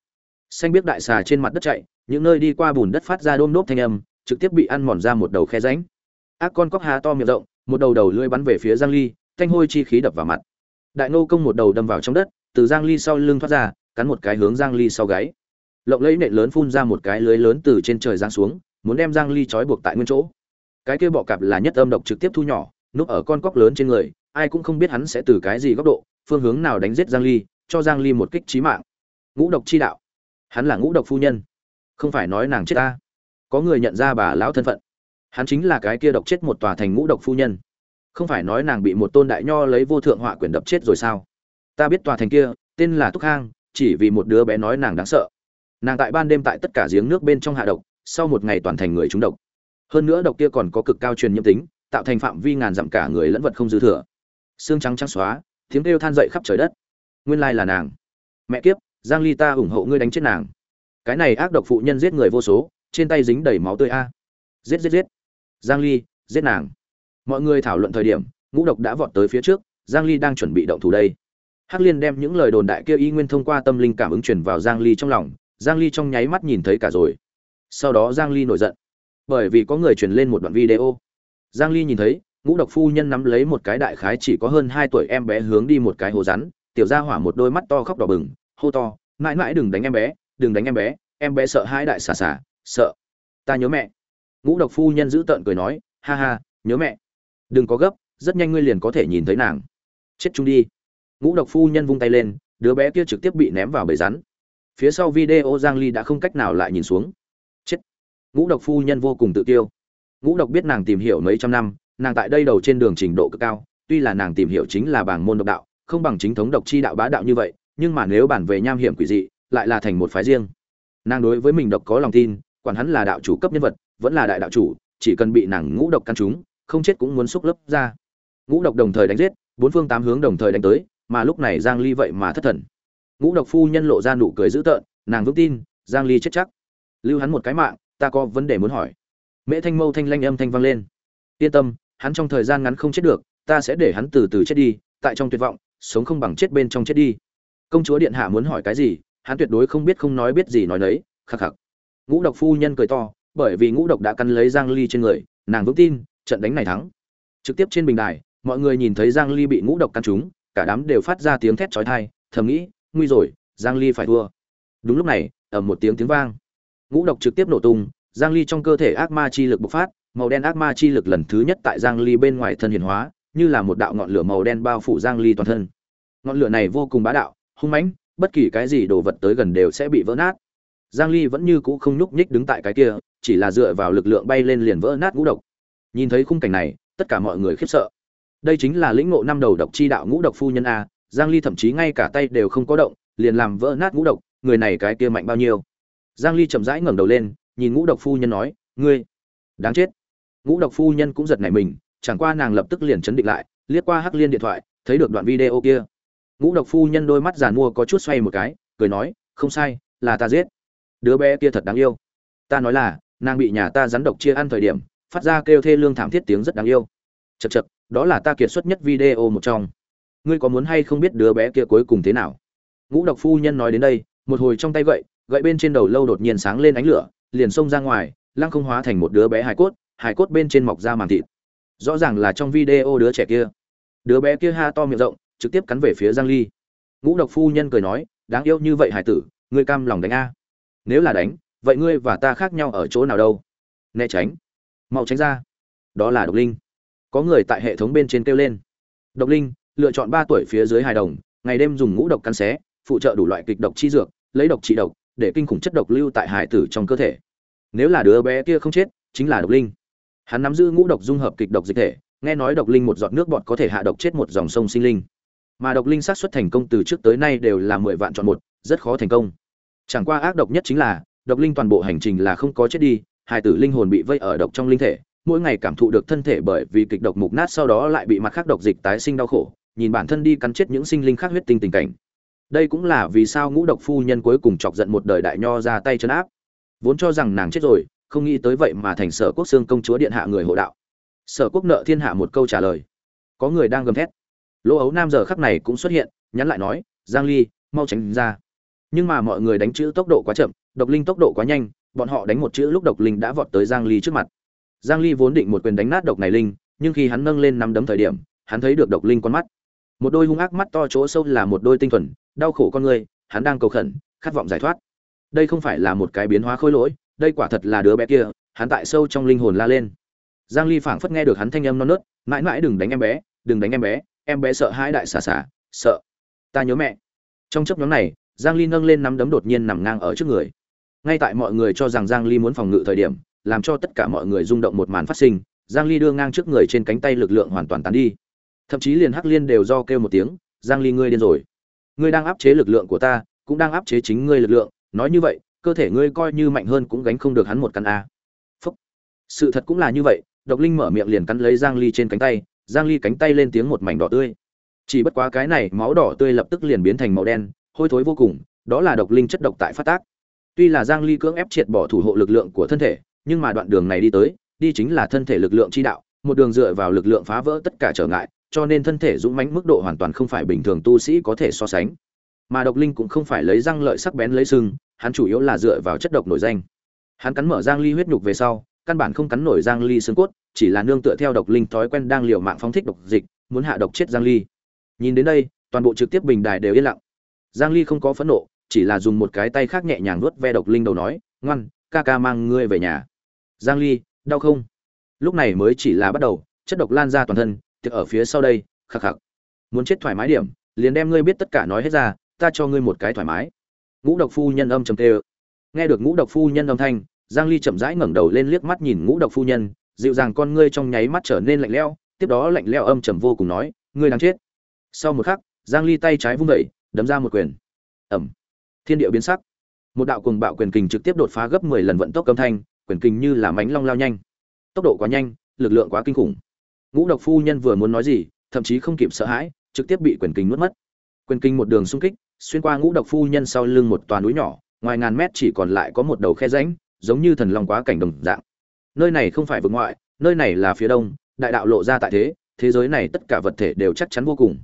Xanh biết đại xà trên mặt đất chạy, những nơi đi qua bùn đất phát ra đôm nốt thanh âm, trực tiếp bị ăn mòn ra một đầu khe ránh ác con cóc há to miệng rộng, một đầu đầu lưỡi bắn về phía giang ly thanh hôi chi khí đập vào mặt. Đại nô công một đầu đâm vào trong đất, từ giang ly sau lưng thoát ra, cắn một cái hướng giang ly sau gáy. Lộng lẫy nện lớn phun ra một cái lưới lớn từ trên trời giáng xuống, muốn đem giang ly trói buộc tại nguyên chỗ. Cái kia bọ cạp là nhất âm độc trực tiếp thu nhỏ, núp ở con cóc lớn trên người, ai cũng không biết hắn sẽ từ cái gì góc độ, phương hướng nào đánh giết giang ly, cho giang ly một kích chí mạng. Ngũ độc chi đạo. Hắn là ngũ độc phu nhân. Không phải nói nàng chết ta. Có người nhận ra bà lão thân phận. Hắn chính là cái kia độc chết một tòa thành ngũ độc phu nhân không phải nói nàng bị một tôn đại nho lấy vô thượng họa quyền đập chết rồi sao? Ta biết tòa thành kia, tên là túc hang, chỉ vì một đứa bé nói nàng đáng sợ. Nàng tại ban đêm tại tất cả giếng nước bên trong hạ độc, sau một ngày toàn thành người trúng độc. Hơn nữa độc kia còn có cực cao truyền nhiễm tính, tạo thành phạm vi ngàn dặm cả người lẫn vật không dư thừa. Xương trắng trắng xóa, tiếng kêu than dậy khắp trời đất. Nguyên lai là nàng. Mẹ kiếp, giang ly ta ủng hộ ngươi đánh chết nàng. Cái này ác độc phụ nhân giết người vô số, trên tay dính đầy máu tươi a. Giết giết giết. Giang ly, giết nàng mọi người thảo luận thời điểm, ngũ độc đã vọt tới phía trước, giang ly đang chuẩn bị động thủ đây. Hắc liên đem những lời đồn đại kia y nguyên thông qua tâm linh cảm ứng truyền vào giang ly trong lòng, giang ly trong nháy mắt nhìn thấy cả rồi. Sau đó giang ly nổi giận. Bởi vì có người truyền lên một đoạn video. Giang ly nhìn thấy, ngũ độc phu nhân nắm lấy một cái đại khái chỉ có hơn 2 tuổi em bé hướng đi một cái hồ rắn, tiểu gia hỏa một đôi mắt to khóc đỏ bừng, hô to, mãi mãi đừng đánh em bé, đừng đánh em bé em bé sợ hai đại xà xà, sợ. Ta nhớ mẹ. Ngũ độc phu nhân giữ tợn cười nói, ha ha, nhớ mẹ đừng có gấp, rất nhanh ngươi liền có thể nhìn thấy nàng. Chết chung đi. Ngũ độc phu nhân vung tay lên, đứa bé kia trực tiếp bị ném vào bể rắn. Phía sau video giang ly đã không cách nào lại nhìn xuống. Chết. Ngũ độc phu nhân vô cùng tự tiêu ngũ độc biết nàng tìm hiểu mấy trăm năm, nàng tại đây đầu trên đường trình độ cực cao, tuy là nàng tìm hiểu chính là bảng môn độc đạo, không bằng chính thống độc chi đạo bá đạo như vậy, nhưng mà nếu bản về nham hiểm quỷ dị, lại là thành một phái riêng. Nàng đối với mình độc có lòng tin, quản hắn là đạo chủ cấp nhân vật, vẫn là đại đạo chủ, chỉ cần bị nàng ngũ độc căn chúng không chết cũng muốn xúc lấp ra. Ngũ độc đồng thời đánh giết, bốn phương tám hướng đồng thời đánh tới, mà lúc này giang ly vậy mà thất thần. Ngũ độc phu nhân lộ ra nụ cười dữ tợn, nàng vững tin, giang ly chết chắc. Lưu hắn một cái mạng, ta có vấn đề muốn hỏi. Mễ thanh mâu thanh lanh âm thanh vang lên. Yên tâm, hắn trong thời gian ngắn không chết được, ta sẽ để hắn từ từ chết đi, tại trong tuyệt vọng, sống không bằng chết bên trong chết đi. Công chúa điện hạ muốn hỏi cái gì, hắn tuyệt đối không biết không nói biết gì nói nấy, khắc khắc. Ngũ độc phu nhân cười to, bởi vì ngũ độc đã cắn lấy giang ly trên người, nàng vững tin trận đánh này thắng. Trực tiếp trên bình đài, mọi người nhìn thấy giang ly bị ngũ độc căn trúng, cả đám đều phát ra tiếng thét chói tai, thầm nghĩ, nguy rồi, giang ly phải thua. Đúng lúc này ở một tiếng tiếng vang. Ngũ độc trực tiếp nổ tung, giang ly trong cơ thể ác ma chi lực bộc phát, màu đen ác ma chi lực lần thứ nhất tại giang ly bên ngoài thân hiển hóa, như là một đạo ngọn lửa màu đen bao phủ giang ly toàn thân. Ngọn lửa này vô cùng bá đạo, hung mãnh, bất kỳ cái gì đồ vật tới gần đều sẽ bị vỡ nát. Giang ly vẫn như cũ không nhúc nhích đứng tại cái kia, chỉ là dựa vào lực lượng bay lên liền vỡ nát ngũ độc nhìn thấy khung cảnh này, tất cả mọi người khiếp sợ. Đây chính là lĩnh ngộ năm đầu độc chi đạo ngũ độc phu nhân a, giang ly thậm chí ngay cả tay đều không có động, liền làm vỡ nát ngũ độc, người này cái kia mạnh bao nhiêu? Giang ly chậm rãi ngẩng đầu lên, nhìn ngũ độc phu nhân nói, ngươi, đáng chết. Ngũ độc phu nhân cũng giật nảy mình, chẳng qua nàng lập tức liền chấn định lại, liếc qua hắc liên điện thoại, thấy được đoạn video kia. Ngũ độc phu nhân đôi mắt giàn mua có chút xoay một cái, cười nói, không sai, là ta giết. Đứa bé kia thật đáng yêu. Ta nói là, nàng bị nhà ta rắn độc chia ăn thời điểm phát ra kêu thê lương thảm thiết tiếng rất đáng yêu. Chật chật đó là ta kiệt xuất nhất video một trong. Ngươi có muốn hay không biết đứa bé kia cuối cùng thế nào? Ngũ độc phu nhân nói đến đây, một hồi trong tay gậy gậy bên trên đầu lâu đột nhiên sáng lên ánh lửa, liền xông ra ngoài, lăng không hóa thành một đứa bé hài cốt hài cốt bên trên mọc ra màng thịt. Rõ ràng là trong video đứa trẻ kia. Đứa bé kia ha to miệng rộng, trực tiếp cắn về phía giang ly. Ngũ độc phu nhân cười nói, đáng yêu như vậy hải tử, ngươi cam lòng đánh a. Nếu là đánh, vậy ngươi và ta khác nhau ở chỗ nào đâu? Né tránh mau tránh ra. Đó là độc linh. Có người tại hệ thống bên trên kêu lên. Độc linh, lựa chọn ba tuổi phía dưới hài đồng, ngày đêm dùng ngũ độc cắn xé, phụ trợ đủ loại kịch độc chi dược, lấy độc trị độc, để kinh khủng chất độc lưu tại hải tử trong cơ thể. Nếu là đứa bé kia không chết, chính là độc linh. Hắn nắm giữ ngũ độc dung hợp kịch độc dịch thể, nghe nói độc linh một giọt nước bọt có thể hạ độc chết một dòng sông sinh linh. Mà độc linh sát xuất thành công từ trước tới nay đều là mười vạn chọn một, rất khó thành công. Chẳng qua ác độc nhất chính là, độc linh toàn bộ hành trình là không có chết đi hai tử linh hồn bị vây ở độc trong linh thể, mỗi ngày cảm thụ được thân thể bởi vì kịch độc mục nát sau đó lại bị mặt khác độc dịch tái sinh đau khổ, nhìn bản thân đi cắn chết những sinh linh khác huyết tinh tình cảnh. Đây cũng là vì sao ngũ độc phu nhân cuối cùng chọc giận một đời đại nho ra tay chấn áp. Vốn cho rằng nàng chết rồi, không nghĩ tới vậy mà thành sở quốc xương công chúa điện hạ người hộ đạo. Sở quốc nợ thiên hạ một câu trả lời. Có người đang gầm thét. Lỗ ấu nam giờ khắc này cũng xuất hiện, nhắn lại nói, giang ly, mau tránh ra. Nhưng mà mọi người đánh chữ tốc độ quá chậm, độc linh tốc độ quá nhanh bọn họ đánh một chữ lúc độc linh đã vọt tới giang ly trước mặt. Giang ly vốn định một quyền đánh nát độc này linh, nhưng khi hắn nâng lên nắm đấm thời điểm, hắn thấy được độc linh con mắt. Một đôi hung ác mắt to chỗ sâu là một đôi tinh thuần, đau khổ con người, hắn đang cầu khẩn, khát vọng giải thoát. Đây không phải là một cái biến hóa khôi lỗi, đây quả thật là đứa bé kia, hắn tại sâu trong linh hồn la lên. Giang ly phảng phất nghe được hắn thanh âm non nớt, mãi mãi đừng đánh em bé, đừng đánh em bé em bé sợ hãi đại xà xà, sợ. Ta nhớ mẹ. Trong chốc nhóm này, giang ly nâng lên nắm đấm đột nhiên nằm ngang ở trước người ngay tại mọi người cho rằng giang ly muốn phòng ngự thời điểm, làm cho tất cả mọi người rung động một màn phát sinh, giang ly đưa ngang trước người trên cánh tay lực lượng hoàn toàn tán đi. Thậm chí liền hắc liên đều do kêu một tiếng, giang ly ngươi điên rồi. Ngươi đang áp chế lực lượng của ta, cũng đang áp chế chính ngươi lực lượng. Nói như vậy, cơ thể ngươi coi như mạnh hơn cũng gánh không được hắn một căn a. Phúc. sự thật cũng là như vậy, độc linh mở miệng liền cắn lấy giang ly trên cánh tay, giang ly cánh tay lên tiếng một mảnh đỏ tươi. Chỉ bất quá cái này máu đỏ tươi lập tức liền biến thành màu đen, hôi thối vô cùng, đó là độc linh chất độc tại phát tác tuy là giang ly cưỡng ép triệt bỏ thủ hộ lực lượng của thân thể nhưng mà đoạn đường này đi tới đi chính là thân thể lực lượng chi đạo một đường dựa vào lực lượng phá vỡ tất cả trở ngại cho nên thân thể dũng mãnh mức độ hoàn toàn không phải bình thường tu sĩ có thể so sánh. Mà độc linh cũng không phải lấy răng lợi sắc bén lấy sừng, hắn chủ yếu là dựa vào chất độc nổi danh. Hắn cắn mở giang ly huyết nhục về sau căn bản không cắn nổi giang ly xương cốt chỉ là nương tựa theo độc linh thói quen đang liều mạng phóng thích độc dịch muốn hạ độc chết giang ly. Nhìn đến đây toàn bộ trực tiếp bình đài đều yên lặng. Giang ly không có phẫn nộ chỉ là dùng một cái tay khác nhẹ nhàng nuốt ve độc linh đầu nói, ngoan, ca ca mang ngươi về nhà. Giang ly, đau không? Lúc này mới chỉ là bắt đầu, chất độc lan ra toàn thân, tiệc ở phía sau đây khắc khắc muốn chết thoải mái điểm, liền đem ngươi biết tất cả nói hết ra, ta cho ngươi một cái thoải mái. Ngũ độc phu nhân âm trầm tê nghe được ngũ độc phu nhân âm thanh, giang ly chậm rãi ngẩng đầu lên liếc mắt nhìn ngũ độc phu nhân, dịu dàng con ngươi trong nháy mắt trở nên lạnh lẽo, tiếp đó lạnh lẽo âm trầm vô cùng nói, ngươi đang chết. Sau một khắc, giang ly tay trái vung dậy, đấm ra một quyền. Ẩm thiên địa biến sắc. Một đạo cuồng bạo quyền kình trực tiếp đột phá gấp 10 lần vận tốc âm thanh, quyền kình như là mánh long lao nhanh. Tốc độ quá nhanh, lực lượng quá kinh khủng. Ngũ độc phu nhân vừa muốn nói gì, thậm chí không kịp sợ hãi, trực tiếp bị quyền kình nuốt mất. Quyền kình một đường xung kích, xuyên qua ngũ độc phu nhân sau lưng một toàn núi nhỏ, ngoài ngàn mét chỉ còn lại có một đầu khe rãnh, giống như thần long quá cảnh đồng dạng. Nơi này không phải vực ngoại, nơi này là phía đông, đại đạo lộ ra tại thế thế giới này tất cả vật thể đều chắc chắn vô cùng.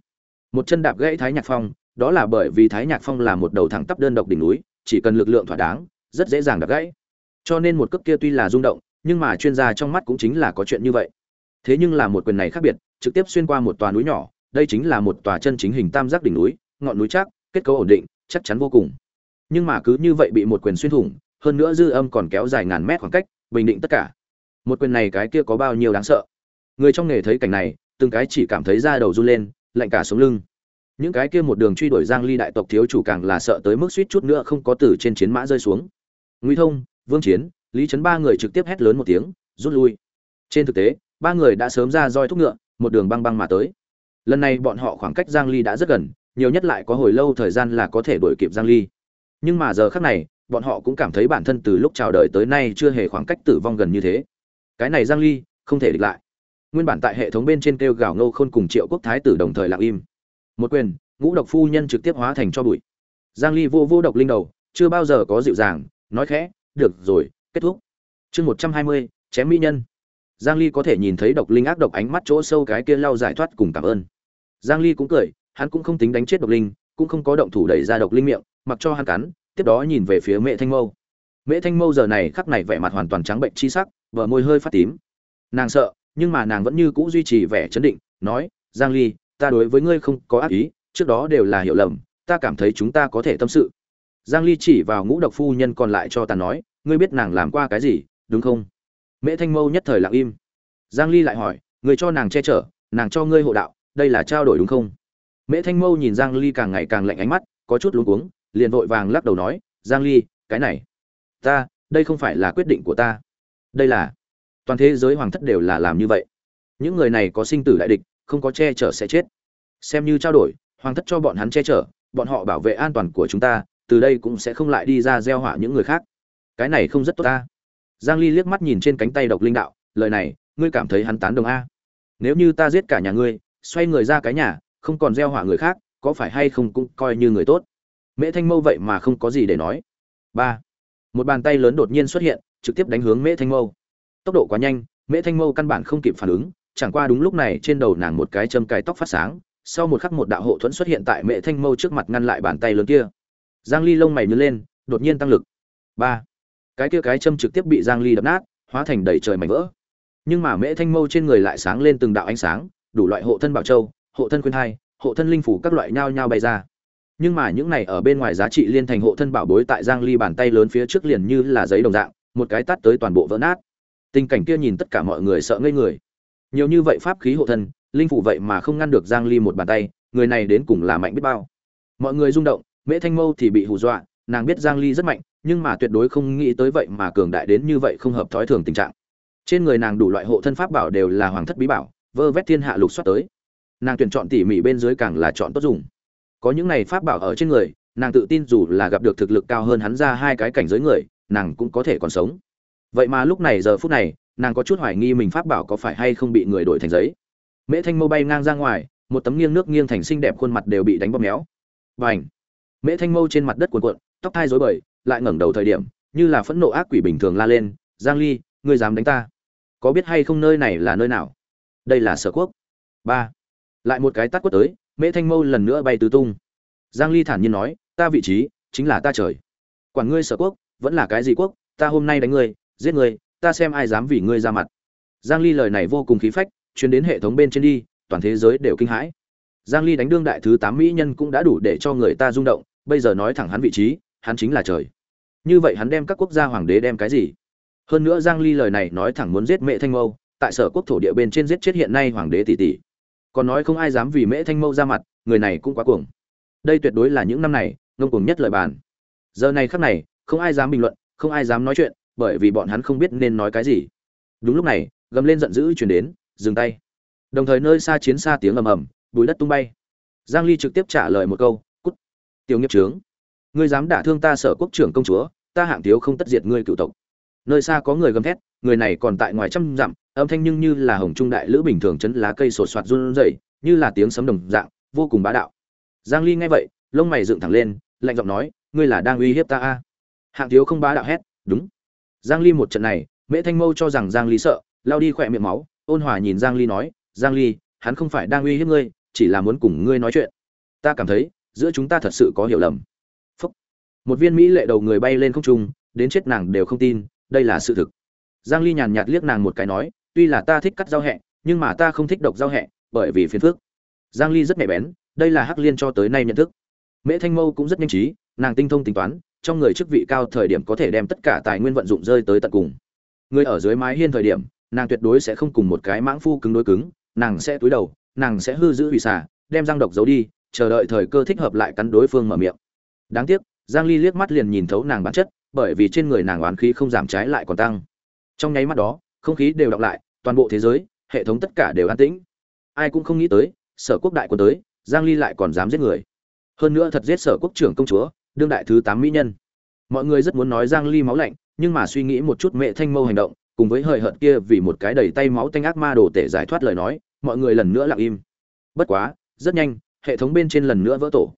Một chân đạp gãy thái nhạc phong đó là bởi vì thái nhạc phong là một đầu thẳng tắp đơn độc đỉnh núi, chỉ cần lực lượng thỏa đáng, rất dễ dàng đập gãy. Cho nên một cước kia tuy là rung động, nhưng mà chuyên gia trong mắt cũng chính là có chuyện như vậy. Thế nhưng là một quyền này khác biệt, trực tiếp xuyên qua một tòa núi nhỏ, đây chính là một tòa chân chính hình tam giác đỉnh núi, ngọn núi chắc, kết cấu ổn định, chắc chắn vô cùng. Nhưng mà cứ như vậy bị một quyền xuyên thủng, hơn nữa dư âm còn kéo dài ngàn mét khoảng cách, bình định tất cả. Một quyền này cái kia có bao nhiêu đáng sợ? Người trong nghề thấy cảnh này, từng cái chỉ cảm thấy da đầu run lên, lạnh cả sống lưng những cái kia một đường truy đuổi giang ly đại tộc thiếu chủ càng là sợ tới mức suýt chút nữa không có từ trên chiến mã rơi xuống. Nguy thông, vương chiến, lý trấn ba người trực tiếp hét lớn một tiếng, rút lui. Trên thực tế, ba người đã sớm ra roi thúc ngựa, một đường băng băng mà tới. Lần này bọn họ khoảng cách giang ly đã rất gần, nhiều nhất lại có hồi lâu thời gian là có thể đuổi kịp giang ly. Nhưng mà giờ khắc này, bọn họ cũng cảm thấy bản thân từ lúc chào đời tới nay chưa hề khoảng cách tử vong gần như thế. Cái này giang ly không thể địch lại. Nguyên bản tại hệ thống bên trên kêu gào ngô khôn cùng triệu quốc thái tử đồng thời lặng im một quyền ngũ độc phu nhân trực tiếp hóa thành cho bụi. Giang ly vô vô độc linh đầu chưa bao giờ có dịu dàng nói khẽ được rồi kết thúc. Chương 120, chém mỹ nhân. Giang ly có thể nhìn thấy độc linh ác độc ánh mắt chỗ sâu cái kia lau giải thoát cùng cảm ơn. Giang ly cũng cười hắn cũng không tính đánh chết độc linh cũng không có động thủ đẩy ra độc linh miệng mặc cho hắn cắn tiếp đó nhìn về phía mẹ thanh mâu. Mẹ thanh mâu giờ này khắc này vẻ mặt hoàn toàn trắng bệnh chi sắc vợ môi hơi phát tím. Nàng sợ nhưng mà nàng vẫn như cũ duy trì vẻ chấn định nói giang ly ta đối với ngươi không có ác ý, trước đó đều là hiểu lầm, ta cảm thấy chúng ta có thể tâm sự. Giang ly chỉ vào ngũ độc phu nhân còn lại cho ta nói, ngươi biết nàng làm qua cái gì, đúng không? Mẹ thanh mâu nhất thời lặng im. Giang ly lại hỏi người cho nàng che chở, nàng cho ngươi hộ đạo, đây là trao đổi đúng không? Mễ thanh mâu nhìn giang ly càng ngày càng lạnh ánh mắt, có chút luống cuống, liền vội vàng lắc đầu nói, giang ly, cái này, ta, đây không phải là quyết định của ta. Đây là, toàn thế giới hoàng thất đều là làm như vậy. Những người này có sinh tử đại địch không có che chở sẽ chết. Xem như trao đổi, hoàng thất cho bọn hắn che chở, bọn họ bảo vệ an toàn của chúng ta, từ đây cũng sẽ không lại đi ra gieo họa những người khác. Cái này không rất tốt ta. Giang ly liếc mắt nhìn trên cánh tay độc linh đạo, lời này, ngươi cảm thấy hắn tán đồng a? Nếu như ta giết cả nhà ngươi, xoay người ra cái nhà, không còn gieo họa người khác, có phải hay không cũng coi như người tốt? Mễ thanh mâu vậy mà không có gì để nói. Ba. Một bàn tay lớn đột nhiên xuất hiện, trực tiếp đánh hướng mễ thanh mâu. Tốc độ quá nhanh, mễ thanh mâu căn bản không kịp phản ứng chẳng qua đúng lúc này trên đầu nàng một cái châm cài tóc phát sáng, sau một khắc một đạo hộ thuẫn xuất hiện tại mẹ thanh mâu trước mặt ngăn lại bàn tay lớn kia. Giang ly lông mày nhướng lên, đột nhiên tăng lực. Ba. Cái kia cái châm trực tiếp bị giang ly đập nát, hóa thành đầy trời mảnh vỡ. Nhưng mà mễ thanh mâu trên người lại sáng lên từng đạo ánh sáng, đủ loại hộ thân bảo châu, hộ thân khuyên hai, hộ thân linh phủ các loại nhao nhao bay ra. Nhưng mà những này ở bên ngoài giá trị liên thành hộ thân bảo bối tại giang ly bàn tay lớn phía trước liền như là giấy đồng dạng, một cái tát tới toàn bộ vỡ nát. Tình cảnh kia nhìn tất cả mọi người sợ ngây người nhiều như vậy pháp khí hộ thân, linh phủ vậy mà không ngăn được giang ly một bàn tay, người này đến cùng là mạnh biết bao. Mọi người rung động, mễ thanh mâu thì bị hù dọa, nàng biết giang ly rất mạnh, nhưng mà tuyệt đối không nghĩ tới vậy mà cường đại đến như vậy không hợp thói thường tình trạng. Trên người nàng đủ loại hộ thân pháp bảo đều là hoàng thất bí bảo, vơ vét thiên hạ lục soát tới. Nàng tuyển chọn tỉ mỉ bên dưới càng là chọn tốt dùng. Có những này pháp bảo ở trên người, nàng tự tin dù là gặp được thực lực cao hơn hắn ra hai cái cảnh giới người, nàng cũng có thể còn sống. Vậy mà lúc này giờ phút này nàng có chút hoài nghi mình pháp bảo có phải hay không bị người đổi thành giấy. Mễ thanh mâu bay ngang ra ngoài, một tấm nghiêng nước nghiêng thành xinh đẹp khuôn mặt đều bị đánh bóp méo. Và ảnh mễ thanh mâu trên mặt đất cuộn cuộn, tóc thai rối bời, lại ngẩng đầu thời điểm, như là phẫn nộ ác quỷ bình thường la lên, giang ly, ngươi dám đánh ta? Có biết hay không nơi này là nơi nào? Đây là sở quốc. Ba! Lại một cái tát quất tới, mễ thanh mâu lần nữa bay tứ tung. Giang ly thản nhiên nói, ta vị trí chính là ta trời. Quản ngươi sở quốc, vẫn là cái gì quốc, ta hôm nay đánh ngươi, giết ngươi ta xem ai dám vì ngươi ra mặt. Giang ly lời này vô cùng khí phách, truyền đến hệ thống bên trên đi, toàn thế giới đều kinh hãi. Giang ly đánh đương đại thứ 8 mỹ nhân cũng đã đủ để cho người ta rung động, bây giờ nói thẳng hắn vị trí, hắn chính là trời. Như vậy hắn đem các quốc gia hoàng đế đem cái gì? Hơn nữa giang ly lời này nói thẳng muốn giết mẹ thanh mâu, tại sở quốc thổ địa bên trên giết chết hiện nay hoàng đế tỷ tỷ. Còn nói không ai dám vì mễ thanh mâu ra mặt, người này cũng quá cuồng. Đây tuyệt đối là những năm này, ngông cuồng nhất lời bàn. Giờ này khắc này, không ai dám bình luận, không ai dám nói chuyện bởi vì bọn hắn không biết nên nói cái gì. Đúng lúc này, gầm lên giận dữ chuyển đến, dừng tay. Đồng thời nơi xa chiến xa tiếng ầm ầm, bùi đất tung bay. Giang ly trực tiếp trả lời một câu, cút, tiểu nghiệp trướng. Ngươi dám đả thương ta sở quốc trưởng công chúa, ta hạng thiếu không tất diệt ngươi cựu tộc. Nơi xa có người gầm thét, người này còn tại ngoài trăm dặm, âm thanh nhưng như là hồng trung đại lữ bình thường chấn lá cây sột soạt run rẩy, như là tiếng sấm đồng dạng, vô cùng bá đạo. Giang ly nghe vậy, lông mày dựng thẳng lên, lạnh giọng nói, ngươi là đang uy hiếp ta a? À? hạng thiếu không bá đạo hét, đúng giang ly một trận này, mễ thanh mâu cho rằng giang ly sợ, lao đi khỏe miệng máu, ôn hòa nhìn giang ly nói, giang ly, hắn không phải đang uy hiếp ngươi, chỉ là muốn cùng ngươi nói chuyện. Ta cảm thấy, giữa chúng ta thật sự có hiểu lầm. Phúc. một viên mỹ lệ đầu người bay lên không trung, đến chết nàng đều không tin, đây là sự thực. Giang ly nhàn nhạt liếc nàng một cái nói, tuy là ta thích cắt rau hẹ, nhưng mà ta không thích độc rau hẹ, bởi vì phiền phức. Giang ly rất nhạy bén, đây là hắc liên cho tới nay nhận thức. Mễ thanh mâu cũng rất nhanh trí, nàng tinh thông tính toán trong người chức vị cao thời điểm có thể đem tất cả tài nguyên vận dụng rơi tới tận cùng. Người ở dưới mái hiên thời điểm, nàng tuyệt đối sẽ không cùng một cái mãng phu cứng đối cứng, nàng sẽ túi đầu, nàng sẽ hư giữ hủy xả, đem răng độc giấu đi, chờ đợi thời cơ thích hợp lại cắn đối phương mở miệng. Đáng tiếc, giang ly liếc mắt liền nhìn thấu nàng bản chất, bởi vì trên người nàng oán khí không giảm trái lại còn tăng. Trong nháy mắt đó, không khí đều đọc lại, toàn bộ thế giới, hệ thống tất cả đều an tĩnh. Ai cũng không nghĩ tới, sở quốc đại quân tới, giang ly lại còn dám giết người. Hơn nữa thật giết sở quốc trưởng công chúa đương đại thứ 8 mỹ nhân. Mọi người rất muốn nói giang ly máu lạnh, nhưng mà suy nghĩ một chút mẹ thanh mâu hành động, cùng với hời hợt kia vì một cái đầy tay máu tanh ác ma đồ tể giải thoát lời nói, mọi người lần nữa lặng im. Bất quá, rất nhanh, hệ thống bên trên lần nữa vỡ tổ.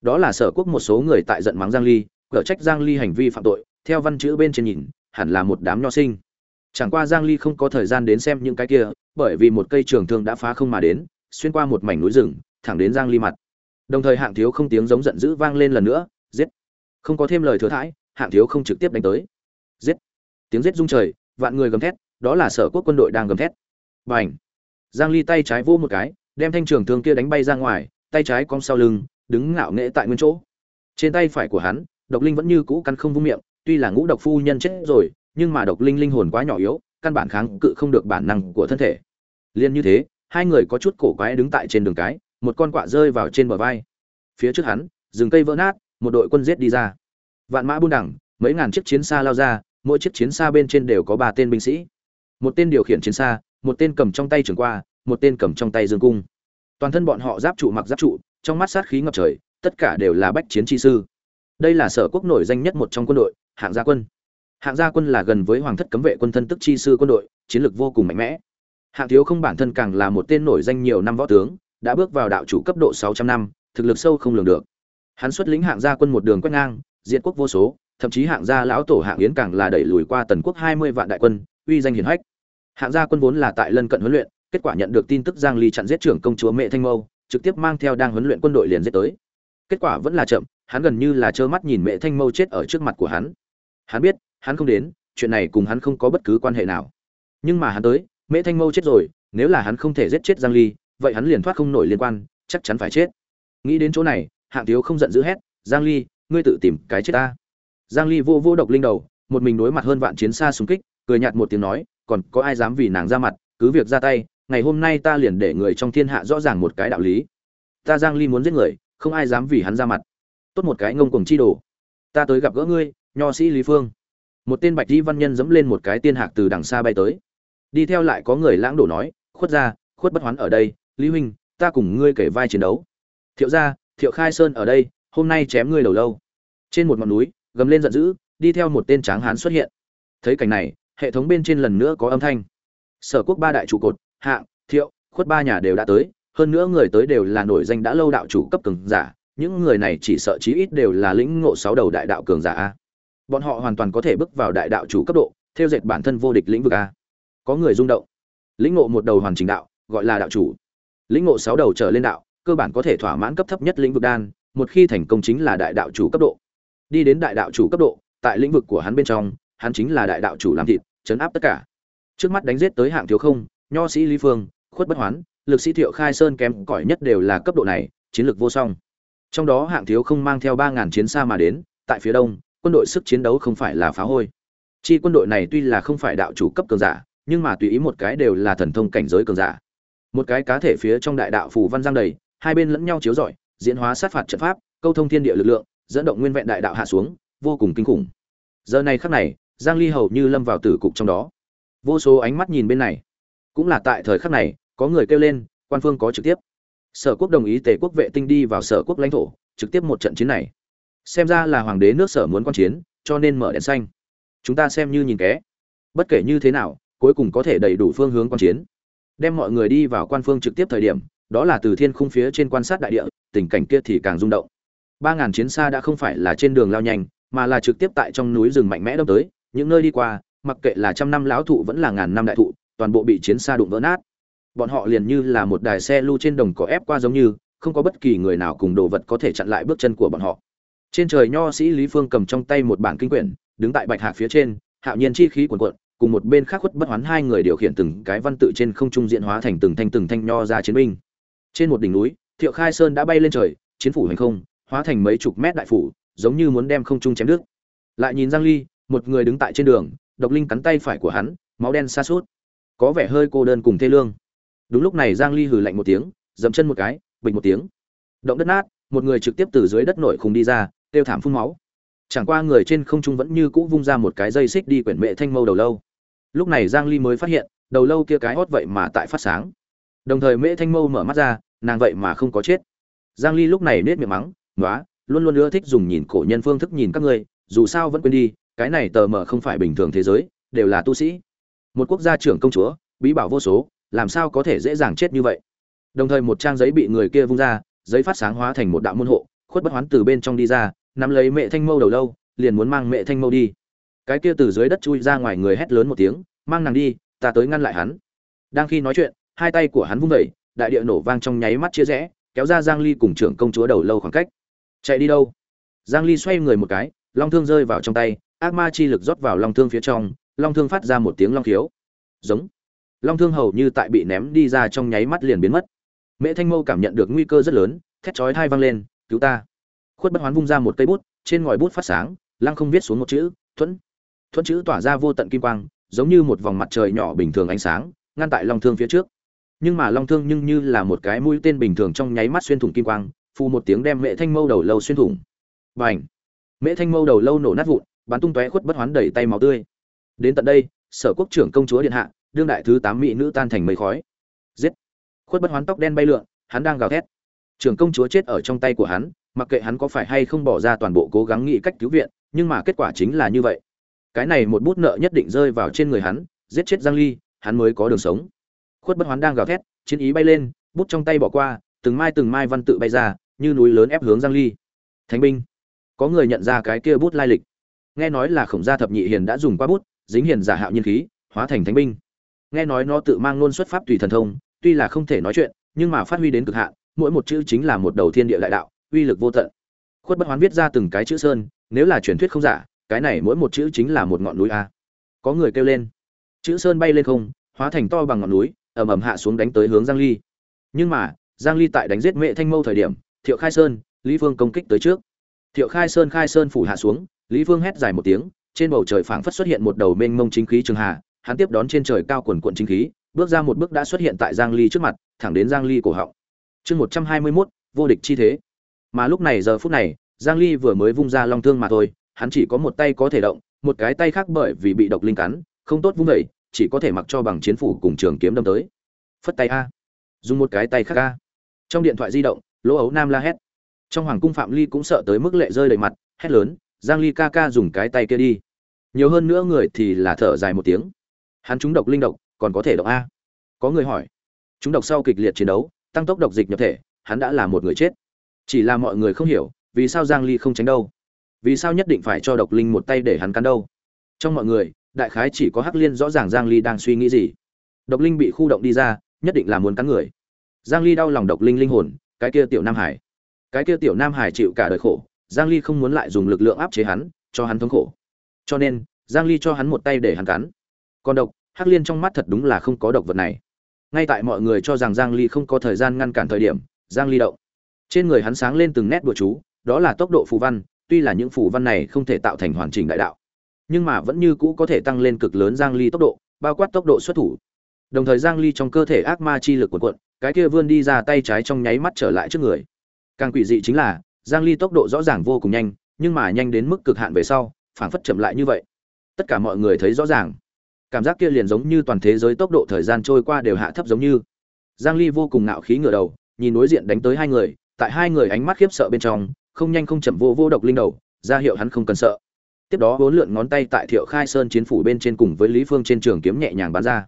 Đó là sở quốc một số người tại giận mắng giang ly, cở trách giang ly hành vi phạm tội, theo văn chữ bên trên nhìn, hẳn là một đám nho sinh. Chẳng qua giang ly không có thời gian đến xem những cái kia, bởi vì một cây trường thương đã phá không mà đến, xuyên qua một mảnh núi rừng, thẳng đến giang ly mặt. Đồng thời hạng thiếu không tiếng giống giận dữ vang lên lần nữa không có thêm lời thừa thãi, hạng thiếu không trực tiếp đánh tới. Giết. Tiếng giết rung trời, vạn người gầm thét, đó là sở quốc quân đội đang gầm thét. Bành. Giang ly tay trái vô một cái, đem thanh trường thương kia đánh bay ra ngoài, tay trái cong sau lưng, đứng ngạo nghễ tại nguyên chỗ. Trên tay phải của hắn, độc linh vẫn như cũ căn không vung miệng, tuy là ngũ độc phu nhân chết rồi, nhưng mà độc linh linh hồn quá nhỏ yếu, căn bản kháng cự không được bản năng của thân thể. Liên như thế, hai người có chút cổ quái đứng tại trên đường cái, một con quạ rơi vào trên bờ vai. Phía trước hắn, rừng cây vỡ nát một đội quân giết đi ra. Vạn mã buôn đẳng, mấy ngàn chiếc chiến xa lao ra, mỗi chiếc chiến xa bên trên đều có ba tên binh sĩ. Một tên điều khiển chiến xa, một tên cầm trong tay trường qua, một tên cầm trong tay dương cung. Toàn thân bọn họ giáp trụ mặc giáp trụ, trong mắt sát khí ngập trời, tất cả đều là bách chiến chi sư. Đây là sở quốc nổi danh nhất một trong quân đội, hạng gia quân. Hạng gia quân là gần với hoàng thất cấm vệ quân thân tức chi sư quân đội, chiến lược vô cùng mạnh mẽ. Hạng thiếu không bản thân càng là một tên nổi danh nhiều năm võ tướng, đã bước vào đạo chủ cấp độ sáu trăm năm, thực lực sâu không lường được hắn xuất lĩnh hạng gia quân một đường quét ngang diện quốc vô số, thậm chí hạng gia lão tổ hạng yến càng là đẩy lùi qua tần quốc hai mươi vạn đại quân, uy danh hiển hách. Hạng gia quân vốn là tại lân cận huấn luyện, kết quả nhận được tin tức giang ly chặn giết trưởng công chúa mẹ thanh mâu, trực tiếp mang theo đang huấn luyện quân đội liền giết tới. Kết quả vẫn là chậm, hắn gần như là trơ mắt nhìn mẹ thanh mâu chết ở trước mặt của hắn. Hắn biết, hắn không đến, chuyện này cùng hắn không có bất cứ quan hệ nào. Nhưng mà hắn tới mẹ thanh mâu chết rồi, nếu là hắn không thể giết chết giang ly, vậy hắn liền thoát không nổi liên quan, chắc chắn phải chết. Nghĩ đến chỗ này hạng thiếu không giận dữ hét, giang ly, ngươi tự tìm cái chết ta. Giang ly vô vô độc linh đầu, một mình đối mặt hơn vạn chiến xa xung kích, cười nhạt một tiếng nói, còn có ai dám vì nàng ra mặt, cứ việc ra tay, ngày hôm nay ta liền để người trong thiên hạ rõ ràng một cái đạo lý. Ta giang ly muốn giết người, không ai dám vì hắn ra mặt. Tốt một cái ngông cuồng chi đồ. Ta tới gặp gỡ ngươi, nho sĩ lý phương. Một tên bạch di văn nhân dẫm lên một cái tiên hạc từ đằng xa bay tới. Đi theo lại có người lãng đổ nói, khuất ra khuất bất hoán ở đây. Lý huynh, ta cùng ngươi kể vai chiến đấu. Thiệu gia thiệu khai sơn ở đây, hôm nay chém ngươi đầu lâu. Trên một ngọn núi, gầm lên giận dữ, đi theo một tên tráng hán xuất hiện. Thấy cảnh này, hệ thống bên trên lần nữa có âm thanh. Sở quốc ba đại trụ cột hạng thiệu, khuất ba nhà đều đã tới, hơn nữa người tới đều là nổi danh đã lâu đạo chủ cấp cường giả, những người này chỉ sợ chí ít đều là lĩnh ngộ sáu đầu đại đạo cường giả a. Bọn họ hoàn toàn có thể bước vào đại đạo chủ cấp độ, theo dệt bản thân vô địch lĩnh vực a. Có người rung động. Lĩnh ngộ một đầu hoàn chỉnh đạo, gọi là đạo chủ. Lĩnh ngộ sáu đầu trở lên đạo cơ bản có thể thỏa mãn cấp thấp nhất lĩnh vực đan, một khi thành công chính là đại đạo chủ cấp độ. Đi đến đại đạo chủ cấp độ, tại lĩnh vực của hắn bên trong, hắn chính là đại đạo chủ làm thịt, chấn áp tất cả. Trước mắt đánh giết tới hạng thiếu không, nho sĩ lý phương, khuất bất hoán, lực sĩ thiệu khai sơn kém cỏi nhất đều là cấp độ này, chiến lược vô song. Trong đó hạng thiếu không mang theo ba ngàn chiến xa mà đến, tại phía đông, quân đội sức chiến đấu không phải là phá hôi. Chi quân đội này tuy là không phải đạo chủ cấp cường giả, nhưng mà tùy ý một cái đều là thần thông cảnh giới cường giả. Một cái cá thể phía trong đại đạo phù văn giang đầy hai bên lẫn nhau chiếu rọi, diễn hóa sát phạt trận pháp, câu thông thiên địa lực lượng, dẫn động nguyên vẹn đại đạo hạ xuống, vô cùng kinh khủng. Giờ này khắc này, giang ly hầu như lâm vào tử cục trong đó. Vô số ánh mắt nhìn bên này. Cũng là tại thời khắc này, có người kêu lên, quan phương có trực tiếp. Sở quốc đồng ý tề quốc vệ tinh đi vào sở quốc lãnh thổ, trực tiếp một trận chiến này. Xem ra là hoàng đế nước sở muốn quan chiến, cho nên mở đèn xanh. Chúng ta xem như nhìn ké bất kể như thế nào, cuối cùng có thể đầy đủ phương hướng quan chiến. Đem mọi người đi vào quan phương trực tiếp thời điểm đó là từ thiên khung phía trên quan sát đại địa, tình cảnh kia thì càng rung động. Ba ngàn chiến xa đã không phải là trên đường lao nhanh, mà là trực tiếp tại trong núi rừng mạnh mẽ đâm tới, những nơi đi qua, mặc kệ là trăm năm lão thụ vẫn là ngàn năm đại thụ, toàn bộ bị chiến xa đụng vỡ nát. Bọn họ liền như là một đài xe lưu trên đồng cỏ ép qua giống như, không có bất kỳ người nào cùng đồ vật có thể chặn lại bước chân của bọn họ. Trên trời nho sĩ lý phương cầm trong tay một bản kinh quyển, đứng tại bạch hạc phía trên, hạo nhiên chi khí cuồn cuộn, cùng một bên khác khuất bất hoán hai người điều khiển từng cái văn tự trên không trung diễn hóa thành từng thanh từng thanh nho ra chiến binh trên một đỉnh núi, thiệu khai sơn đã bay lên trời, chiến phủ hành không, hóa thành mấy chục mét đại phủ, giống như muốn đem không trung chém đứt. Lại nhìn giang ly, một người đứng tại trên đường, độc linh cắn tay phải của hắn, máu đen xa suốt có vẻ hơi cô đơn cùng thê lương. Đúng lúc này giang ly hừ lạnh một tiếng, dậm chân một cái, bình một tiếng. Động đất nát, một người trực tiếp từ dưới đất nổi khùng đi ra tiêu thảm phun máu. Chẳng qua người trên không trung vẫn như cũ vung ra một cái dây xích đi quyển mẹ thanh mâu đầu lâu. Lúc này giang ly mới phát hiện, đầu lâu kia cái hót vậy mà tại phát sáng đồng thời mẹ thanh mâu mở mắt ra, nàng vậy mà không có chết. Giang ly lúc này nết miệng mắng nói luôn luôn ưa thích dùng nhìn cổ nhân phương thức nhìn các ngươi, dù sao vẫn quên đi, cái này tờ mở không phải bình thường thế giới, đều là tu sĩ. Một quốc gia trưởng công chúa, bí bảo vô số, làm sao có thể dễ dàng chết như vậy? Đồng thời một trang giấy bị người kia vung ra, giấy phát sáng hóa thành một đạo môn hộ, khuất bất hoán từ bên trong đi ra, nắm lấy mẹ thanh mâu đầu lâu, liền muốn mang mẹ thanh mâu đi. Cái kia từ dưới đất chui ra ngoài người hét lớn một tiếng, mang nàng đi, ta tới ngăn lại hắn. Đang khi nói chuyện hai tay của hắn vung vẩy, đại địa nổ vang trong nháy mắt chia rẽ, kéo ra giang ly cùng trưởng công chúa đầu lâu khoảng cách. Chạy đi đâu? Giang ly xoay người một cái, long thương rơi vào trong tay, ác ma chi lực rót vào long thương phía trong, long thương phát ra một tiếng long khiếu. Giống. Long thương hầu như tại bị ném đi ra trong nháy mắt liền biến mất. Mễ thanh mâu cảm nhận được nguy cơ rất lớn, thét chói hai vang lên, cứu ta. Khuất bất hoán vung ra một cây bút, trên ngòi bút phát sáng, lăng không viết xuống một chữ, thuẫn. Thuẫn chữ tỏa ra vô tận kim quang, giống như một vòng mặt trời nhỏ bình thường ánh sáng, ngăn tại long thương phía trước nhưng mà long thương nhưng như là một cái mũi tên bình thường trong nháy mắt xuyên thủng kim quang, phù một tiếng đem mẹ thanh mâu đầu lâu xuyên thủng. Và ảnh mẹ thanh mâu đầu lâu nổ nát vụn, bắn tung tóe khuất bất hoán đầy tay máu tươi. Đến tận đây, sở quốc trưởng công chúa điện hạ, đương đại thứ tám mỹ nữ tan thành mây khói. Giết! Khuất bất hoán tóc đen bay lượn, hắn đang gào thét. Trưởng công chúa chết ở trong tay của hắn, mặc kệ hắn có phải hay không bỏ ra toàn bộ cố gắng nghĩ cách cứu viện, nhưng mà kết quả chính là như vậy. Cái này một bút nợ nhất định rơi vào trên người hắn, giết chết giang ly, hắn mới có đường sống khuất bất hoán đang gào thét, chiến ý bay lên, bút trong tay bỏ qua, từng mai từng mai văn tự bay ra, như núi lớn ép hướng giang ly. Thánh binh, có người nhận ra cái kia bút lai lịch. Nghe nói là khổng gia thập nhị hiền đã dùng qua bút, dính hiền giả hạo nhiên khí, hóa thành thánh binh. Nghe nói nó tự mang luôn xuất pháp tùy thần thông, tuy là không thể nói chuyện, nhưng mà phát huy đến cực hạn, mỗi một chữ chính là một đầu thiên địa đại đạo, uy lực vô tận. Khuất bất hoán viết ra từng cái chữ sơn, nếu là truyền thuyết không giả, cái này mỗi một chữ chính là một ngọn núi a. Có người kêu lên, chữ sơn bay lên không, hóa thành to bằng ngọn núi ầm ầm hạ xuống đánh tới hướng giang ly. Nhưng mà giang ly tại đánh giết Mệ thanh mâu thời điểm thiệu khai sơn lý Vương công kích tới trước. Thiệu khai sơn khai sơn phủ hạ xuống lý Vương hét dài một tiếng trên bầu trời phảng phất xuất hiện một đầu mênh mông chính khí trường hà hắn tiếp đón trên trời cao quần cuộn chính khí bước ra một bước đã xuất hiện tại giang ly trước mặt thẳng đến giang ly cổ họng. Chương 121, vô địch chi thế. Mà lúc này giờ phút này giang ly vừa mới vung ra long thương mà thôi hắn chỉ có một tay có thể động một cái tay khác bởi vì bị độc linh cắn không tốt vung dậy, chỉ có thể mặc cho bằng chiến phủ cùng trường kiếm đâm tới. Phất tay a. Dùng một cái tay khác a. Trong điện thoại di động, lỗ ấu nam la hét. Trong hoàng cung phạm ly cũng sợ tới mức lệ rơi đầy mặt, hét lớn, giang ly ca ca dùng cái tay kia đi. Nhiều hơn nữa người thì là thở dài một tiếng. Hắn trúng độc linh độc, còn có thể độc a. Có người hỏi. Chúng độc sau kịch liệt chiến đấu, tăng tốc độc dịch nhập thể, hắn đã là một người chết. Chỉ là mọi người không hiểu, vì sao giang ly không tránh đâu? Vì sao nhất định phải cho độc linh một tay để hắn cắn đâu? Trong mọi người đại khái chỉ có hắc liên rõ ràng giang ly đang suy nghĩ gì. Độc linh bị khu động đi ra, nhất định là muốn cắn người. Giang ly đau lòng độc linh linh hồn, cái kia tiểu nam hải. Cái kia tiểu nam hải chịu cả đời khổ, giang ly không muốn lại dùng lực lượng áp chế hắn, cho hắn thống khổ. Cho nên, giang ly cho hắn một tay để hắn cắn. Còn độc, hắc liên trong mắt thật đúng là không có độc vật này. Ngay tại mọi người cho rằng giang ly không có thời gian ngăn cản thời điểm, giang ly động. Trên người hắn sáng lên từng nét bùa chú, đó là tốc độ phù văn, tuy là những phù văn này không thể tạo thành hoàn chỉnh đại đạo nhưng mà vẫn như cũ có thể tăng lên cực lớn giang ly tốc độ, bao quát tốc độ xuất thủ. Đồng thời giang ly trong cơ thể ác ma chi lực cuộn cuộn, cái kia vươn đi ra tay trái trong nháy mắt trở lại trước người. Càng quỷ dị chính là, giang ly tốc độ rõ ràng vô cùng nhanh, nhưng mà nhanh đến mức cực hạn về sau phản phất chậm lại như vậy. Tất cả mọi người thấy rõ ràng. Cảm giác kia liền giống như toàn thế giới tốc độ thời gian trôi qua đều hạ thấp giống như. Giang ly vô cùng ngạo khí ngửa đầu, nhìn đối diện đánh tới hai người, tại hai người ánh mắt khiếp sợ bên trong, không nhanh không chậm vô vô độc linh đầu, ra hiệu hắn không cần sợ tiếp đó bốn lượn ngón tay tại thiệu khai sơn chiến phủ bên trên cùng với lý phương trên trường kiếm nhẹ nhàng bắn ra.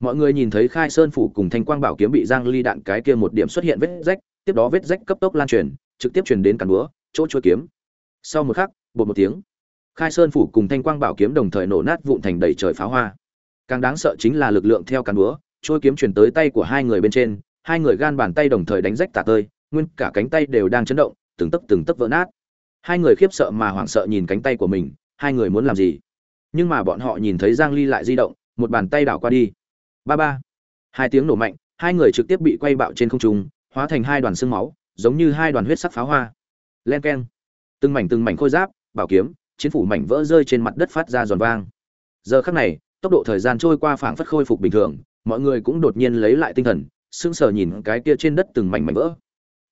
Mọi người nhìn thấy khai sơn phủ cùng thanh quang bảo kiếm bị giang ly đạn cái kia một điểm xuất hiện vết rách, tiếp đó vết rách cấp tốc lan truyền, trực tiếp truyền đến cản búa, chỗ chúa kiếm. Sau một khắc, bột một tiếng. Khai sơn phủ cùng thanh quang bảo kiếm đồng thời nổ nát vụn thành đầy trời pháo hoa. Càng đáng sợ chính là lực lượng theo cán búa trôi kiếm truyền tới tay của hai người bên trên, hai người gan bàn tay đồng thời đánh rách tả tơi, nguyên cả cánh tay đều đang chấn động, từng tấc từng tấc vỡ nát hai người khiếp sợ mà hoảng sợ nhìn cánh tay của mình, hai người muốn làm gì? Nhưng mà bọn họ nhìn thấy giang ly lại di động, một bàn tay đảo qua đi. Ba ba. Hai tiếng nổ mạnh, hai người trực tiếp bị quay bạo trên không trung, hóa thành hai đoàn xương máu, giống như hai đoàn huyết sắc pháo hoa. Len keng. Từng mảnh từng mảnh khôi giáp, bảo kiếm, chiến phủ mảnh vỡ rơi trên mặt đất phát ra giòn vang. Giờ khắc này, tốc độ thời gian trôi qua phảng phất khôi phục bình thường, mọi người cũng đột nhiên lấy lại tinh thần, sững sờ nhìn cái kia trên đất từng mảnh mảnh vỡ.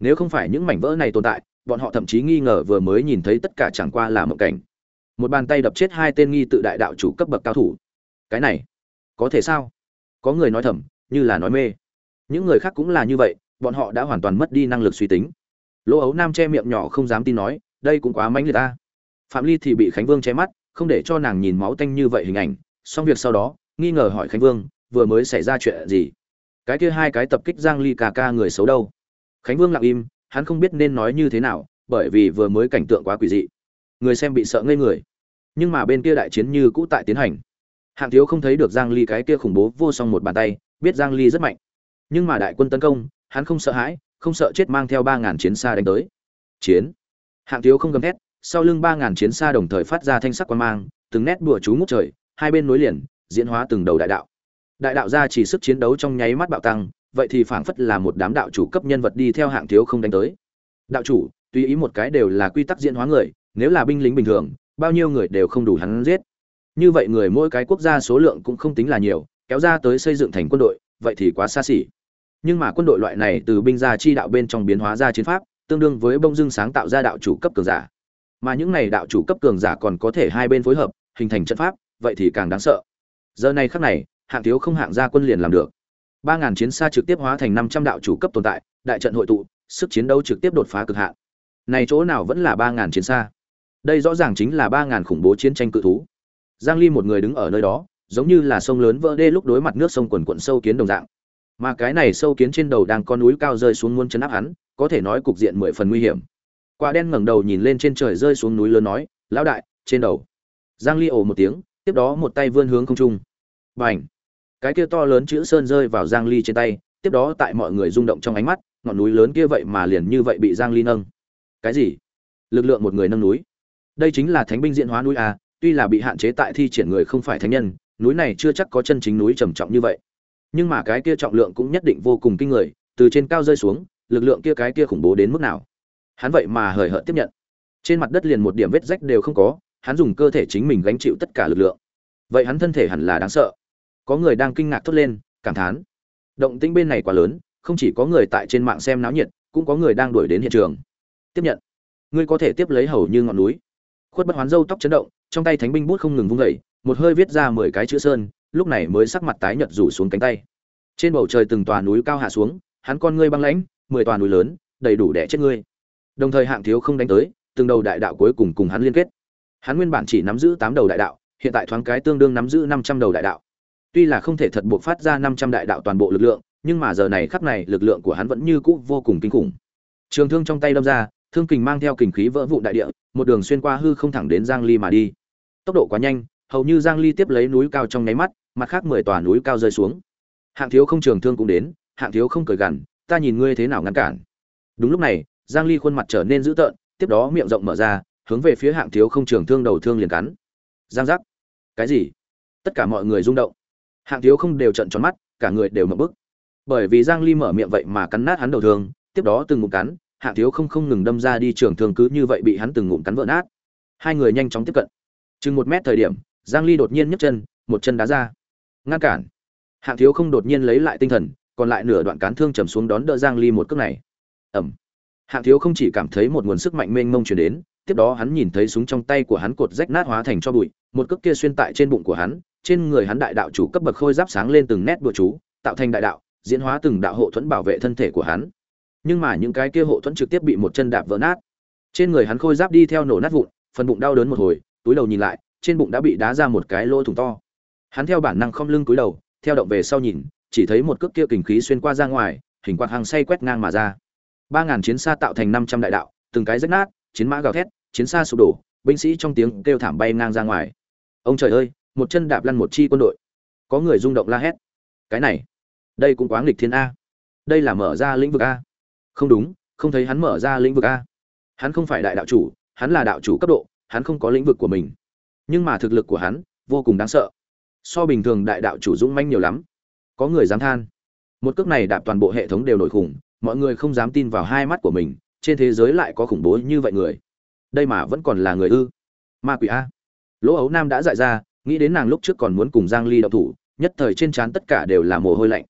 Nếu không phải những mảnh vỡ này tồn tại bọn họ thậm chí nghi ngờ vừa mới nhìn thấy tất cả chẳng qua là một cảnh. Một bàn tay đập chết hai tên nghi tự đại đạo chủ cấp bậc cao thủ. Cái này, có thể sao? Có người nói thầm, như là nói mê. Những người khác cũng là như vậy, bọn họ đã hoàn toàn mất đi năng lực suy tính. Lỗ ấu nam che miệng nhỏ không dám tin nói, đây cũng quá mánh người ta phạm ly thì bị khánh vương che mắt, không để cho nàng nhìn máu tanh như vậy hình ảnh. Xong việc sau đó, nghi ngờ hỏi khánh vương, vừa mới xảy ra chuyện gì? Cái kia hai cái tập kích giang ly cà ca người xấu đâu? Khánh vương lặng im hắn không biết nên nói như thế nào, bởi vì vừa mới cảnh tượng quá quỷ dị. Người xem bị sợ ngây người. Nhưng mà bên kia đại chiến như cũ tại tiến hành. Hạng thiếu không thấy được giang ly cái kia khủng bố vô song một bàn tay, biết giang ly rất mạnh. Nhưng mà đại quân tấn công, hắn không sợ hãi, không sợ chết mang theo ba ngàn chiến xa đánh tới. Chiến. Hạng thiếu không gầm thét, sau lưng ba ngàn chiến xa đồng thời phát ra thanh sắc quan mang, từng nét bùa chú ngút trời, hai bên nối liền, diễn hóa từng đầu đại đạo. Đại đạo ra chỉ sức chiến đấu trong nháy mắt bạo tăng vậy thì phảng phất là một đám đạo chủ cấp nhân vật đi theo hạng thiếu không đánh tới. Đạo chủ, tùy ý một cái đều là quy tắc diễn hóa người, nếu là binh lính bình thường, bao nhiêu người đều không đủ hắn giết. Như vậy người mỗi cái quốc gia số lượng cũng không tính là nhiều, kéo ra tới xây dựng thành quân đội, vậy thì quá xa xỉ. Nhưng mà quân đội loại này từ binh gia chi đạo bên trong biến hóa ra chiến pháp, tương đương với bông dưng sáng tạo ra đạo chủ cấp cường giả. Mà những này đạo chủ cấp cường giả còn có thể hai bên phối hợp, hình thành trận pháp, vậy thì càng đáng sợ. Giờ này khắc này, hạng thiếu không hạng gia quân liền làm được ba ngàn chiến xa trực tiếp hóa thành năm trăm đạo chủ cấp tồn tại, đại trận hội tụ, sức chiến đấu trực tiếp đột phá cực hạn. Này chỗ nào vẫn là ba ngàn chiến xa? Đây rõ ràng chính là ba ngàn khủng bố chiến tranh cự thú. Giang ly một người đứng ở nơi đó, giống như là sông lớn vỡ đê lúc đối mặt nước sông quần quận sâu kiến đồng dạng. Mà cái này sâu kiến trên đầu đang có núi cao rơi xuống muôn chấn áp hắn, có thể nói cục diện mười phần nguy hiểm. Quả đen ngẩng đầu nhìn lên trên trời rơi xuống núi lớn nói, lão đại, trên đầu. Giang ly ồ một tiếng, tiếp đó một tay vươn hướng không trung. Bành! Cái kia to lớn chữ sơn rơi vào giang ly trên tay, tiếp đó tại mọi người rung động trong ánh mắt, ngọn núi lớn kia vậy mà liền như vậy bị giang ly nâng. Cái gì? Lực lượng một người nâng núi. Đây chính là thánh binh diện hóa núi a tuy là bị hạn chế tại thi triển người không phải thánh nhân, núi này chưa chắc có chân chính núi trầm trọng như vậy. Nhưng mà cái kia trọng lượng cũng nhất định vô cùng kinh người, từ trên cao rơi xuống, lực lượng kia cái kia khủng bố đến mức nào? Hắn vậy mà hời hợt tiếp nhận. Trên mặt đất liền một điểm vết rách đều không có, hắn dùng cơ thể chính mình gánh chịu tất cả lực lượng. Vậy hắn thân thể hẳn là đáng sợ có người đang kinh ngạc thốt lên, cảm thán. Động tĩnh bên này quá lớn, không chỉ có người tại trên mạng xem náo nhiệt, cũng có người đang đuổi đến hiện trường. Tiếp nhận. Ngươi có thể tiếp lấy hầu như ngọn núi. Khuất bất hoán dâu tóc chấn động, trong tay thánh binh bút không ngừng vung vẩy một hơi viết ra mười cái chữ sơn, lúc này mới sắc mặt tái nhợt rủ xuống cánh tay. Trên bầu trời từng tòa núi cao hạ xuống, hắn con ngươi băng lãnh, mười tòa núi lớn, đầy đủ đẻ chết ngươi. Đồng thời hạng thiếu không đánh tới, từng đầu đại đạo cuối cùng cùng hắn liên kết. Hắn nguyên bản chỉ nắm giữ tám đầu đại đạo, hiện tại thoáng cái tương đương nắm giữ năm trăm đầu đại đạo tuy là không thể thật buộc phát ra năm trăm đại đạo toàn bộ lực lượng, nhưng mà giờ này khắc này lực lượng của hắn vẫn như cũ vô cùng kinh khủng. Trường thương trong tay đâm ra, thương kình mang theo kình khí vỡ vụn đại địa, một đường xuyên qua hư không thẳng đến giang ly mà đi. Tốc độ quá nhanh, hầu như giang ly tiếp lấy núi cao trong nháy mắt, mặt khác mười tòa núi cao rơi xuống. Hạng thiếu không trường thương cũng đến, hạng thiếu không cười gằn, ta nhìn ngươi thế nào ngăn cản. Đúng lúc này, giang ly khuôn mặt trở nên dữ tợn, tiếp đó miệng rộng mở ra, hướng về phía hạng thiếu không trường thương đầu thương liền cắn. Giang giác. Cái gì? Tất cả mọi người rung động hạng thiếu không đều trận tròn mắt, cả người đều mập bức. Bởi vì giang ly mở miệng vậy mà cắn nát hắn đầu thương, tiếp đó từng ngụm cắn, hạng thiếu không không ngừng đâm ra đi trường thương cứ như vậy bị hắn từng ngụm cắn vỡ nát. Hai người nhanh chóng tiếp cận. Chừng một mét thời điểm, giang ly đột nhiên nhấc chân, một chân đá ra. Ngăn cản. Hạng thiếu không đột nhiên lấy lại tinh thần, còn lại nửa đoạn cán thương trầm xuống đón đỡ giang ly một cước này. Ẩm. Hạng thiếu không chỉ cảm thấy một nguồn sức mạnh mênh mông truyền đến, tiếp đó hắn nhìn thấy súng trong tay của hắn cột rách nát hóa thành cho bụi, một cước kia xuyên tại trên bụng của hắn trên người hắn đại đạo chủ cấp bậc khôi giáp sáng lên từng nét bùa chú, tạo thành đại đạo, diễn hóa từng đạo hộ thuẫn bảo vệ thân thể của hắn. Nhưng mà những cái kia hộ thuẫn trực tiếp bị một chân đạp vỡ nát. Trên người hắn khôi giáp đi theo nổ nát vụn, phần bụng đau đớn một hồi, túi đầu nhìn lại, trên bụng đã bị đá ra một cái lỗ thủng to. Hắn theo bản năng không lưng cúi đầu, theo động về sau nhìn, chỉ thấy một cước kia kình khí xuyên qua ra ngoài, hình quạt hàng say quét ngang mà ra. Ba ngàn chiến xa tạo thành năm trăm đại đạo, từng cái rách nát, chiến mã gào thét, chiến xa sụp đổ, binh sĩ trong tiếng kêu thảm bay ngang ra ngoài. Ông trời ơi một chân đạp lăn một chi quân đội. Có người rung động la hét. Cái này, đây cũng quá nghịch thiên a. Đây là mở ra lĩnh vực a. Không đúng, không thấy hắn mở ra lĩnh vực a. Hắn không phải đại đạo chủ, hắn là đạo chủ cấp độ, hắn không có lĩnh vực của mình. Nhưng mà thực lực của hắn, vô cùng đáng sợ. So bình thường đại đạo chủ dũng manh nhiều lắm. Có người dám than. Một cước này đạp toàn bộ hệ thống đều nổi khủng, mọi người không dám tin vào hai mắt của mình, trên thế giới lại có khủng bố như vậy người. Đây mà vẫn còn là người ư. Ma quỷ a. Lỗ ấu nam đã dại ra nghĩ đến nàng lúc trước còn muốn cùng giang ly đậu thủ, nhất thời trên trán tất cả đều là mồ hôi lạnh.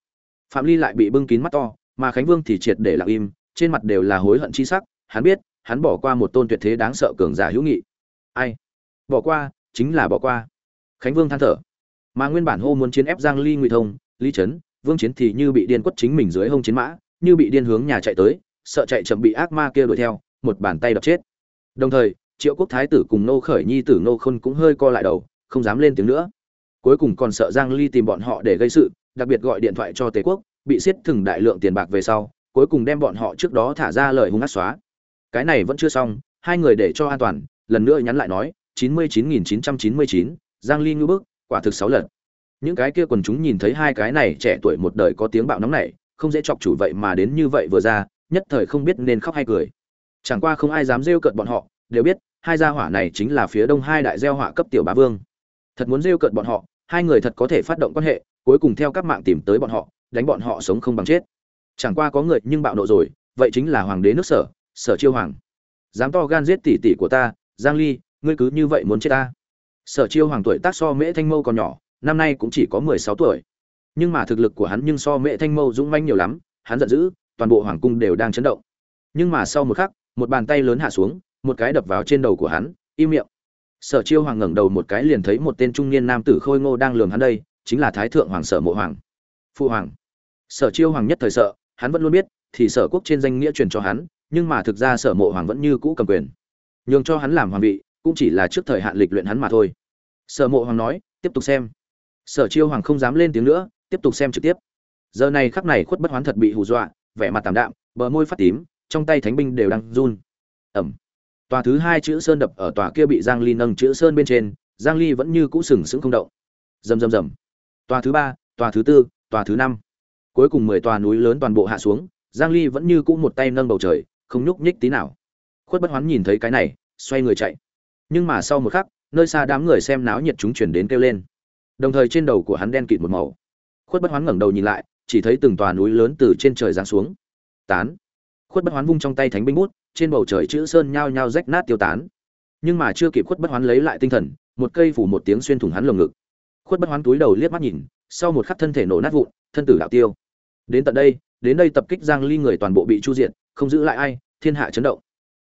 Phạm ly lại bị bưng kín mắt to, mà khánh vương thì triệt để lặng im, trên mặt đều là hối hận chi sắc, hắn biết, hắn bỏ qua một tôn tuyệt thế đáng sợ cường giả hữu nghị. Ai? Bỏ qua, chính là bỏ qua. Khánh vương than thở. Mà nguyên bản hô muốn chiến ép giang ly ngụy thông Ly trấn, vương chiến thì như bị điên quất chính mình dưới hông chiến mã, như bị điên hướng nhà chạy tới, sợ chạy chậm bị ác ma kia đuổi theo, một bàn tay đập chết. Đồng thời, triệu quốc thái tử cùng nô khởi nhi tử nô khôn cũng hơi co lại đầu không dám lên tiếng nữa. Cuối cùng còn sợ giang ly tìm bọn họ để gây sự đặc biệt gọi điện thoại cho tề quốc bị siết thừng đại lượng tiền bạc về sau cuối cùng đem bọn họ trước đó thả ra lời hung ác xóa. Cái này vẫn chưa xong hai người để cho an toàn lần nữa nhắn lại nói 99.999, giang ly ngư bức quả thực sáu lần. Những cái kia quần chúng nhìn thấy hai cái này trẻ tuổi một đời có tiếng bạo nóng này không dễ chọc chủ vậy mà đến như vậy vừa ra nhất thời không biết nên khóc hay cười. Chẳng qua không ai dám rêu cợt bọn họ đều biết hai gia hỏa này chính là phía đông hai đại gieo họa cấp tiểu bá vương thật muốn rêu cợt bọn họ, hai người thật có thể phát động quan hệ, cuối cùng theo các mạng tìm tới bọn họ, đánh bọn họ sống không bằng chết. Chẳng qua có người nhưng bạo nộ rồi, vậy chính là hoàng đế nước sở sở chiêu hoàng. Dám to gan giết tỷ tỷ của ta, giang ly, ngươi cứ như vậy muốn chết ta. Sở chiêu hoàng tuổi tác so mễ thanh mâu còn nhỏ, năm nay cũng chỉ có mười sáu tuổi. Nhưng mà thực lực của hắn nhưng so mễ thanh mâu dũng manh nhiều lắm, hắn giận dữ, toàn bộ hoàng cung đều đang chấn động. Nhưng mà sau một khắc, một bàn tay lớn hạ xuống, một cái đập vào trên đầu của hắn, im miệng sở chiêu hoàng ngẩng đầu một cái liền thấy một tên trung niên nam tử khôi ngô đang lường hắn đây, chính là thái thượng hoàng sở mộ hoàng. Phụ hoàng. Sở chiêu hoàng nhất thời sợ, hắn vẫn luôn biết, thì sở quốc trên danh nghĩa truyền cho hắn, nhưng mà thực ra sở mộ hoàng vẫn như cũ cầm quyền. Nhường cho hắn làm hoàng vị, cũng chỉ là trước thời hạn lịch luyện hắn mà thôi. Sở mộ hoàng nói, tiếp tục xem. Sở chiêu hoàng không dám lên tiếng nữa, tiếp tục xem trực tiếp. Giờ này khắc này khuất bất hoán thật bị hù dọa, vẻ mặt tảm đạm, bờ môi phát tím, trong tay thánh binh đều đang run. Ẩm tòa thứ hai chữ sơn đập ở tòa kia bị giang ly nâng chữ sơn bên trên, giang ly vẫn như cũ sừng sững không động. Rầm rầm rầm. Tòa thứ ba, tòa thứ tư, tòa thứ năm. Cuối cùng 10 tòa núi lớn toàn bộ hạ xuống, giang ly vẫn như cũ một tay nâng bầu trời, không nhúc nhích tí nào. Khuất bất hoán nhìn thấy cái này, xoay người chạy. Nhưng mà sau một khắc, nơi xa đám người xem náo nhiệt chúng chuyển đến kêu lên. Đồng thời trên đầu của hắn đen kịt một màu. Khuất bất hoán ngẩng đầu nhìn lại, chỉ thấy từng tòa núi lớn từ trên trời giáng xuống. Tán. Khuất bất hoán vung trong tay thánh binh bút trên bầu trời chữ sơn nhao nhao rách nát tiêu tán. Nhưng mà chưa kịp khuất bất hoán lấy lại tinh thần, một cây phủ một tiếng xuyên thủng hắn lồng ngực. Khuất bất hoán túi đầu liếc mắt nhìn, sau một khắc thân thể nổ nát vụn, thân tử đạo tiêu. Đến tận đây, đến đây tập kích giang ly người toàn bộ bị chu diện không giữ lại ai, thiên hạ chấn động.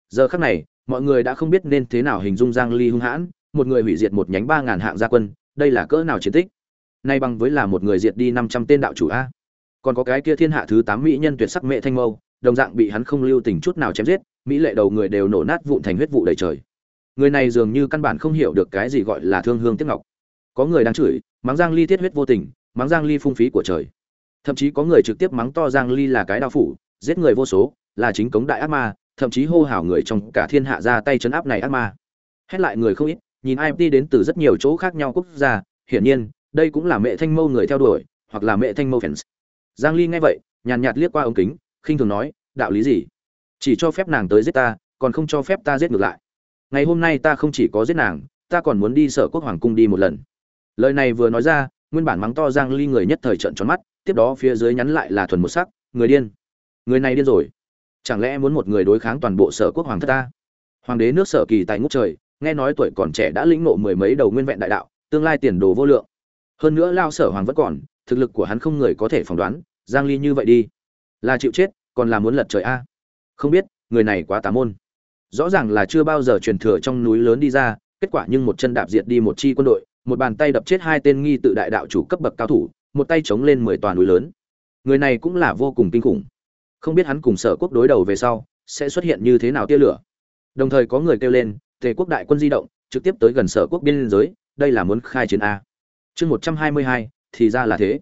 Giờ khắc này, mọi người đã không biết nên thế nào hình dung giang ly hung hãn, một người hủy diệt một nhánh ba ngàn hạng gia quân, đây là cỡ nào chiến tích? Nay bằng với là một người diệt đi 500 tên đạo chủ a. Còn có cái kia thiên hạ thứ 8 mỹ nhân tuyệt sắc mẹ thanh mâu, đồng dạng bị hắn không lưu tình chút nào chém giết mỹ lệ đầu người đều nổ nát vụn thành huyết vụ đầy trời. Người này dường như căn bản không hiểu được cái gì gọi là thương hương tiếc ngọc. Có người đang chửi, mắng giang ly thiết huyết vô tình, mắng giang ly phung phí của trời. Thậm chí có người trực tiếp mắng to giang ly là cái đao phủ, giết người vô số, là chính cống đại ác ma, thậm chí hô hào người trong cả thiên hạ ra tay chấn áp này ác ma. Hét lại người không ít, nhìn imt đến từ rất nhiều chỗ khác nhau quốc gia, hiển nhiên, đây cũng là mẹ thanh mâu người theo đuổi, hoặc là mẹ thanh mâu fans. Giang ly nghe vậy, nhàn nhạt liếc qua ống kính, khinh thường nói, đạo lý gì? Chỉ cho phép nàng tới giết ta, còn không cho phép ta giết ngược lại. Ngày hôm nay ta không chỉ có giết nàng, ta còn muốn đi sở quốc hoàng cung đi một lần. Lời này vừa nói ra, nguyên bản mắng to giang ly người nhất thời trợn tròn mắt, tiếp đó phía dưới nhắn lại là thuần một sắc, người điên, người này điên rồi. Chẳng lẽ muốn một người đối kháng toàn bộ sở quốc hoàng thất ta? Hoàng đế nước sở kỳ tại ngút trời, nghe nói tuổi còn trẻ đã lĩnh ngộ mười mấy đầu nguyên vẹn đại đạo, tương lai tiền đồ vô lượng. Hơn nữa lao sở hoàng vẫn còn, thực lực của hắn không người có thể phỏng đoán, giang ly như vậy đi, là chịu chết, còn là muốn lật trời a? Không biết, người này quá tà môn. Rõ ràng là chưa bao giờ truyền thừa trong núi lớn đi ra, kết quả nhưng một chân đạp diệt đi một chi quân đội, một bàn tay đập chết hai tên nghi tự đại đạo chủ cấp bậc cao thủ, một tay chống lên mười tòa núi lớn. Người này cũng là vô cùng kinh khủng. Không biết hắn cùng sở quốc đối đầu về sau, sẽ xuất hiện như thế nào tia lửa. Đồng thời có người kêu lên, tề quốc đại quân di động, trực tiếp tới gần sở quốc biên giới, đây là muốn khai chiến a. Chương một trăm hai mươi hai, thì ra là thế.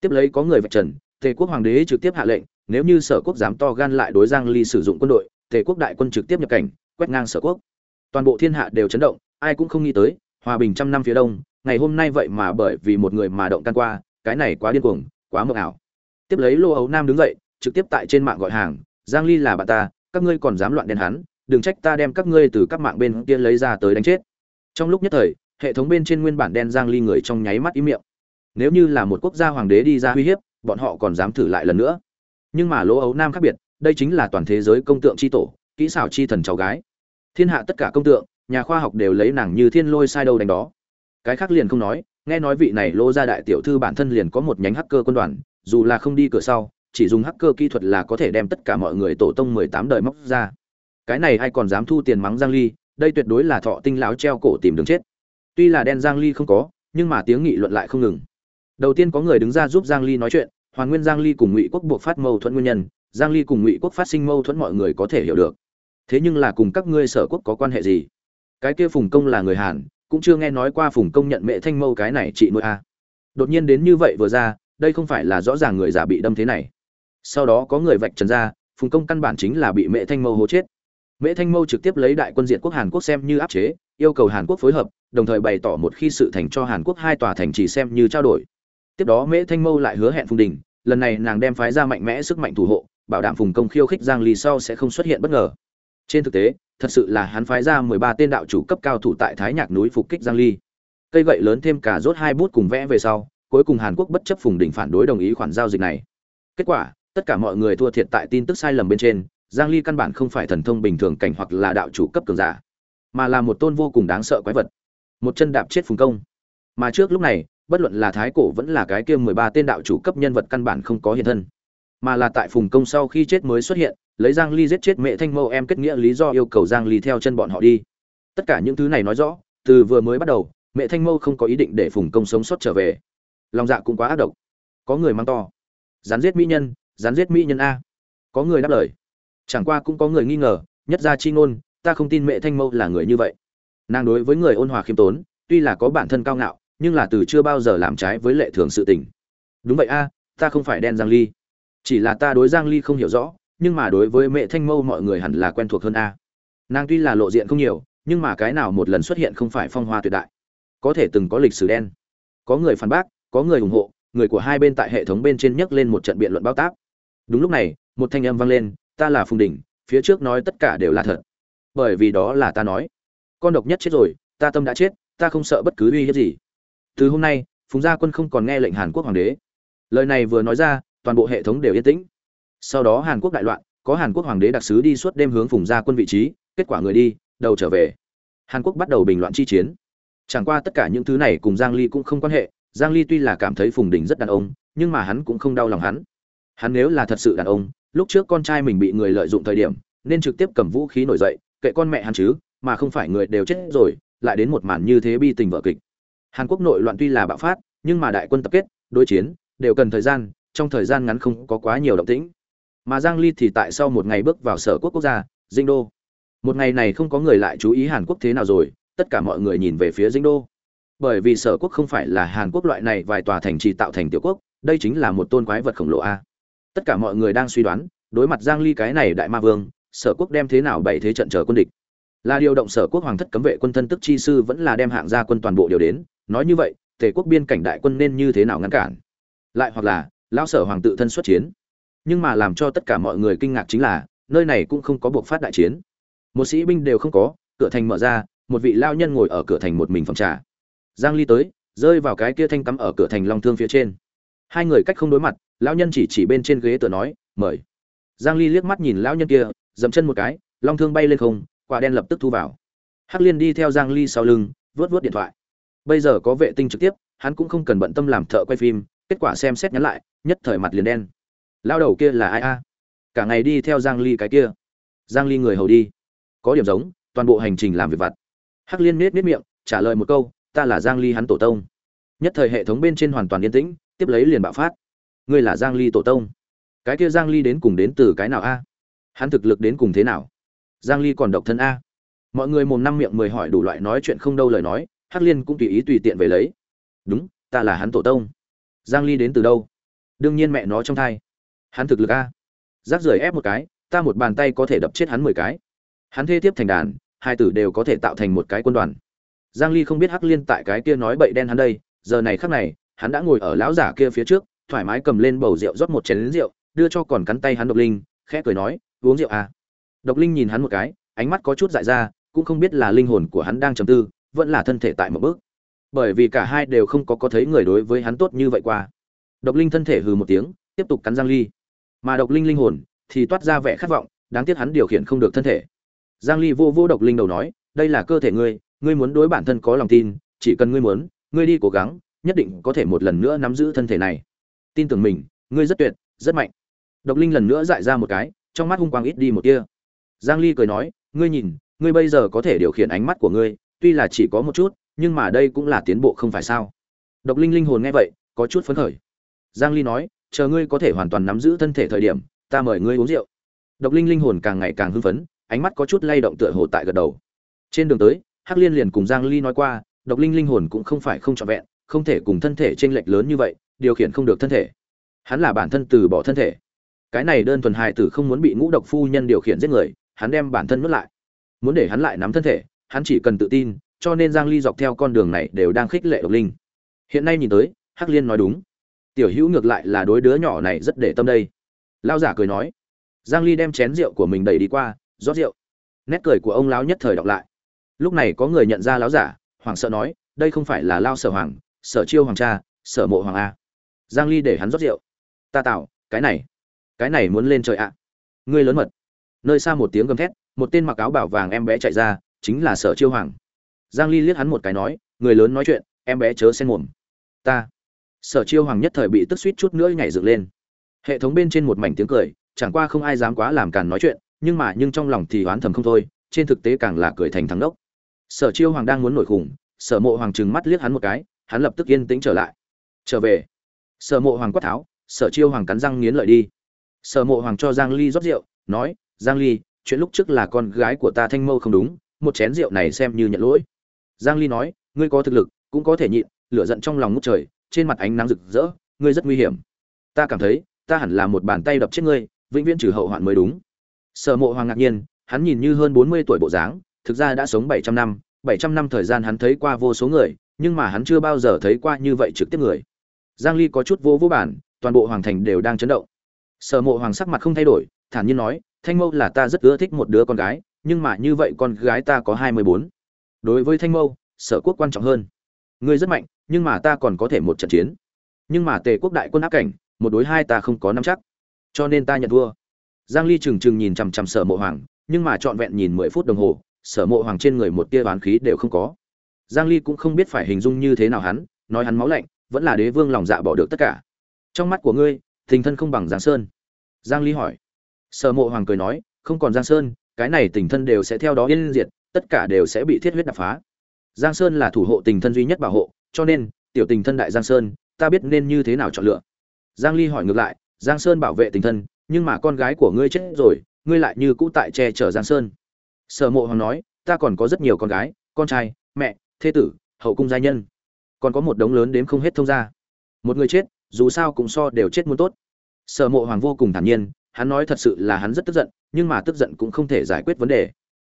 Tiếp lấy có người vạch trần, tề quốc hoàng đế trực tiếp hạ lệnh nếu như sở quốc dám to gan lại đối giang ly sử dụng quân đội, tề quốc đại quân trực tiếp nhập cảnh, quét ngang sở quốc. Toàn bộ thiên hạ đều chấn động, ai cũng không nghĩ tới, hòa bình trăm năm phía đông, ngày hôm nay vậy mà bởi vì một người mà động can qua, cái này quá điên cuồng, quá mộng ảo. Tiếp lấy lô ấu nam đứng dậy, trực tiếp tại trên mạng gọi hàng, giang ly là bạn ta, các ngươi còn dám loạn đen hắn, đừng trách ta đem các ngươi từ các mạng bên kia lấy ra tới đánh chết. Trong lúc nhất thời, hệ thống bên trên nguyên bản đen giang ly người trong nháy mắt ý miệng. Nếu như là một quốc gia hoàng đế đi ra uy hiếp, bọn họ còn dám thử lại lần nữa nhưng mà lỗ ấu nam khác biệt, đây chính là toàn thế giới công tượng chi tổ, kỹ xảo chi thần cháu gái. Thiên hạ tất cả công tượng, nhà khoa học đều lấy nàng như thiên lôi sai đâu đánh đó. Cái khác liền không nói, nghe nói vị này lô gia đại tiểu thư bản thân liền có một nhánh hacker quân đoàn, dù là không đi cửa sau, chỉ dùng hacker kỹ thuật là có thể đem tất cả mọi người tổ tông mười tám đời móc ra. Cái này ai còn dám thu tiền mắng giang ly, đây tuyệt đối là thọ tinh láo treo cổ tìm đường chết. Tuy là đen giang ly không có, nhưng mà tiếng nghị luận lại không ngừng. Đầu tiên có người đứng ra giúp giang ly nói chuyện hoàn nguyên giang ly cùng ngụy quốc buộc phát mâu thuẫn nguyên nhân, giang ly cùng ngụy quốc phát sinh mâu thuẫn mọi người có thể hiểu được. Thế nhưng là cùng các ngươi sở quốc có quan hệ gì? Cái kia phùng công là người hàn, cũng chưa nghe nói qua phùng công nhận mẹ thanh mâu cái này chị nuôi a. Đột nhiên đến như vậy vừa ra, đây không phải là rõ ràng người giả bị đâm thế này. Sau đó có người vạch trần ra, phùng công căn bản chính là bị mẹ thanh mâu hố chết. Mẹ thanh mâu trực tiếp lấy đại quân diện quốc hàn quốc xem như áp chế, yêu cầu hàn quốc phối hợp, đồng thời bày tỏ một khi sự thành cho hàn quốc hai tòa thành chỉ xem như trao đổi tiếp đó mễ thanh mâu lại hứa hẹn phùng đình, lần này nàng đem phái ra mạnh mẽ sức mạnh thủ hộ, bảo đảm phùng công khiêu khích giang ly sau sẽ không xuất hiện bất ngờ. Trên thực tế, thật sự là hắn phái ra 13 tên đạo chủ cấp cao thủ tại thái nhạc núi phục kích giang ly. Cây gậy lớn thêm cả rốt hai bút cùng vẽ về sau, cuối cùng hàn quốc bất chấp phùng đình phản đối đồng ý khoản giao dịch này. Kết quả, tất cả mọi người thua thiệt tại tin tức sai lầm bên trên, giang ly căn bản không phải thần thông bình thường cảnh hoặc là đạo chủ cấp cường giả, mà là một tôn vô cùng đáng sợ quái vật. Một chân đạp chết phùng công. Mà trước lúc này bất luận là thái cổ vẫn là cái kia mười ba tên đạo chủ cấp nhân vật căn bản không có hiện thân. Mà là tại phùng công sau khi chết mới xuất hiện, lấy giang ly giết chết mẹ thanh mâu em kết nghĩa lý do yêu cầu giang ly theo chân bọn họ đi. Tất cả những thứ này nói rõ, từ vừa mới bắt đầu, mẹ thanh mâu không có ý định để phùng công sống sót trở về. Lòng dạ cũng quá ác độc. Có người mang to. Rắn giết mỹ nhân, rắn giết mỹ nhân a. Có người đáp lời. Chẳng qua cũng có người nghi ngờ, nhất ra chi ngôn, ta không tin mẹ thanh mâu là người như vậy. Nàng đối với người ôn hòa khiêm tốn, tuy là có bản thân cao ngạo nhưng là từ chưa bao giờ làm trái với lệ thường sự tình. Đúng vậy a, ta không phải đen giang ly. Chỉ là ta đối giang ly không hiểu rõ, nhưng mà đối với mẹ thanh mâu mọi người hẳn là quen thuộc hơn a. Nàng tuy là lộ diện không nhiều, nhưng mà cái nào một lần xuất hiện không phải phong hoa tuyệt đại. Có thể từng có lịch sử đen. Có người phản bác, có người ủng hộ, người của hai bên tại hệ thống bên trên nhấc lên một trận biện luận bao tác đúng lúc này, một thanh âm vang lên, ta là phùng đình, phía trước nói tất cả đều là thật. Bởi vì đó là ta nói. Con độc nhất chết rồi, ta tâm đã chết, ta không sợ bất cứ uy hiếp gì từ hôm nay, phùng gia quân không còn nghe lệnh hàn quốc hoàng đế. Lời này vừa nói ra, toàn bộ hệ thống đều yên tĩnh. Sau đó hàn quốc đại loạn, có hàn quốc hoàng đế đặc sứ đi suốt đêm hướng phùng gia quân vị trí, kết quả người đi, đầu trở về. Hàn quốc bắt đầu bình loạn chi chiến. Chẳng qua tất cả những thứ này cùng giang ly cũng không quan hệ, giang ly tuy là cảm thấy phùng đình rất đàn ông, nhưng mà hắn cũng không đau lòng hắn. Hắn nếu là thật sự đàn ông, lúc trước con trai mình bị người lợi dụng thời điểm, nên trực tiếp cầm vũ khí nổi dậy, kệ con mẹ hắn chứ, mà không phải người đều chết rồi, lại đến một màn như thế bi tình vợ kịch hàn quốc nội loạn tuy là bạo phát, nhưng mà đại quân tập kết, đối chiến, đều cần thời gian, trong thời gian ngắn không có quá nhiều động tĩnh. Mà giang ly thì tại sau một ngày bước vào sở quốc quốc gia, dinh đô. Một ngày này không có người lại chú ý hàn quốc thế nào rồi, tất cả mọi người nhìn về phía dinh đô. Bởi vì sở quốc không phải là hàn quốc loại này vài tòa thành trì tạo thành tiểu quốc, đây chính là một tôn quái vật khổng lồ a. Tất cả mọi người đang suy đoán, đối mặt giang ly cái này đại ma vương, sở quốc đem thế nào bày thế trận chờ quân địch. Là điều động sở quốc hoàng thất cấm vệ quân thân tức chi sư vẫn là đem hạng gia quân toàn bộ điều đến nói như vậy, tề quốc biên cảnh đại quân nên như thế nào ngăn cản? Lại hoặc là, lão sở hoàng tự thân xuất chiến. Nhưng mà làm cho tất cả mọi người kinh ngạc chính là, nơi này cũng không có buộc phát đại chiến. Một sĩ binh đều không có, cửa thành mở ra, một vị lao nhân ngồi ở cửa thành một mình phòng trà. Giang ly tới, rơi vào cái kia thanh cắm ở cửa thành long thương phía trên. Hai người cách không đối mặt, lão nhân chỉ chỉ bên trên ghế tựa nói, mời. Giang ly liếc mắt nhìn lão nhân kia, dậm chân một cái, long thương bay lên không, quả đen lập tức thu vào. Hắc liên đi theo giang ly sau lưng, vớt vớt điện thoại bây giờ có vệ tinh trực tiếp, hắn cũng không cần bận tâm làm thợ quay phim, kết quả xem xét nhắn lại, nhất thời mặt liền đen. Lao đầu kia là ai a? Cả ngày đi theo giang ly cái kia. Giang ly người hầu đi. Có điểm giống, toàn bộ hành trình làm việc vặt. Hắc liên nết nết miệng, trả lời một câu, ta là giang ly hắn tổ tông. Nhất thời hệ thống bên trên hoàn toàn yên tĩnh, tiếp lấy liền bạo phát. Ngươi là giang ly tổ tông? Cái kia giang ly đến cùng đến từ cái nào a? Hắn thực lực đến cùng thế nào? Giang ly còn độc thân a? Mọi người mồm năm miệng mười hỏi đủ loại nói chuyện không đâu lời nói hắc liên cũng tùy ý tùy tiện về lấy. Đúng, ta là hắn tổ tông. Giang ly đến từ đâu? Đương nhiên mẹ nó trong thai. Hắn thực lực a. Rác rưởi ép một cái, ta một bàn tay có thể đập chết hắn mười cái. Hắn thê tiếp thành đàn, hai tử đều có thể tạo thành một cái quân đoàn. Giang ly không biết hắc liên tại cái kia nói bậy đen hắn đây, giờ này khắc này, hắn đã ngồi ở lão giả kia phía trước, thoải mái cầm lên bầu rượu rót một chén lính rượu, đưa cho còn cắn tay hắn độc linh, khẽ cười nói, uống rượu à? Độc linh nhìn hắn một cái, ánh mắt có chút dại ra, cũng không biết là linh hồn của hắn đang trầm tư vẫn là thân thể tại một bước. Bởi vì cả hai đều không có có thấy người đối với hắn tốt như vậy qua. Độc linh thân thể hừ một tiếng, tiếp tục cắn giang ly. Mà độc linh linh hồn thì toát ra vẻ khát vọng, đáng tiếc hắn điều khiển không được thân thể. Giang ly vô vô độc linh đầu nói, đây là cơ thể ngươi ngươi muốn đối bản thân có lòng tin, chỉ cần ngươi muốn, ngươi đi cố gắng, nhất định có thể một lần nữa nắm giữ thân thể này. Tin tưởng mình, ngươi rất tuyệt, rất mạnh. Độc linh lần nữa dại ra một cái, trong mắt hung quang ít đi một tia. Giang ly cười nói, ngươi nhìn, ngươi bây giờ có thể điều khiển ánh mắt của ngươi tuy là chỉ có một chút, nhưng mà đây cũng là tiến bộ không phải sao. Độc linh linh hồn nghe vậy, có chút phấn khởi. Giang ly nói, chờ ngươi có thể hoàn toàn nắm giữ thân thể thời điểm, ta mời ngươi uống rượu. Độc linh linh hồn càng ngày càng hưng phấn, ánh mắt có chút lay động tựa hồ tại gật đầu. Trên đường tới, hắc liên liền cùng giang ly nói qua, độc linh linh hồn cũng không phải không trọn vẹn, không thể cùng thân thể chênh lệch lớn như vậy, điều khiển không được thân thể. Hắn là bản thân từ bỏ thân thể. Cái này đơn thuần hài tử không muốn bị ngũ độc phu nhân điều khiển giết người, hắn đem bản thân nuốt lại. Muốn để hắn lại nắm thân thể hắn chỉ cần tự tin, cho nên giang ly dọc theo con đường này đều đang khích lệ độc linh. Hiện nay nhìn tới, hắc liên nói đúng. Tiểu hữu ngược lại là đối đứa nhỏ này rất để tâm đây. Lão giả cười nói. Giang ly đem chén rượu của mình đẩy đi qua, rót rượu. Nét cười của ông lão nhất thời đọc lại. Lúc này có người nhận ra lão giả, hoảng sợ nói, đây không phải là lão sở hoàng, sở chiêu hoàng cha, sở mộ hoàng a. Giang ly để hắn rót rượu. Ta tạo, cái này cái này muốn lên trời ạ. Ngươi lớn mật. Nơi xa một tiếng gầm thét, một tên mặc áo bảo vàng em bé chạy ra chính là sở chiêu hoàng. Giang ly liếc hắn một cái nói, người lớn nói chuyện, em bé chớ xen mồm. Ta. Sở chiêu hoàng nhất thời bị tức suýt chút nữa nhảy dựng lên. Hệ thống bên trên một mảnh tiếng cười, chẳng qua không ai dám quá làm càn nói chuyện, nhưng mà nhưng trong lòng thì oán thầm không thôi, trên thực tế càng là cười thành thắng đốc sở chiêu hoàng đang muốn nổi khủng sở mộ hoàng trừng mắt liếc hắn một cái, hắn lập tức yên tĩnh trở lại. Trở về. Sở mộ hoàng quát tháo, sở chiêu hoàng cắn răng nghiến lợi đi. Sở mộ hoàng cho giang ly rót rượu, nói, giang ly, chuyện lúc trước là con gái của ta thanh mâu không đúng một chén rượu này xem như nhận lỗi. Giang ly nói, ngươi có thực lực, cũng có thể nhịn, lửa giận trong lòng ngút trời, trên mặt ánh nắng rực rỡ, ngươi rất nguy hiểm. Ta cảm thấy, ta hẳn là một bàn tay đập chết ngươi, vĩnh viễn trừ hậu hoạn mới đúng. Sở mộ hoàng ngạc nhiên, hắn nhìn như hơn 40 tuổi bộ dáng, thực ra đã sống 700 năm 700 năm thời gian hắn thấy qua vô số người, nhưng mà hắn chưa bao giờ thấy qua như vậy trực tiếp người. Giang ly có chút vô vô bản, toàn bộ hoàng thành đều đang chấn động. Sở mộ hoàng sắc mặt không thay đổi, thản nhiên nói, thanh mâu là ta rất ưa thích một đứa con gái nhưng mà như vậy con gái ta có 24. đối với thanh mâu, sở quốc quan trọng hơn. Ngươi rất mạnh, nhưng mà ta còn có thể một trận chiến. Nhưng mà tề quốc đại quân áp cảnh, một đối hai ta không có nắm chắc. Cho nên ta nhận thua. Giang ly trừng trừng nhìn chằm chằm sở mộ hoàng, nhưng mà trọn vẹn nhìn 10 phút đồng hồ, sở mộ hoàng trên người một tia bán khí đều không có. Giang ly cũng không biết phải hình dung như thế nào hắn, nói hắn máu lạnh, vẫn là đế vương lòng dạ bỏ được tất cả. Trong mắt của ngươi, tình thân không bằng giang sơn. Giang ly hỏi. Sở mộ hoàng cười nói, không còn giang sơn cái này tình thân đều sẽ theo đó yên diệt, tất cả đều sẽ bị thiết huyết đập phá. Giang sơn là thủ hộ tình thân duy nhất bảo hộ, cho nên, tiểu tình thân đại giang sơn, ta biết nên như thế nào chọn lựa. Giang ly hỏi ngược lại, giang sơn bảo vệ tình thân, nhưng mà con gái của ngươi chết rồi, ngươi lại như cũ tại che chở giang sơn. Sở mộ hoàng nói, ta còn có rất nhiều con gái, con trai, mẹ thế tử, hậu cung gia nhân. Còn có một đống lớn đếm không hết thông gia. Một người chết, dù sao cũng so đều chết muốn tốt. Sở mộ hoàng vô cùng thản nhiên hắn nói thật sự là hắn rất tức giận, nhưng mà tức giận cũng không thể giải quyết vấn đề.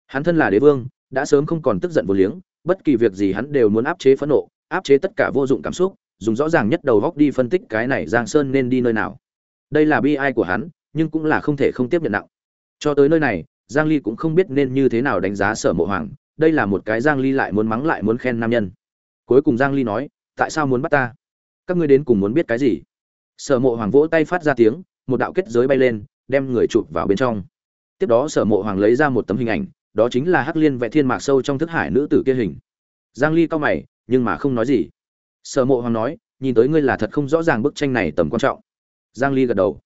Hắn thân là đế vương, đã sớm không còn tức giận vô liếng, bất kỳ việc gì hắn đều muốn áp chế phẫn nộ, áp chế tất cả vô dụng cảm xúc, dùng rõ ràng nhất đầu góc đi phân tích cái này giang sơn nên đi nơi nào. Đây là bi ai của hắn, nhưng cũng là không thể không tiếp nhận nặng. Cho tới nơi này, giang ly cũng không biết nên như thế nào đánh giá sở mộ hoàng, đây là một cái giang ly lại muốn mắng lại muốn khen nam nhân. Cuối cùng giang ly nói, tại sao muốn bắt ta? Các ngươi đến cùng muốn biết cái gì? Sở mộ hoàng vỗ tay phát ra tiếng một đạo kết giới bay lên, đem người chụp vào bên trong. Tiếp đó sở mộ hoàng lấy ra một tấm hình ảnh, đó chính là hắc liên vẽ thiên mạc sâu trong thức hải nữ tử kia hình. Giang ly cao mày, nhưng mà không nói gì. Sở mộ hoàng nói, nhìn tới ngươi là thật không rõ ràng bức tranh này tầm quan trọng. Giang ly gật đầu.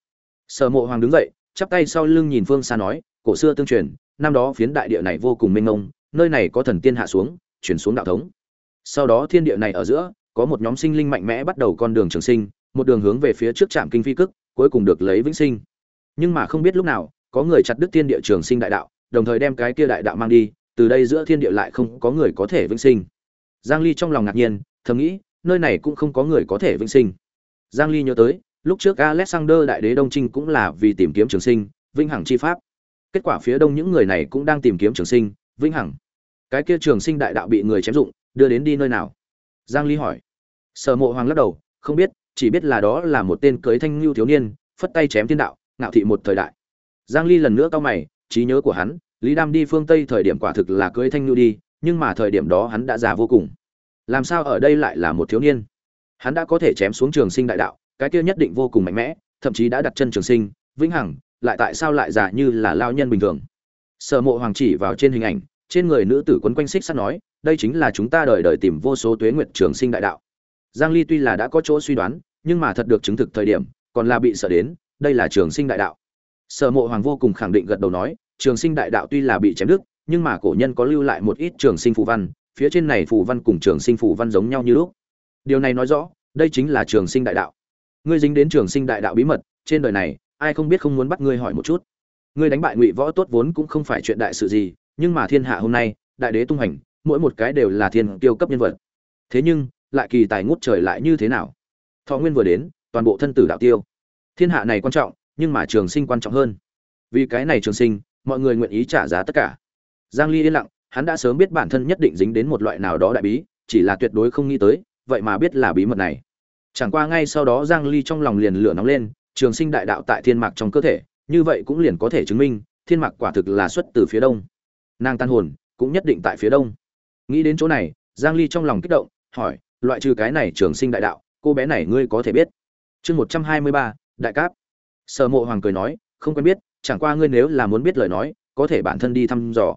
Sở mộ hoàng đứng dậy, chắp tay sau lưng nhìn phương xa nói, cổ xưa tương truyền, năm đó phiến đại địa này vô cùng mênh mông, nơi này có thần tiên hạ xuống, chuyển xuống đạo thống. Sau đó thiên địa này ở giữa, có một nhóm sinh linh mạnh mẽ bắt đầu con đường trường sinh, một đường hướng về phía trước trạm kinh phi cức cuối cùng được lấy vĩnh sinh. Nhưng mà không biết lúc nào, có người chặt đứt thiên địa trường sinh đại đạo, đồng thời đem cái kia đại đạo mang đi, từ đây giữa thiên địa lại không có người có thể vĩnh sinh. Giang ly trong lòng ngạc nhiên, thầm nghĩ, nơi này cũng không có người có thể vĩnh sinh. Giang ly nhớ tới, lúc trước alexander đại đế đông trinh cũng là vì tìm kiếm trường sinh, vĩnh hằng chi pháp. Kết quả phía đông những người này cũng đang tìm kiếm trường sinh, vĩnh hằng. Cái kia trường sinh đại đạo bị người chém dụng, đưa đến đi nơi nào? Giang ly hỏi. Sở mộ hoàng lắc đầu, không biết chỉ biết là đó là một tên cưới thanh lưu thiếu niên, phất tay chém thiên đạo, ngạo thị một thời đại. Giang ly lần nữa cao mày, trí nhớ của hắn, lý đam đi phương tây thời điểm quả thực là cưới thanh lưu đi, nhưng mà thời điểm đó hắn đã già vô cùng. Làm sao ở đây lại là một thiếu niên? Hắn đã có thể chém xuống trường sinh đại đạo, cái kia nhất định vô cùng mạnh mẽ, thậm chí đã đặt chân trường sinh, vĩnh hằng, lại tại sao lại già như là lao nhân bình thường? Sở mộ hoàng chỉ vào trên hình ảnh, trên người nữ tử quấn quanh xích sắt nói, đây chính là chúng ta đời đời tìm vô số tuế nguyệt trường sinh đại đạo. Giang ly tuy là đã có chỗ suy đoán nhưng mà thật được chứng thực thời điểm, còn là bị sợ đến, đây là trường sinh đại đạo. Sở mộ hoàng vô cùng khẳng định gật đầu nói, trường sinh đại đạo tuy là bị chém đứt, nhưng mà cổ nhân có lưu lại một ít trường sinh phù văn, phía trên này phù văn cùng trường sinh phù văn giống nhau như lúc. Điều này nói rõ, đây chính là trường sinh đại đạo. Ngươi dính đến trường sinh đại đạo bí mật, trên đời này, ai không biết không muốn bắt ngươi hỏi một chút. Ngươi đánh bại ngụy võ tốt vốn cũng không phải chuyện đại sự gì, nhưng mà thiên hạ hôm nay, đại đế tung hành, mỗi một cái đều là thiên tiêu cấp nhân vật. Thế nhưng, lại kỳ tài ngút trời lại như thế nào? Thọ nguyên vừa đến, toàn bộ thân tử đạo tiêu. Thiên hạ này quan trọng, nhưng mà trường sinh quan trọng hơn. Vì cái này trường sinh, mọi người nguyện ý trả giá tất cả. Giang ly yên lặng, hắn đã sớm biết bản thân nhất định dính đến một loại nào đó đại bí, chỉ là tuyệt đối không nghĩ tới, vậy mà biết là bí mật này. Chẳng qua ngay sau đó giang ly trong lòng liền lửa nóng lên, trường sinh đại đạo tại thiên mạc trong cơ thể, như vậy cũng liền có thể chứng minh, thiên mạc quả thực là xuất từ phía đông. Nàng tan hồn, cũng nhất định tại phía đông. Nghĩ đến chỗ này, giang ly trong lòng kích động, hỏi, loại trừ cái này trường sinh đại đạo cô bé này ngươi có thể biết. Chương 123, đại cáp. Sở mộ hoàng cười nói không quen biết chẳng qua ngươi nếu là muốn biết lời nói có thể bản thân đi thăm dò.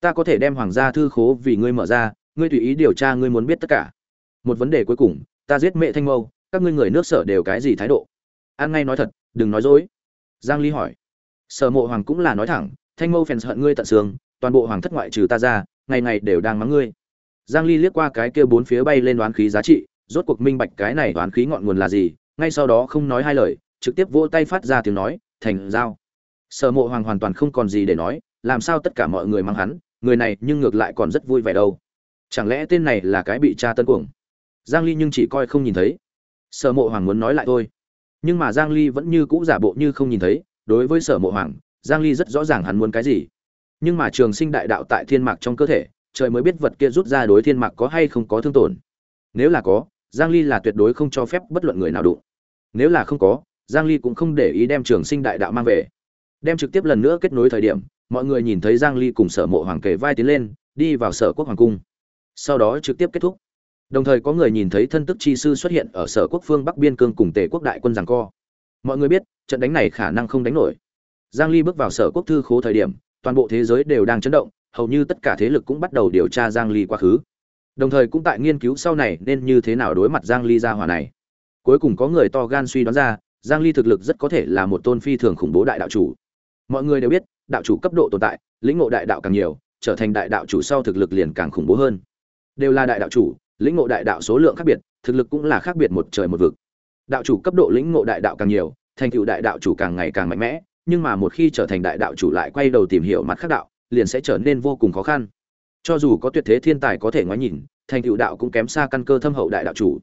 Ta có thể đem hoàng gia thư khố vì ngươi mở ra ngươi tùy ý điều tra ngươi muốn biết tất cả. Một vấn đề cuối cùng ta giết mẹ thanh mâu các ngươi người nước sở đều cái gì thái độ? An ngay nói thật đừng nói dối. Giang ly hỏi. Sở mộ hoàng cũng là nói thẳng thanh mâu phèn hận ngươi tận xương toàn bộ hoàng thất ngoại trừ ta ra ngày ngày đều đang mắng ngươi. Giang ly liếc qua cái kia bốn phía bay lên đoán khí giá trị rốt cuộc minh bạch cái này toán khí ngọn nguồn là gì, ngay sau đó không nói hai lời, trực tiếp vỗ tay phát ra tiếng nói, thành giao. Sở mộ hoàng hoàn toàn không còn gì để nói, làm sao tất cả mọi người mang hắn, người này nhưng ngược lại còn rất vui vẻ đâu. Chẳng lẽ tên này là cái bị cha tân cuồng? Giang ly nhưng chỉ coi không nhìn thấy. Sở mộ hoàng muốn nói lại thôi. Nhưng mà giang ly vẫn như cũ giả bộ như không nhìn thấy, đối với sở mộ hoàng, giang ly rất rõ ràng hắn muốn cái gì. Nhưng mà trường sinh đại đạo tại thiên mạc trong cơ thể, trời mới biết vật kia rút ra đối thiên mạc có hay không có thương tổn. Nếu là có giang ly là tuyệt đối không cho phép bất luận người nào đụng. Nếu là không có, giang ly cũng không để ý đem trường sinh đại đạo mang về. Đem trực tiếp lần nữa kết nối thời điểm, mọi người nhìn thấy giang ly cùng sở mộ hoàng kề vai tiến lên, đi vào sở quốc hoàng cung. Sau đó trực tiếp kết thúc. Đồng thời có người nhìn thấy thân tức chi sư xuất hiện ở sở quốc phương bắc biên cương cùng tề quốc đại quân giằng co. Mọi người biết, trận đánh này khả năng không đánh nổi. Giang ly bước vào sở quốc thư khố thời điểm, toàn bộ thế giới đều đang chấn động, hầu như tất cả thế lực cũng bắt đầu điều tra giang ly quá khứ đồng thời cũng tại nghiên cứu sau này nên như thế nào đối mặt giang ly ra hỏa này. Cuối cùng có người to gan suy đoán ra, giang ly thực lực rất có thể là một tôn phi thường khủng bố đại đạo chủ. Mọi người đều biết, đạo chủ cấp độ tồn tại, lĩnh ngộ đại đạo càng nhiều, trở thành đại đạo chủ sau thực lực liền càng khủng bố hơn. Đều là đại đạo chủ, lĩnh ngộ đại đạo số lượng khác biệt, thực lực cũng là khác biệt một trời một vực. Đạo chủ cấp độ lĩnh ngộ đại đạo càng nhiều, thành tựu đại đạo chủ càng ngày càng mạnh mẽ, nhưng mà một khi trở thành đại đạo chủ lại quay đầu tìm hiểu mặt khác đạo, liền sẽ trở nên vô cùng khó khăn cho dù có tuyệt thế thiên tài có thể ngoái nhìn, thành tựu đạo cũng kém xa căn cơ thâm hậu đại đạo chủ.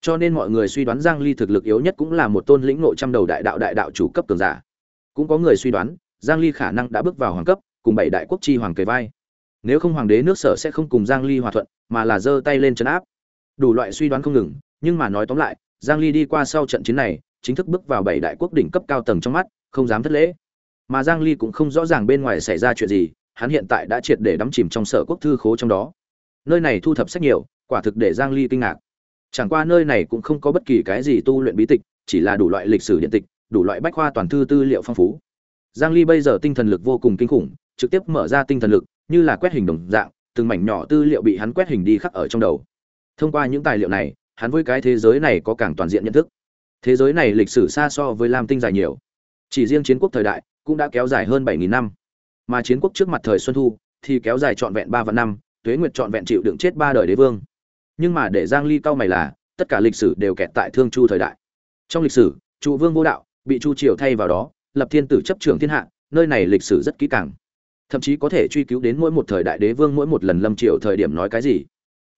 Cho nên mọi người suy đoán giang ly thực lực yếu nhất cũng là một tôn lĩnh nội trăm đầu đại đạo đại đạo chủ cấp cường giả. Cũng có người suy đoán, giang ly khả năng đã bước vào hoàng cấp, cùng bảy đại quốc chi hoàng kề vai. Nếu không hoàng đế nước sở sẽ không cùng giang ly hòa thuận, mà là giơ tay lên chấn áp. Đủ loại suy đoán không ngừng, nhưng mà nói tóm lại, giang ly đi qua sau trận chiến này, chính thức bước vào bảy đại quốc đỉnh cấp cao tầng trong mắt, không dám thất lễ. Mà giang ly cũng không rõ ràng bên ngoài xảy ra chuyện gì hắn hiện tại đã triệt để đắm chìm trong sở quốc thư khố trong đó. Nơi này thu thập sách nhiều, quả thực để giang ly kinh ngạc. Chẳng qua nơi này cũng không có bất kỳ cái gì tu luyện bí tịch, chỉ là đủ loại lịch sử điện tịch, đủ loại bách khoa toàn thư tư liệu phong phú. Giang ly bây giờ tinh thần lực vô cùng kinh khủng, trực tiếp mở ra tinh thần lực, như là quét hình đồng dạng, từng mảnh nhỏ tư liệu bị hắn quét hình đi khắc ở trong đầu. Thông qua những tài liệu này, hắn với cái thế giới này có càng toàn diện nhận thức. Thế giới này lịch sử xa so với lam tinh dài nhiều. Chỉ riêng chiến quốc thời đại, cũng đã kéo dài hơn 7.000 năm mà chiến quốc trước mặt thời xuân thu thì kéo dài trọn vẹn ba vạn năm, tuế nguyệt trọn vẹn chịu đựng chết ba đời đế vương. Nhưng mà để giang ly cao mày là, tất cả lịch sử đều kẹt tại thương chu thời đại. Trong lịch sử trụ vương vô đạo, bị chu triều thay vào đó, lập thiên tử chấp trưởng thiên hạ, nơi này lịch sử rất kỹ càng. Thậm chí có thể truy cứu đến mỗi một thời đại đế vương mỗi một lần lâm triều thời điểm nói cái gì.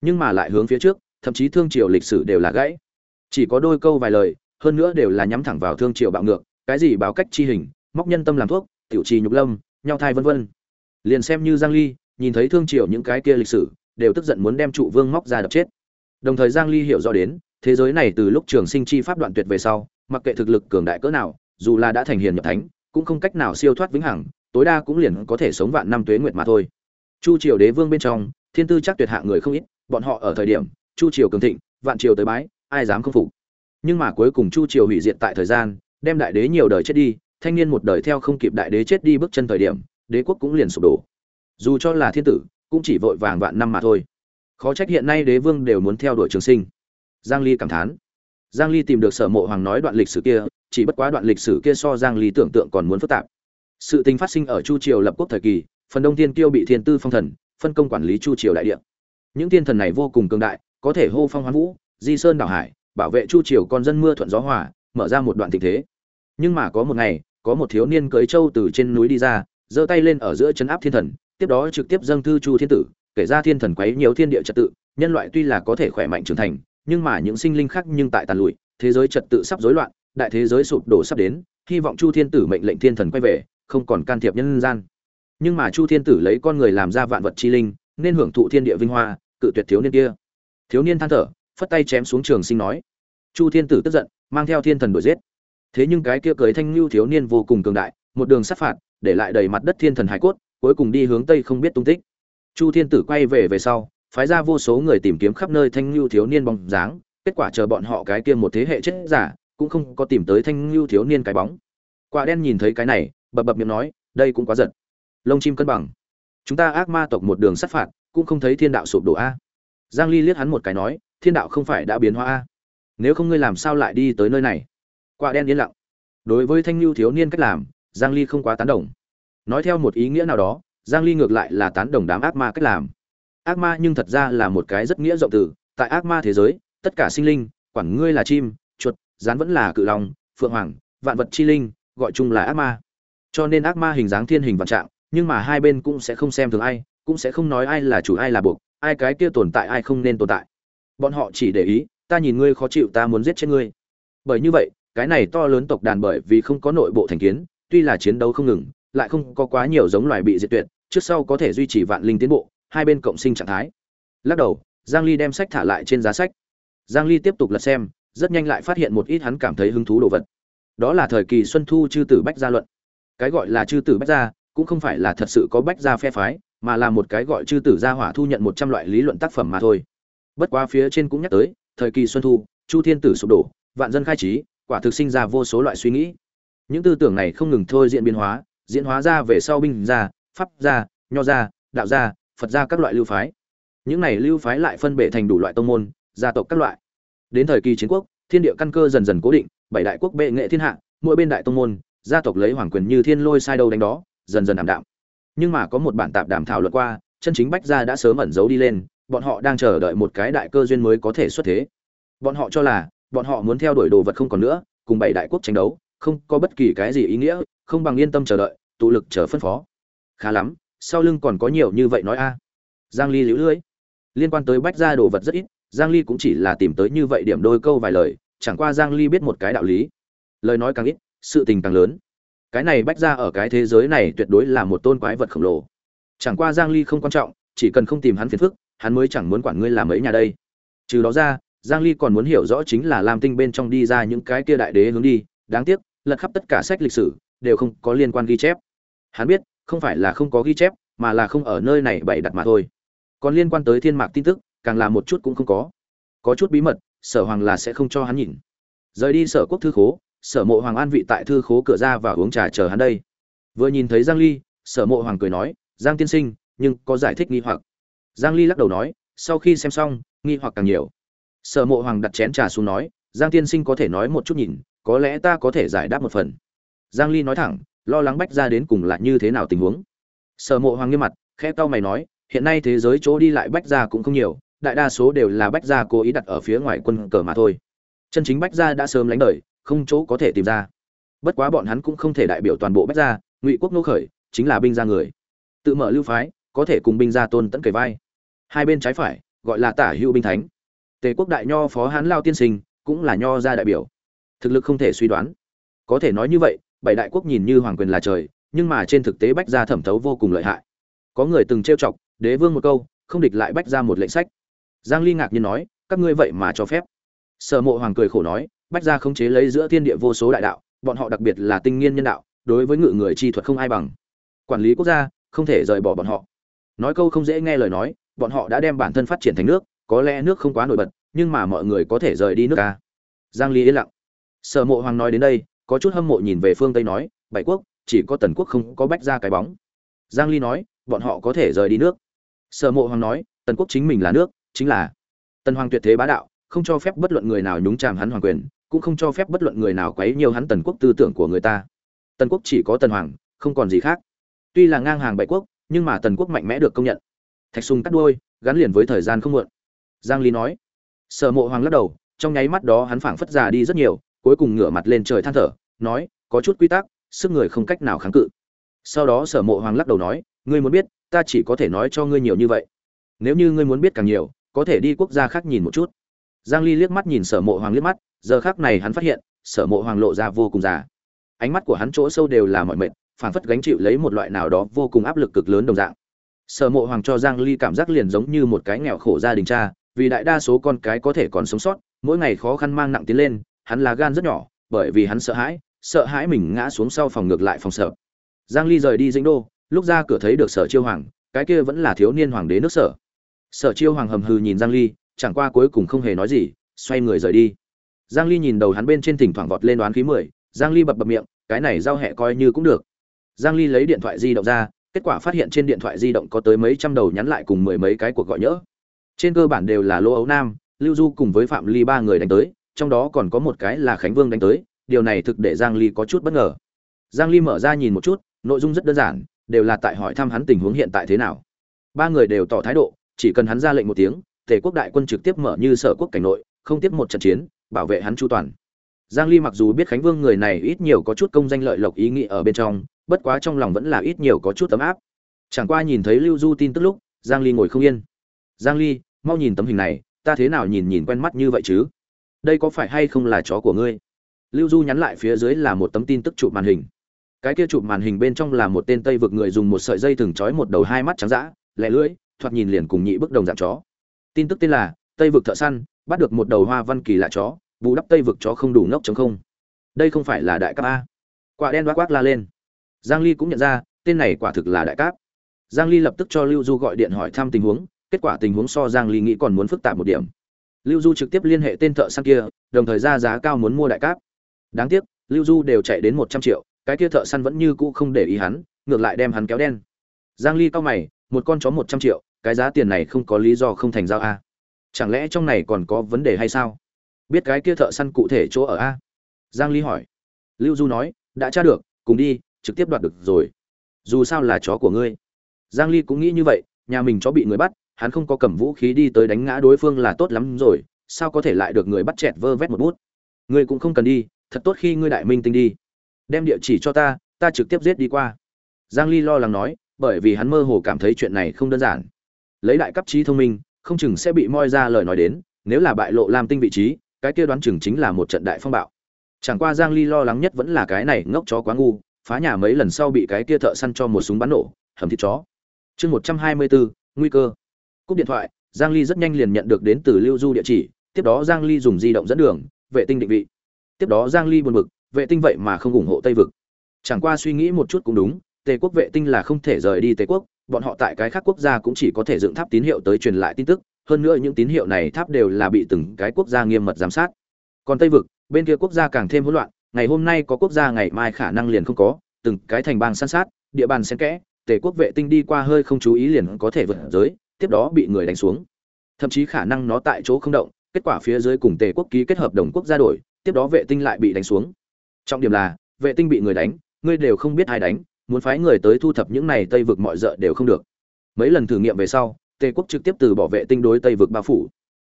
Nhưng mà lại hướng phía trước, thậm chí thương triều lịch sử đều là gãy. Chỉ có đôi câu vài lời, hơn nữa đều là nhắm thẳng vào thương triều bạo ngược, cái gì báo cách chi hình, móc nhân tâm làm thuốc, tiểu trì nhục lâm nhau thai vân vân. Liền xem như giang ly, nhìn thấy thương triều những cái kia lịch sử, đều tức giận muốn đem trụ vương móc ra đập chết. Đồng thời giang ly hiểu rõ đến, thế giới này từ lúc trường sinh chi pháp đoạn tuyệt về sau, mặc kệ thực lực cường đại cỡ nào, dù là đã thành hiền nhập thánh, cũng không cách nào siêu thoát vĩnh hằng, tối đa cũng liền có thể sống vạn năm tuế nguyệt mà thôi. Chu triều đế vương bên trong, thiên tư chắc tuyệt hạ người không ít, bọn họ ở thời điểm, chu triều cường thịnh, vạn triều tới bái, ai dám không phục. Nhưng mà cuối cùng chu triều hủy diệt tại thời gian, đem đại đế nhiều đời chết đi thanh niên một đời theo không kịp đại đế chết đi bước chân thời điểm, đế quốc cũng liền sụp đổ. Dù cho là thiên tử, cũng chỉ vội vàng vạn năm mà thôi. Khó trách hiện nay đế vương đều muốn theo đuổi trường sinh. Giang ly cảm thán. Giang ly tìm được sở mộ hoàng nói đoạn lịch sử kia, chỉ bất quá đoạn lịch sử kia so giang ly tưởng tượng còn muốn phức tạp. Sự tình phát sinh ở chu triều lập quốc thời kỳ, phần đông thiên kiêu bị thiên tư phong thần, phân công quản lý chu triều đại địa. Những thiên thần này vô cùng cường đại, có thể hô phong hoán vũ, di sơn đảo hải, bảo vệ chu triều con dân mưa thuận gió hòa, mở ra một đoạn tình thế. Nhưng mà có một ngày có một thiếu niên cưới châu từ trên núi đi ra, giơ tay lên ở giữa chấn áp thiên thần, tiếp đó trực tiếp dâng thư chu thiên tử, kể ra thiên thần quấy nhiều thiên địa trật tự, nhân loại tuy là có thể khỏe mạnh trưởng thành, nhưng mà những sinh linh khác nhưng tại tàn lụi, thế giới trật tự sắp rối loạn, đại thế giới sụp đổ sắp đến, hy vọng chu thiên tử mệnh lệnh thiên thần quay về, không còn can thiệp nhân gian. Nhưng mà chu thiên tử lấy con người làm ra vạn vật chi linh, nên hưởng thụ thiên địa vinh hoa, cự tuyệt thiếu niên kia. Thiếu niên than thở, phất tay chém xuống trường sinh nói. Chu thiên tử tức giận, mang theo thiên thần đuổi giết thế nhưng cái kia cưới thanh lưu thiếu niên vô cùng cường đại, một đường sát phạt, để lại đầy mặt đất thiên thần hải cốt, cuối cùng đi hướng tây không biết tung tích. Chu thiên tử quay về về sau, phái ra vô số người tìm kiếm khắp nơi thanh lưu thiếu niên bóng dáng, kết quả chờ bọn họ cái kia một thế hệ chết giả, cũng không có tìm tới thanh lưu thiếu niên cái bóng. Quả đen nhìn thấy cái này, bập bập miệng nói, đây cũng quá giật. Lông chim cân bằng. Chúng ta ác ma tộc một đường sát phạt, cũng không thấy thiên đạo sụp đổ a. Giang ly liếc hắn một cái nói, thiên đạo không phải đã biến hóa a? Nếu không ngươi làm sao lại đi tới nơi này? Quả đen yên lặng. Đối với thanh lưu thiếu niên cách làm, giang ly không quá tán đồng. Nói theo một ý nghĩa nào đó, giang ly ngược lại là tán đồng đám ác ma cách làm. Ác ma nhưng thật ra là một cái rất nghĩa rộng từ. Tại ác ma thế giới, tất cả sinh linh, quản ngươi là chim, chuột, rắn vẫn là cự long, phượng hoàng, vạn vật chi linh, gọi chung là ác ma. Cho nên ác ma hình dáng thiên hình vạn trạng, nhưng mà hai bên cũng sẽ không xem thường ai, cũng sẽ không nói ai là chủ ai là buộc, ai cái kia tồn tại ai không nên tồn tại. Bọn họ chỉ để ý, ta nhìn ngươi khó chịu ta muốn giết chết ngươi. Bởi như vậy cái này to lớn tộc đàn bởi vì không có nội bộ thành kiến, tuy là chiến đấu không ngừng, lại không có quá nhiều giống loài bị diệt tuyệt, trước sau có thể duy trì vạn linh tiến bộ, hai bên cộng sinh trạng thái. Lắc đầu, giang ly đem sách thả lại trên giá sách. Giang ly tiếp tục lật xem, rất nhanh lại phát hiện một ít hắn cảm thấy hứng thú đồ vật. Đó là thời kỳ xuân thu chư tử bách gia luận. Cái gọi là chư tử bách gia, cũng không phải là thật sự có bách gia phe phái, mà là một cái gọi chư tử gia hỏa thu nhận 100 loại lý luận tác phẩm mà thôi. Bất quá phía trên cũng nhắc tới, thời kỳ xuân thu, chu thiên tử sụp đổ, vạn dân khai trí quả thực sinh ra vô số loại suy nghĩ. Những tư tưởng này không ngừng thôi diễn biến hóa, diễn hóa ra về sau binh gia, pháp gia, nho gia, đạo gia, phật gia các loại lưu phái. Những này lưu phái lại phân bệ thành đủ loại tông môn, gia tộc các loại. Đến thời kỳ chiến quốc, thiên địa căn cơ dần dần cố định, bảy đại quốc bệ nghệ thiên hạ, mỗi bên đại tông môn, gia tộc lấy hoàng quyền như thiên lôi sai đâu đánh đó, dần dần ảm đạm. Nhưng mà có một bản tạp đàm thảo luận qua, chân chính bách gia đã sớm ẩn giấu đi lên, bọn họ đang chờ đợi một cái đại cơ duyên mới có thể xuất thế. Bọn họ cho là bọn họ muốn theo đuổi đồ vật không còn nữa, cùng bảy đại quốc tranh đấu, không có bất kỳ cái gì ý nghĩa, không bằng yên tâm chờ đợi, tụ lực chờ phân phó. Khá lắm, sau lưng còn có nhiều như vậy nói a. Giang ly liễu lưới. Liên quan tới bách gia đồ vật rất ít, giang ly cũng chỉ là tìm tới như vậy điểm đôi câu vài lời, chẳng qua giang ly biết một cái đạo lý. Lời nói càng ít, sự tình càng lớn. Cái này bách gia ở cái thế giới này tuyệt đối là một tôn quái vật khổng lồ. Chẳng qua giang ly không quan trọng, chỉ cần không tìm hắn phiền phức, hắn mới chẳng muốn quản ngươi làm mấy nhà đây. Trừ đó ra giang ly còn muốn hiểu rõ chính là lam tinh bên trong đi ra những cái kia đại đế hướng đi, đáng tiếc, lật khắp tất cả sách lịch sử, đều không có liên quan ghi chép. Hắn biết, không phải là không có ghi chép, mà là không ở nơi này bày đặt mà thôi. Còn liên quan tới thiên mạc tin tức, càng là một chút cũng không có. Có chút bí mật, sở hoàng là sẽ không cho hắn nhìn. Rời đi sở quốc thư khố, sở mộ hoàng an vị tại thư khố cửa ra và uống trà chờ hắn đây. Vừa nhìn thấy giang ly, sở mộ hoàng cười nói, giang tiên sinh, nhưng có giải thích nghi hoặc. Giang ly lắc đầu nói, sau khi xem xong, nghi hoặc càng nhiều sở mộ hoàng đặt chén trà xuống nói, giang tiên sinh có thể nói một chút nhìn, có lẽ ta có thể giải đáp một phần. Giang ly nói thẳng, lo lắng bách ra đến cùng là như thế nào tình huống. Sở mộ hoàng nghiêm mặt, khẽ cau mày nói, hiện nay thế giới chỗ đi lại bách ra cũng không nhiều, đại đa số đều là bách gia cố ý đặt ở phía ngoài quân cờ mà thôi. Chân chính bách gia đã sớm lánh đời, không chỗ có thể tìm ra. Bất quá bọn hắn cũng không thể đại biểu toàn bộ bách gia, ngụy quốc nô khởi, chính là binh gia người. Tự mở lưu phái, có thể cùng binh gia tôn tẫn kề vai. Hai bên trái phải, gọi là tả hữu binh thánh tề quốc đại nho phó hán lao tiên sinh, cũng là nho gia đại biểu. Thực lực không thể suy đoán. Có thể nói như vậy, bảy đại quốc nhìn như hoàng quyền là trời, nhưng mà trên thực tế bách gia thẩm thấu vô cùng lợi hại. Có người từng trêu chọc, đế vương một câu, không địch lại bách ra một lệnh sách. Giang ly ngạc nhiên nói, các ngươi vậy mà cho phép. Sở mộ hoàng cười khổ nói, bách gia khống chế lấy giữa thiên địa vô số đại đạo, bọn họ đặc biệt là tinh nghiên nhân đạo, đối với ngự người chi thuật không ai bằng. Quản lý quốc gia, không thể rời bỏ bọn họ. Nói câu không dễ nghe lời nói, bọn họ đã đem bản thân phát triển thành nước có lẽ nước không quá nổi bật, nhưng mà mọi người có thể rời đi nước ta giang ly yên lặng. Sở mộ hoàng nói đến đây, có chút hâm mộ nhìn về phương tây nói, bảy quốc, chỉ có tần quốc không có bách ra cái bóng. Giang ly nói, bọn họ có thể rời đi nước. Sở mộ hoàng nói, tần quốc chính mình là nước, chính là tần hoàng tuyệt thế bá đạo, không cho phép bất luận người nào nhúng chàm hắn hoàng quyền, cũng không cho phép bất luận người nào quấy nhiều hắn tần quốc tư tưởng của người ta. Tần quốc chỉ có tần hoàng, không còn gì khác. Tuy là ngang hàng bảy quốc, nhưng mà tần quốc mạnh mẽ được công nhận. Thạch sùng cắt đuôi, gắn liền với thời gian không muộn giang ly nói. Sở mộ hoàng lắc đầu, trong nháy mắt đó hắn phảng phất già đi rất nhiều, cuối cùng ngửa mặt lên trời than thở, nói, có chút quy tắc, sức người không cách nào kháng cự. Sau đó sở mộ hoàng lắc đầu nói, ngươi muốn biết, ta chỉ có thể nói cho ngươi nhiều như vậy. Nếu như ngươi muốn biết càng nhiều, có thể đi quốc gia khác nhìn một chút. Giang ly liếc mắt nhìn sở mộ hoàng liếc mắt, giờ khác này hắn phát hiện, sở mộ hoàng lộ ra vô cùng già. Ánh mắt của hắn chỗ sâu đều là mọi mệt, phảng phất gánh chịu lấy một loại nào đó vô cùng áp lực cực lớn đồng dạng. Sở mộ hoàng cho giang ly cảm giác liền giống như một cái nghèo khổ gia đình cha vì đại đa số con cái có thể còn sống sót, mỗi ngày khó khăn mang nặng tiến lên, hắn là gan rất nhỏ, bởi vì hắn sợ hãi sợ hãi mình ngã xuống sau phòng ngược lại phòng sợ. Giang ly rời đi dĩnh đô, lúc ra cửa thấy được sở chiêu hoàng, cái kia vẫn là thiếu niên hoàng đế nước sở. Sở chiêu hoàng hầm hừ nhìn giang ly, chẳng qua cuối cùng không hề nói gì, xoay người rời đi. Giang ly nhìn đầu hắn bên trên thỉnh thoảng vọt lên đoán khí mười, giang ly bập bập miệng, cái này giao hẹ coi như cũng được. Giang ly lấy điện thoại di động ra, kết quả phát hiện trên điện thoại di động có tới mấy trăm đầu nhắn lại cùng mười mấy cái cuộc gọi nhỡ trên cơ bản đều là lỗ ấu nam, lưu du cùng với phạm ly ba người đánh tới, trong đó còn có một cái là khánh vương đánh tới, điều này thực để giang ly có chút bất ngờ. Giang ly mở ra nhìn một chút, nội dung rất đơn giản, đều là tại hỏi thăm hắn tình huống hiện tại thế nào. Ba người đều tỏ thái độ, chỉ cần hắn ra lệnh một tiếng, tề quốc đại quân trực tiếp mở như sở quốc cảnh nội, không tiếp một trận chiến, bảo vệ hắn chu toàn. Giang ly mặc dù biết khánh vương người này ít nhiều có chút công danh lợi lộc ý nghĩ ở bên trong, bất quá trong lòng vẫn là ít nhiều có chút tấm áp. Chẳng qua nhìn thấy lưu du tin tức lúc, giang ly ngồi không yên. Giang ly mau nhìn tấm hình này, ta thế nào nhìn nhìn quen mắt như vậy chứ? Đây có phải hay không là chó của ngươi? Lưu du nhắn lại phía dưới là một tấm tin tức chụp màn hình. Cái kia chụp màn hình bên trong là một tên tây vực người dùng một sợi dây thừng trói một đầu hai mắt trắng dã, lẻ lưỡi, thoạt nhìn liền cùng nhị bức đồng dạng chó. Tin tức tên là tây vực thợ săn, bắt được một đầu hoa văn kỳ lạ chó, bù đắp tây vực chó không đủ ngốc chống không. Đây không phải là đại cáp a. Quả đen đoá quát la lên. Giang ly cũng nhận ra, tên này quả thực là đại cáp. Giang ly lập tức cho lưu du gọi điện hỏi thăm tình huống kết quả tình huống so giang ly nghĩ còn muốn phức tạp một điểm. Lưu du trực tiếp liên hệ tên thợ săn kia, đồng thời ra giá cao muốn mua đại cáp. Đáng tiếc, lưu du đều chạy đến 100 triệu, cái kia thợ săn vẫn như cũ không để ý hắn, ngược lại đem hắn kéo đen. Giang ly cao mày, một con chó 100 triệu, cái giá tiền này không có lý do không thành giao a. Chẳng lẽ trong này còn có vấn đề hay sao? Biết cái kia thợ săn cụ thể chỗ ở a? Giang ly hỏi. Lưu du nói, đã tra được, cùng đi, trực tiếp đoạt được rồi. Dù sao là chó của ngươi. Giang ly cũng nghĩ như vậy, nhà mình chó bị người bắt hắn không có cầm vũ khí đi tới đánh ngã đối phương là tốt lắm rồi sao có thể lại được người bắt chẹt vơ vét một bút? Ngươi cũng không cần đi thật tốt khi ngươi đại minh tinh đi. Đem địa chỉ cho ta ta trực tiếp giết đi qua. Giang ly lo lắng nói bởi vì hắn mơ hồ cảm thấy chuyện này không đơn giản. Lấy đại cấp trí thông minh không chừng sẽ bị moi ra lời nói đến nếu là bại lộ làm tinh vị trí cái kia đoán chừng chính là một trận đại phong bạo. Chẳng qua giang ly lo lắng nhất vẫn là cái này ngốc chó quá ngu phá nhà mấy lần sau bị cái kia thợ săn cho một súng bắn nổ hầm thịt chó. Chương 124, nguy cơ cúp điện thoại, giang ly rất nhanh liền nhận được đến từ lưu du địa chỉ, tiếp đó giang ly dùng di động dẫn đường, vệ tinh định vị. Tiếp đó giang ly buồn bực, vệ tinh vậy mà không ủng hộ tây vực. Chẳng qua suy nghĩ một chút cũng đúng, tề quốc vệ tinh là không thể rời đi tề quốc, bọn họ tại cái khác quốc gia cũng chỉ có thể dựng tháp tín hiệu tới truyền lại tin tức, hơn nữa những tín hiệu này tháp đều là bị từng cái quốc gia nghiêm mật giám sát. Còn tây vực, bên kia quốc gia càng thêm hỗn loạn, ngày hôm nay có quốc gia ngày mai khả năng liền không có, từng cái thành bang san sát, địa bàn xen kẽ, tề quốc vệ tinh đi qua hơi không chú ý liền có thể vượt giới tiếp đó bị người đánh xuống. Thậm chí khả năng nó tại chỗ không động, kết quả phía dưới cùng tề quốc ký kết hợp đồng quốc gia đổi, tiếp đó vệ tinh lại bị đánh xuống. Trọng điểm là, vệ tinh bị người đánh, ngươi đều không biết ai đánh, muốn phái người tới thu thập những này tây vực mọi rợ đều không được. Mấy lần thử nghiệm về sau, tề quốc trực tiếp từ bỏ vệ tinh đối tây vực bao phủ.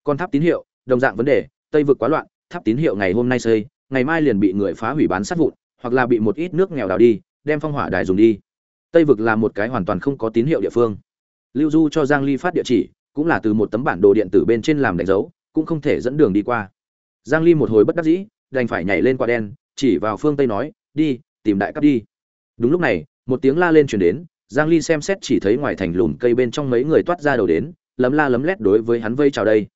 Còn tháp tín hiệu, đồng dạng vấn đề, tây vực quá loạn, tháp tín hiệu ngày hôm nay xây, ngày mai liền bị người phá hủy bán sát vụn, hoặc là bị một ít nước nghèo đào đi, đem phong hỏa đài dùng đi. Tây vực là một cái hoàn toàn không có tín hiệu địa phương lưu du cho giang ly phát địa chỉ, cũng là từ một tấm bản đồ điện tử bên trên làm đánh dấu, cũng không thể dẫn đường đi qua. Giang ly một hồi bất đắc dĩ, đành phải nhảy lên quả đen, chỉ vào phương tây nói, đi, tìm đại cấp đi. Đúng lúc này, một tiếng la lên truyền đến, giang ly xem xét chỉ thấy ngoài thành lùm cây bên trong mấy người toát ra đầu đến, lấm la lấm lét đối với hắn vây chào đây.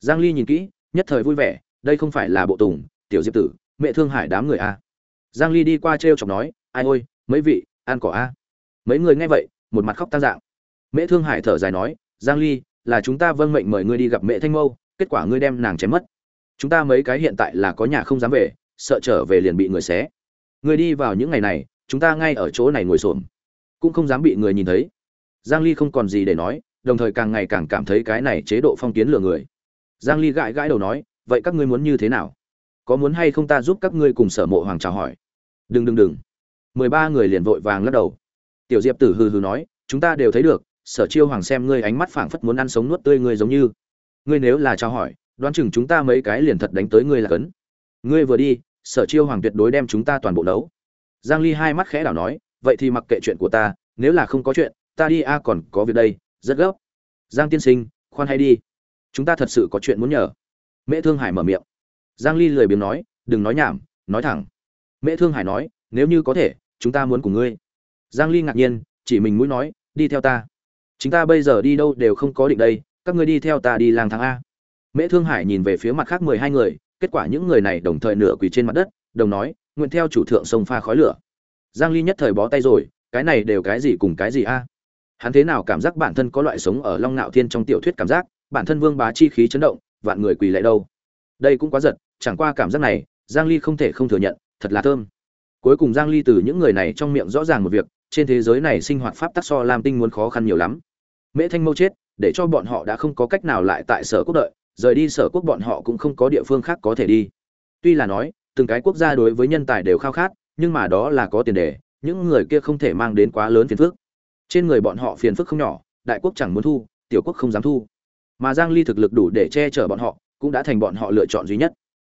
Giang ly nhìn kỹ, nhất thời vui vẻ, đây không phải là bộ tùng, tiểu diệp tử, mẹ thương hải đám người a. À. giang ly đi qua treo chọc nói, ai ôi, mấy vị, ăn cỏ a? Mấy người nghe vậy, một mặt khóc tăng dạng. Mễ thương hải thở dài nói, giang ly, là chúng ta vâng mệnh mời ngươi đi gặp mẹ thanh mâu, kết quả ngươi đem nàng chém mất. Chúng ta mấy cái hiện tại là có nhà không dám về, sợ trở về liền bị người xé. Ngươi đi vào những ngày này, chúng ta ngay ở chỗ này ngồi xổm, cũng không dám bị người nhìn thấy. Giang ly không còn gì để nói, đồng thời càng ngày càng cảm thấy cái này chế độ phong kiến lừa người. Giang ly gãi gãi đầu nói, vậy các ngươi muốn như thế nào? Có muốn hay không ta giúp các ngươi cùng sở mộ hoàng chào hỏi? Đừng đừng đừng. 13 người liền vội vàng lắc đầu. Tiểu diệp tử hừ hừ nói, chúng ta đều thấy được sở chiêu hoàng xem ngươi ánh mắt phảng phất muốn ăn sống nuốt tươi ngươi giống như. Ngươi nếu là cho hỏi, đoán chừng chúng ta mấy cái liền thật đánh tới ngươi là cấn. Ngươi vừa đi, sở chiêu hoàng tuyệt đối đem chúng ta toàn bộ đấu giang ly hai mắt khẽ đảo nói, vậy thì mặc kệ chuyện của ta, nếu là không có chuyện, ta đi a, còn có việc đây, rất gấp. Giang tiên sinh, khoan hay đi. Chúng ta thật sự có chuyện muốn nhờ. Mễ thương hải mở miệng. Giang ly lười biếng nói, đừng nói nhảm, nói thẳng. Mễ thương hải nói, nếu như có thể, chúng ta muốn cùng ngươi. Giang ly ngạc nhiên, chỉ mình mũi nói, đi theo ta chúng ta bây giờ đi đâu đều không có định đây, các ngươi đi theo ta đi lang thang a. Mễ thương hải nhìn về phía mặt khác mười hai người, kết quả những người này đồng thời nửa quỳ trên mặt đất, đồng nói, nguyện theo chủ thượng sông pha khói lửa. Giang ly nhất thời bó tay rồi, cái này đều cái gì cùng cái gì a? Hắn thế nào cảm giác bản thân có loại sống ở long nạo thiên trong tiểu thuyết cảm giác, bản thân vương bá chi khí chấn động, vạn người quỳ lại đâu. Đây cũng quá giật, chẳng qua cảm giác này, giang ly không thể không thừa nhận, thật là thơm. Cuối cùng giang ly từ những người này trong miệng rõ ràng một việc, trên thế giới này sinh hoạt pháp tắc so lam tinh muốn khó khăn nhiều lắm mễ thanh mâu chết, để cho bọn họ đã không có cách nào lại tại sở quốc đợi, rời đi sở quốc bọn họ cũng không có địa phương khác có thể đi. Tuy là nói, từng cái quốc gia đối với nhân tài đều khao khát, nhưng mà đó là có tiền đề, những người kia không thể mang đến quá lớn phiền phức. Trên người bọn họ phiền phức không nhỏ, đại quốc chẳng muốn thu, tiểu quốc không dám thu. Mà giang ly thực lực đủ để che chở bọn họ, cũng đã thành bọn họ lựa chọn duy nhất.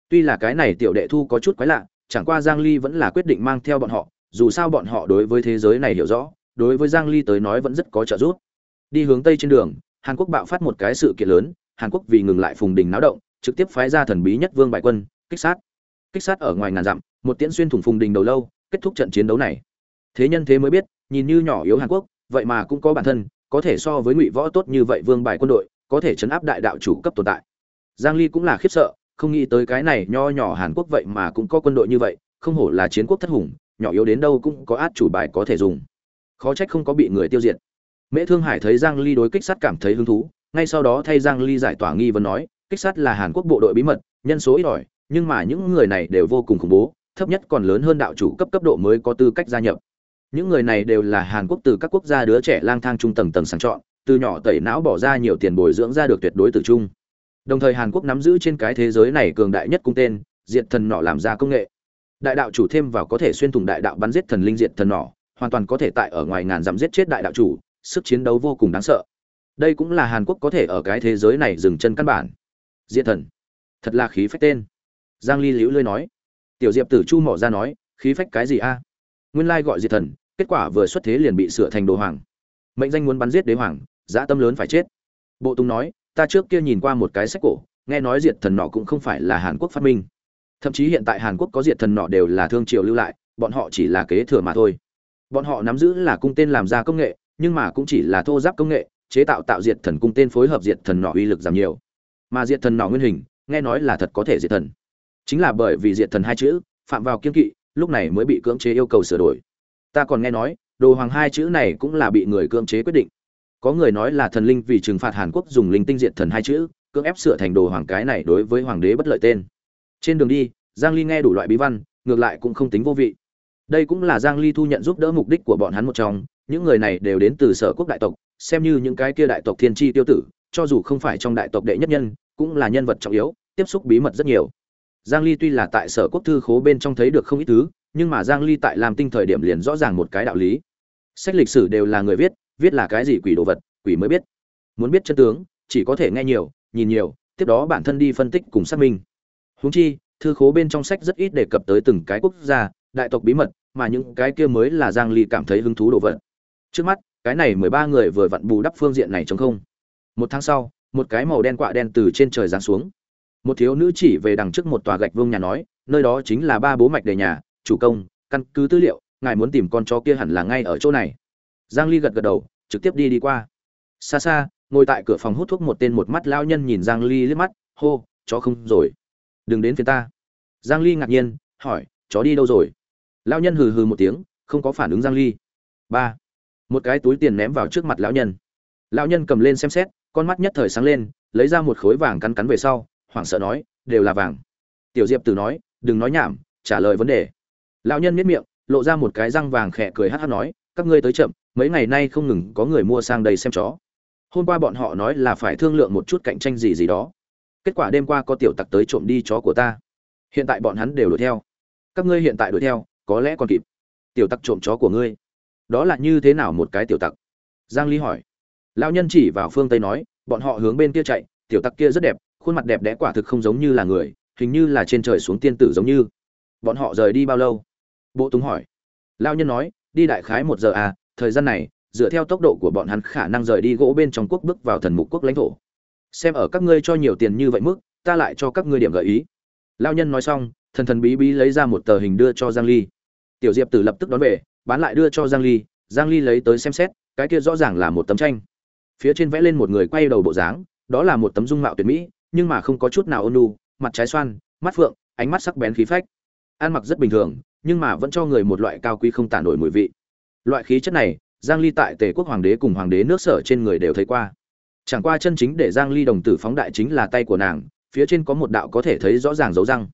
Tuy là cái này tiểu đệ thu có chút quái lạ, chẳng qua giang ly vẫn là quyết định mang theo bọn họ, dù sao bọn họ đối với thế giới này hiểu rõ, đối với giang ly tới nói vẫn rất có trợ giúp đi hướng tây trên đường, hàn quốc bạo phát một cái sự kiện lớn, hàn quốc vì ngừng lại phùng đình náo động, trực tiếp phái ra thần bí nhất vương bại quân, kích sát. Kích sát ở ngoài ngàn dặm, một tiễn xuyên thủng phùng đình đầu lâu, kết thúc trận chiến đấu này. Thế nhân thế mới biết, nhìn như nhỏ yếu hàn quốc, vậy mà cũng có bản thân, có thể so với ngụy võ tốt như vậy vương bài quân đội, có thể chấn áp đại đạo chủ cấp tồn tại. Giang ly cũng là khiếp sợ, không nghĩ tới cái này nho nhỏ hàn quốc vậy mà cũng có quân đội như vậy, không hổ là chiến quốc thất hùng, nhỏ yếu đến đâu cũng có át chủ bài có thể dùng. Khó trách không có bị người tiêu diệt mễ thương hải thấy giang ly đối kích sát cảm thấy hứng thú ngay sau đó thay giang ly giải tỏa nghi vấn nói kích sát là hàn quốc bộ đội bí mật nhân số ít ỏi nhưng mà những người này đều vô cùng khủng bố thấp nhất còn lớn hơn đạo chủ cấp cấp độ mới có tư cách gia nhập. Những người này đều là hàn quốc từ các quốc gia đứa trẻ lang thang trung tầng tầng sàng chọn từ nhỏ tẩy não bỏ ra nhiều tiền bồi dưỡng ra được tuyệt đối tử trung đồng thời hàn quốc nắm giữ trên cái thế giới này cường đại nhất cung tên diệt thần nỏ làm ra công nghệ. Đại đạo chủ thêm vào có thể xuyên thủng đại đạo bắn giết thần linh diệt thần nỏ, hoàn toàn có thể tại ở ngoài ngàn dặm giết chết đại đạo chủ sức chiến đấu vô cùng đáng sợ. Đây cũng là hàn quốc có thể ở cái thế giới này dừng chân căn bản. Diệt thần. Thật là khí phách tên. Giang ly liễu lơi nói. Tiểu diệp tử chu mỏ ra nói, khí phách cái gì a? Nguyên lai gọi diệt thần, kết quả vừa xuất thế liền bị sửa thành đồ hoàng. Mệnh danh muốn bắn giết đế hoàng, dã tâm lớn phải chết. Bộ tùng nói, ta trước kia nhìn qua một cái sách cổ, nghe nói diệt thần nọ cũng không phải là hàn quốc phát minh. Thậm chí hiện tại hàn quốc có diệt thần nọ đều là thương triều lưu lại, bọn họ chỉ là kế thừa mà thôi. Bọn họ nắm giữ là cung tên làm ra công nghệ nhưng mà cũng chỉ là thô giáp công nghệ, chế tạo tạo diệt thần cung tên phối hợp diệt thần nọ uy lực giảm nhiều. Mà diệt thần nọ nguyên hình, nghe nói là thật có thể diệt thần. Chính là bởi vì diệt thần hai chữ, phạm vào kiên kỵ, lúc này mới bị cưỡng chế yêu cầu sửa đổi. Ta còn nghe nói, đồ hoàng hai chữ này cũng là bị người cưỡng chế quyết định. Có người nói là thần linh vì trừng phạt hàn quốc dùng linh tinh diệt thần hai chữ, cưỡng ép sửa thành đồ hoàng cái này đối với hoàng đế bất lợi tên. Trên đường đi, giang ly nghe đủ loại bí văn, ngược lại cũng không tính vô vị. Đây cũng là giang ly thu nhận giúp đỡ mục đích của bọn hắn một trong những người này đều đến từ sở quốc đại tộc, xem như những cái kia đại tộc thiên tri tiêu tử, cho dù không phải trong đại tộc đệ nhất nhân, cũng là nhân vật trọng yếu, tiếp xúc bí mật rất nhiều. Giang ly tuy là tại sở quốc thư khố bên trong thấy được không ít thứ, nhưng mà giang ly tại làm tinh thời điểm liền rõ ràng một cái đạo lý. Sách lịch sử đều là người viết viết là cái gì quỷ đồ vật, quỷ mới biết. Muốn biết chân tướng, chỉ có thể nghe nhiều, nhìn nhiều, tiếp đó bản thân đi phân tích cùng xác minh. Huống chi, thư khố bên trong sách rất ít đề cập tới từng cái quốc gia, đại tộc bí mật, mà những cái kia mới là giang ly cảm thấy hứng thú đồ vật trước mắt, cái này 13 người vừa vặn bù đắp phương diện này chống không. Một tháng sau, một cái màu đen quạ đen từ trên trời giáng xuống. Một thiếu nữ chỉ về đằng trước một tòa gạch vương nhà nói, nơi đó chính là ba bố mạch đề nhà, chủ công, căn cứ tư liệu, ngài muốn tìm con chó kia hẳn là ngay ở chỗ này. Giang ly gật gật đầu, trực tiếp đi đi qua. Xa xa, ngồi tại cửa phòng hút thuốc một tên một mắt lao nhân nhìn giang ly liếc mắt, hô, chó không rồi. Đừng đến phía ta. Giang ly ngạc nhiên, hỏi, chó đi đâu rồi? Lao nhân hừ hừ một tiếng, không có phản ứng giang ly. Ba một cái túi tiền ném vào trước mặt lão nhân. Lão nhân cầm lên xem xét, con mắt nhất thời sáng lên, lấy ra một khối vàng cắn cắn về sau, hoảng sợ nói, đều là vàng. Tiểu diệp tử nói, đừng nói nhảm, trả lời vấn đề. Lão nhân miết miệng, lộ ra một cái răng vàng khẽ cười hát hát nói, các ngươi tới chậm, mấy ngày nay không ngừng có người mua sang đây xem chó. Hôm qua bọn họ nói là phải thương lượng một chút cạnh tranh gì gì đó. Kết quả đêm qua có tiểu tặc tới trộm đi chó của ta. Hiện tại bọn hắn đều đuổi theo. Các ngươi hiện tại đuổi theo, có lẽ còn kịp. Tiểu tặc trộm chó của ngươi đó là như thế nào một cái tiểu tặc? Giang ly hỏi. Lão nhân chỉ vào phương tây nói, bọn họ hướng bên kia chạy, tiểu tặc kia rất đẹp, khuôn mặt đẹp đẽ quả thực không giống như là người, hình như là trên trời xuống tiên tử giống như. Bọn họ rời đi bao lâu? Bộ túng hỏi. Lão nhân nói, đi đại khái một giờ à thời gian này, dựa theo tốc độ của bọn hắn khả năng rời đi gỗ bên trong quốc bước vào thần mục quốc lãnh thổ. Xem ở các ngươi cho nhiều tiền như vậy mức, ta lại cho các ngươi điểm gợi ý. Lão nhân nói xong, thần thần bí bí lấy ra một tờ hình đưa cho giang ly. Tiểu diệp tử lập tức đón về bán lại đưa cho giang ly giang ly lấy tới xem xét, cái kia rõ ràng là một tấm tranh. Phía trên vẽ lên một người quay đầu bộ dáng, đó là một tấm dung mạo tuyệt mỹ, nhưng mà không có chút nào ôn nhu, mặt trái xoan, mắt phượng, ánh mắt sắc bén khí phách. Ăn mặc rất bình thường, nhưng mà vẫn cho người một loại cao quý không tản nổi mùi vị. Loại khí chất này, giang ly tại tề quốc hoàng đế cùng hoàng đế nước sở trên người đều thấy qua. Chẳng qua chân chính để giang ly đồng tử phóng đại chính là tay của nàng, phía trên có một đạo có thể thấy rõ ràng dấu răng.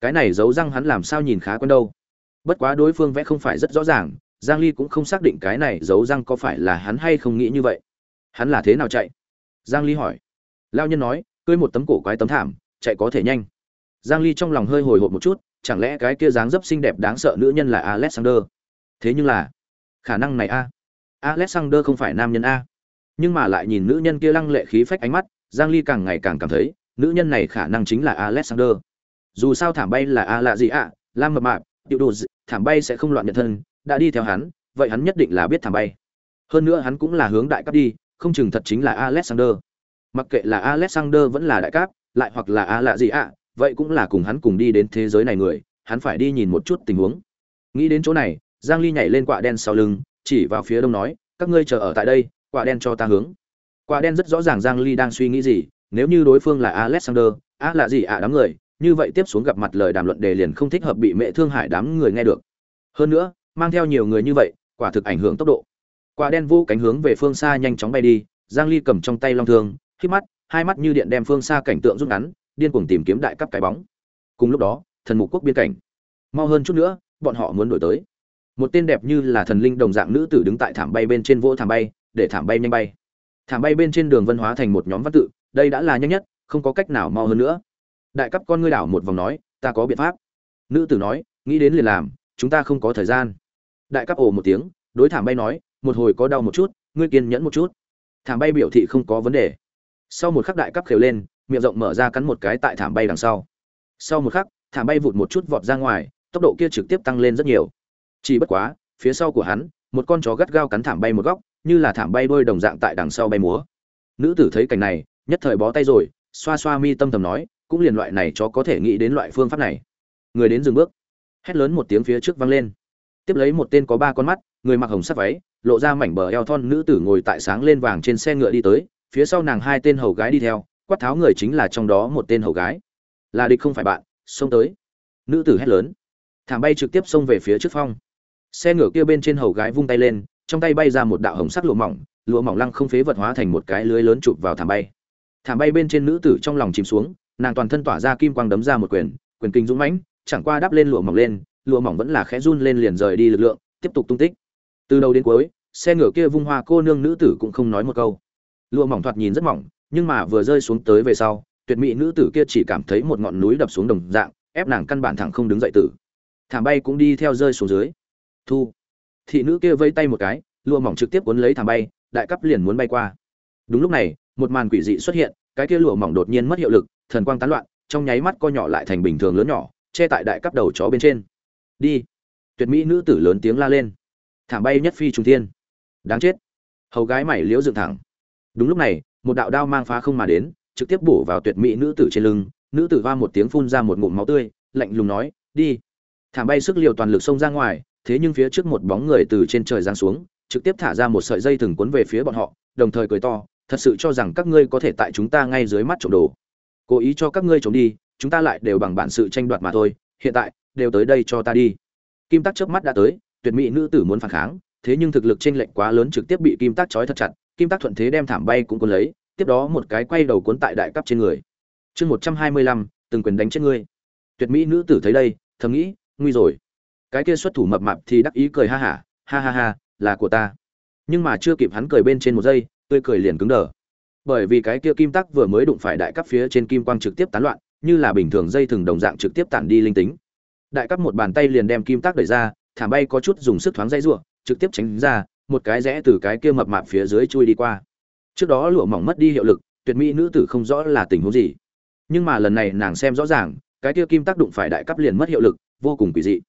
Cái này dấu răng hắn làm sao nhìn khá quen đâu bất quá đối phương vẽ không phải rất rõ ràng, giang ly cũng không xác định cái này giấu răng có phải là hắn hay không nghĩ như vậy. Hắn là thế nào chạy? Giang ly hỏi. Lao nhân nói, cưới một tấm cổ quái tấm thảm, chạy có thể nhanh. Giang ly trong lòng hơi hồi hộp một chút, chẳng lẽ cái kia dáng dấp xinh đẹp đáng sợ nữ nhân là alexander? Thế nhưng là, khả năng này a. Alexander không phải nam nhân a. Nhưng mà lại nhìn nữ nhân kia lăng lệ khí phách ánh mắt, giang ly càng ngày càng cảm thấy, nữ nhân này khả năng chính là alexander. Dù sao thảm bay là a lạ gì ạ lam mập mạp tiểu đồ thảm bay sẽ không loạn nhận thân, đã đi theo hắn, vậy hắn nhất định là biết thảm bay. Hơn nữa hắn cũng là hướng đại cấp đi, không chừng thật chính là alexander. Mặc kệ là alexander vẫn là đại cấp, lại hoặc là a lạ gì ạ vậy cũng là cùng hắn cùng đi đến thế giới này người, hắn phải đi nhìn một chút tình huống. Nghĩ đến chỗ này, giang ly nhảy lên quạ đen sau lưng, chỉ vào phía đông nói, các ngươi chờ ở tại đây quạ đen cho ta hướng. Quạ đen rất rõ ràng giang ly đang suy nghĩ gì, nếu như đối phương là alexander a là gì ạ đám người như vậy tiếp xuống gặp mặt lời đàm luận đề liền không thích hợp bị mẹ thương hại đám người nghe được. Hơn nữa, mang theo nhiều người như vậy, quả thực ảnh hưởng tốc độ. Quả đen vô cánh hướng về phương xa nhanh chóng bay đi, giang ly cầm trong tay long thương khi mắt, hai mắt như điện đem phương xa cảnh tượng rút ngắn, điên cuồng tìm kiếm đại cấp cái bóng. Cùng lúc đó, thần mục quốc biên cảnh. Mau hơn chút nữa, bọn họ muốn đổi tới. Một tên đẹp như là thần linh đồng dạng nữ tử đứng tại thảm bay bên trên vỗ thảm bay, để thảm bay nhanh bay. Thảm bay bên trên đường vân hóa thành một nhóm văn tự, đây đã là nhanh nhất, không có cách nào mau hơn nữa đại cấp con ngươi đảo một vòng nói, ta có biện pháp. Nữ tử nói, nghĩ đến liền làm, chúng ta không có thời gian. Đại cấp ồ một tiếng, đối thảm bay nói, một hồi có đau một chút, ngươi kiên nhẫn một chút. Thảm bay biểu thị không có vấn đề. Sau một khắc đại cấp khều lên, miệng rộng mở ra cắn một cái tại thảm bay đằng sau. Sau một khắc, thảm bay vụt một chút vọt ra ngoài, tốc độ kia trực tiếp tăng lên rất nhiều. Chỉ bất quá, phía sau của hắn, một con chó gắt gao cắn thảm bay một góc, như là thảm bay đôi đồng dạng tại đằng sau bay múa. Nữ tử thấy cảnh này, nhất thời bó tay rồi, xoa xoa mi tâm thầm nói cũng liền loại này chó có thể nghĩ đến loại phương pháp này. Người đến dừng bước, hét lớn một tiếng phía trước vang lên. Tiếp lấy một tên có ba con mắt, người mặc hồng sắc váy, lộ ra mảnh bờ eo thon nữ tử ngồi tại sáng lên vàng trên xe ngựa đi tới, phía sau nàng hai tên hầu gái đi theo, quát tháo người chính là trong đó một tên hầu gái. Là địch không phải bạn, xông tới. Nữ tử hét lớn. Thảm bay trực tiếp xông về phía trước phong. Xe ngựa kia bên trên hầu gái vung tay lên, trong tay bay ra một đạo hồng sắc lụa mỏng lụa mỏng lăng không phế vật hóa thành một cái lưới lớn chụp vào thảm bay. Thảm bay bên trên nữ tử trong lòng chìm xuống nàng toàn thân tỏa ra kim quang đấm ra một quyền quyền kinh dũng mãnh, chẳng qua đắp lên lụa mỏng lên, lụa mỏng vẫn là khẽ run lên liền rời đi lực lượng, tiếp tục tung tích. Từ đầu đến cuối, xe ngựa kia vung hoa cô nương nữ tử cũng không nói một câu. Lụa mỏng thoạt nhìn rất mỏng, nhưng mà vừa rơi xuống tới về sau, tuyệt mỹ nữ tử kia chỉ cảm thấy một ngọn núi đập xuống đồng dạng, ép nàng căn bản thẳng không đứng dậy tử. Thảm bay cũng đi theo rơi xuống dưới. Thu. Thị nữ kia vây tay một cái, lụa mỏng trực tiếp cuốn lấy thảm bay, đại cấp liền muốn bay qua. Đúng lúc này một màn quỷ dị xuất hiện, cái kia lụa mỏng đột nhiên mất hiệu lực, thần quang tán loạn, trong nháy mắt co nhỏ lại thành bình thường lớn nhỏ, che tại đại cấp đầu chó bên trên. Đi! Tuyệt mỹ nữ tử lớn tiếng la lên. Thảm bay nhất phi trung thiên. Đáng chết! Hầu gái mày liễu dựng thẳng. Đúng lúc này, một đạo đao mang phá không mà đến, trực tiếp bổ vào tuyệt mỹ nữ tử trên lưng, nữ tử va một tiếng phun ra một ngụm máu tươi, lạnh lùng nói, đi! Thảm bay sức liều toàn lực xông ra ngoài, thế nhưng phía trước một bóng người từ trên trời giáng xuống, trực tiếp thả ra một sợi dây thừng cuốn về phía bọn họ, đồng thời cười to thật sự cho rằng các ngươi có thể tại chúng ta ngay dưới mắt trộm đồ. Cố ý cho các ngươi trộm đi chúng ta lại đều bằng bản sự tranh đoạt mà thôi hiện tại đều tới đây cho ta đi. Kim tắc chớp mắt đã tới tuyệt mỹ nữ tử muốn phản kháng thế nhưng thực lực chênh lệch quá lớn trực tiếp bị kim tắc trói thật chặt kim tắc thuận thế đem thảm bay cũng cuốn lấy tiếp đó một cái quay đầu cuốn tại đại cấp trên người. Chương một trăm hai mươi lăm từng quyền đánh chết ngươi. Tuyệt mỹ nữ tử thấy đây thầm nghĩ nguy rồi. Cái kia xuất thủ mập mạp thì đắc ý cười ha hả ha, ha ha ha là của ta. Nhưng mà chưa kịp hắn cười bên trên một giây tươi cười liền cứng đờ. Bởi vì cái kia kim tắc vừa mới đụng phải đại cấp phía trên kim quang trực tiếp tán loạn, như là bình thường dây thừng đồng dạng trực tiếp tản đi linh tính. Đại cấp một bàn tay liền đem kim tắc đẩy ra, thảm bay có chút dùng sức thoáng dây ruộng trực tiếp tránh ra, một cái rẽ từ cái kia mập mạp phía dưới chui đi qua. Trước đó lụa mỏng mất đi hiệu lực, tuyệt mỹ nữ tử không rõ là tình huống gì. Nhưng mà lần này nàng xem rõ ràng, cái kia kim tác đụng phải đại cấp liền mất hiệu lực, vô cùng kỳ dị.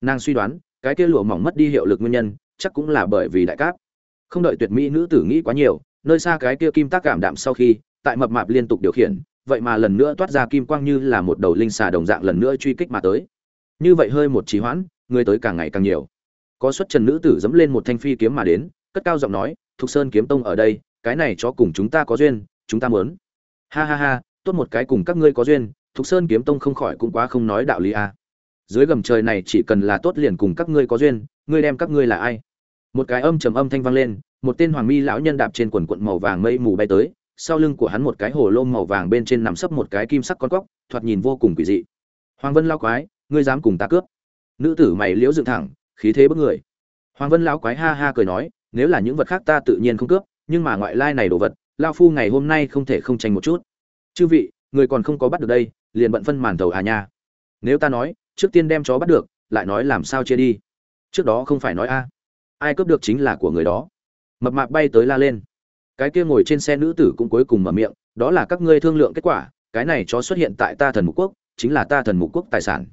Nàng suy đoán, cái kia lụa mỏng mất đi hiệu lực nguyên nhân, chắc cũng là bởi vì đại cấp không đợi tuyệt mỹ nữ tử nghĩ quá nhiều, nơi xa cái kia kim tác cảm đạm sau khi, tại mập mạp liên tục điều khiển, vậy mà lần nữa toát ra kim quang như là một đầu linh xà đồng dạng lần nữa truy kích mà tới. Như vậy hơi một trí hoãn, người tới càng ngày càng nhiều. Có xuất trần nữ tử dẫm lên một thanh phi kiếm mà đến, cất cao giọng nói, thục sơn kiếm tông ở đây, cái này cho cùng chúng ta có duyên, chúng ta muốn. Ha ha ha, tốt một cái cùng các ngươi có duyên, thục sơn kiếm tông không khỏi cũng quá không nói đạo lý a. À. dưới gầm trời này chỉ cần là tốt liền cùng các ngươi có duyên, ngươi đem các ngươi là ai? Một cái âm trầm âm thanh vang lên, một tên hoàng mi lão nhân đạp trên quần quận màu vàng mây mù bay tới, sau lưng của hắn một cái hồ lô màu vàng bên trên nằm sấp một cái kim sắc con cóc, thoạt nhìn vô cùng quỷ dị. Hoàng vân lao quái, ngươi dám cùng ta cướp? Nữ tử mày liễu dựng thẳng, khí thế bức người. Hoàng vân lão quái ha ha cười nói, nếu là những vật khác ta tự nhiên không cướp, nhưng mà ngoại lai này đồ vật lao phu ngày hôm nay không thể không tranh một chút. Chư vị, người còn không có bắt được đây, liền bận phân màn thầu à nha. Nếu ta nói, trước tiên đem chó bắt được, lại nói làm sao chia đi? Trước đó không phải nói a ai cướp được chính là của người đó. Mập mạp bay tới la lên. Cái kia ngồi trên xe nữ tử cũng cuối cùng mở miệng, đó là các ngươi thương lượng kết quả, cái này chó xuất hiện tại ta thần mục quốc, chính là ta thần mục quốc tài sản.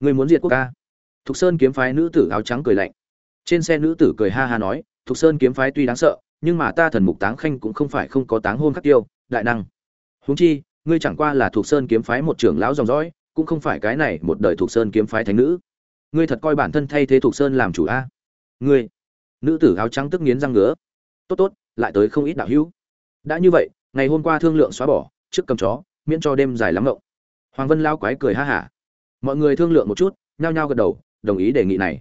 Người muốn diệt quốc ca? Thục sơn kiếm phái nữ tử áo trắng cười lạnh. Trên xe nữ tử cười ha ha nói, thục sơn kiếm phái tuy đáng sợ, nhưng mà ta thần mục táng khanh cũng không phải không có táng hôn khắc tiêu, đại năng. Huống chi, ngươi chẳng qua là thuộc sơn kiếm phái một trưởng lão dòng dõi, cũng không phải cái này một đời thuộc sơn kiếm phái thánh nữ. Ngươi thật coi bản thân thay thế thuộc sơn làm chủ a. Ngươi nữ tử áo trắng tức nghiến răng ngứa. Tốt tốt, lại tới không ít đạo hữu. Đã như vậy, ngày hôm qua thương lượng xóa bỏ, trước cầm chó, miễn cho đêm dài lắm ngộng. Hoàng vân lao quái cười ha hả. Mọi người thương lượng một chút, nhao nhao gật đầu, đồng ý đề nghị này.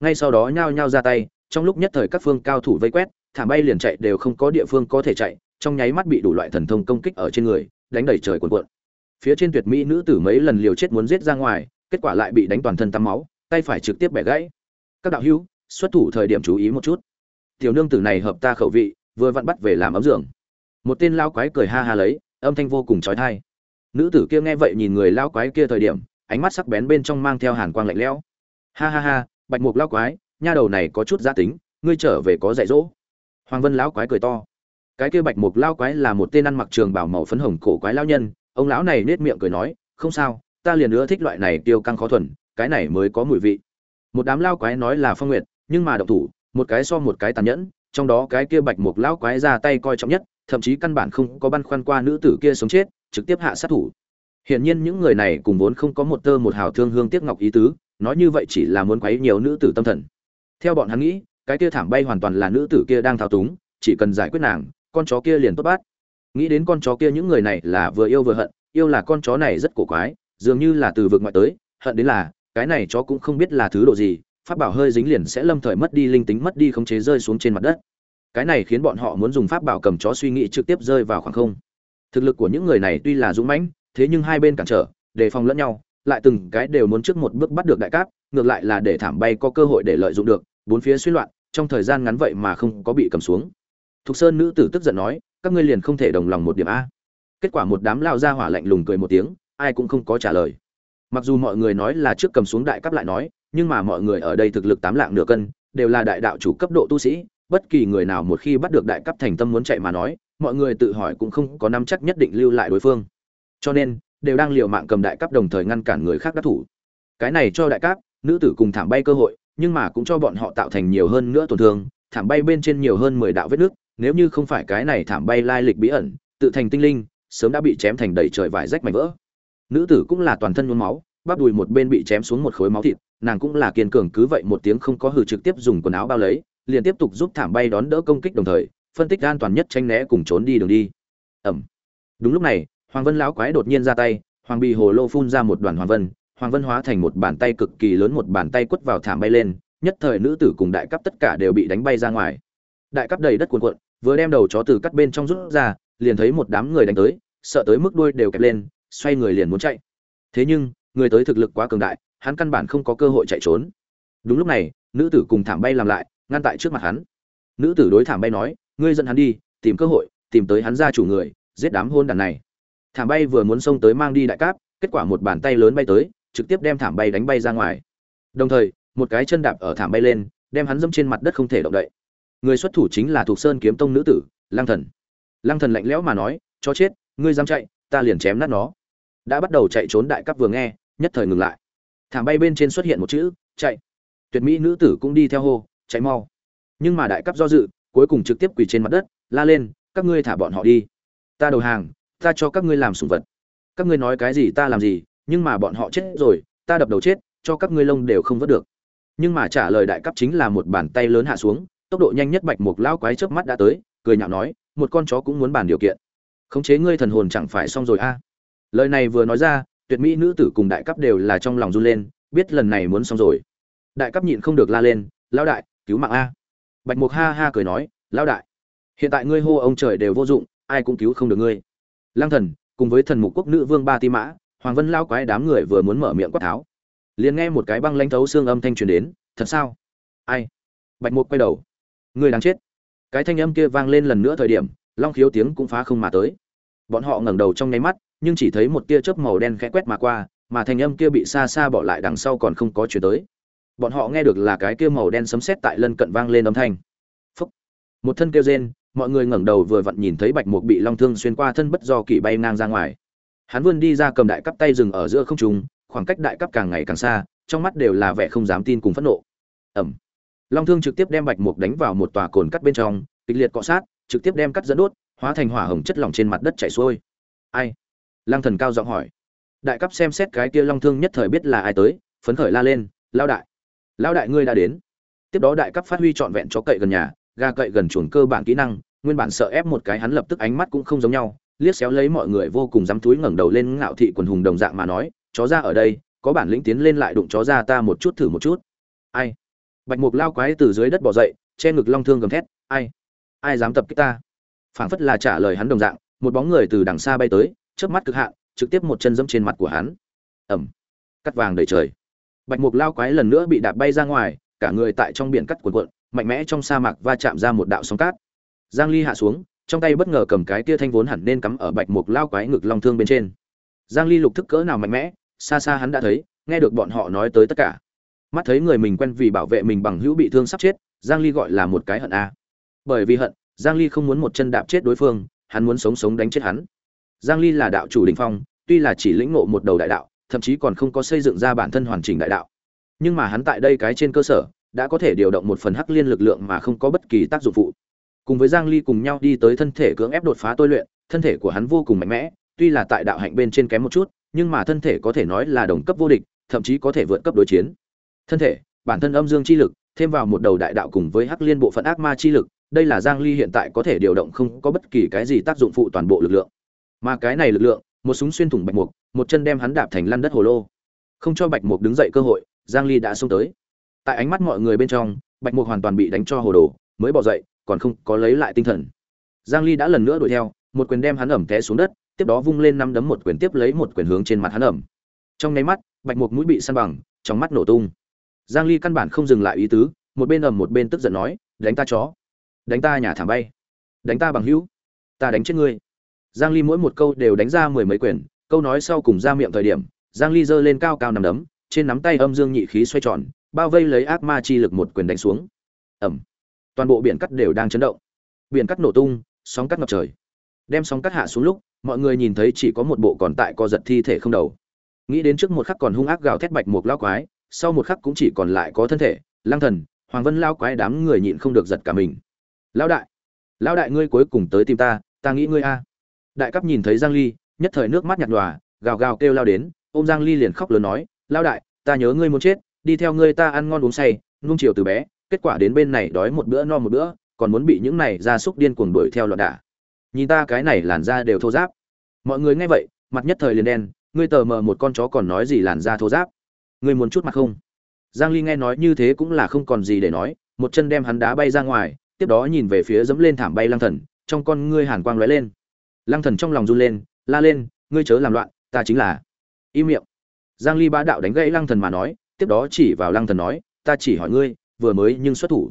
Ngay sau đó nhao nhao ra tay, trong lúc nhất thời các phương cao thủ vây quét, thảm bay liền chạy đều không có địa phương có thể chạy, trong nháy mắt bị đủ loại thần thông công kích ở trên người, đánh đẩy trời cuồn cuộn. Phía trên tuyệt mỹ nữ tử mấy lần liều chết muốn giết ra ngoài, kết quả lại bị đánh toàn thân tắm máu, tay phải trực tiếp bẻ gãy. Các đạo hữu xuất thủ thời điểm chú ý một chút. Tiểu nương tử này hợp ta khẩu vị, vừa vặn bắt về làm ấm giường. Một tên lao quái cười ha ha lấy, âm thanh vô cùng trói thai nữ tử kia nghe vậy nhìn người lao quái kia thời điểm, ánh mắt sắc bén bên trong mang theo hàn quang lạnh lẽo. Ha ha ha, bạch mục lao quái, nha đầu này có chút gia tính, ngươi trở về có dạy dỗ. Hoàng vân lão quái cười to. Cái kia bạch mục lao quái là một tên ăn mặc trường bảo màu phấn hồng cổ quái lao nhân, ông lão này nết miệng cười nói, không sao, ta liền nữa thích loại này tiêu căng khó thuần, cái này mới có mùi vị. Một đám lao quái nói là phong nguyệt nhưng mà độc thủ, một cái so một cái tàn nhẫn, trong đó cái kia bạch mục lão quái ra tay coi trọng nhất, thậm chí căn bản không có băn khoăn qua nữ tử kia sống chết, trực tiếp hạ sát thủ. Hiển nhiên những người này cùng vốn không có một tơ một hào thương hương tiếc ngọc ý tứ, nói như vậy chỉ là muốn quấy nhiều nữ tử tâm thần. Theo bọn hắn nghĩ, cái kia thảm bay hoàn toàn là nữ tử kia đang thao túng, chỉ cần giải quyết nàng, con chó kia liền tốt bát. Nghĩ đến con chó kia những người này là vừa yêu vừa hận, yêu là con chó này rất cổ quái, dường như là từ vực ngoại tới, hận đến là, cái này chó cũng không biết là thứ độ gì pháp bảo hơi dính liền sẽ lâm thời mất đi linh tính mất đi khống chế rơi xuống trên mặt đất. Cái này khiến bọn họ muốn dùng pháp bảo cầm chó suy nghĩ trực tiếp rơi vào khoảng không. Thực lực của những người này tuy là dũng mãnh thế nhưng hai bên cản trở đề phòng lẫn nhau lại từng cái đều muốn trước một bước bắt được đại cát, ngược lại là để thảm bay có cơ hội để lợi dụng được bốn phía suy loạn trong thời gian ngắn vậy mà không có bị cầm xuống. Thục sơn nữ tử tức giận nói các ngươi liền không thể đồng lòng một điểm a. Kết quả một đám lao ra hỏa lạnh lùng cười một tiếng ai cũng không có trả lời. Mặc dù mọi người nói là trước cầm xuống đại cấp lại nói nhưng mà mọi người ở đây thực lực tám lạng nửa cân, đều là đại đạo chủ cấp độ tu sĩ, bất kỳ người nào một khi bắt được đại cấp thành tâm muốn chạy mà nói, mọi người tự hỏi cũng không có nắm chắc nhất định lưu lại đối phương. Cho nên, đều đang liều mạng cầm đại cấp đồng thời ngăn cản người khác đắc thủ. Cái này cho đại cấp, nữ tử cùng thảm bay cơ hội, nhưng mà cũng cho bọn họ tạo thành nhiều hơn nữa tổn thương, thảm bay bên trên nhiều hơn mười đạo vết nước, nếu như không phải cái này thảm bay lai lịch bí ẩn, tự thành tinh linh, sớm đã bị chém thành đầy trời vải rách mảnh vỡ. Nữ tử cũng là toàn thân nhuốm máu bắp đùi một bên bị chém xuống một khối máu thịt, nàng cũng là kiên cường cứ vậy một tiếng không có hử trực tiếp dùng quần áo bao lấy, liền tiếp tục giúp thảm bay đón đỡ công kích đồng thời, phân tích an toàn nhất tranh né cùng trốn đi đường đi. Ẩm. Đúng lúc này, hoàng vân lão quái đột nhiên ra tay, hoàng bị hồ lô phun ra một đoàn hoàng vân hoàng vân hóa thành một bàn tay cực kỳ lớn một bàn tay quất vào thảm bay lên, nhất thời nữ tử cùng đại cấp tất cả đều bị đánh bay ra ngoài. Đại cấp đầy đất cuồn cuộn, vừa đem đầu chó từ cắt bên trong rút ra, liền thấy một đám người đánh tới, sợ tới mức đuôi đều kẹp lên, xoay người liền muốn chạy. Thế nhưng người tới thực lực quá cường đại, hắn căn bản không có cơ hội chạy trốn. Đúng lúc này, nữ tử cùng thảm bay làm lại, ngăn tại trước mặt hắn. Nữ tử đối thảm bay nói, ngươi dẫn hắn đi, tìm cơ hội, tìm tới hắn ra chủ người, giết đám hôn đàn này. Thảm bay vừa muốn xông tới mang đi đại cáp, kết quả một bàn tay lớn bay tới, trực tiếp đem thảm bay đánh bay ra ngoài. Đồng thời, một cái chân đạp ở thảm bay lên, đem hắn dẫm trên mặt đất không thể động đậy. Người xuất thủ chính là thuộc sơn kiếm tông nữ tử lang thần. Lang thần lạnh lẽo mà nói cho chết, ngươi dám chạy, ta liền chém nát nó. Đã bắt đầu chạy trốn đại cấp vừa nghe nhất thời ngừng lại. Thảm bay bên trên xuất hiện một chữ, chạy. Tuyệt mỹ nữ tử cũng đi theo hô, chạy mau. Nhưng mà đại cấp do dự, cuối cùng trực tiếp quỳ trên mặt đất, la lên, các ngươi thả bọn họ đi. Ta đầu hàng, ta cho các ngươi làm sủng vật. Các ngươi nói cái gì ta làm gì, nhưng mà bọn họ chết rồi, ta đập đầu chết, cho các ngươi lông đều không vớt được. Nhưng mà trả lời đại cấp chính là một bàn tay lớn hạ xuống, tốc độ nhanh nhất bạch mục lão quái chớp mắt đã tới, cười nhạo nói, một con chó cũng muốn bàn điều kiện. Khống chế ngươi thần hồn chẳng phải xong rồi a? Lời này vừa nói ra tuyệt mỹ nữ tử cùng đại cấp đều là trong lòng run lên, biết lần này muốn xong rồi. Đại cấp nhịn không được la lên, lão đại, cứu mạng a. Bạch mục ha ha cười nói, lão đại, hiện tại ngươi hô ông trời đều vô dụng, ai cũng cứu không được ngươi. Lang thần, cùng với thần mục quốc nữ vương ba ti mã, hoàng vân lao quái đám người vừa muốn mở miệng quát tháo. Liền nghe một cái băng lãnh thấu xương âm thanh truyền đến, thật sao? Ai? Bạch mục quay đầu, ngươi đang chết. Cái thanh âm kia vang lên lần nữa thời điểm, long khiếu tiếng cũng phá không mà tới. Bọn họ ngẩng đầu trong nháy mắt nhưng chỉ thấy một tia chớp màu đen khẽ quét mà qua mà thanh âm kia bị xa xa bỏ lại đằng sau còn không có truyền tới. Bọn họ nghe được là cái kia màu đen sấm sét tại lân cận vang lên âm thanh. Phúc. một thân kêu rên mọi người ngẩng đầu vừa vặn nhìn thấy bạch mục bị long thương xuyên qua thân bất do kỳ bay ngang ra ngoài. Hắn vươn đi ra cầm đại cấp tay dừng ở giữa không trung khoảng cách đại cấp càng ngày càng xa trong mắt đều là vẻ không dám tin cùng phẫn nộ. Ầm, long thương trực tiếp đem bạch mục đánh vào một tòa cồn cắt bên trong kịch liệt cọ sát trực tiếp đem cắt dẫn đốt hóa thành hỏa hồng chất lỏng trên mặt đất chảy xuôi. Ai? Lăng thần cao giọng hỏi. Đại cấp xem xét cái kia long thương nhất thời biết là ai tới, phấn khởi la lên lao đại lao đại ngươi đã đến. Tiếp đó đại cấp phát huy trọn vẹn cho cậy gần nhà ga cậy gần chuồng cơ bản kỹ năng, nguyên bản sợ ép một cái hắn lập tức ánh mắt cũng không giống nhau, liếc xéo lấy mọi người vô cùng dám túi ngẩng đầu lên ngạo thị quần hùng đồng dạng mà nói, chó ra ở đây, có bản lĩnh tiến lên lại đụng chó ra ta một chút thử một chút. Ai? Bạch mục lao quái từ dưới đất bỏ dậy, che ngực long thương gầm thét, ai? Ai dám tập kích ta? Phảng phất là trả lời hắn đồng dạng, một bóng người từ đằng xa bay tới chớp mắt cực hạn trực tiếp một chân dẫm trên mặt của hắn. Ầm, cắt vàng đầy trời. Bạch mục lao quái lần nữa bị đạp bay ra ngoài cả người tại trong biển cắt cuộn cuộn mạnh mẽ trong sa mạc va chạm ra một đạo sóng cát. Giang ly hạ xuống trong tay bất ngờ cầm cái tia thanh vốn hẳn nên cắm ở bạch mục lao quái ngực long thương bên trên. Giang ly lục thức cỡ nào mạnh mẽ xa xa hắn đã thấy nghe được bọn họ nói tới tất cả. Mắt thấy người mình quen vì bảo vệ mình bằng hữu bị thương sắp chết giang ly gọi là một cái hận a. Bởi vì hận giang ly không muốn một chân đạp chết đối phương hắn muốn sống sống đánh chết hắn giang ly là đạo chủ đỉnh phong, tuy là chỉ lĩnh ngộ một đầu đại đạo, thậm chí còn không có xây dựng ra bản thân hoàn chỉnh đại đạo. Nhưng mà hắn tại đây cái trên cơ sở, đã có thể điều động một phần hắc liên lực lượng mà không có bất kỳ tác dụng phụ. Cùng với giang ly cùng nhau đi tới thân thể cưỡng ép đột phá tôi luyện, thân thể của hắn vô cùng mạnh mẽ, tuy là tại đạo hạnh bên trên kém một chút, nhưng mà thân thể có thể nói là đồng cấp vô địch, thậm chí có thể vượt cấp đối chiến. Thân thể, bản thân âm dương chi lực, thêm vào một đầu đại đạo cùng với hắc liên bộ phận ác ma chi lực, đây là giang ly hiện tại có thể điều động không có bất kỳ cái gì tác dụng phụ toàn bộ lực lượng mà cái này lực lượng, một súng xuyên thủng bạch mục, một chân đem hắn đạp thành lăn đất hồ lô. Không cho bạch mục đứng dậy cơ hội, giang ly đã xông tới. Tại ánh mắt mọi người bên trong, bạch mục hoàn toàn bị đánh cho hồ đồ, mới bỏ dậy, còn không có lấy lại tinh thần. Giang ly đã lần nữa đuổi theo, một quyền đem hắn ẩm té xuống đất, tiếp đó vung lên năm đấm một quyền tiếp lấy một quyền hướng trên mặt hắn ẩm. Trong nháy mắt, bạch mục mũi bị săn bằng, trong mắt nổ tung. Giang ly căn bản không dừng lại ý tứ, một bên ầm một bên tức giận nói, đánh ta chó! Đánh ta nhà thảm bay! Đánh ta bằng hữu! Ta đánh chết ngươi! Giang ly mỗi một câu đều đánh ra mười mấy quyền câu nói sau cùng ra miệng thời điểm giang ly giơ lên cao cao nằm đấm trên nắm tay âm dương nhị khí xoay tròn bao vây lấy ác ma chi lực một quyền đánh xuống. Ầm, toàn bộ biển cắt đều đang chấn động. Biển cắt nổ tung sóng cắt ngập trời. Đem sóng cắt hạ xuống lúc mọi người nhìn thấy chỉ có một bộ còn tại co giật thi thể không đầu. Nghĩ đến trước một khắc còn hung ác gào thét bạch một lão quái sau một khắc cũng chỉ còn lại có thân thể lang thần hoàng vân lão quái đám người nhịn không được giật cả mình. Lão đại lão đại ngươi cuối cùng tới tìm ta ta nghĩ ngươi a đại cấp nhìn thấy giang ly, nhất thời nước mắt nhạt nhòa, gào gào kêu lao đến, ôm giang ly liền khóc lớn nói, lao đại, ta nhớ ngươi muốn chết, đi theo ngươi ta ăn ngon uống say, nuông chiều từ bé, kết quả đến bên này đói một bữa no một bữa, còn muốn bị những này ra súc điên cuồng đuổi theo loạn đả. Nhìn ta cái này làn da đều thô ráp. Mọi người nghe vậy, mặt nhất thời liền đen, ngươi tờ mờ một con chó còn nói gì làn da thô ráp? Ngươi muốn chút mặt không? Giang ly nghe nói như thế cũng là không còn gì để nói, một chân đem hắn đá bay ra ngoài, tiếp đó nhìn về phía dẫm lên thảm bay lang thần, trong con ngươi hàn quang lóe lên lăng thần trong lòng run lên, la lên, ngươi chớ làm loạn, ta chính là. Im miệng. Giang ly bá đạo đánh gãy lăng thần mà nói, tiếp đó chỉ vào lăng thần nói, ta chỉ hỏi ngươi, vừa mới nhưng xuất thủ.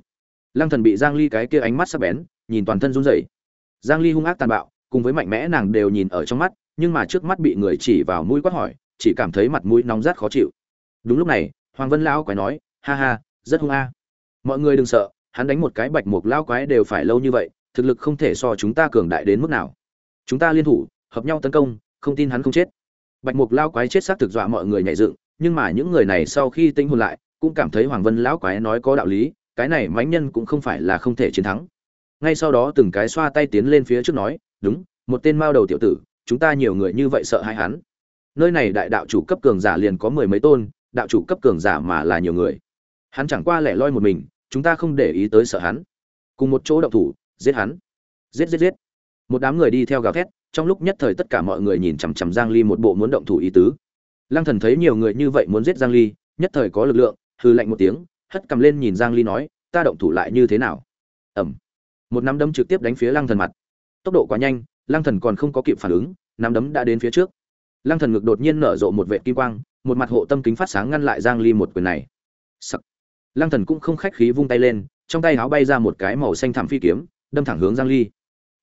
Lăng thần bị giang ly cái kia ánh mắt sắc bén, nhìn toàn thân run rẩy. Giang ly hung ác tàn bạo, cùng với mạnh mẽ nàng đều nhìn ở trong mắt, nhưng mà trước mắt bị người chỉ vào mũi quát hỏi, chỉ cảm thấy mặt mũi nóng rát khó chịu. Đúng lúc này, hoàng vân lão quái nói, ha ha, rất hung a. Mọi người đừng sợ, hắn đánh một cái bạch mục lão quái đều phải lâu như vậy, thực lực không thể so chúng ta cường đại đến mức nào chúng ta liên thủ, hợp nhau tấn công, không tin hắn không chết. Bạch mục lão quái chết xác thực dọa mọi người nhảy dựng, nhưng mà những người này sau khi tinh hồn lại, cũng cảm thấy hoàng vân lão quái nói có đạo lý, cái này mãnh nhân cũng không phải là không thể chiến thắng. Ngay sau đó từng cái xoa tay tiến lên phía trước nói, đúng, một tên mao đầu tiểu tử, chúng ta nhiều người như vậy sợ hãi hắn. Nơi này đại đạo chủ cấp cường giả liền có mười mấy tôn, đạo chủ cấp cường giả mà là nhiều người. Hắn chẳng qua lẻ loi một mình, chúng ta không để ý tới sợ hắn. Cùng một chỗ động thủ, giết hắn. Giết giết giết một đám người đi theo gào thét, trong lúc nhất thời tất cả mọi người nhìn chằm chằm giang ly một bộ muốn động thủ ý tứ. Lăng thần thấy nhiều người như vậy muốn giết giang ly, nhất thời có lực lượng hư lạnh một tiếng, hất cầm lên nhìn giang ly nói, ta động thủ lại như thế nào? Ẩm một nắm đấm trực tiếp đánh phía lăng thần mặt. Tốc độ quá nhanh, lăng thần còn không có kịp phản ứng, nắm đấm đã đến phía trước. Lăng thần ngực đột nhiên nở rộ một vệt kim quang, một mặt hộ tâm kính phát sáng ngăn lại giang ly một quyền này. Sắc. lăng thần cũng không khách khí vung tay lên, trong tay áo bay ra một cái màu xanh thảm phi kiếm, đâm thẳng hướng giang ly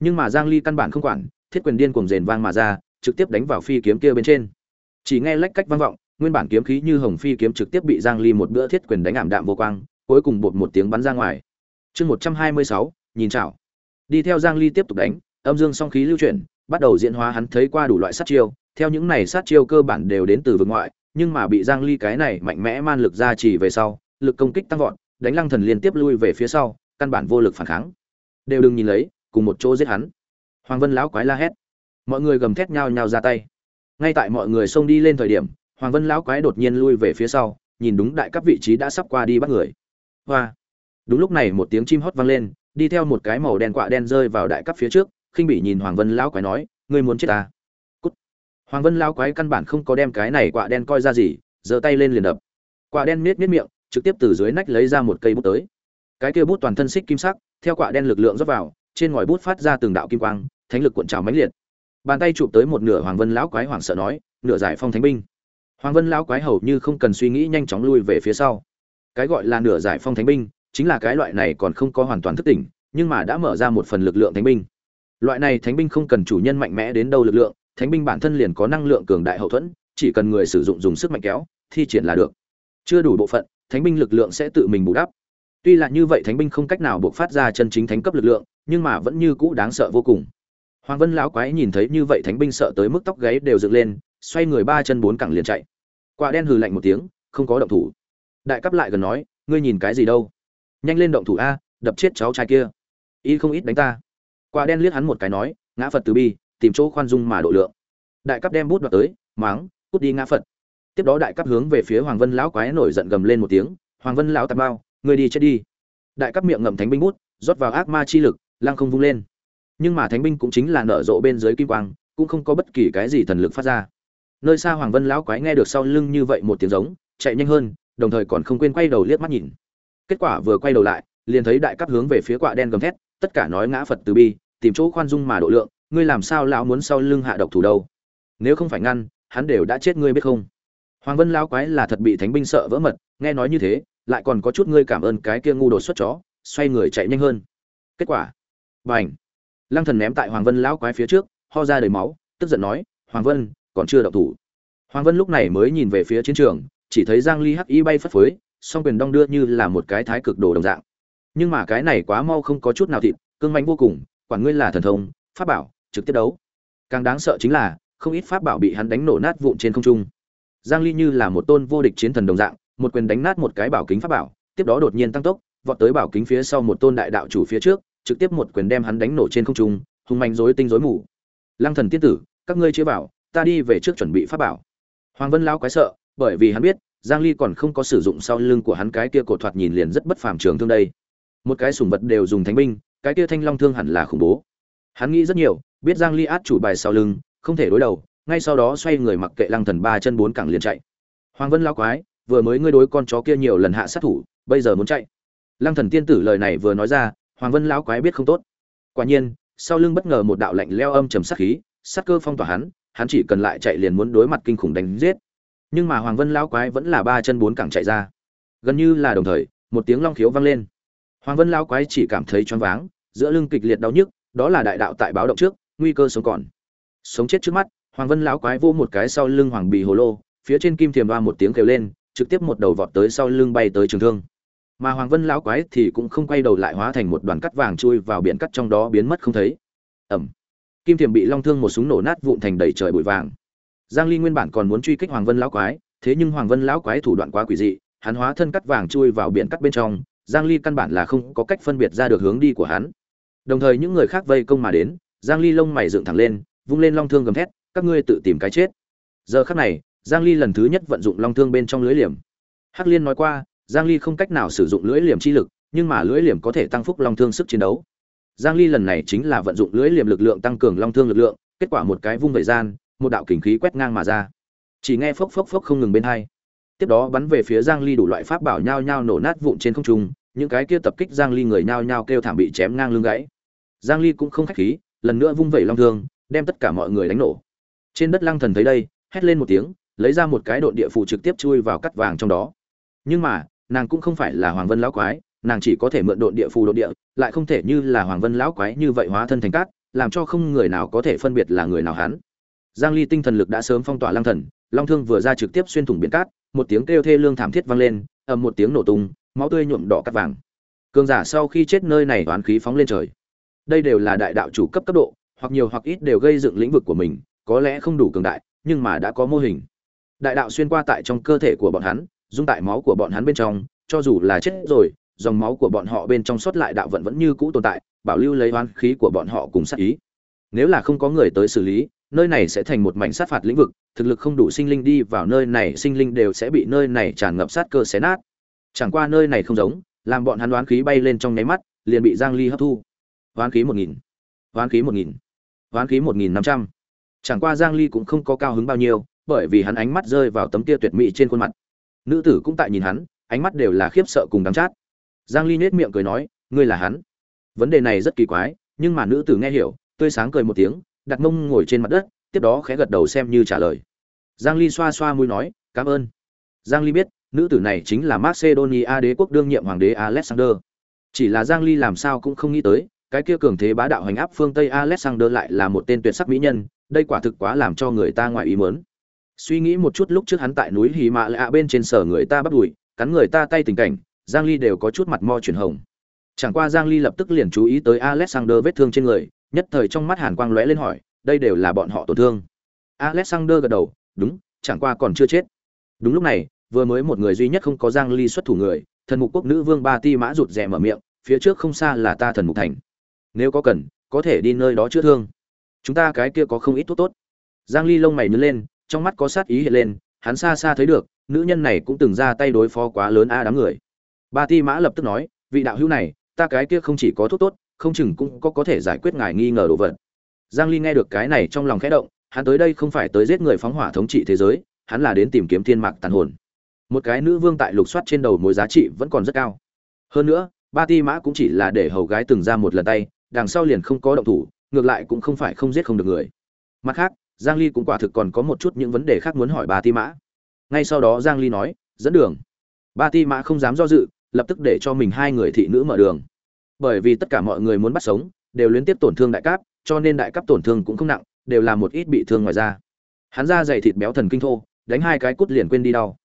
nhưng mà giang ly căn bản không quản thiết quyền điên cuồng rền vang mà ra trực tiếp đánh vào phi kiếm kia bên trên. Chỉ nghe lách cách vang vọng nguyên bản kiếm khí như hồng phi kiếm trực tiếp bị giang ly một bữa thiết quyền đánh ảm đạm vô quang cuối cùng bột một tiếng bắn ra ngoài. Chương 126, nhìn chảo. Đi theo giang ly tiếp tục đánh âm dương song khí lưu chuyển bắt đầu diễn hóa hắn thấy qua đủ loại sát chiêu. Theo những này sát chiêu cơ bản đều đến từ vực ngoại nhưng mà bị giang ly cái này mạnh mẽ man lực ra chỉ về sau lực công kích tăng vọt đánh lăng thần liên tiếp lui về phía sau căn bản vô lực phản kháng. Đều đừng nhìn lấy cùng một chỗ giết hắn. Hoàng vân lão quái la hét. Mọi người gầm thét nhau nhau ra tay. Ngay tại mọi người xông đi lên thời điểm, hoàng vân lão quái đột nhiên lui về phía sau, nhìn đúng đại cấp vị trí đã sắp qua đi bắt người. Hoa! Đúng lúc này một tiếng chim hót vang lên, đi theo một cái màu đen quạ đen rơi vào đại cấp phía trước, khinh bị nhìn hoàng vân lão quái nói, ngươi muốn chết ta Cút. hoàng vân lão quái căn bản không có đem cái này quạ đen coi ra gì, giơ tay lên liền đập. Quạ đen miết miết miệng, trực tiếp từ dưới nách lấy ra một cây bút tới. Cái kia bút toàn thân xích kim sắc, theo quạ đen lực lượng rót vào trên ngòi bút phát ra từng đạo kim quang, thánh lực cuộn trào mãnh liệt. Bàn tay chụp tới một nửa hoàng vân lão quái hoảng sợ nói, nửa giải phong thánh binh. Hoàng vân lão quái hầu như không cần suy nghĩ nhanh chóng lui về phía sau. Cái gọi là nửa giải phong thánh binh, chính là cái loại này còn không có hoàn toàn thức tỉnh, nhưng mà đã mở ra một phần lực lượng thánh binh. Loại này thánh binh không cần chủ nhân mạnh mẽ đến đâu lực lượng, thánh binh bản thân liền có năng lượng cường đại hậu thuẫn, chỉ cần người sử dụng dùng sức mạnh kéo, thi triển là được. Chưa đủ bộ phận, thánh binh lực lượng sẽ tự mình bù đắp. Tuy là như vậy thánh binh không cách nào buộc phát ra chân chính thánh cấp lực lượng nhưng mà vẫn như cũ đáng sợ vô cùng. Hoàng vân lão quái nhìn thấy như vậy thánh binh sợ tới mức tóc gáy đều dựng lên, xoay người ba chân bốn cẳng liền chạy. Quả đen hừ lạnh một tiếng, không có động thủ. Đại cấp lại gần nói, ngươi nhìn cái gì đâu? Nhanh lên động thủ a, đập chết cháu trai kia. Y không ít đánh ta. Quả đen liếc hắn một cái nói, ngã phật từ bi, tìm chỗ khoan dung mà độ lượng. Đại cấp đem bút đoạt tới, máng, cút đi ngã phật. Tiếp đó đại cấp hướng về phía hoàng vân lão quái nổi giận gầm lên một tiếng, hoàng vân lão tạt bao, ngươi đi chết đi. Đại cấp miệng ngậm thánh binh bút, rót vào ác ma chi lực lăng không vung lên. Nhưng mà thánh binh cũng chính là nở rộ bên dưới kim quang, cũng không có bất kỳ cái gì thần lực phát ra. Nơi xa hoàng vân lão quái nghe được sau lưng như vậy một tiếng giống, chạy nhanh hơn, đồng thời còn không quên quay đầu liếc mắt nhìn. Kết quả vừa quay đầu lại, liền thấy đại cấp hướng về phía quạ đen gầm thét, tất cả nói ngã phật từ bi, tìm chỗ khoan dung mà độ lượng, ngươi làm sao lão muốn sau lưng hạ độc thủ đâu? Nếu không phải ngăn, hắn đều đã chết ngươi biết không? Hoàng vân lão quái là thật bị thánh binh sợ vỡ mật, nghe nói như thế, lại còn có chút ngươi cảm ơn cái kia ngu đột xuất chó, xoay người chạy nhanh hơn. Kết quả bành lăng thần ném tại hoàng vân lão quái phía trước, ho ra đầy máu, tức giận nói, hoàng vân, còn chưa động thủ. Hoàng vân lúc này mới nhìn về phía chiến trường, chỉ thấy giang ly hắc y bay phất phới, song quyền đong đưa như là một cái thái cực đồ đồng dạng. Nhưng mà cái này quá mau không có chút nào thịt, cương manh vô cùng, quản ngươi là thần thông, pháp bảo, trực tiếp đấu. Càng đáng sợ chính là, không ít pháp bảo bị hắn đánh nổ nát vụn trên không trung. Giang ly như là một tôn vô địch chiến thần đồng dạng, một quyền đánh nát một cái bảo kính pháp bảo, tiếp đó đột nhiên tăng tốc, vọt tới bảo kính phía sau một tôn đại đạo chủ phía trước trực tiếp một quyền đem hắn đánh nổ trên không trung, hung mạnh rối tinh rối mù. Lăng thần tiên tử, các ngươi chưa bảo ta đi về trước chuẩn bị pháp bảo. Hoàng vân lão quái sợ, bởi vì hắn biết, giang ly còn không có sử dụng sau lưng của hắn cái kia cột thoạt nhìn liền rất bất phàm trường thương đây. Một cái sủng vật đều dùng thánh binh, cái kia thanh long thương hẳn là khủng bố. Hắn nghĩ rất nhiều, biết giang ly át chủ bài sau lưng, không thể đối đầu, ngay sau đó xoay người mặc kệ lăng thần ba chân bốn cẳng liền chạy. Hoàng vân lão quái, vừa mới ngươi đối con chó kia nhiều lần hạ sát thủ, bây giờ muốn chạy. Lăng thần tiên tử lời này vừa nói ra hoàng vân lão quái biết không tốt. Quả nhiên, sau lưng bất ngờ một đạo lạnh leo âm trầm sát khí, sát cơ phong tỏa hắn hắn chỉ cần lại chạy liền muốn đối mặt kinh khủng đánh giết. Nhưng mà hoàng vân lão quái vẫn là ba chân bốn cẳng chạy ra. Gần như là đồng thời, một tiếng long khiếu vang lên. Hoàng vân lão quái chỉ cảm thấy choáng váng, giữa lưng kịch liệt đau nhức, đó là đại đạo tại báo động trước, nguy cơ sống còn. Sống chết trước mắt, hoàng vân lão quái vô một cái sau lưng hoàng bì hồ lô, phía trên kim thiềm đoa một tiếng kêu lên, trực tiếp một đầu vọt tới sau lưng bay tới trường thương mà hoàng vân lão quái thì cũng không quay đầu lại hóa thành một đoàn cắt vàng chui vào biển cắt trong đó biến mất không thấy. Ẩm. Kim thiềm bị long thương một súng nổ nát vụn thành đầy trời bụi vàng. Giang ly nguyên bản còn muốn truy kích hoàng vân lão quái, thế nhưng hoàng vân lão quái thủ đoạn quá quỷ dị, hắn hóa thân cắt vàng chui vào biển cắt bên trong, giang ly căn bản là không có cách phân biệt ra được hướng đi của hắn. Đồng thời những người khác vây công mà đến, giang ly lông mày dựng thẳng lên, vung lên long thương gầm thét, các ngươi tự tìm cái chết. Giờ khắc này, giang ly lần thứ nhất vận dụng long thương bên trong lưới liềm. Hắc liên nói qua giang ly không cách nào sử dụng lưỡi liềm chi lực, nhưng mà lưỡi liềm có thể tăng phúc long thương sức chiến đấu. Giang ly lần này chính là vận dụng lưỡi liềm lực lượng tăng cường long thương lực lượng, kết quả một cái vung thời gian, một đạo kình khí quét ngang mà ra. Chỉ nghe phốc phốc phốc không ngừng bên hai. Tiếp đó bắn về phía giang ly đủ loại pháp bảo nhao nhao nổ nát vụn trên không trung, những cái kia tập kích giang ly người nhao nhao kêu thảm bị chém ngang lưng gãy. Giang ly cũng không khách khí, lần nữa vung vẩy long thương, đem tất cả mọi người đánh nổ. Trên đất lăng thần thấy đây, hét lên một tiếng, lấy ra một cái độn địa phù trực tiếp chui vào cắt vàng trong đó. Nhưng mà nàng cũng không phải là hoàng vân lão quái, nàng chỉ có thể mượn độn địa phù độn địa, lại không thể như là hoàng vân lão quái như vậy hóa thân thành cát, làm cho không người nào có thể phân biệt là người nào hắn. Giang ly tinh thần lực đã sớm phong tỏa lang thần, long thương vừa ra trực tiếp xuyên thủng biển cát, một tiếng kêu thê lương thảm thiết vang lên, ầm một tiếng nổ tung, máu tươi nhuộm đỏ cát vàng. Cường giả sau khi chết nơi này toán khí phóng lên trời. Đây đều là đại đạo chủ cấp cấp độ, hoặc nhiều hoặc ít đều gây dựng lĩnh vực của mình, có lẽ không đủ cường đại, nhưng mà đã có mô hình. Đại đạo xuyên qua tại trong cơ thể của bọn hắn dung tại máu của bọn hắn bên trong, cho dù là chết rồi, dòng máu của bọn họ bên trong sót lại đạo vận vẫn như cũ tồn tại, bảo lưu lấy oán khí của bọn họ cùng sát ý. Nếu là không có người tới xử lý, nơi này sẽ thành một mảnh sát phạt lĩnh vực, thực lực không đủ sinh linh đi vào nơi này, sinh linh đều sẽ bị nơi này tràn ngập sát cơ xé nát. Chẳng qua nơi này không giống, làm bọn hắn đoán khí bay lên trong nháy mắt, liền bị giang ly hấp thu. Đoán khí một nghìn đoán khí một nghìn đoán khí một nghìn năm trăm. Chẳng qua giang ly cũng không có cao hứng bao nhiêu, bởi vì hắn ánh mắt rơi vào tấm kia tuyệt mỹ trên khuôn mặt nữ tử cũng tại nhìn hắn, ánh mắt đều là khiếp sợ cùng đắng chát. Giang ly nết miệng cười nói, ngươi là hắn? Vấn đề này rất kỳ quái, nhưng mà nữ tử nghe hiểu, tươi sáng cười một tiếng, đặt mông ngồi trên mặt đất, tiếp đó khẽ gật đầu xem như trả lời. Giang ly xoa xoa mũi nói, cảm ơn. Giang ly biết, nữ tử này chính là macedonia đế quốc đương nhiệm hoàng đế alexander. Chỉ là giang ly làm sao cũng không nghĩ tới, cái kia cường thế bá đạo hành áp phương tây alexander lại là một tên tuyệt sắc mỹ nhân, đây quả thực quá làm cho người ta ngoại ý muốn suy nghĩ một chút lúc trước hắn tại núi hì mạ lạ bên trên sở người ta bắt đùi, cắn người ta tay tình cảnh, giang ly đều có chút mặt mo chuyển hồng. Chẳng qua giang ly lập tức liền chú ý tới alexander vết thương trên người, nhất thời trong mắt hàn quang lóe lên hỏi, đây đều là bọn họ tổn thương. Alexander gật đầu, đúng, chẳng qua còn chưa chết. Đúng lúc này, vừa mới một người duy nhất không có giang ly xuất thủ người, thần mục quốc nữ vương ba ti mã rụt rè mở miệng, phía trước không xa là ta thần mục thành. Nếu có cần, có thể đi nơi đó chữa thương. Chúng ta cái kia có không ít thuốc tốt. Giang ly lông mày nhướng lên trong mắt có sát ý hiện lên, hắn xa xa thấy được, nữ nhân này cũng từng ra tay đối phó quá lớn a đám người. Ba ti mã lập tức nói, vị đạo hữu này, ta cái kia không chỉ có thuốc tốt, không chừng cũng có có thể giải quyết ngài nghi ngờ đồ vật. Giang ly nghe được cái này trong lòng khẽ động, hắn tới đây không phải tới giết người phóng hỏa thống trị thế giới, hắn là đến tìm kiếm thiên mạc tàn hồn. Một cái nữ vương tại lục soát trên đầu mối giá trị vẫn còn rất cao. Hơn nữa, ba ti mã cũng chỉ là để hầu gái từng ra một lần tay, đằng sau liền không có động thủ, ngược lại cũng không phải không giết không được người. Mặt khác giang ly cũng quả thực còn có một chút những vấn đề khác muốn hỏi ba ti mã. Ngay sau đó giang ly nói dẫn đường. Ba ti mã không dám do dự lập tức để cho mình hai người thị nữ mở đường. Bởi vì tất cả mọi người muốn bắt sống đều liên tiếp tổn thương đại cấp, cho nên đại cấp tổn thương cũng không nặng đều là một ít bị thương ngoài da. Hắn ra dày thịt béo thần kinh thô đánh hai cái cút liền quên đi đau.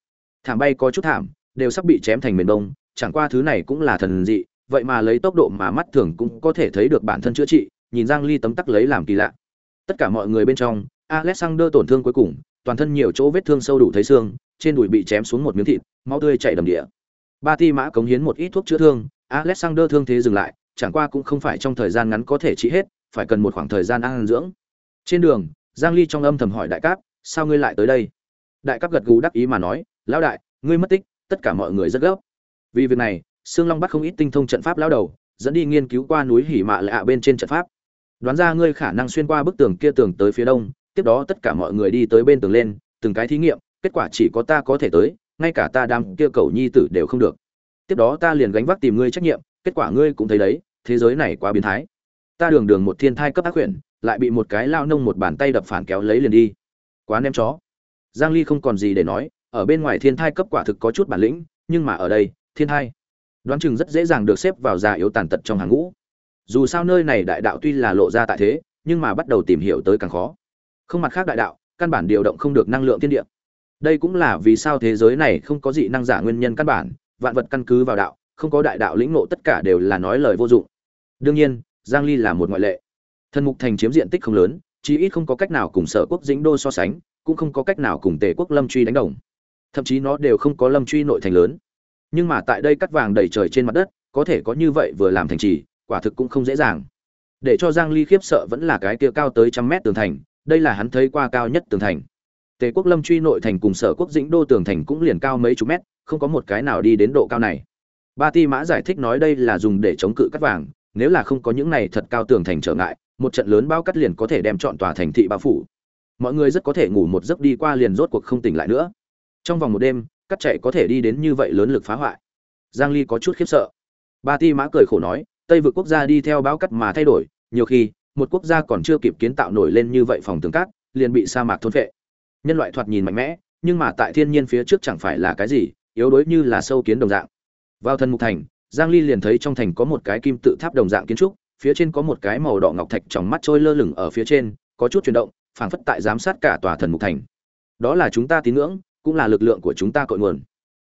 Thảm bay có chút thảm đều sắp bị chém thành miền đông chẳng qua thứ này cũng là thần dị vậy mà lấy tốc độ mà mắt thường cũng có thể thấy được bản thân chữa trị nhìn giang ly tấm tắc lấy làm kỳ lạ. Tất cả mọi người bên trong alexander tổn thương cuối cùng, toàn thân nhiều chỗ vết thương sâu đủ thấy xương, trên đùi bị chém xuống một miếng thịt, máu tươi chảy đầm địa. Ba ti mã cống hiến một ít thuốc chữa thương, alexander thương thế dừng lại, chẳng qua cũng không phải trong thời gian ngắn có thể trị hết, phải cần một khoảng thời gian ăn dưỡng. Trên đường, giang ly trong âm thầm hỏi đại cáp, sao ngươi lại tới đây? Đại cáp gật gù đắc ý mà nói, lão đại, ngươi mất tích, tất cả mọi người rất gấp. Vì việc này, sương long bắt không ít tinh thông trận pháp lão đầu, dẫn đi nghiên cứu qua núi hỉ mạ lạ bên trên trận pháp. Đoán ra ngươi khả năng xuyên qua bức tường kia tường tới phía đông tiếp đó tất cả mọi người đi tới bên tường lên, từng cái thí nghiệm, kết quả chỉ có ta có thể tới, ngay cả ta đam kia cầu nhi tử đều không được. Tiếp đó ta liền gánh vác tìm ngươi trách nhiệm, kết quả ngươi cũng thấy đấy, thế giới này quá biến thái. Ta đường đường một thiên thai cấp ác quyển lại bị một cái lao nông một bàn tay đập phản kéo lấy liền đi. Quá ném chó. Giang ly không còn gì để nói, ở bên ngoài thiên thai cấp quả thực có chút bản lĩnh, nhưng mà ở đây, thiên thai. Đoán chừng rất dễ dàng được xếp vào già yếu tàn tật trong hàng ngũ. Dù sao nơi này đại đạo tuy là lộ ra tại thế, nhưng mà bắt đầu tìm hiểu tới càng khó không mặt khác đại đạo, căn bản điều động không được năng lượng thiên địa. Đây cũng là vì sao thế giới này không có dị năng giả nguyên nhân căn bản, vạn vật căn cứ vào đạo, không có đại đạo lĩnh ngộ tất cả đều là nói lời vô dụng. Đương nhiên, giang ly là một ngoại lệ. Thần mục thành chiếm diện tích không lớn, chí ít không có cách nào cùng sở quốc dĩnh đô so sánh, cũng không có cách nào cùng tề quốc lâm truy đánh đồng. Thậm chí nó đều không có lâm truy nội thành lớn. Nhưng mà tại đây cắt vàng đầy trời trên mặt đất, có thể có như vậy vừa làm thành trì, quả thực cũng không dễ dàng. Để cho giang ly khiếp sợ vẫn là cái kia cao tới trăm mét tường thành đây là hắn thấy qua cao nhất tường thành. Tề quốc lâm truy nội thành cùng sở quốc dĩnh đô tường thành cũng liền cao mấy chục mét, không có một cái nào đi đến độ cao này. Ba ti mã giải thích nói đây là dùng để chống cự cắt vàng, nếu là không có những này thật cao tường thành trở ngại, một trận lớn bao cắt liền có thể đem chọn tòa thành thị bao phủ. Mọi người rất có thể ngủ một giấc đi qua liền rốt cuộc không tỉnh lại nữa. Trong vòng một đêm cắt chạy có thể đi đến như vậy lớn lực phá hoại. Giang ly có chút khiếp sợ. Ba ti mã cười khổ nói, tây vực quốc gia đi theo báo cắt mà thay đổi, nhiều khi một quốc gia còn chưa kịp kiến tạo nổi lên như vậy phòng tường cát, liền bị sa mạc thôn phệ. Nhân loại thoạt nhìn mạnh mẽ, nhưng mà tại thiên nhiên phía trước chẳng phải là cái gì, yếu đuối như là sâu kiến đồng dạng. Vào thân mục thành, giang ly liền thấy trong thành có một cái kim tự tháp đồng dạng kiến trúc, phía trên có một cái màu đỏ ngọc thạch trong mắt trôi lơ lửng ở phía trên, có chút chuyển động, phảng phất tại giám sát cả tòa thần mục thành. Đó là chúng ta tín ngưỡng, cũng là lực lượng của chúng ta cội nguồn.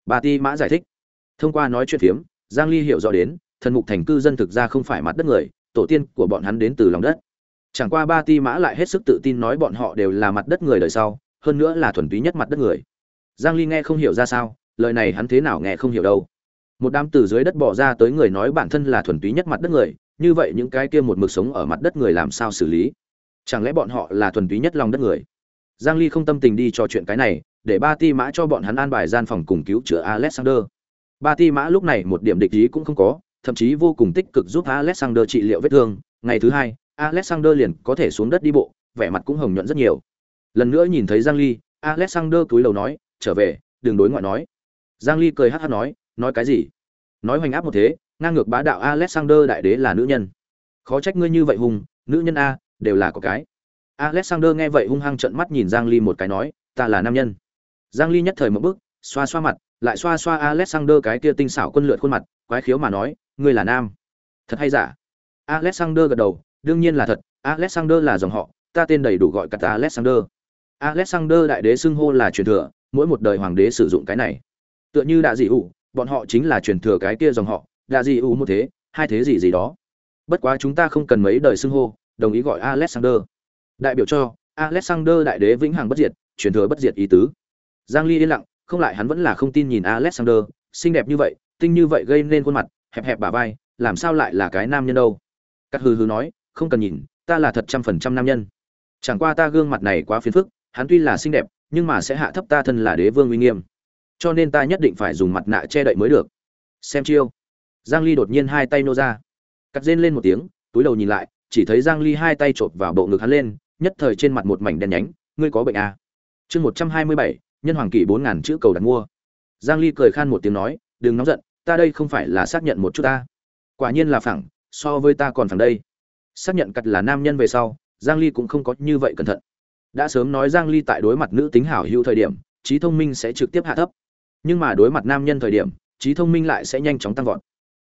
Bà ti mã giải thích. Thông qua nói chuyện phiếm, giang ly hiểu rõ đến, thần mục thành cư dân thực ra không phải mặt đất người tổ tiên của bọn hắn đến từ lòng đất. Chẳng qua ba ti mã lại hết sức tự tin nói bọn họ đều là mặt đất người đời sau, hơn nữa là thuần túy nhất mặt đất người. Giang ly nghe không hiểu ra sao, lời này hắn thế nào nghe không hiểu đâu. Một đám từ dưới đất bỏ ra tới người nói bản thân là thuần túy nhất mặt đất người, như vậy những cái kia một mực sống ở mặt đất người làm sao xử lý? Chẳng lẽ bọn họ là thuần túy nhất lòng đất người? Giang ly không tâm tình đi trò chuyện cái này, để ba ti mã cho bọn hắn an bài gian phòng cùng cứu chữa alexander. Ba ti mã lúc này một điểm địch ý cũng không có thậm chí vô cùng tích cực giúp alexander trị liệu vết thương. Ngày thứ hai, alexander liền có thể xuống đất đi bộ, vẻ mặt cũng hồng nhuận rất nhiều. Lần nữa nhìn thấy giang ly, alexander cúi đầu nói, trở về, đừng đối ngoại nói. Giang ly cười hắt hắt nói nói cái gì? Nói hoành áp một thế, ngang ngược bá đạo alexander đại đế là nữ nhân. Khó trách ngươi như vậy hùng, nữ nhân a, đều là có cái. Alexander nghe vậy hung hăng trợn mắt nhìn giang ly một cái nói, ta là nam nhân. Giang ly nhất thời một bước, xoa xoa mặt, lại xoa xoa alexander cái kia tinh xảo quân lượt khuôn mặt, quái khiếu mà nói ngươi là nam. Thật hay giả? Alexander gật đầu, đương nhiên là thật, alexander là dòng họ, ta tên đầy đủ gọi cả alexander. Alexander đại đế xưng hô là truyền thừa, mỗi một đời hoàng đế sử dụng cái này. Tựa như đạ dị ủ bọn họ chính là truyền thừa cái kia dòng họ, đạ dị ủ một thế, hai thế gì gì đó. Bất quá chúng ta không cần mấy đời xưng hô, đồng ý gọi alexander. Đại biểu cho, alexander đại đế vĩnh hằng bất diệt, truyền thừa bất diệt ý tứ. Giang ly yên lặng, không lại hắn vẫn là không tin nhìn alexander, xinh đẹp như vậy, tinh như vậy gây nên khuôn mặt hẹp hẹp bả vai làm sao lại là cái nam nhân đâu? Cắt hừ hừ nói không cần nhìn ta là thật trăm phần trăm nam nhân. Chẳng qua ta gương mặt này quá phiền phức hắn tuy là xinh đẹp nhưng mà sẽ hạ thấp ta thân là đế vương uy nghiêm. Cho nên ta nhất định phải dùng mặt nạ che đậy mới được. Xem chiêu. Giang ly đột nhiên hai tay nô ra. Cắt rên lên một tiếng túi đầu nhìn lại chỉ thấy giang ly hai tay chộp vào bộ ngực hắn lên nhất thời trên mặt một mảnh đen nhánh ngươi có bệnh à? chương 127, nhân hoàng kỷ 4.000 chữ cầu đặt mua. Giang ly cười khan một tiếng nói đừng nóng giận ta đây không phải là xác nhận một chút ta. Quả nhiên là phẳng, so với ta còn phẳng đây. Xác nhận cặt là nam nhân về sau, giang ly cũng không có như vậy cẩn thận. Đã sớm nói giang ly tại đối mặt nữ tính hảo hữu thời điểm, trí thông minh sẽ trực tiếp hạ thấp. Nhưng mà đối mặt nam nhân thời điểm, trí thông minh lại sẽ nhanh chóng tăng vọt.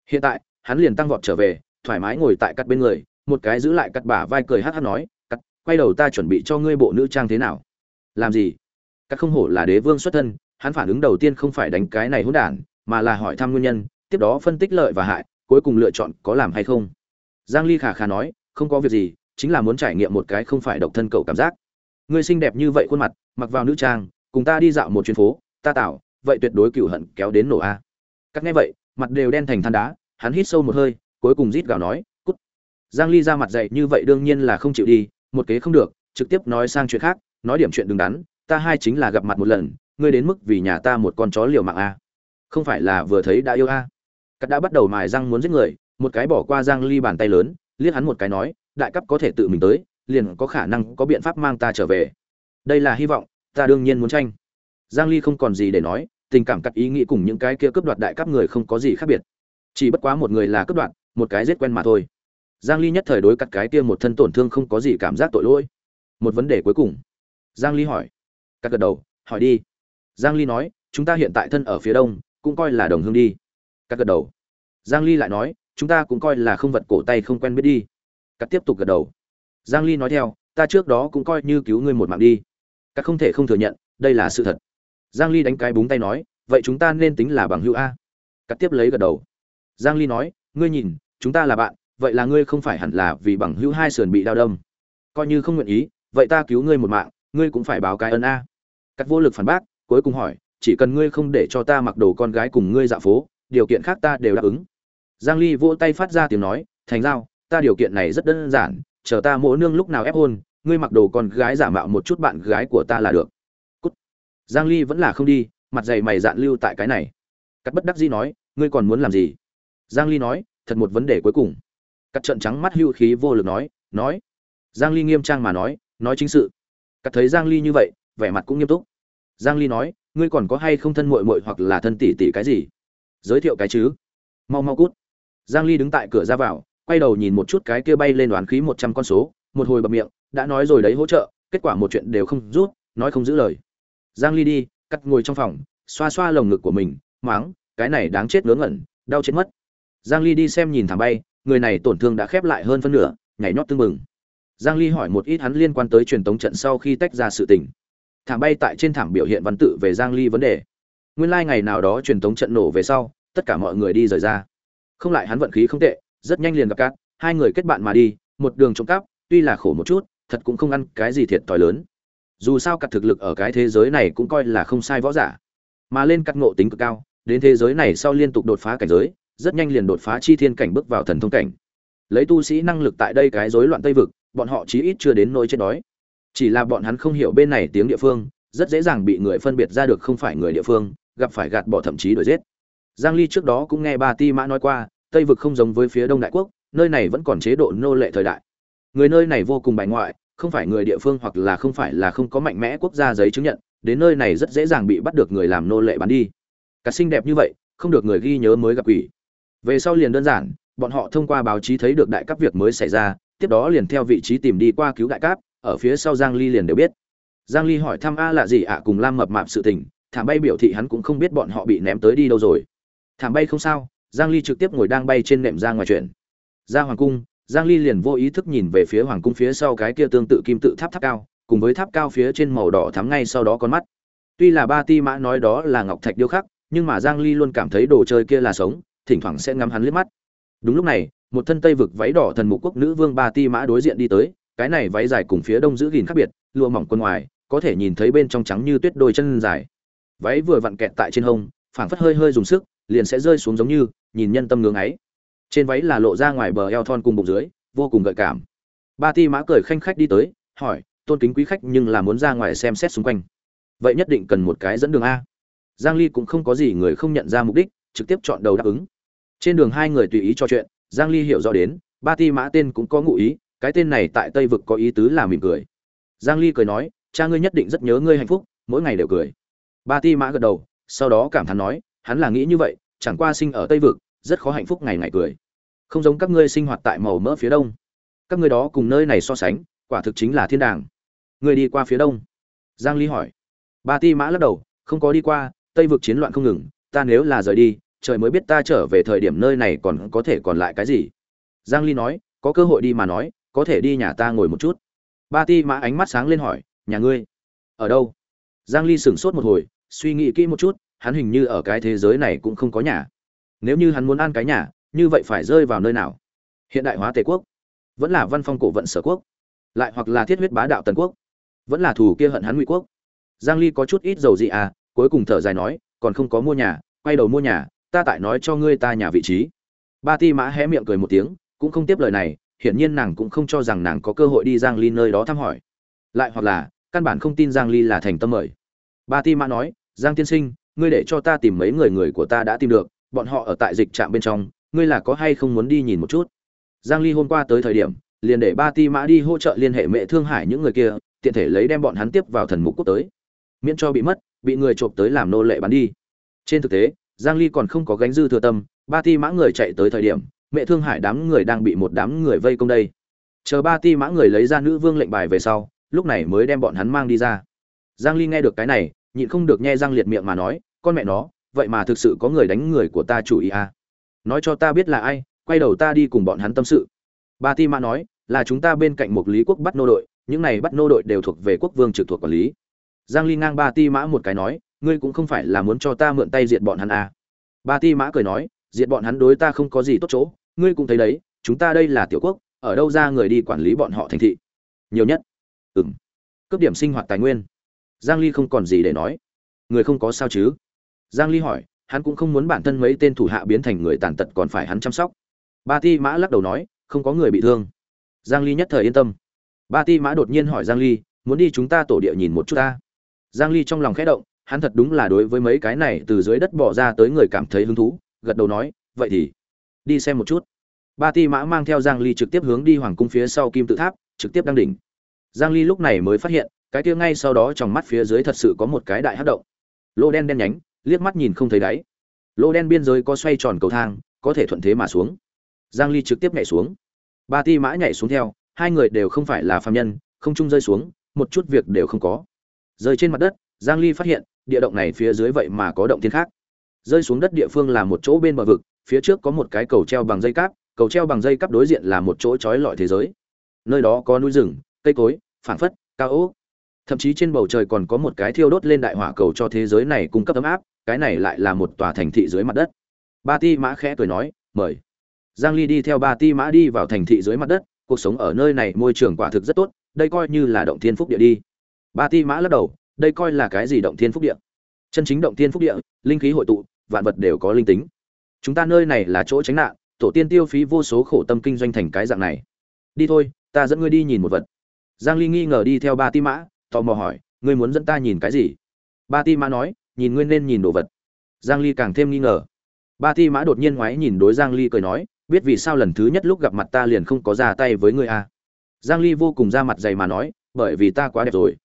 Hiện tại, hắn liền tăng vọt trở về, thoải mái ngồi tại cắt bên người, một cái giữ lại cắt bả vai cười hát hát nói, cắt, quay đầu ta chuẩn bị cho ngươi bộ nữ trang thế nào. Làm gì? Cắt không hổ là đế vương xuất thân, hắn phản ứng đầu tiên không phải đánh cái này hỗn đản mà là hỏi thăm nguyên nhân, tiếp đó phân tích lợi và hại, cuối cùng lựa chọn có làm hay không. Giang ly khả khả nói, không có việc gì, chính là muốn trải nghiệm một cái không phải độc thân cậu cảm giác. Ngươi xinh đẹp như vậy khuôn mặt, mặc vào nữ trang, cùng ta đi dạo một chuyến phố, ta tạo, vậy tuyệt đối cựu hận kéo đến nổ a. Các nghe vậy, mặt đều đen thành than đá, hắn hít sâu một hơi, cuối cùng rít gào nói, cút. Giang ly ra mặt dậy như vậy đương nhiên là không chịu đi, một kế không được, trực tiếp nói sang chuyện khác, nói điểm chuyện đừng đắn, ta hai chính là gặp mặt một lần, ngươi đến mức vì nhà ta một con chó liều mạng a không phải là vừa thấy đã yêu a? Cắt đã bắt đầu mài răng muốn giết người, một cái bỏ qua giang ly bàn tay lớn, liếc hắn một cái nói, đại cấp có thể tự mình tới, liền có khả năng có biện pháp mang ta trở về. Đây là hy vọng, ta đương nhiên muốn tranh. Giang ly không còn gì để nói, tình cảm cắt ý nghĩ cùng những cái kia cướp đoạt đại cấp người không có gì khác biệt. Chỉ bất quá một người là cướp đoạt, một cái giết quen mà thôi. Giang ly nhất thời đối cắt cái kia một thân tổn thương không có gì cảm giác tội lỗi. Một vấn đề cuối cùng. Giang ly hỏi. Cắt gật đầu, hỏi đi. Giang ly nói, chúng ta hiện tại thân ở phía đông cũng coi là đồng hương đi. Cắt gật đầu. Giang ly lại nói, chúng ta cũng coi là không vật cổ tay không quen biết đi. Cắt tiếp tục gật đầu. Giang ly nói theo, ta trước đó cũng coi như cứu ngươi một mạng đi. Cắt không thể không thừa nhận, đây là sự thật. Giang ly đánh cái búng tay nói, vậy chúng ta nên tính là bằng hữu a. Cắt tiếp lấy gật đầu. Giang ly nói, ngươi nhìn, chúng ta là bạn, vậy là ngươi không phải hẳn là vì bằng hữu hai sườn bị đau đâm. Coi như không nguyện ý, vậy ta cứu ngươi một mạng, ngươi cũng phải báo cái ơn a. Cắt vô lực phản bác, cuối cùng hỏi chỉ cần ngươi không để cho ta mặc đồ con gái cùng ngươi dạo phố, điều kiện khác ta đều đáp ứng. Giang ly vỗ tay phát ra tiếng nói, thành giao, ta điều kiện này rất đơn giản, chờ ta mỗi nương lúc nào ép hôn, ngươi mặc đồ con gái giả mạo một chút bạn gái của ta là được. Cút. giang ly vẫn là không đi, mặt dày mày dạn lưu tại cái này. Cắt bất đắc dĩ nói, ngươi còn muốn làm gì? Giang ly nói, thật một vấn đề cuối cùng. Cắt trận trắng mắt hưu khí vô lực nói nói. Giang ly nghiêm trang mà nói nói chính sự. Cắt thấy giang ly như vậy, vẻ mặt cũng nghiêm túc. Giang ly nói ngươi còn có hay không thân muội muội hoặc là thân tỷ tỷ cái gì? Giới thiệu cái chứ. Mau mau cút. Giang ly đứng tại cửa ra vào, quay đầu nhìn một chút cái kia bay lên đoàn khí 100 con số, một hồi bập miệng, đã nói rồi đấy hỗ trợ, kết quả một chuyện đều không rút, nói không giữ lời. Giang ly đi, cắt ngồi trong phòng, xoa xoa lồng ngực của mình, máng, cái này đáng chết ngớ ngẩn, đau chết mất. Giang ly đi xem nhìn thằng bay, người này tổn thương đã khép lại hơn phân nửa, nhảy nhót tương mừng giang ly hỏi một ít hắn liên quan tới truyền tống trận sau khi tách ra sự tình thảm bay tại trên thảm biểu hiện văn tự về giang ly vấn đề. Nguyên lai like ngày nào đó truyền thống trận nổ về sau, tất cả mọi người đi rời ra. Không lại hắn vận khí không tệ, rất nhanh liền gặp cát, hai người kết bạn mà đi, một đường trộm cắp, tuy là khổ một chút, thật cũng không ăn cái gì thiệt thòi lớn. Dù sao cặp thực lực ở cái thế giới này cũng coi là không sai võ giả. Mà lên cắt ngộ tính cực cao, đến thế giới này sau liên tục đột phá cảnh giới, rất nhanh liền đột phá chi thiên cảnh bước vào thần thông cảnh. Lấy tu sĩ năng lực tại đây cái rối loạn tây vực, bọn họ chí ít chưa đến nỗi chết đói chỉ là bọn hắn không hiểu bên này tiếng địa phương, rất dễ dàng bị người phân biệt ra được không phải người địa phương, gặp phải gạt bỏ thậm chí đuổi giết. Giang ly trước đó cũng nghe bà ti mã nói qua, tây vực không giống với phía đông đại quốc, nơi này vẫn còn chế độ nô lệ thời đại. Người nơi này vô cùng bài ngoại, không phải người địa phương hoặc là không phải là không có mạnh mẽ quốc gia giấy chứng nhận, đến nơi này rất dễ dàng bị bắt được người làm nô lệ bán đi. Cả xinh đẹp như vậy, không được người ghi nhớ mới gặp quỷ. Về sau liền đơn giản, bọn họ thông qua báo chí thấy được đại cấp việc mới xảy ra, tiếp đó liền theo vị trí tìm đi qua cứu đại cáp ở phía sau giang ly liền đều biết. Giang ly hỏi thăm a là gì ạ cùng lam mập mạp sự tình thảm bay biểu thị hắn cũng không biết bọn họ bị ném tới đi đâu rồi. Thảm bay không sao, giang ly trực tiếp ngồi đang bay trên nệm ra ngoài chuyện. Ra hoàng cung, giang ly liền vô ý thức nhìn về phía hoàng cung phía sau cái kia tương tự kim tự tháp tháp cao, cùng với tháp cao phía trên màu đỏ thắm ngay sau đó con mắt. Tuy là ba ti mã nói đó là ngọc thạch điêu khắc, nhưng mà giang ly luôn cảm thấy đồ chơi kia là sống, thỉnh thoảng sẽ ngắm hắn liếc mắt. Đúng lúc này, một thân tây vực váy đỏ thần mục quốc nữ vương ba ti mã đối diện đi tới cái này váy dài cùng phía đông giữ gìn khác biệt, lụa mỏng quân ngoài, có thể nhìn thấy bên trong trắng như tuyết đôi chân dài. Váy vừa vặn kẹt tại trên hông, phảng phất hơi hơi dùng sức, liền sẽ rơi xuống giống như, nhìn nhân tâm ngưỡng ấy. Trên váy là lộ ra ngoài bờ eo thon cùng bụng dưới, vô cùng gợi cảm. Ba ti mã cười khanh khách đi tới, hỏi, tôn kính quý khách nhưng là muốn ra ngoài xem xét xung quanh. Vậy nhất định cần một cái dẫn đường a. Giang ly cũng không có gì người không nhận ra mục đích, trực tiếp chọn đầu đáp ứng. Trên đường hai người tùy ý trò chuyện, giang ly hiểu rõ đến, ba ti mã tên cũng có ngụ ý cái tên này tại tây vực có ý tứ là mỉm cười. Giang ly cười nói, cha ngươi nhất định rất nhớ ngươi hạnh phúc, mỗi ngày đều cười. Ba ti mã gật đầu, sau đó cảm thán nói, hắn là nghĩ như vậy, chẳng qua sinh ở tây vực, rất khó hạnh phúc ngày ngày cười. Không giống các ngươi sinh hoạt tại màu mỡ phía đông. Các ngươi đó cùng nơi này so sánh, quả thực chính là thiên đàng. Ngươi đi qua phía đông? Giang ly hỏi. Ba ti mã lắc đầu, không có đi qua, tây vực chiến loạn không ngừng, ta nếu là rời đi, trời mới biết ta trở về thời điểm nơi này còn có thể còn lại cái gì. Giang ly nói, có cơ hội đi mà nói có thể đi nhà ta ngồi một chút. Ba ti mã ánh mắt sáng lên hỏi, nhà ngươi, ở đâu? Giang ly sửng sốt một hồi, suy nghĩ kỹ một chút, hắn hình như ở cái thế giới này cũng không có nhà. Nếu như hắn muốn ăn cái nhà, như vậy phải rơi vào nơi nào? Hiện đại hóa tề quốc, vẫn là văn phong cổ vận sở quốc, lại hoặc là thiết huyết bá đạo tần quốc, vẫn là thù kia hận hắn ngụy quốc. Giang ly có chút ít dầu gì à cuối cùng thở dài nói, còn không có mua nhà, quay đầu mua nhà, ta tại nói cho ngươi ta nhà vị trí. Ba ti mã hé miệng cười một tiếng, cũng không tiếp lời này hiển nhiên nàng cũng không cho rằng nàng có cơ hội đi giang ly nơi đó thăm hỏi. Lại hoặc là, căn bản không tin giang ly là thành tâm mời. Ba ti mã nói, giang tiên sinh, ngươi để cho ta tìm mấy người người của ta đã tìm được, bọn họ ở tại dịch trạm bên trong, ngươi là có hay không muốn đi nhìn một chút? Giang ly hôm qua tới thời điểm, liền để ba ti mã đi hỗ trợ liên hệ mẹ thương hải những người kia, tiện thể lấy đem bọn hắn tiếp vào thần mục quốc tới. Miễn cho bị mất, bị người trộm tới làm nô lệ bán đi. Trên thực tế, giang ly còn không có gánh dư thừa tâm, ba ti mã người chạy tới thời điểm mẹ thương hải đám người đang bị một đám người vây công đây. Chờ ba ti mã người lấy ra nữ vương lệnh bài về sau, lúc này mới đem bọn hắn mang đi ra. Giang ly nghe được cái này, nhịn không được nghe răng liệt miệng mà nói, con mẹ nó, vậy mà thực sự có người đánh người của ta chủ ý à? Nói cho ta biết là ai, quay đầu ta đi cùng bọn hắn tâm sự. Ba ti mã nói, là chúng ta bên cạnh một lý quốc bắt nô đội, những này bắt nô đội đều thuộc về quốc vương trực thuộc quản lý. Giang ly ngang ba ti mã một cái nói, ngươi cũng không phải là muốn cho ta mượn tay diệt bọn hắn à. ba ti mã cười nói, diệt bọn hắn đối ta không có gì tốt chỗ ngươi cũng thấy đấy, chúng ta đây là tiểu quốc, ở đâu ra người đi quản lý bọn họ thành thị? Nhiều nhất. Ừm. Cấp điểm sinh hoạt tài nguyên. Giang ly không còn gì để nói. Người không có sao chứ? Giang ly hỏi, hắn cũng không muốn bản thân mấy tên thủ hạ biến thành người tàn tật còn phải hắn chăm sóc. Ba ti mã lắc đầu nói, không có người bị thương. Giang ly nhất thời yên tâm. Ba ti mã đột nhiên hỏi giang ly, muốn đi chúng ta tổ địa nhìn một chút ta? Giang ly trong lòng khẽ động, hắn thật đúng là đối với mấy cái này từ dưới đất bỏ ra tới người cảm thấy hứng thú, gật đầu nói, vậy thì đi xem một chút. Ba ti mã mang theo giang ly trực tiếp hướng đi hoàng cung phía sau kim tự tháp, trực tiếp đăng đỉnh. Giang ly lúc này mới phát hiện, cái kia ngay sau đó trong mắt phía dưới thật sự có một cái đại hắc động. Lô đen đen nhánh, liếc mắt nhìn không thấy đáy. Lô đen biên giới có xoay tròn cầu thang, có thể thuận thế mà xuống. Giang ly trực tiếp nhảy xuống. Ba ti mã nhảy xuống theo, hai người đều không phải là phàm nhân, không chung rơi xuống, một chút việc đều không có. Rơi trên mặt đất, giang ly phát hiện, địa động này phía dưới vậy mà có động thiên khác. Rơi xuống đất địa phương là một chỗ bên bờ vực phía trước có một cái cầu treo bằng dây cáp, cầu treo bằng dây cắp đối diện là một chỗ trói lọi thế giới. Nơi đó có núi rừng, cây cối, phảng phất, cao ố thậm chí trên bầu trời còn có một cái thiêu đốt lên đại hỏa cầu cho thế giới này cung cấp ấm áp, cái này lại là một tòa thành thị dưới mặt đất. Ba ti mã khẽ cười nói, mời. Giang ly đi theo ba ti mã đi vào thành thị dưới mặt đất, cuộc sống ở nơi này môi trường quả thực rất tốt, đây coi như là động thiên phúc địa đi. Ba ti mã lắc đầu, đây coi là cái gì động thiên phúc địa? Chân chính động thiên phúc địa, linh khí hội tụ, vạn vật đều có linh tính chúng ta nơi này là chỗ tránh nạn, tổ tiên tiêu phí vô số khổ tâm kinh doanh thành cái dạng này. Đi thôi, ta dẫn ngươi đi nhìn một vật. Giang ly nghi ngờ đi theo ba ti mã, tò mò hỏi, ngươi muốn dẫn ta nhìn cái gì? Ba ti mã nói, nhìn ngươi nên nhìn đồ vật. Giang ly càng thêm nghi ngờ. Ba ti mã đột nhiên ngoái nhìn đối giang ly cười nói, biết vì sao lần thứ nhất lúc gặp mặt ta liền không có ra tay với ngươi à. giang ly vô cùng ra mặt dày mà nói, bởi vì ta quá đẹp rồi.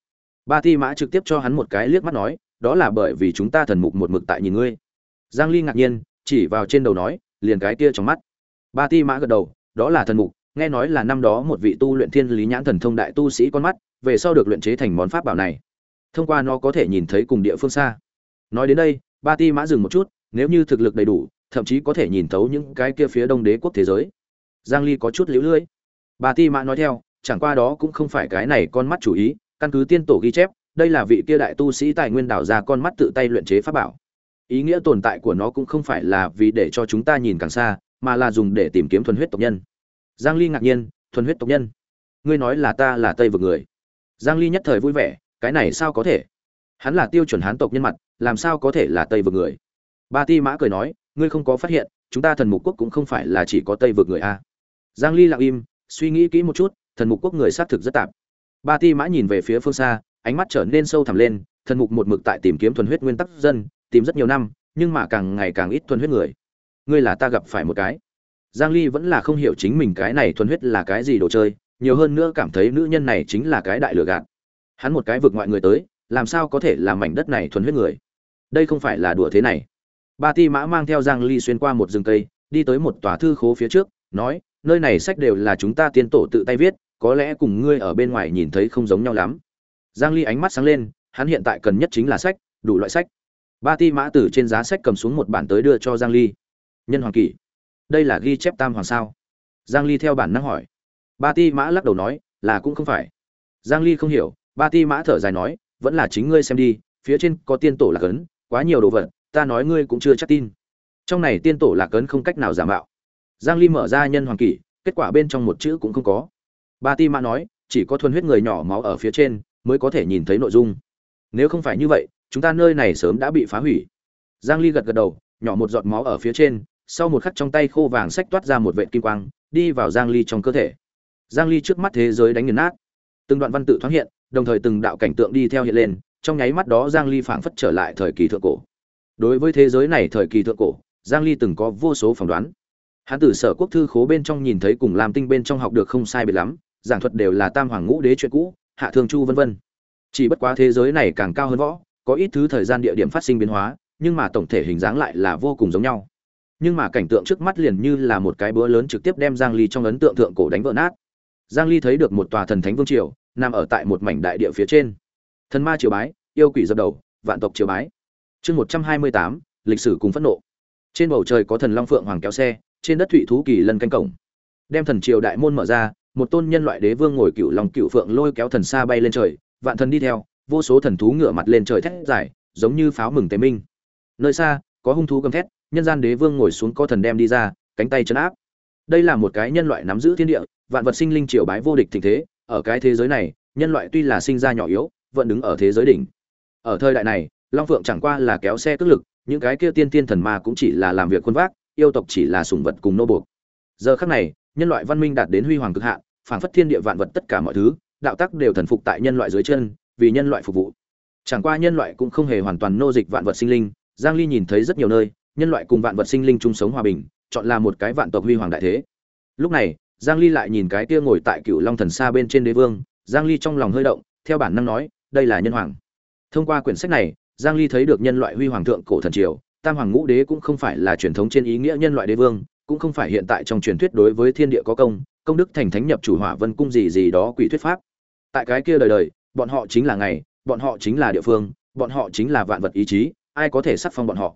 Ba ti mã trực tiếp cho hắn một cái liếc mắt nói, đó là bởi vì chúng ta thần mục một mực tại nhìn ngươi. Giang ly ngạc nhiên chỉ vào trên đầu nói, liền cái kia trong mắt. Ba ti mã gật đầu, đó là thần mục, nghe nói là năm đó một vị tu luyện thiên lý nhãn thần thông đại tu sĩ con mắt, về sau được luyện chế thành món pháp bảo này. Thông qua nó có thể nhìn thấy cùng địa phương xa. Nói đến đây, ba ti mã dừng một chút, nếu như thực lực đầy đủ, thậm chí có thể nhìn thấu những cái kia phía đông đế quốc thế giới. Giang ly có chút liễu lưỡi bà ti mã nói theo, chẳng qua đó cũng không phải cái này con mắt chủ ý, căn cứ tiên tổ ghi chép, đây là vị kia đại tu sĩ tài nguyên đảo ra con mắt tự tay luyện chế pháp bảo ý nghĩa tồn tại của nó cũng không phải là vì để cho chúng ta nhìn càng xa, mà là dùng để tìm kiếm thuần huyết tộc nhân. Giang ly ngạc nhiên, thuần huyết tộc nhân? Ngươi nói là ta là tây vực người. Giang ly nhất thời vui vẻ, cái này sao có thể? Hắn là tiêu chuẩn hán tộc nhân mặt, làm sao có thể là tây vực người? Ba ti mã cười nói, ngươi không có phát hiện, chúng ta thần mục quốc cũng không phải là chỉ có tây vực người a. Giang ly lặng im, suy nghĩ kỹ một chút, thần mục quốc người xác thực rất tạp. Ba ti mã nhìn về phía phương xa, ánh mắt trở nên sâu thẳm lên, thần mục một mực tại tìm kiếm thuần huyết nguyên tắc dân tìm rất nhiều năm, nhưng mà càng ngày càng ít thuần huyết người. Ngươi là ta gặp phải một cái. Giang ly vẫn là không hiểu chính mình cái này thuần huyết là cái gì đồ chơi, nhiều hơn nữa cảm thấy nữ nhân này chính là cái đại lừa gạt. Hắn một cái vượt ngoại người tới, làm sao có thể làm mảnh đất này thuần huyết người? Đây không phải là đùa thế này. Ba ti mã mang theo giang ly xuyên qua một rừng cây, đi tới một tòa thư khố phía trước, nói, nơi này sách đều là chúng ta tiên tổ tự tay viết, có lẽ cùng ngươi ở bên ngoài nhìn thấy không giống nhau lắm. Giang ly ánh mắt sáng lên, hắn hiện tại cần nhất chính là sách, đủ loại sách ba ti mã từ trên giá sách cầm xuống một bản tới đưa cho giang ly. Nhân hoàng kỷ đây là ghi chép tam hoàng sao? Giang ly theo bản năng hỏi. Ba ti mã lắc đầu nói là cũng không phải. Giang ly không hiểu ba ti mã thở dài nói vẫn là chính ngươi xem đi phía trên có tiên tổ là cấn, quá nhiều đồ vật ta nói ngươi cũng chưa chắc tin. Trong này tiên tổ là cấn không cách nào giả mạo. Giang ly mở ra nhân hoàng kỷ kết quả bên trong một chữ cũng không có. Ba ti mã nói chỉ có thuần huyết người nhỏ máu ở phía trên mới có thể nhìn thấy nội dung. Nếu không phải như vậy chúng ta nơi này sớm đã bị phá hủy. Giang ly gật gật đầu, nhỏ một giọt máu ở phía trên, sau một khắc trong tay khô vàng sách toát ra một vệt kim quang, đi vào giang ly trong cơ thể. Giang ly trước mắt thế giới đánh nghiền nát. Từng đoạn văn tự thoáng hiện, đồng thời từng đạo cảnh tượng đi theo hiện lên, trong nháy mắt đó giang ly phảng phất trở lại thời kỳ thượng cổ. Đối với thế giới này thời kỳ thượng cổ, giang ly từng có vô số phỏng đoán. Hắn từ sở quốc thư khố bên trong nhìn thấy cùng làm tinh bên trong học được không sai biệt lắm, giảng thuật đều là tam hoàng ngũ đế chuyện cũ, hạ thương chu vân vân. Chỉ bất quá thế giới này càng cao hơn võ có ít thứ thời gian địa điểm phát sinh biến hóa nhưng mà tổng thể hình dáng lại là vô cùng giống nhau. Nhưng mà cảnh tượng trước mắt liền như là một cái búa lớn trực tiếp đem giang ly trong ấn tượng thượng cổ đánh vỡ nát. Giang ly thấy được một tòa thần thánh vương triều nằm ở tại một mảnh đại địa phía trên. Thần ma triều bái yêu quỷ dập đầu vạn tộc triều bái. Chương 128, lịch sử cùng phẫn nộ. Trên bầu trời có thần long phượng hoàng kéo xe trên đất thụy thú kỳ lân canh cổng. Đem thần triều đại môn mở ra một tôn nhân loại đế vương ngồi cựu lòng cựu phượng lôi kéo thần xa bay lên trời vạn thần đi theo vô số thần thú ngửa mặt lên trời thét dài, giống như pháo mừng tế minh. Nơi xa, có hung thú gầm thét, nhân gian đế vương ngồi xuống có thần đem đi ra, cánh tay chấn áp. Đây là một cái nhân loại nắm giữ thiên địa, vạn vật sinh linh triều bái vô địch tình thế, ở cái thế giới này, nhân loại tuy là sinh ra nhỏ yếu, vẫn đứng ở thế giới đỉnh. Ở thời đại này, long phượng chẳng qua là kéo xe cước lực, những cái kia tiên tiên thần ma cũng chỉ là làm việc quân vác, yêu tộc chỉ là sủng vật cùng nô buộc. Giờ khắc này, nhân loại văn minh đạt đến huy hoàng cực hạn, phảng phất thiên địa vạn vật tất cả mọi thứ, đạo tắc đều thần phục tại nhân loại dưới chân vì nhân loại phục vụ. Chẳng qua nhân loại cũng không hề hoàn toàn nô dịch vạn vật sinh linh, giang ly nhìn thấy rất nhiều nơi, nhân loại cùng vạn vật sinh linh chung sống hòa bình, chọn là một cái vạn tộc huy hoàng đại thế. Lúc này, giang ly lại nhìn cái kia ngồi tại cựu long thần xa bên trên đế vương, giang ly trong lòng hơi động, theo bản năng nói, đây là nhân hoàng. Thông qua quyển sách này, giang ly thấy được nhân loại huy hoàng thượng cổ thần triều, tam hoàng ngũ đế cũng không phải là truyền thống trên ý nghĩa nhân loại đế vương, cũng không phải hiện tại trong truyền thuyết đối với thiên địa có công công đức thành thánh nhập chủ hỏa vân cung gì gì đó quỷ thuyết pháp. Tại cái kia đời đời bọn họ chính là ngày, bọn họ chính là địa phương, bọn họ chính là vạn vật ý chí, ai có thể sắc phong bọn họ?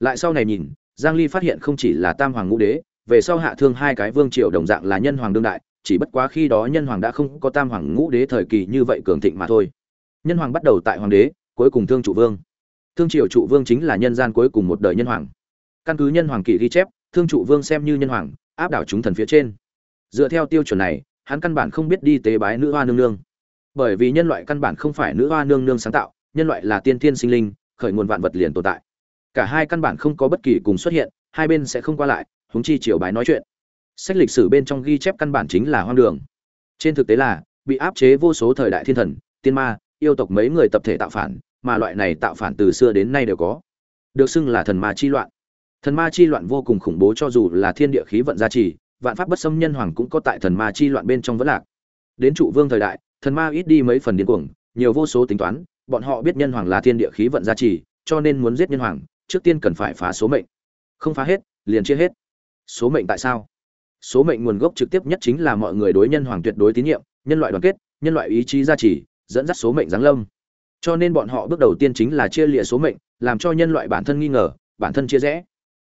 Lại sau này nhìn, giang ly phát hiện không chỉ là tam hoàng ngũ đế, về sau hạ thương hai cái vương triều đồng dạng là nhân hoàng đương đại, chỉ bất quá khi đó nhân hoàng đã không có tam hoàng ngũ đế thời kỳ như vậy cường thịnh mà thôi. Nhân hoàng bắt đầu tại hoàng đế, cuối cùng thương trụ vương. Thương triều trụ vương chính là nhân gian cuối cùng một đời nhân hoàng. Căn cứ nhân hoàng kỷ ghi chép, thương trụ vương xem như nhân hoàng, áp đảo chúng thần phía trên. Dựa theo tiêu chuẩn này, hắn căn bản không biết đi tế bái nữ hoa nương nương bởi vì nhân loại căn bản không phải nữ hoa nương nương sáng tạo, nhân loại là tiên thiên sinh linh, khởi nguồn vạn vật liền tồn tại. Cả hai căn bản không có bất kỳ cùng xuất hiện, hai bên sẽ không qua lại húng chi triều bái nói chuyện. Sách lịch sử bên trong ghi chép căn bản chính là hoang đường. Trên thực tế là, bị áp chế vô số thời đại thiên thần, tiên ma, yêu tộc mấy người tập thể tạo phản, mà loại này tạo phản từ xưa đến nay đều có. Được xưng là thần ma chi loạn. Thần ma chi loạn vô cùng khủng bố cho dù là thiên địa khí vận gia trì, vạn pháp bất xâm nhân hoàng cũng có tại thần ma chi loạn bên trong vẫn lạc. Đến trụ vương thời đại thần ma ít đi mấy phần điên cuồng, nhiều vô số tính toán, bọn họ biết nhân hoàng là thiên địa khí vận gia trì, cho nên muốn giết nhân hoàng, trước tiên cần phải phá số mệnh. Không phá hết, liền chia hết. Số mệnh tại sao? Số mệnh nguồn gốc trực tiếp nhất chính là mọi người đối nhân hoàng tuyệt đối tín nhiệm, nhân loại đoàn kết, nhân loại ý chí gia trì, dẫn dắt số mệnh giáng lâm. Cho nên bọn họ bước đầu tiên chính là chia lịa số mệnh, làm cho nhân loại bản thân nghi ngờ, bản thân chia rẽ.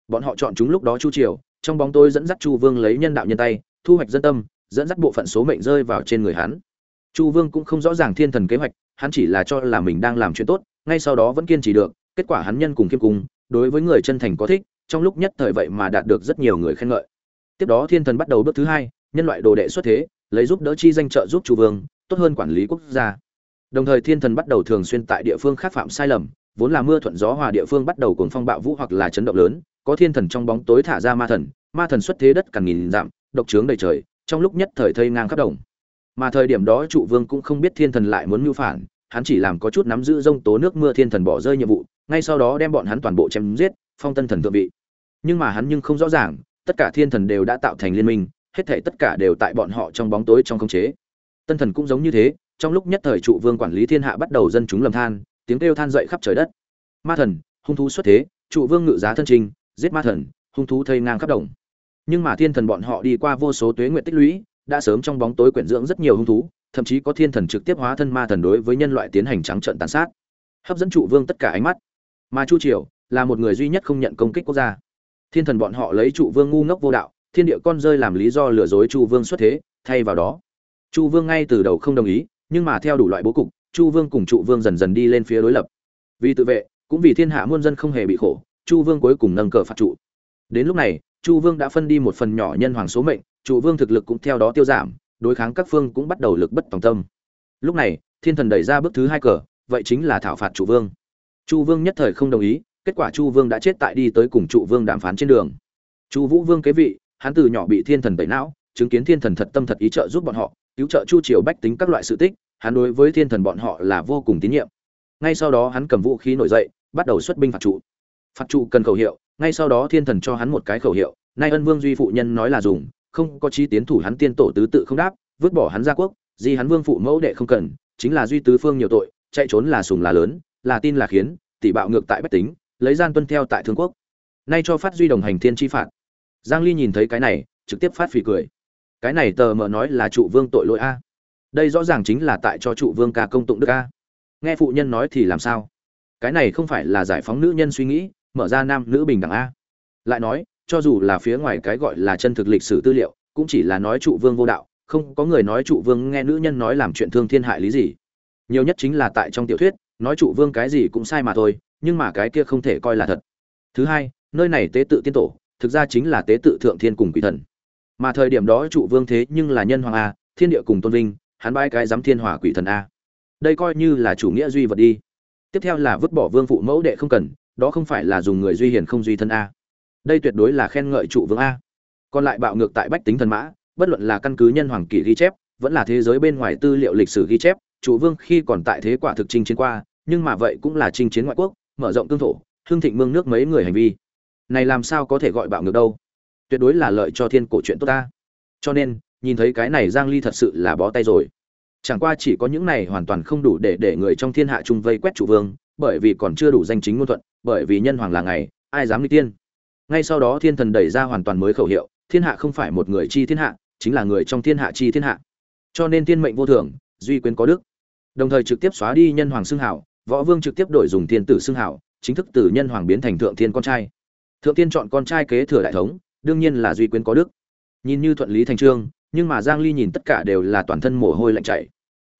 Bọn họ chọn chúng lúc đó chu triều, trong bóng tôi dẫn dắt chu vương lấy nhân đạo nhân tay, thu hoạch dân tâm, dẫn dắt bộ phận số mệnh rơi vào trên người hắn chu vương cũng không rõ ràng thiên thần kế hoạch, hắn chỉ là cho là mình đang làm chuyện tốt, ngay sau đó vẫn kiên trì được, kết quả hắn nhân cùng kiêm cùng đối với người chân thành có thích, trong lúc nhất thời vậy mà đạt được rất nhiều người khen ngợi. Tiếp đó thiên thần bắt đầu bước thứ hai, nhân loại đồ đệ xuất thế, lấy giúp đỡ chi danh trợ giúp chu vương, tốt hơn quản lý quốc gia. Đồng thời thiên thần bắt đầu thường xuyên tại địa phương khác phạm sai lầm, vốn là mưa thuận gió hòa địa phương bắt đầu cùng phong bạo vũ hoặc là chấn động lớn, có thiên thần trong bóng tối thả ra ma thần ma thần xuất thế đất càng nghìn dặm, độc trướng đầy trời, trong lúc nhất thời thây ngang khắp đồng mà thời điểm đó trụ vương cũng không biết thiên thần lại muốn mưu phản, hắn chỉ làm có chút nắm giữ rông tố nước mưa thiên thần bỏ rơi nhiệm vụ, ngay sau đó đem bọn hắn toàn bộ chém giết, phong tân thần thượng vị. Nhưng mà hắn nhưng không rõ ràng, tất cả thiên thần đều đã tạo thành liên minh, hết thể tất cả đều tại bọn họ trong bóng tối trong khống chế. Tân thần cũng giống như thế, trong lúc nhất thời trụ vương quản lý thiên hạ bắt đầu dân chúng lầm than, tiếng kêu than dậy khắp trời đất. Ma thần, hung thú xuất thế, trụ vương ngự giá thân trình, giết ma thần, hung thú thây ngang khắp đồng. Nhưng mà thiên thần bọn họ đi qua vô số tuế nguyện tích lũy đã sớm trong bóng tối quyển dưỡng rất nhiều hung thú, thậm chí có thiên thần trực tiếp hóa thân ma thần đối với nhân loại tiến hành trắng trợn tàn sát. Hấp dẫn trụ vương tất cả ánh mắt. Mà chu triều là một người duy nhất không nhận công kích quốc gia. Thiên thần bọn họ lấy trụ vương ngu ngốc vô đạo, thiên địa con rơi làm lý do lừa dối chu vương xuất thế, thay vào đó chu vương ngay từ đầu không đồng ý, nhưng mà theo đủ loại bố cục chu vương cùng trụ vương dần dần đi lên phía đối lập. Vì tự vệ, cũng vì thiên hạ muôn dân không hề bị khổ chu vương cuối cùng nâng cờ phạt trụ. Đến lúc này chu vương đã phân đi một phần nhỏ nhân hoàng số mệnh trụ vương thực lực cũng theo đó tiêu giảm, đối kháng các phương cũng bắt đầu lực bất tòng tâm. Lúc này, thiên thần đẩy ra bước thứ hai cờ, vậy chính là thảo phạt trụ vương. Chu vương nhất thời không đồng ý, kết quả chu vương đã chết tại đi tới cùng trụ vương đàm phán trên đường. Chu vũ vương kế vị, hắn từ nhỏ bị thiên thần tẩy não, chứng kiến thiên thần thật tâm thật ý trợ giúp bọn họ, cứu trợ chu triều bách tính các loại sự tích, hắn đối với thiên thần bọn họ là vô cùng tín nhiệm. Ngay sau đó hắn cầm vũ khí nổi dậy, bắt đầu xuất binh phạt trụ phạt trụ cần khẩu hiệu, ngay sau đó thiên thần cho hắn một cái khẩu hiệu, nay ân vương duy phụ nhân nói là dùng không có chí tiến thủ hắn tiên tổ tứ tự không đáp, vứt bỏ hắn ra quốc, di hắn vương phụ mẫu đệ không cần, chính là duy tứ phương nhiều tội, chạy trốn là sùng là lớn, là tin là khiến, tỷ bạo ngược tại bách tính, lấy gian tuân theo tại thương quốc. Nay cho phát duy đồng hành thiên chi phạt. Giang ly nhìn thấy cái này, trực tiếp phát phì cười. Cái này tờ mờ nói là trụ vương tội lỗi a. Đây rõ ràng chính là tại cho trụ vương ca công tụng đức a. Nghe phụ nhân nói thì làm sao? Cái này không phải là giải phóng nữ nhân suy nghĩ, mở ra nam nữ bình đẳng a. Lại nói cho dù là phía ngoài cái gọi là chân thực lịch sử tư liệu, cũng chỉ là nói trụ vương vô đạo, không có người nói trụ vương nghe nữ nhân nói làm chuyện thương thiên hại lý gì. Nhiều nhất chính là tại trong tiểu thuyết, nói trụ vương cái gì cũng sai mà thôi, nhưng mà cái kia không thể coi là thật. Thứ hai, nơi này tế tự tiên tổ, thực ra chính là tế tự thượng thiên cùng quỷ thần. Mà thời điểm đó trụ vương thế nhưng là nhân hoàng a, thiên địa cùng tôn vinh, hắn bãi cái giám thiên hỏa quỷ thần a. Đây coi như là chủ nghĩa duy vật đi. Tiếp theo là vứt bỏ vương phụ mẫu đệ không cần, đó không phải là dùng người duy hiền không duy thân a đây tuyệt đối là khen ngợi trụ vương a. Còn lại bạo ngược tại bách tính thần mã, bất luận là căn cứ nhân hoàng kỷ ghi chép, vẫn là thế giới bên ngoài tư liệu lịch sử ghi chép, trụ vương khi còn tại thế quả thực chinh chiến qua, nhưng mà vậy cũng là chinh chiến ngoại quốc, mở rộng cương thổ hương thịnh mương nước mấy người hành vi. Này làm sao có thể gọi bạo ngược đâu? Tuyệt đối là lợi cho thiên cổ chuyện tốt ta. Cho nên, nhìn thấy cái này giang ly thật sự là bó tay rồi. Chẳng qua chỉ có những này hoàn toàn không đủ để để người trong thiên hạ chung vây quét trụ vương, bởi vì còn chưa đủ danh chính ngôn thuận, bởi vì nhân hoàng là ngày, ai dám đi tiên? Ngay sau đó thiên thần đẩy ra hoàn toàn mới khẩu hiệu, thiên hạ không phải một người chi thiên hạ, chính là người trong thiên hạ chi thiên hạ. Cho nên thiên mệnh vô thường, duy quyền có đức. Đồng thời trực tiếp xóa đi nhân hoàng xưng hảo, võ vương trực tiếp đổi dùng thiên tử xưng hảo, chính thức từ nhân hoàng biến thành thượng thiên con trai. Thượng thiên chọn con trai kế thừa đại thống, đương nhiên là duy quyến có đức. Nhìn như thuận lý thành trương, nhưng mà giang ly nhìn tất cả đều là toàn thân mồ hôi lạnh chảy.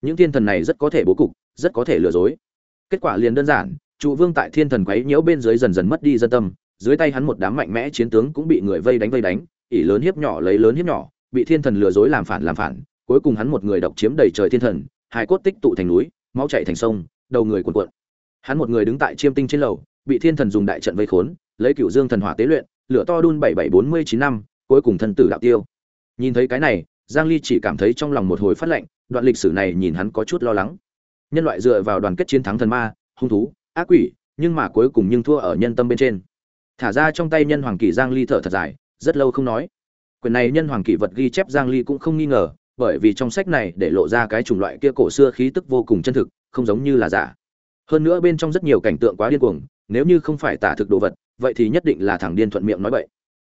Những thiên thần này rất có thể bố cục, rất có thể lừa dối. Kết quả liền đơn giản, trụ vương tại thiên thần quấy nhiễu bên dưới dần dần mất đi dân tâm dưới tay hắn một đám mạnh mẽ chiến tướng cũng bị người vây đánh vây đánh, ỷ lớn hiếp nhỏ lấy lớn hiếp nhỏ, bị thiên thần lừa dối làm phản làm phản, cuối cùng hắn một người độc chiếm đầy trời thiên thần hai cốt tích tụ thành núi, máu chảy thành sông, đầu người cuộn cuộn. Hắn một người đứng tại chiêm tinh trên lầu, bị thiên thần dùng đại trận vây khốn, lấy cựu dương thần hỏa tế luyện, lửa to đun bảy bảy bốn mươi chín năm, cuối cùng thân tử đạo tiêu. Nhìn thấy cái này, giang ly chỉ cảm thấy trong lòng một hồi phát lạnh, đoạn lịch sử này nhìn hắn có chút lo lắng. Nhân loại dựa vào đoàn kết chiến thắng thần ma, hung thú, ác quỷ, nhưng mà cuối cùng nhưng thua ở nhân tâm bên trên thả ra trong tay nhân hoàng kỳ giang ly thở thật dài, rất lâu không nói. Quyền này nhân hoàng kỳ vật ghi chép giang ly cũng không nghi ngờ, bởi vì trong sách này để lộ ra cái chủng loại kia cổ xưa khí tức vô cùng chân thực, không giống như là giả. Hơn nữa bên trong rất nhiều cảnh tượng quá điên cuồng, nếu như không phải tả thực đồ vật, vậy thì nhất định là thằng điên thuận miệng nói bậy.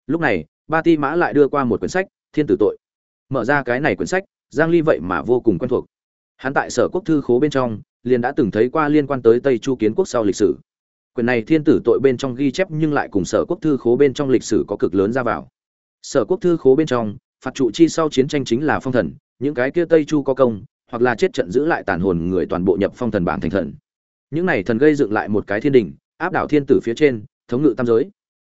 Lúc này, ba ti mã lại đưa qua một quyển sách, thiên tử tội. Mở ra cái này quyển sách, giang ly vậy mà vô cùng quen thuộc. Hắn tại sở quốc thư khố bên trong, liền đã từng thấy qua liên quan tới tây chu kiến quốc sau lịch sử quyển này thiên tử tội bên trong ghi chép nhưng lại cùng sở quốc thư khố bên trong lịch sử có cực lớn ra vào. Sở quốc thư khố bên trong, phạt trụ chi sau chiến tranh chính là phong thần, những cái kia tây chu có công, hoặc là chết trận giữ lại tàn hồn người toàn bộ nhập phong thần bảng thành thần. Những này thần gây dựng lại một cái thiên đình, áp đảo thiên tử phía trên, thống ngự tam giới.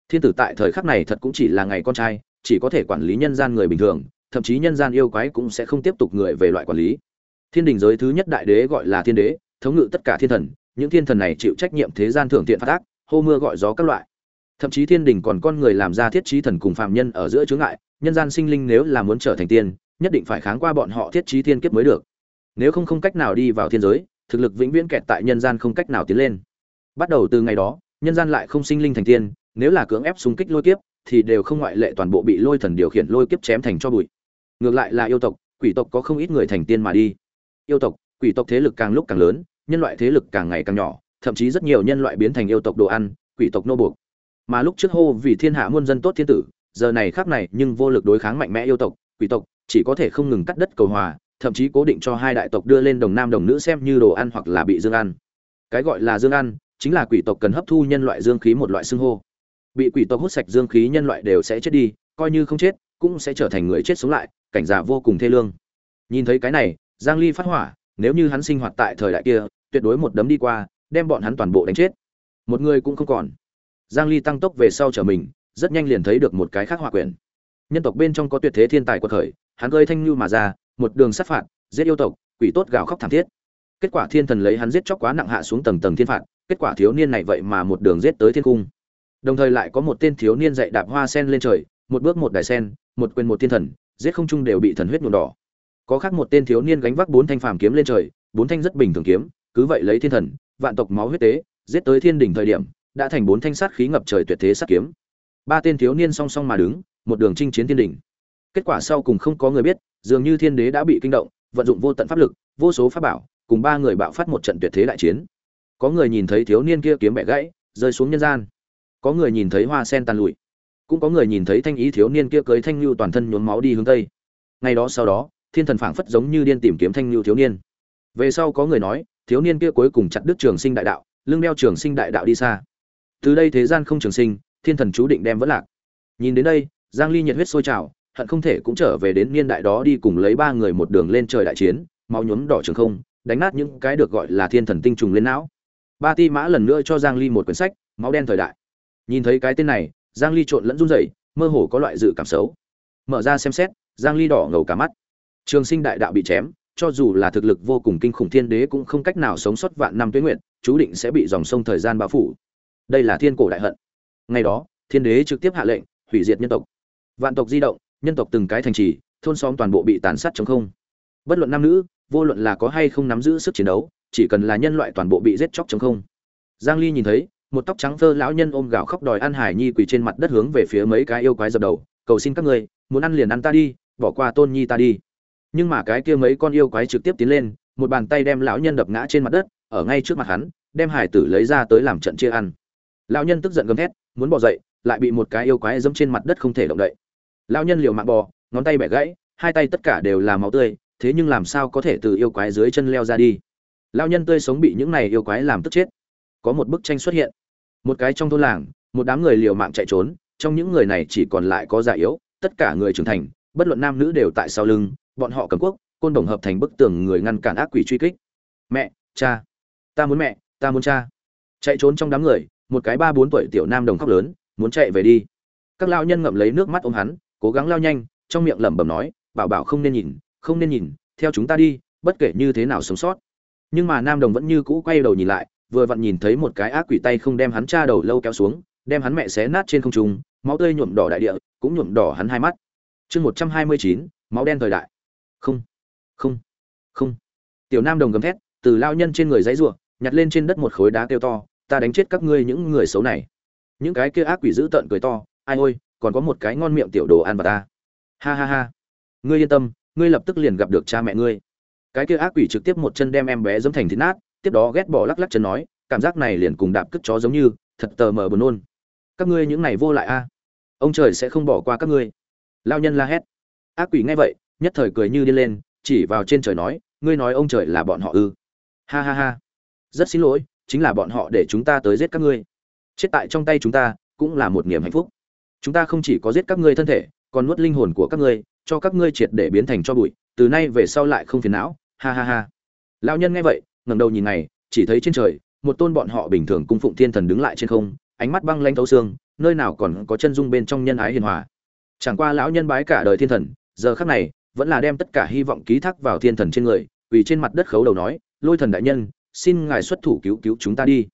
Thiên tử tại thời khắc này thật cũng chỉ là ngày con trai, chỉ có thể quản lý nhân gian người bình thường, thậm chí nhân gian yêu quái cũng sẽ không tiếp tục người về loại quản lý. Thiên đình giới thứ nhất đại đế gọi là thiên đế, thống ngự tất cả thiên thần những thiên thần này chịu trách nhiệm thế gian thưởng thiện phát ác, hô mưa gọi gió các loại. Thậm chí thiên đình còn con người làm ra thiết trí thần cùng phạm nhân ở giữa chướng ngại, nhân gian sinh linh nếu là muốn trở thành tiên, nhất định phải kháng qua bọn họ thiết trí thiên kiếp mới được. Nếu không không cách nào đi vào thiên giới, thực lực vĩnh viễn kẹt tại nhân gian không cách nào tiến lên. Bắt đầu từ ngày đó, nhân gian lại không sinh linh thành tiên, nếu là cưỡng ép xung kích lôi kiếp, thì đều không ngoại lệ toàn bộ bị lôi thần điều khiển lôi kiếp chém thành cho bụi. Ngược lại là yêu tộc, quỷ tộc có không ít người thành tiên mà đi. Yêu tộc, quỷ tộc thế lực càng lúc càng lớn nhân loại thế lực càng ngày càng nhỏ, thậm chí rất nhiều nhân loại biến thành yêu tộc đồ ăn, quỷ tộc nô buộc. Mà lúc trước hô vì thiên hạ muôn dân tốt thiên tử, giờ này khác này nhưng vô lực đối kháng mạnh mẽ yêu tộc, quỷ tộc, chỉ có thể không ngừng cắt đất cầu hòa, thậm chí cố định cho hai đại tộc đưa lên đồng nam đồng nữ xem như đồ ăn hoặc là bị dương ăn. Cái gọi là dương ăn, chính là quỷ tộc cần hấp thu nhân loại dương khí một loại xương hô. Bị quỷ tộc hút sạch dương khí nhân loại đều sẽ chết đi, coi như không chết, cũng sẽ trở thành người chết sống lại, cảnh giả vô cùng thê lương. Nhìn thấy cái này, giang ly phát hỏa, nếu như hắn sinh hoạt tại thời đại kia tuyệt đối một đấm đi qua, đem bọn hắn toàn bộ đánh chết. Một người cũng không còn. Giang ly tăng tốc về sau trở mình, rất nhanh liền thấy được một cái khác hỏa quyển. Nhân tộc bên trong có tuyệt thế thiên tài quật khởi, hắn gây thanh lưu mà ra, một đường sát phạt, giết yêu tộc, quỷ tốt gào khóc thảm thiết. Kết quả thiên thần lấy hắn giết chóc quá nặng hạ xuống tầng tầng thiên phạt, kết quả thiếu niên này vậy mà một đường giết tới thiên cung. Đồng thời lại có một tên thiếu niên dạy đạp hoa sen lên trời, một bước một đài sen, một quyền một thiên thần, giết không trung đều bị thần huyết nhuộm đỏ. Có khác một tên thiếu niên gánh vác bốn thanh phàm kiếm lên trời, bốn thanh rất bình thường kiếm cứ vậy lấy thiên thần, vạn tộc máu huyết tế, giết tới thiên đỉnh thời điểm, đã thành bốn thanh sát khí ngập trời tuyệt thế sát kiếm. Ba tên thiếu niên song song mà đứng, một đường chinh chiến thiên đỉnh. Kết quả sau cùng không có người biết, dường như thiên đế đã bị kinh động, vận dụng vô tận pháp lực, vô số pháp bảo, cùng ba người bạo phát một trận tuyệt thế đại chiến. Có người nhìn thấy thiếu niên kia kiếm bẻ gãy, rơi xuống nhân gian. Có người nhìn thấy hoa sen tàn lụi. Cũng có người nhìn thấy thanh ý thiếu niên kia cưới thanh lưu toàn thân nhuốm máu đi hướng tây. Ngày đó sau đó, thiên thần phảng phất giống như điên tìm kiếm thanh lưu thiếu niên. Về sau có người nói thiếu niên kia cuối cùng chặt đứt trường sinh đại đạo, lưng đeo trường sinh đại đạo đi xa. Từ đây thế gian không trường sinh, thiên thần chú định đem vẫn lạc. Nhìn đến đây, giang ly nhiệt huyết sôi trào, hận không thể cũng trở về đến niên đại đó đi cùng lấy ba người một đường lên trời đại chiến, máu nhuốm đỏ trường không, đánh nát những cái được gọi là thiên thần tinh trùng lên não. Ba ti mã lần nữa cho giang ly một quyển sách, máu đen thời đại. Nhìn thấy cái tên này, giang ly trộn lẫn run rẩy, mơ hồ có loại dự cảm xấu. Mở ra xem xét, giang ly đỏ ngầu cả mắt. Trường sinh đại đạo bị chém cho dù là thực lực vô cùng kinh khủng thiên đế cũng không cách nào sống sót vạn năm tuế nguyện chú định sẽ bị dòng sông thời gian bao phủ. Đây là thiên cổ đại hận. Ngày đó, thiên đế trực tiếp hạ lệnh, hủy diệt nhân tộc. Vạn tộc di động, nhân tộc từng cái thành trì, thôn xóm toàn bộ bị tàn sát chống không. Bất luận nam nữ, vô luận là có hay không nắm giữ sức chiến đấu, chỉ cần là nhân loại toàn bộ bị giết chóc chống không. Giang ly nhìn thấy, một tóc trắng phơ lão nhân ôm gạo khóc đòi ăn hải nhi quỳ trên mặt đất hướng về phía mấy cái yêu quái dập đầu, cầu xin các người muốn ăn liền ăn ta đi, bỏ qua tôn nhi ta đi nhưng mà cái kia mấy con yêu quái trực tiếp tiến lên, một bàn tay đem lão nhân đập ngã trên mặt đất, ở ngay trước mặt hắn, đem hải tử lấy ra tới làm trận chia ăn. Lão nhân tức giận gầm thét, muốn bỏ dậy, lại bị một cái yêu quái dẫm trên mặt đất không thể động đậy. Lão nhân liều mạng bò, ngón tay bẻ gãy, hai tay tất cả đều là máu tươi, thế nhưng làm sao có thể từ yêu quái dưới chân leo ra đi? Lão nhân tươi sống bị những này yêu quái làm tức chết. Có một bức tranh xuất hiện. Một cái trong thôn làng, một đám người liều mạng chạy trốn, trong những người này chỉ còn lại có già yếu, tất cả người trưởng thành, bất luận nam nữ đều tại sau lưng bọn họ cầm quốc, côn đồng hợp thành bức tường người ngăn cản ác quỷ truy kích. Mẹ, cha. Ta muốn mẹ, ta muốn cha. Chạy trốn trong đám người, một cái ba bốn tuổi tiểu nam đồng khóc lớn, muốn chạy về đi. Các lao nhân ngậm lấy nước mắt ôm hắn, cố gắng lao nhanh, trong miệng lẩm bẩm nói, bảo bảo không nên nhìn, không nên nhìn, theo chúng ta đi, bất kể như thế nào sống sót. Nhưng mà nam đồng vẫn như cũ quay đầu nhìn lại, vừa vặn nhìn thấy một cái ác quỷ tay không đem hắn cha đầu lâu kéo xuống, đem hắn mẹ xé nát trên không trung, máu tươi nhuộm đỏ đại địa, cũng nhuộm đỏ hắn hai mắt. Chương một trăm hai mươi chín, máu đen thời đại không không không. Tiểu nam đồng gầm thét, từ lao nhân trên người giấy ruộng nhặt lên trên đất một khối đá kêu to, ta đánh chết các ngươi những người xấu này. Những cái kia ác quỷ dữ tợn cười to, ai ôi, còn có một cái ngon miệng tiểu đồ ăn vào ta. Ha ha ha. Ngươi yên tâm, ngươi lập tức liền gặp được cha mẹ ngươi. Cái kia ác quỷ trực tiếp một chân đem em bé giẫm thành thịt nát, tiếp đó ghét bỏ lắc lắc chân nói, cảm giác này liền cùng đạp cất chó giống như, thật tờ mờ buồn nôn. Các ngươi những này vô lại a. Ông trời sẽ không bỏ qua các ngươi. Lao nhân la hét. Ác quỷ nghe vậy nhất thời cười như đi lên, chỉ vào trên trời nói, ngươi nói ông trời là bọn họ ư? Ha ha ha. Rất xin lỗi, chính là bọn họ để chúng ta tới giết các ngươi. Chết tại trong tay chúng ta cũng là một niềm hạnh phúc. Chúng ta không chỉ có giết các ngươi thân thể, còn nuốt linh hồn của các ngươi, cho các ngươi triệt để biến thành cho bụi, từ nay về sau lại không phiền não. Ha ha ha. Lão nhân nghe vậy, ngẩng đầu nhìn này chỉ thấy trên trời, một tôn bọn họ bình thường cung phụng thiên thần đứng lại trên không, ánh mắt băng lanh thấu xương, nơi nào còn có chân dung bên trong nhân ái hiền hòa. Chẳng qua lão nhân bái cả đời thiên thần, giờ khắc này vẫn là đem tất cả hy vọng ký thác vào thiên thần trên người, vì trên mặt đất khấu đầu nói, lôi thần đại nhân, xin ngài xuất thủ cứu cứu chúng ta đi.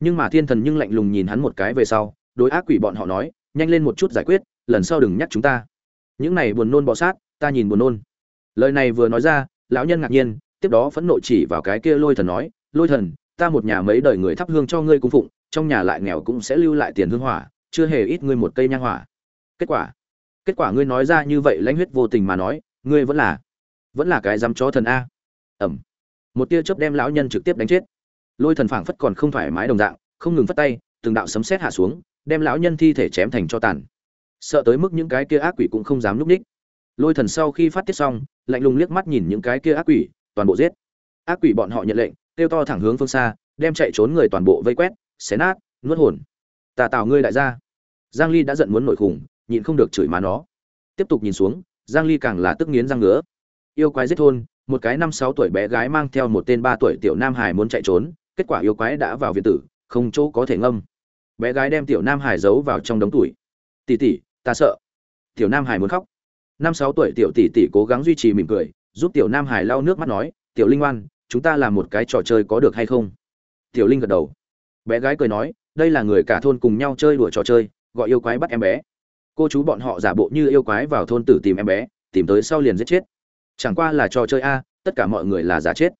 Nhưng mà thiên thần nhưng lạnh lùng nhìn hắn một cái về sau, đối ác quỷ bọn họ nói, nhanh lên một chút giải quyết, lần sau đừng nhắc chúng ta. Những này buồn nôn bọ sát, ta nhìn buồn nôn. Lời này vừa nói ra, lão nhân ngạc nhiên, tiếp đó phẫn nộ chỉ vào cái kia lôi thần nói, lôi thần, ta một nhà mấy đời người thắp hương cho ngươi cung phụng, trong nhà lại nghèo cũng sẽ lưu lại tiền hương hỏa, chưa hề ít ngươi một cây nhang hỏa. Kết quả kết quả ngươi nói ra như vậy lãnh huyết vô tình mà nói ngươi vẫn là vẫn là cái dám chó thần a. Ẩm. Một tia chớp đem lão nhân trực tiếp đánh chết. Lôi thần phảng phất còn không thoải mái đồng dạng, không ngừng phất tay, từng đạo sấm sét hạ xuống, đem lão nhân thi thể chém thành cho tàn. Sợ tới mức những cái kia ác quỷ cũng không dám núp ních. Lôi thần sau khi phát tiết xong, lạnh lùng liếc mắt nhìn những cái kia ác quỷ, toàn bộ giết. Ác quỷ bọn họ nhận lệnh, kêu to thẳng hướng phương xa, đem chạy trốn người toàn bộ vây quét, xé nát, nuốt hồn. Tà tào ngươi đại gia. Giang ly đã giận muốn nổi khủng, nhịn không được chửi má nó. Tiếp tục nhìn xuống giang ly càng là tức nghiến răng ngứa. Yêu quái giết thôn, một cái năm sáu tuổi bé gái mang theo một tên ba tuổi tiểu nam hải muốn chạy trốn, kết quả yêu quái đã vào viện tử, không chỗ có thể ngâm. Bé gái đem tiểu nam hải giấu vào trong đống tuổi tỷ tỷ, ta sợ. Tiểu nam hải muốn khóc. Năm sáu tuổi tiểu tỷ tỷ cố gắng duy trì mỉm cười, giúp tiểu nam hải lau nước mắt nói, tiểu linh oan, chúng ta làm một cái trò chơi có được hay không? Tiểu linh gật đầu. Bé gái cười nói, đây là người cả thôn cùng nhau chơi đùa trò chơi, gọi yêu quái bắt em bé cô chú bọn họ giả bộ như yêu quái vào thôn tử tìm em bé, tìm tới sau liền giết chết. Chẳng qua là trò chơi a, tất cả mọi người là giả chết.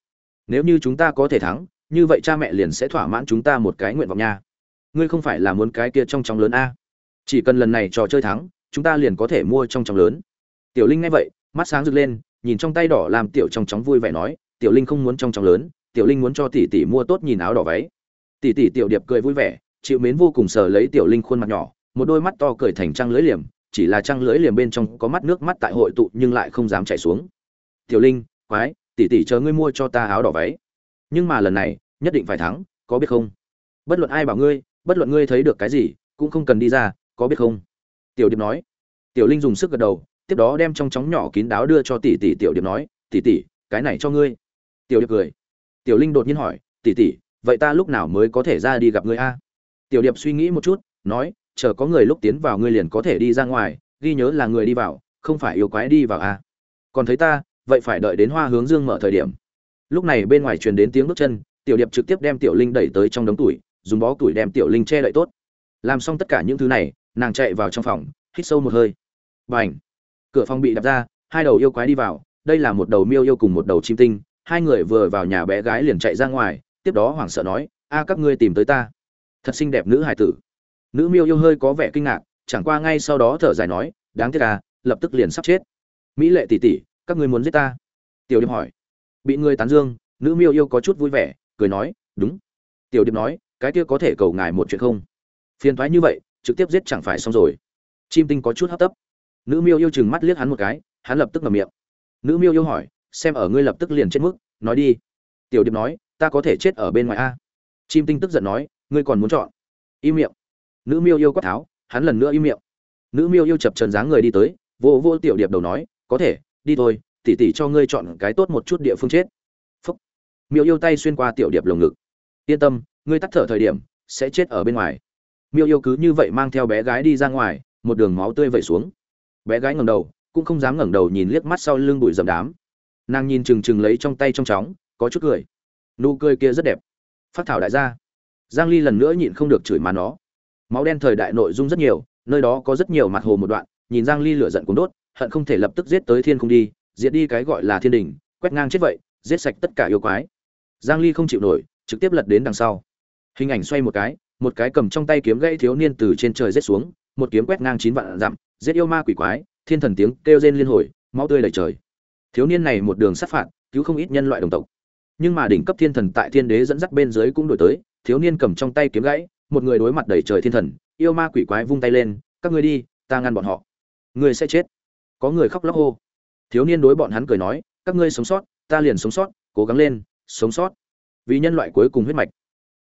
Nếu như chúng ta có thể thắng, như vậy cha mẹ liền sẽ thỏa mãn chúng ta một cái nguyện vọng nha. Ngươi không phải là muốn cái kia trong trong lớn a. Chỉ cần lần này trò chơi thắng, chúng ta liền có thể mua trong trong lớn. Tiểu linh nghe vậy, mắt sáng rực lên, nhìn trong tay đỏ làm tiểu trong chóng vui vẻ nói, tiểu linh không muốn trong trong lớn, tiểu linh muốn cho tỷ tỷ mua tốt nhìn áo đỏ váy. Tỷ tỷ tiểu điệp cười vui vẻ, chịu mến vô cùng sờ lấy tiểu linh khuôn mặt nhỏ một đôi mắt to cười thành trăng lưỡi liềm, chỉ là trăng lưỡi liềm bên trong có mắt nước mắt tại hội tụ nhưng lại không dám chảy xuống. Tiểu linh, quái, tỷ tỷ chờ ngươi mua cho ta áo đỏ váy. Nhưng mà lần này, nhất định phải thắng, có biết không? Bất luận ai bảo ngươi, bất luận ngươi thấy được cái gì, cũng không cần đi ra, có biết không? Tiểu điệp nói. Tiểu linh dùng sức gật đầu, tiếp đó đem trong chóng nhỏ kín đáo đưa cho tỷ tỷ. Tiểu điệp nói, tỷ tỷ, cái này cho ngươi. Tiểu điệp cười. Tiểu linh đột nhiên hỏi, tỷ tỷ, vậy ta lúc nào mới có thể ra đi gặp ngươi a? Tiểu điệp suy nghĩ một chút, nói chờ có người lúc tiến vào ngươi liền có thể đi ra ngoài, ghi nhớ là người đi vào, không phải yêu quái đi vào à? còn thấy ta, vậy phải đợi đến hoa hướng dương mở thời điểm. Lúc này bên ngoài truyền đến tiếng bước chân, tiểu điệp trực tiếp đem tiểu linh đẩy tới trong đống tuổi, dùng bó tuổi đem tiểu linh che đậy tốt. Làm xong tất cả những thứ này, nàng chạy vào trong phòng, hít sâu một hơi. B à n h cửa phòng bị đập ra, hai đầu yêu quái đi vào, đây là một đầu miêu yêu cùng một đầu chim tinh, hai người vừa vào nhà bé gái liền chạy ra ngoài, tiếp đó hoảng sợ nói, a, các ngươi tìm tới ta. Thật xinh đẹp nữ hải tử nữ miêu yêu hơi có vẻ kinh ngạc, chẳng qua ngay sau đó thở dài nói, đáng tiếc à lập tức liền sắp chết. Mỹ lệ tỷ tỷ, các ngươi muốn giết ta? Tiểu điệp hỏi. Bị người tán dương, nữ miêu yêu có chút vui vẻ, cười nói, đúng. Tiểu điệp nói, cái kia có thể cầu ngài một chuyện không? Phiền thoái như vậy, trực tiếp giết chẳng phải xong rồi. Chim tinh có chút hấp tấp. Nữ miêu yêu chừng mắt liếc hắn một cái, hắn lập tức ngậm miệng. Nữ miêu yêu hỏi, xem ở ngươi lập tức liền chết mức, nói đi. Tiểu điệp nói, ta có thể chết ở bên ngoài a. Chim tinh tức giận nói, ngươi còn muốn chọn? Im miệng nữ miêu yêu quát tháo, hắn lần nữa im miệng. Nữ miêu yêu chập trần dáng người đi tới, vô vô tiểu điệp đầu nói, có thể, đi thôi, tỉ tỉ cho ngươi chọn cái tốt một chút địa phương chết. Phúc. Miêu yêu tay xuyên qua tiểu điệp lồng ngực. Yên tâm, ngươi tắt thở thời điểm, sẽ chết ở bên ngoài. Miêu yêu cứ như vậy mang theo bé gái đi ra ngoài, một đường máu tươi vẩy xuống. Bé gái ngẩng đầu, cũng không dám ngẩng đầu nhìn liếc mắt sau lưng bụi rậm đám. Nàng nhìn chừng chừng lấy trong tay trong chóng, có chút cười. Nụ cười kia rất đẹp. Phát thảo đại gia. Giang ly lần nữa nhịn không được chửi mà nó máu đen thời đại nội dung rất nhiều, nơi đó có rất nhiều mặt hồ một đoạn, nhìn giang ly lửa giận cuốn đốt, hận không thể lập tức giết tới thiên không đi, diệt đi cái gọi là thiên đình, quét ngang chết vậy, giết sạch tất cả yêu quái. Giang ly không chịu nổi, trực tiếp lật đến đằng sau. Hình ảnh xoay một cái một cái cầm trong tay kiếm gãy thiếu niên từ trên trời giết xuống, một kiếm quét ngang chín vạn dặm, giết yêu ma quỷ quái, thiên thần tiếng kêu rên liên hồi, máu tươi đầy trời. Thiếu niên này một đường sát phạt, cứu không ít nhân loại đồng tộc. Nhưng mà đỉnh cấp thiên thần tại thiên đế dẫn dắt bên dưới cũng đổi tới, thiếu niên cầm trong tay kiếm gãy một người đối mặt đầy trời thiên thần, yêu ma quỷ quái vung tay lên, các ngươi đi, ta ngăn bọn họ. Người sẽ chết. Có người khóc lóc hô. Thiếu niên đối bọn hắn cười nói, các ngươi sống sót, ta liền sống sót, cố gắng lên, sống sót. Vì nhân loại cuối cùng huyết mạch.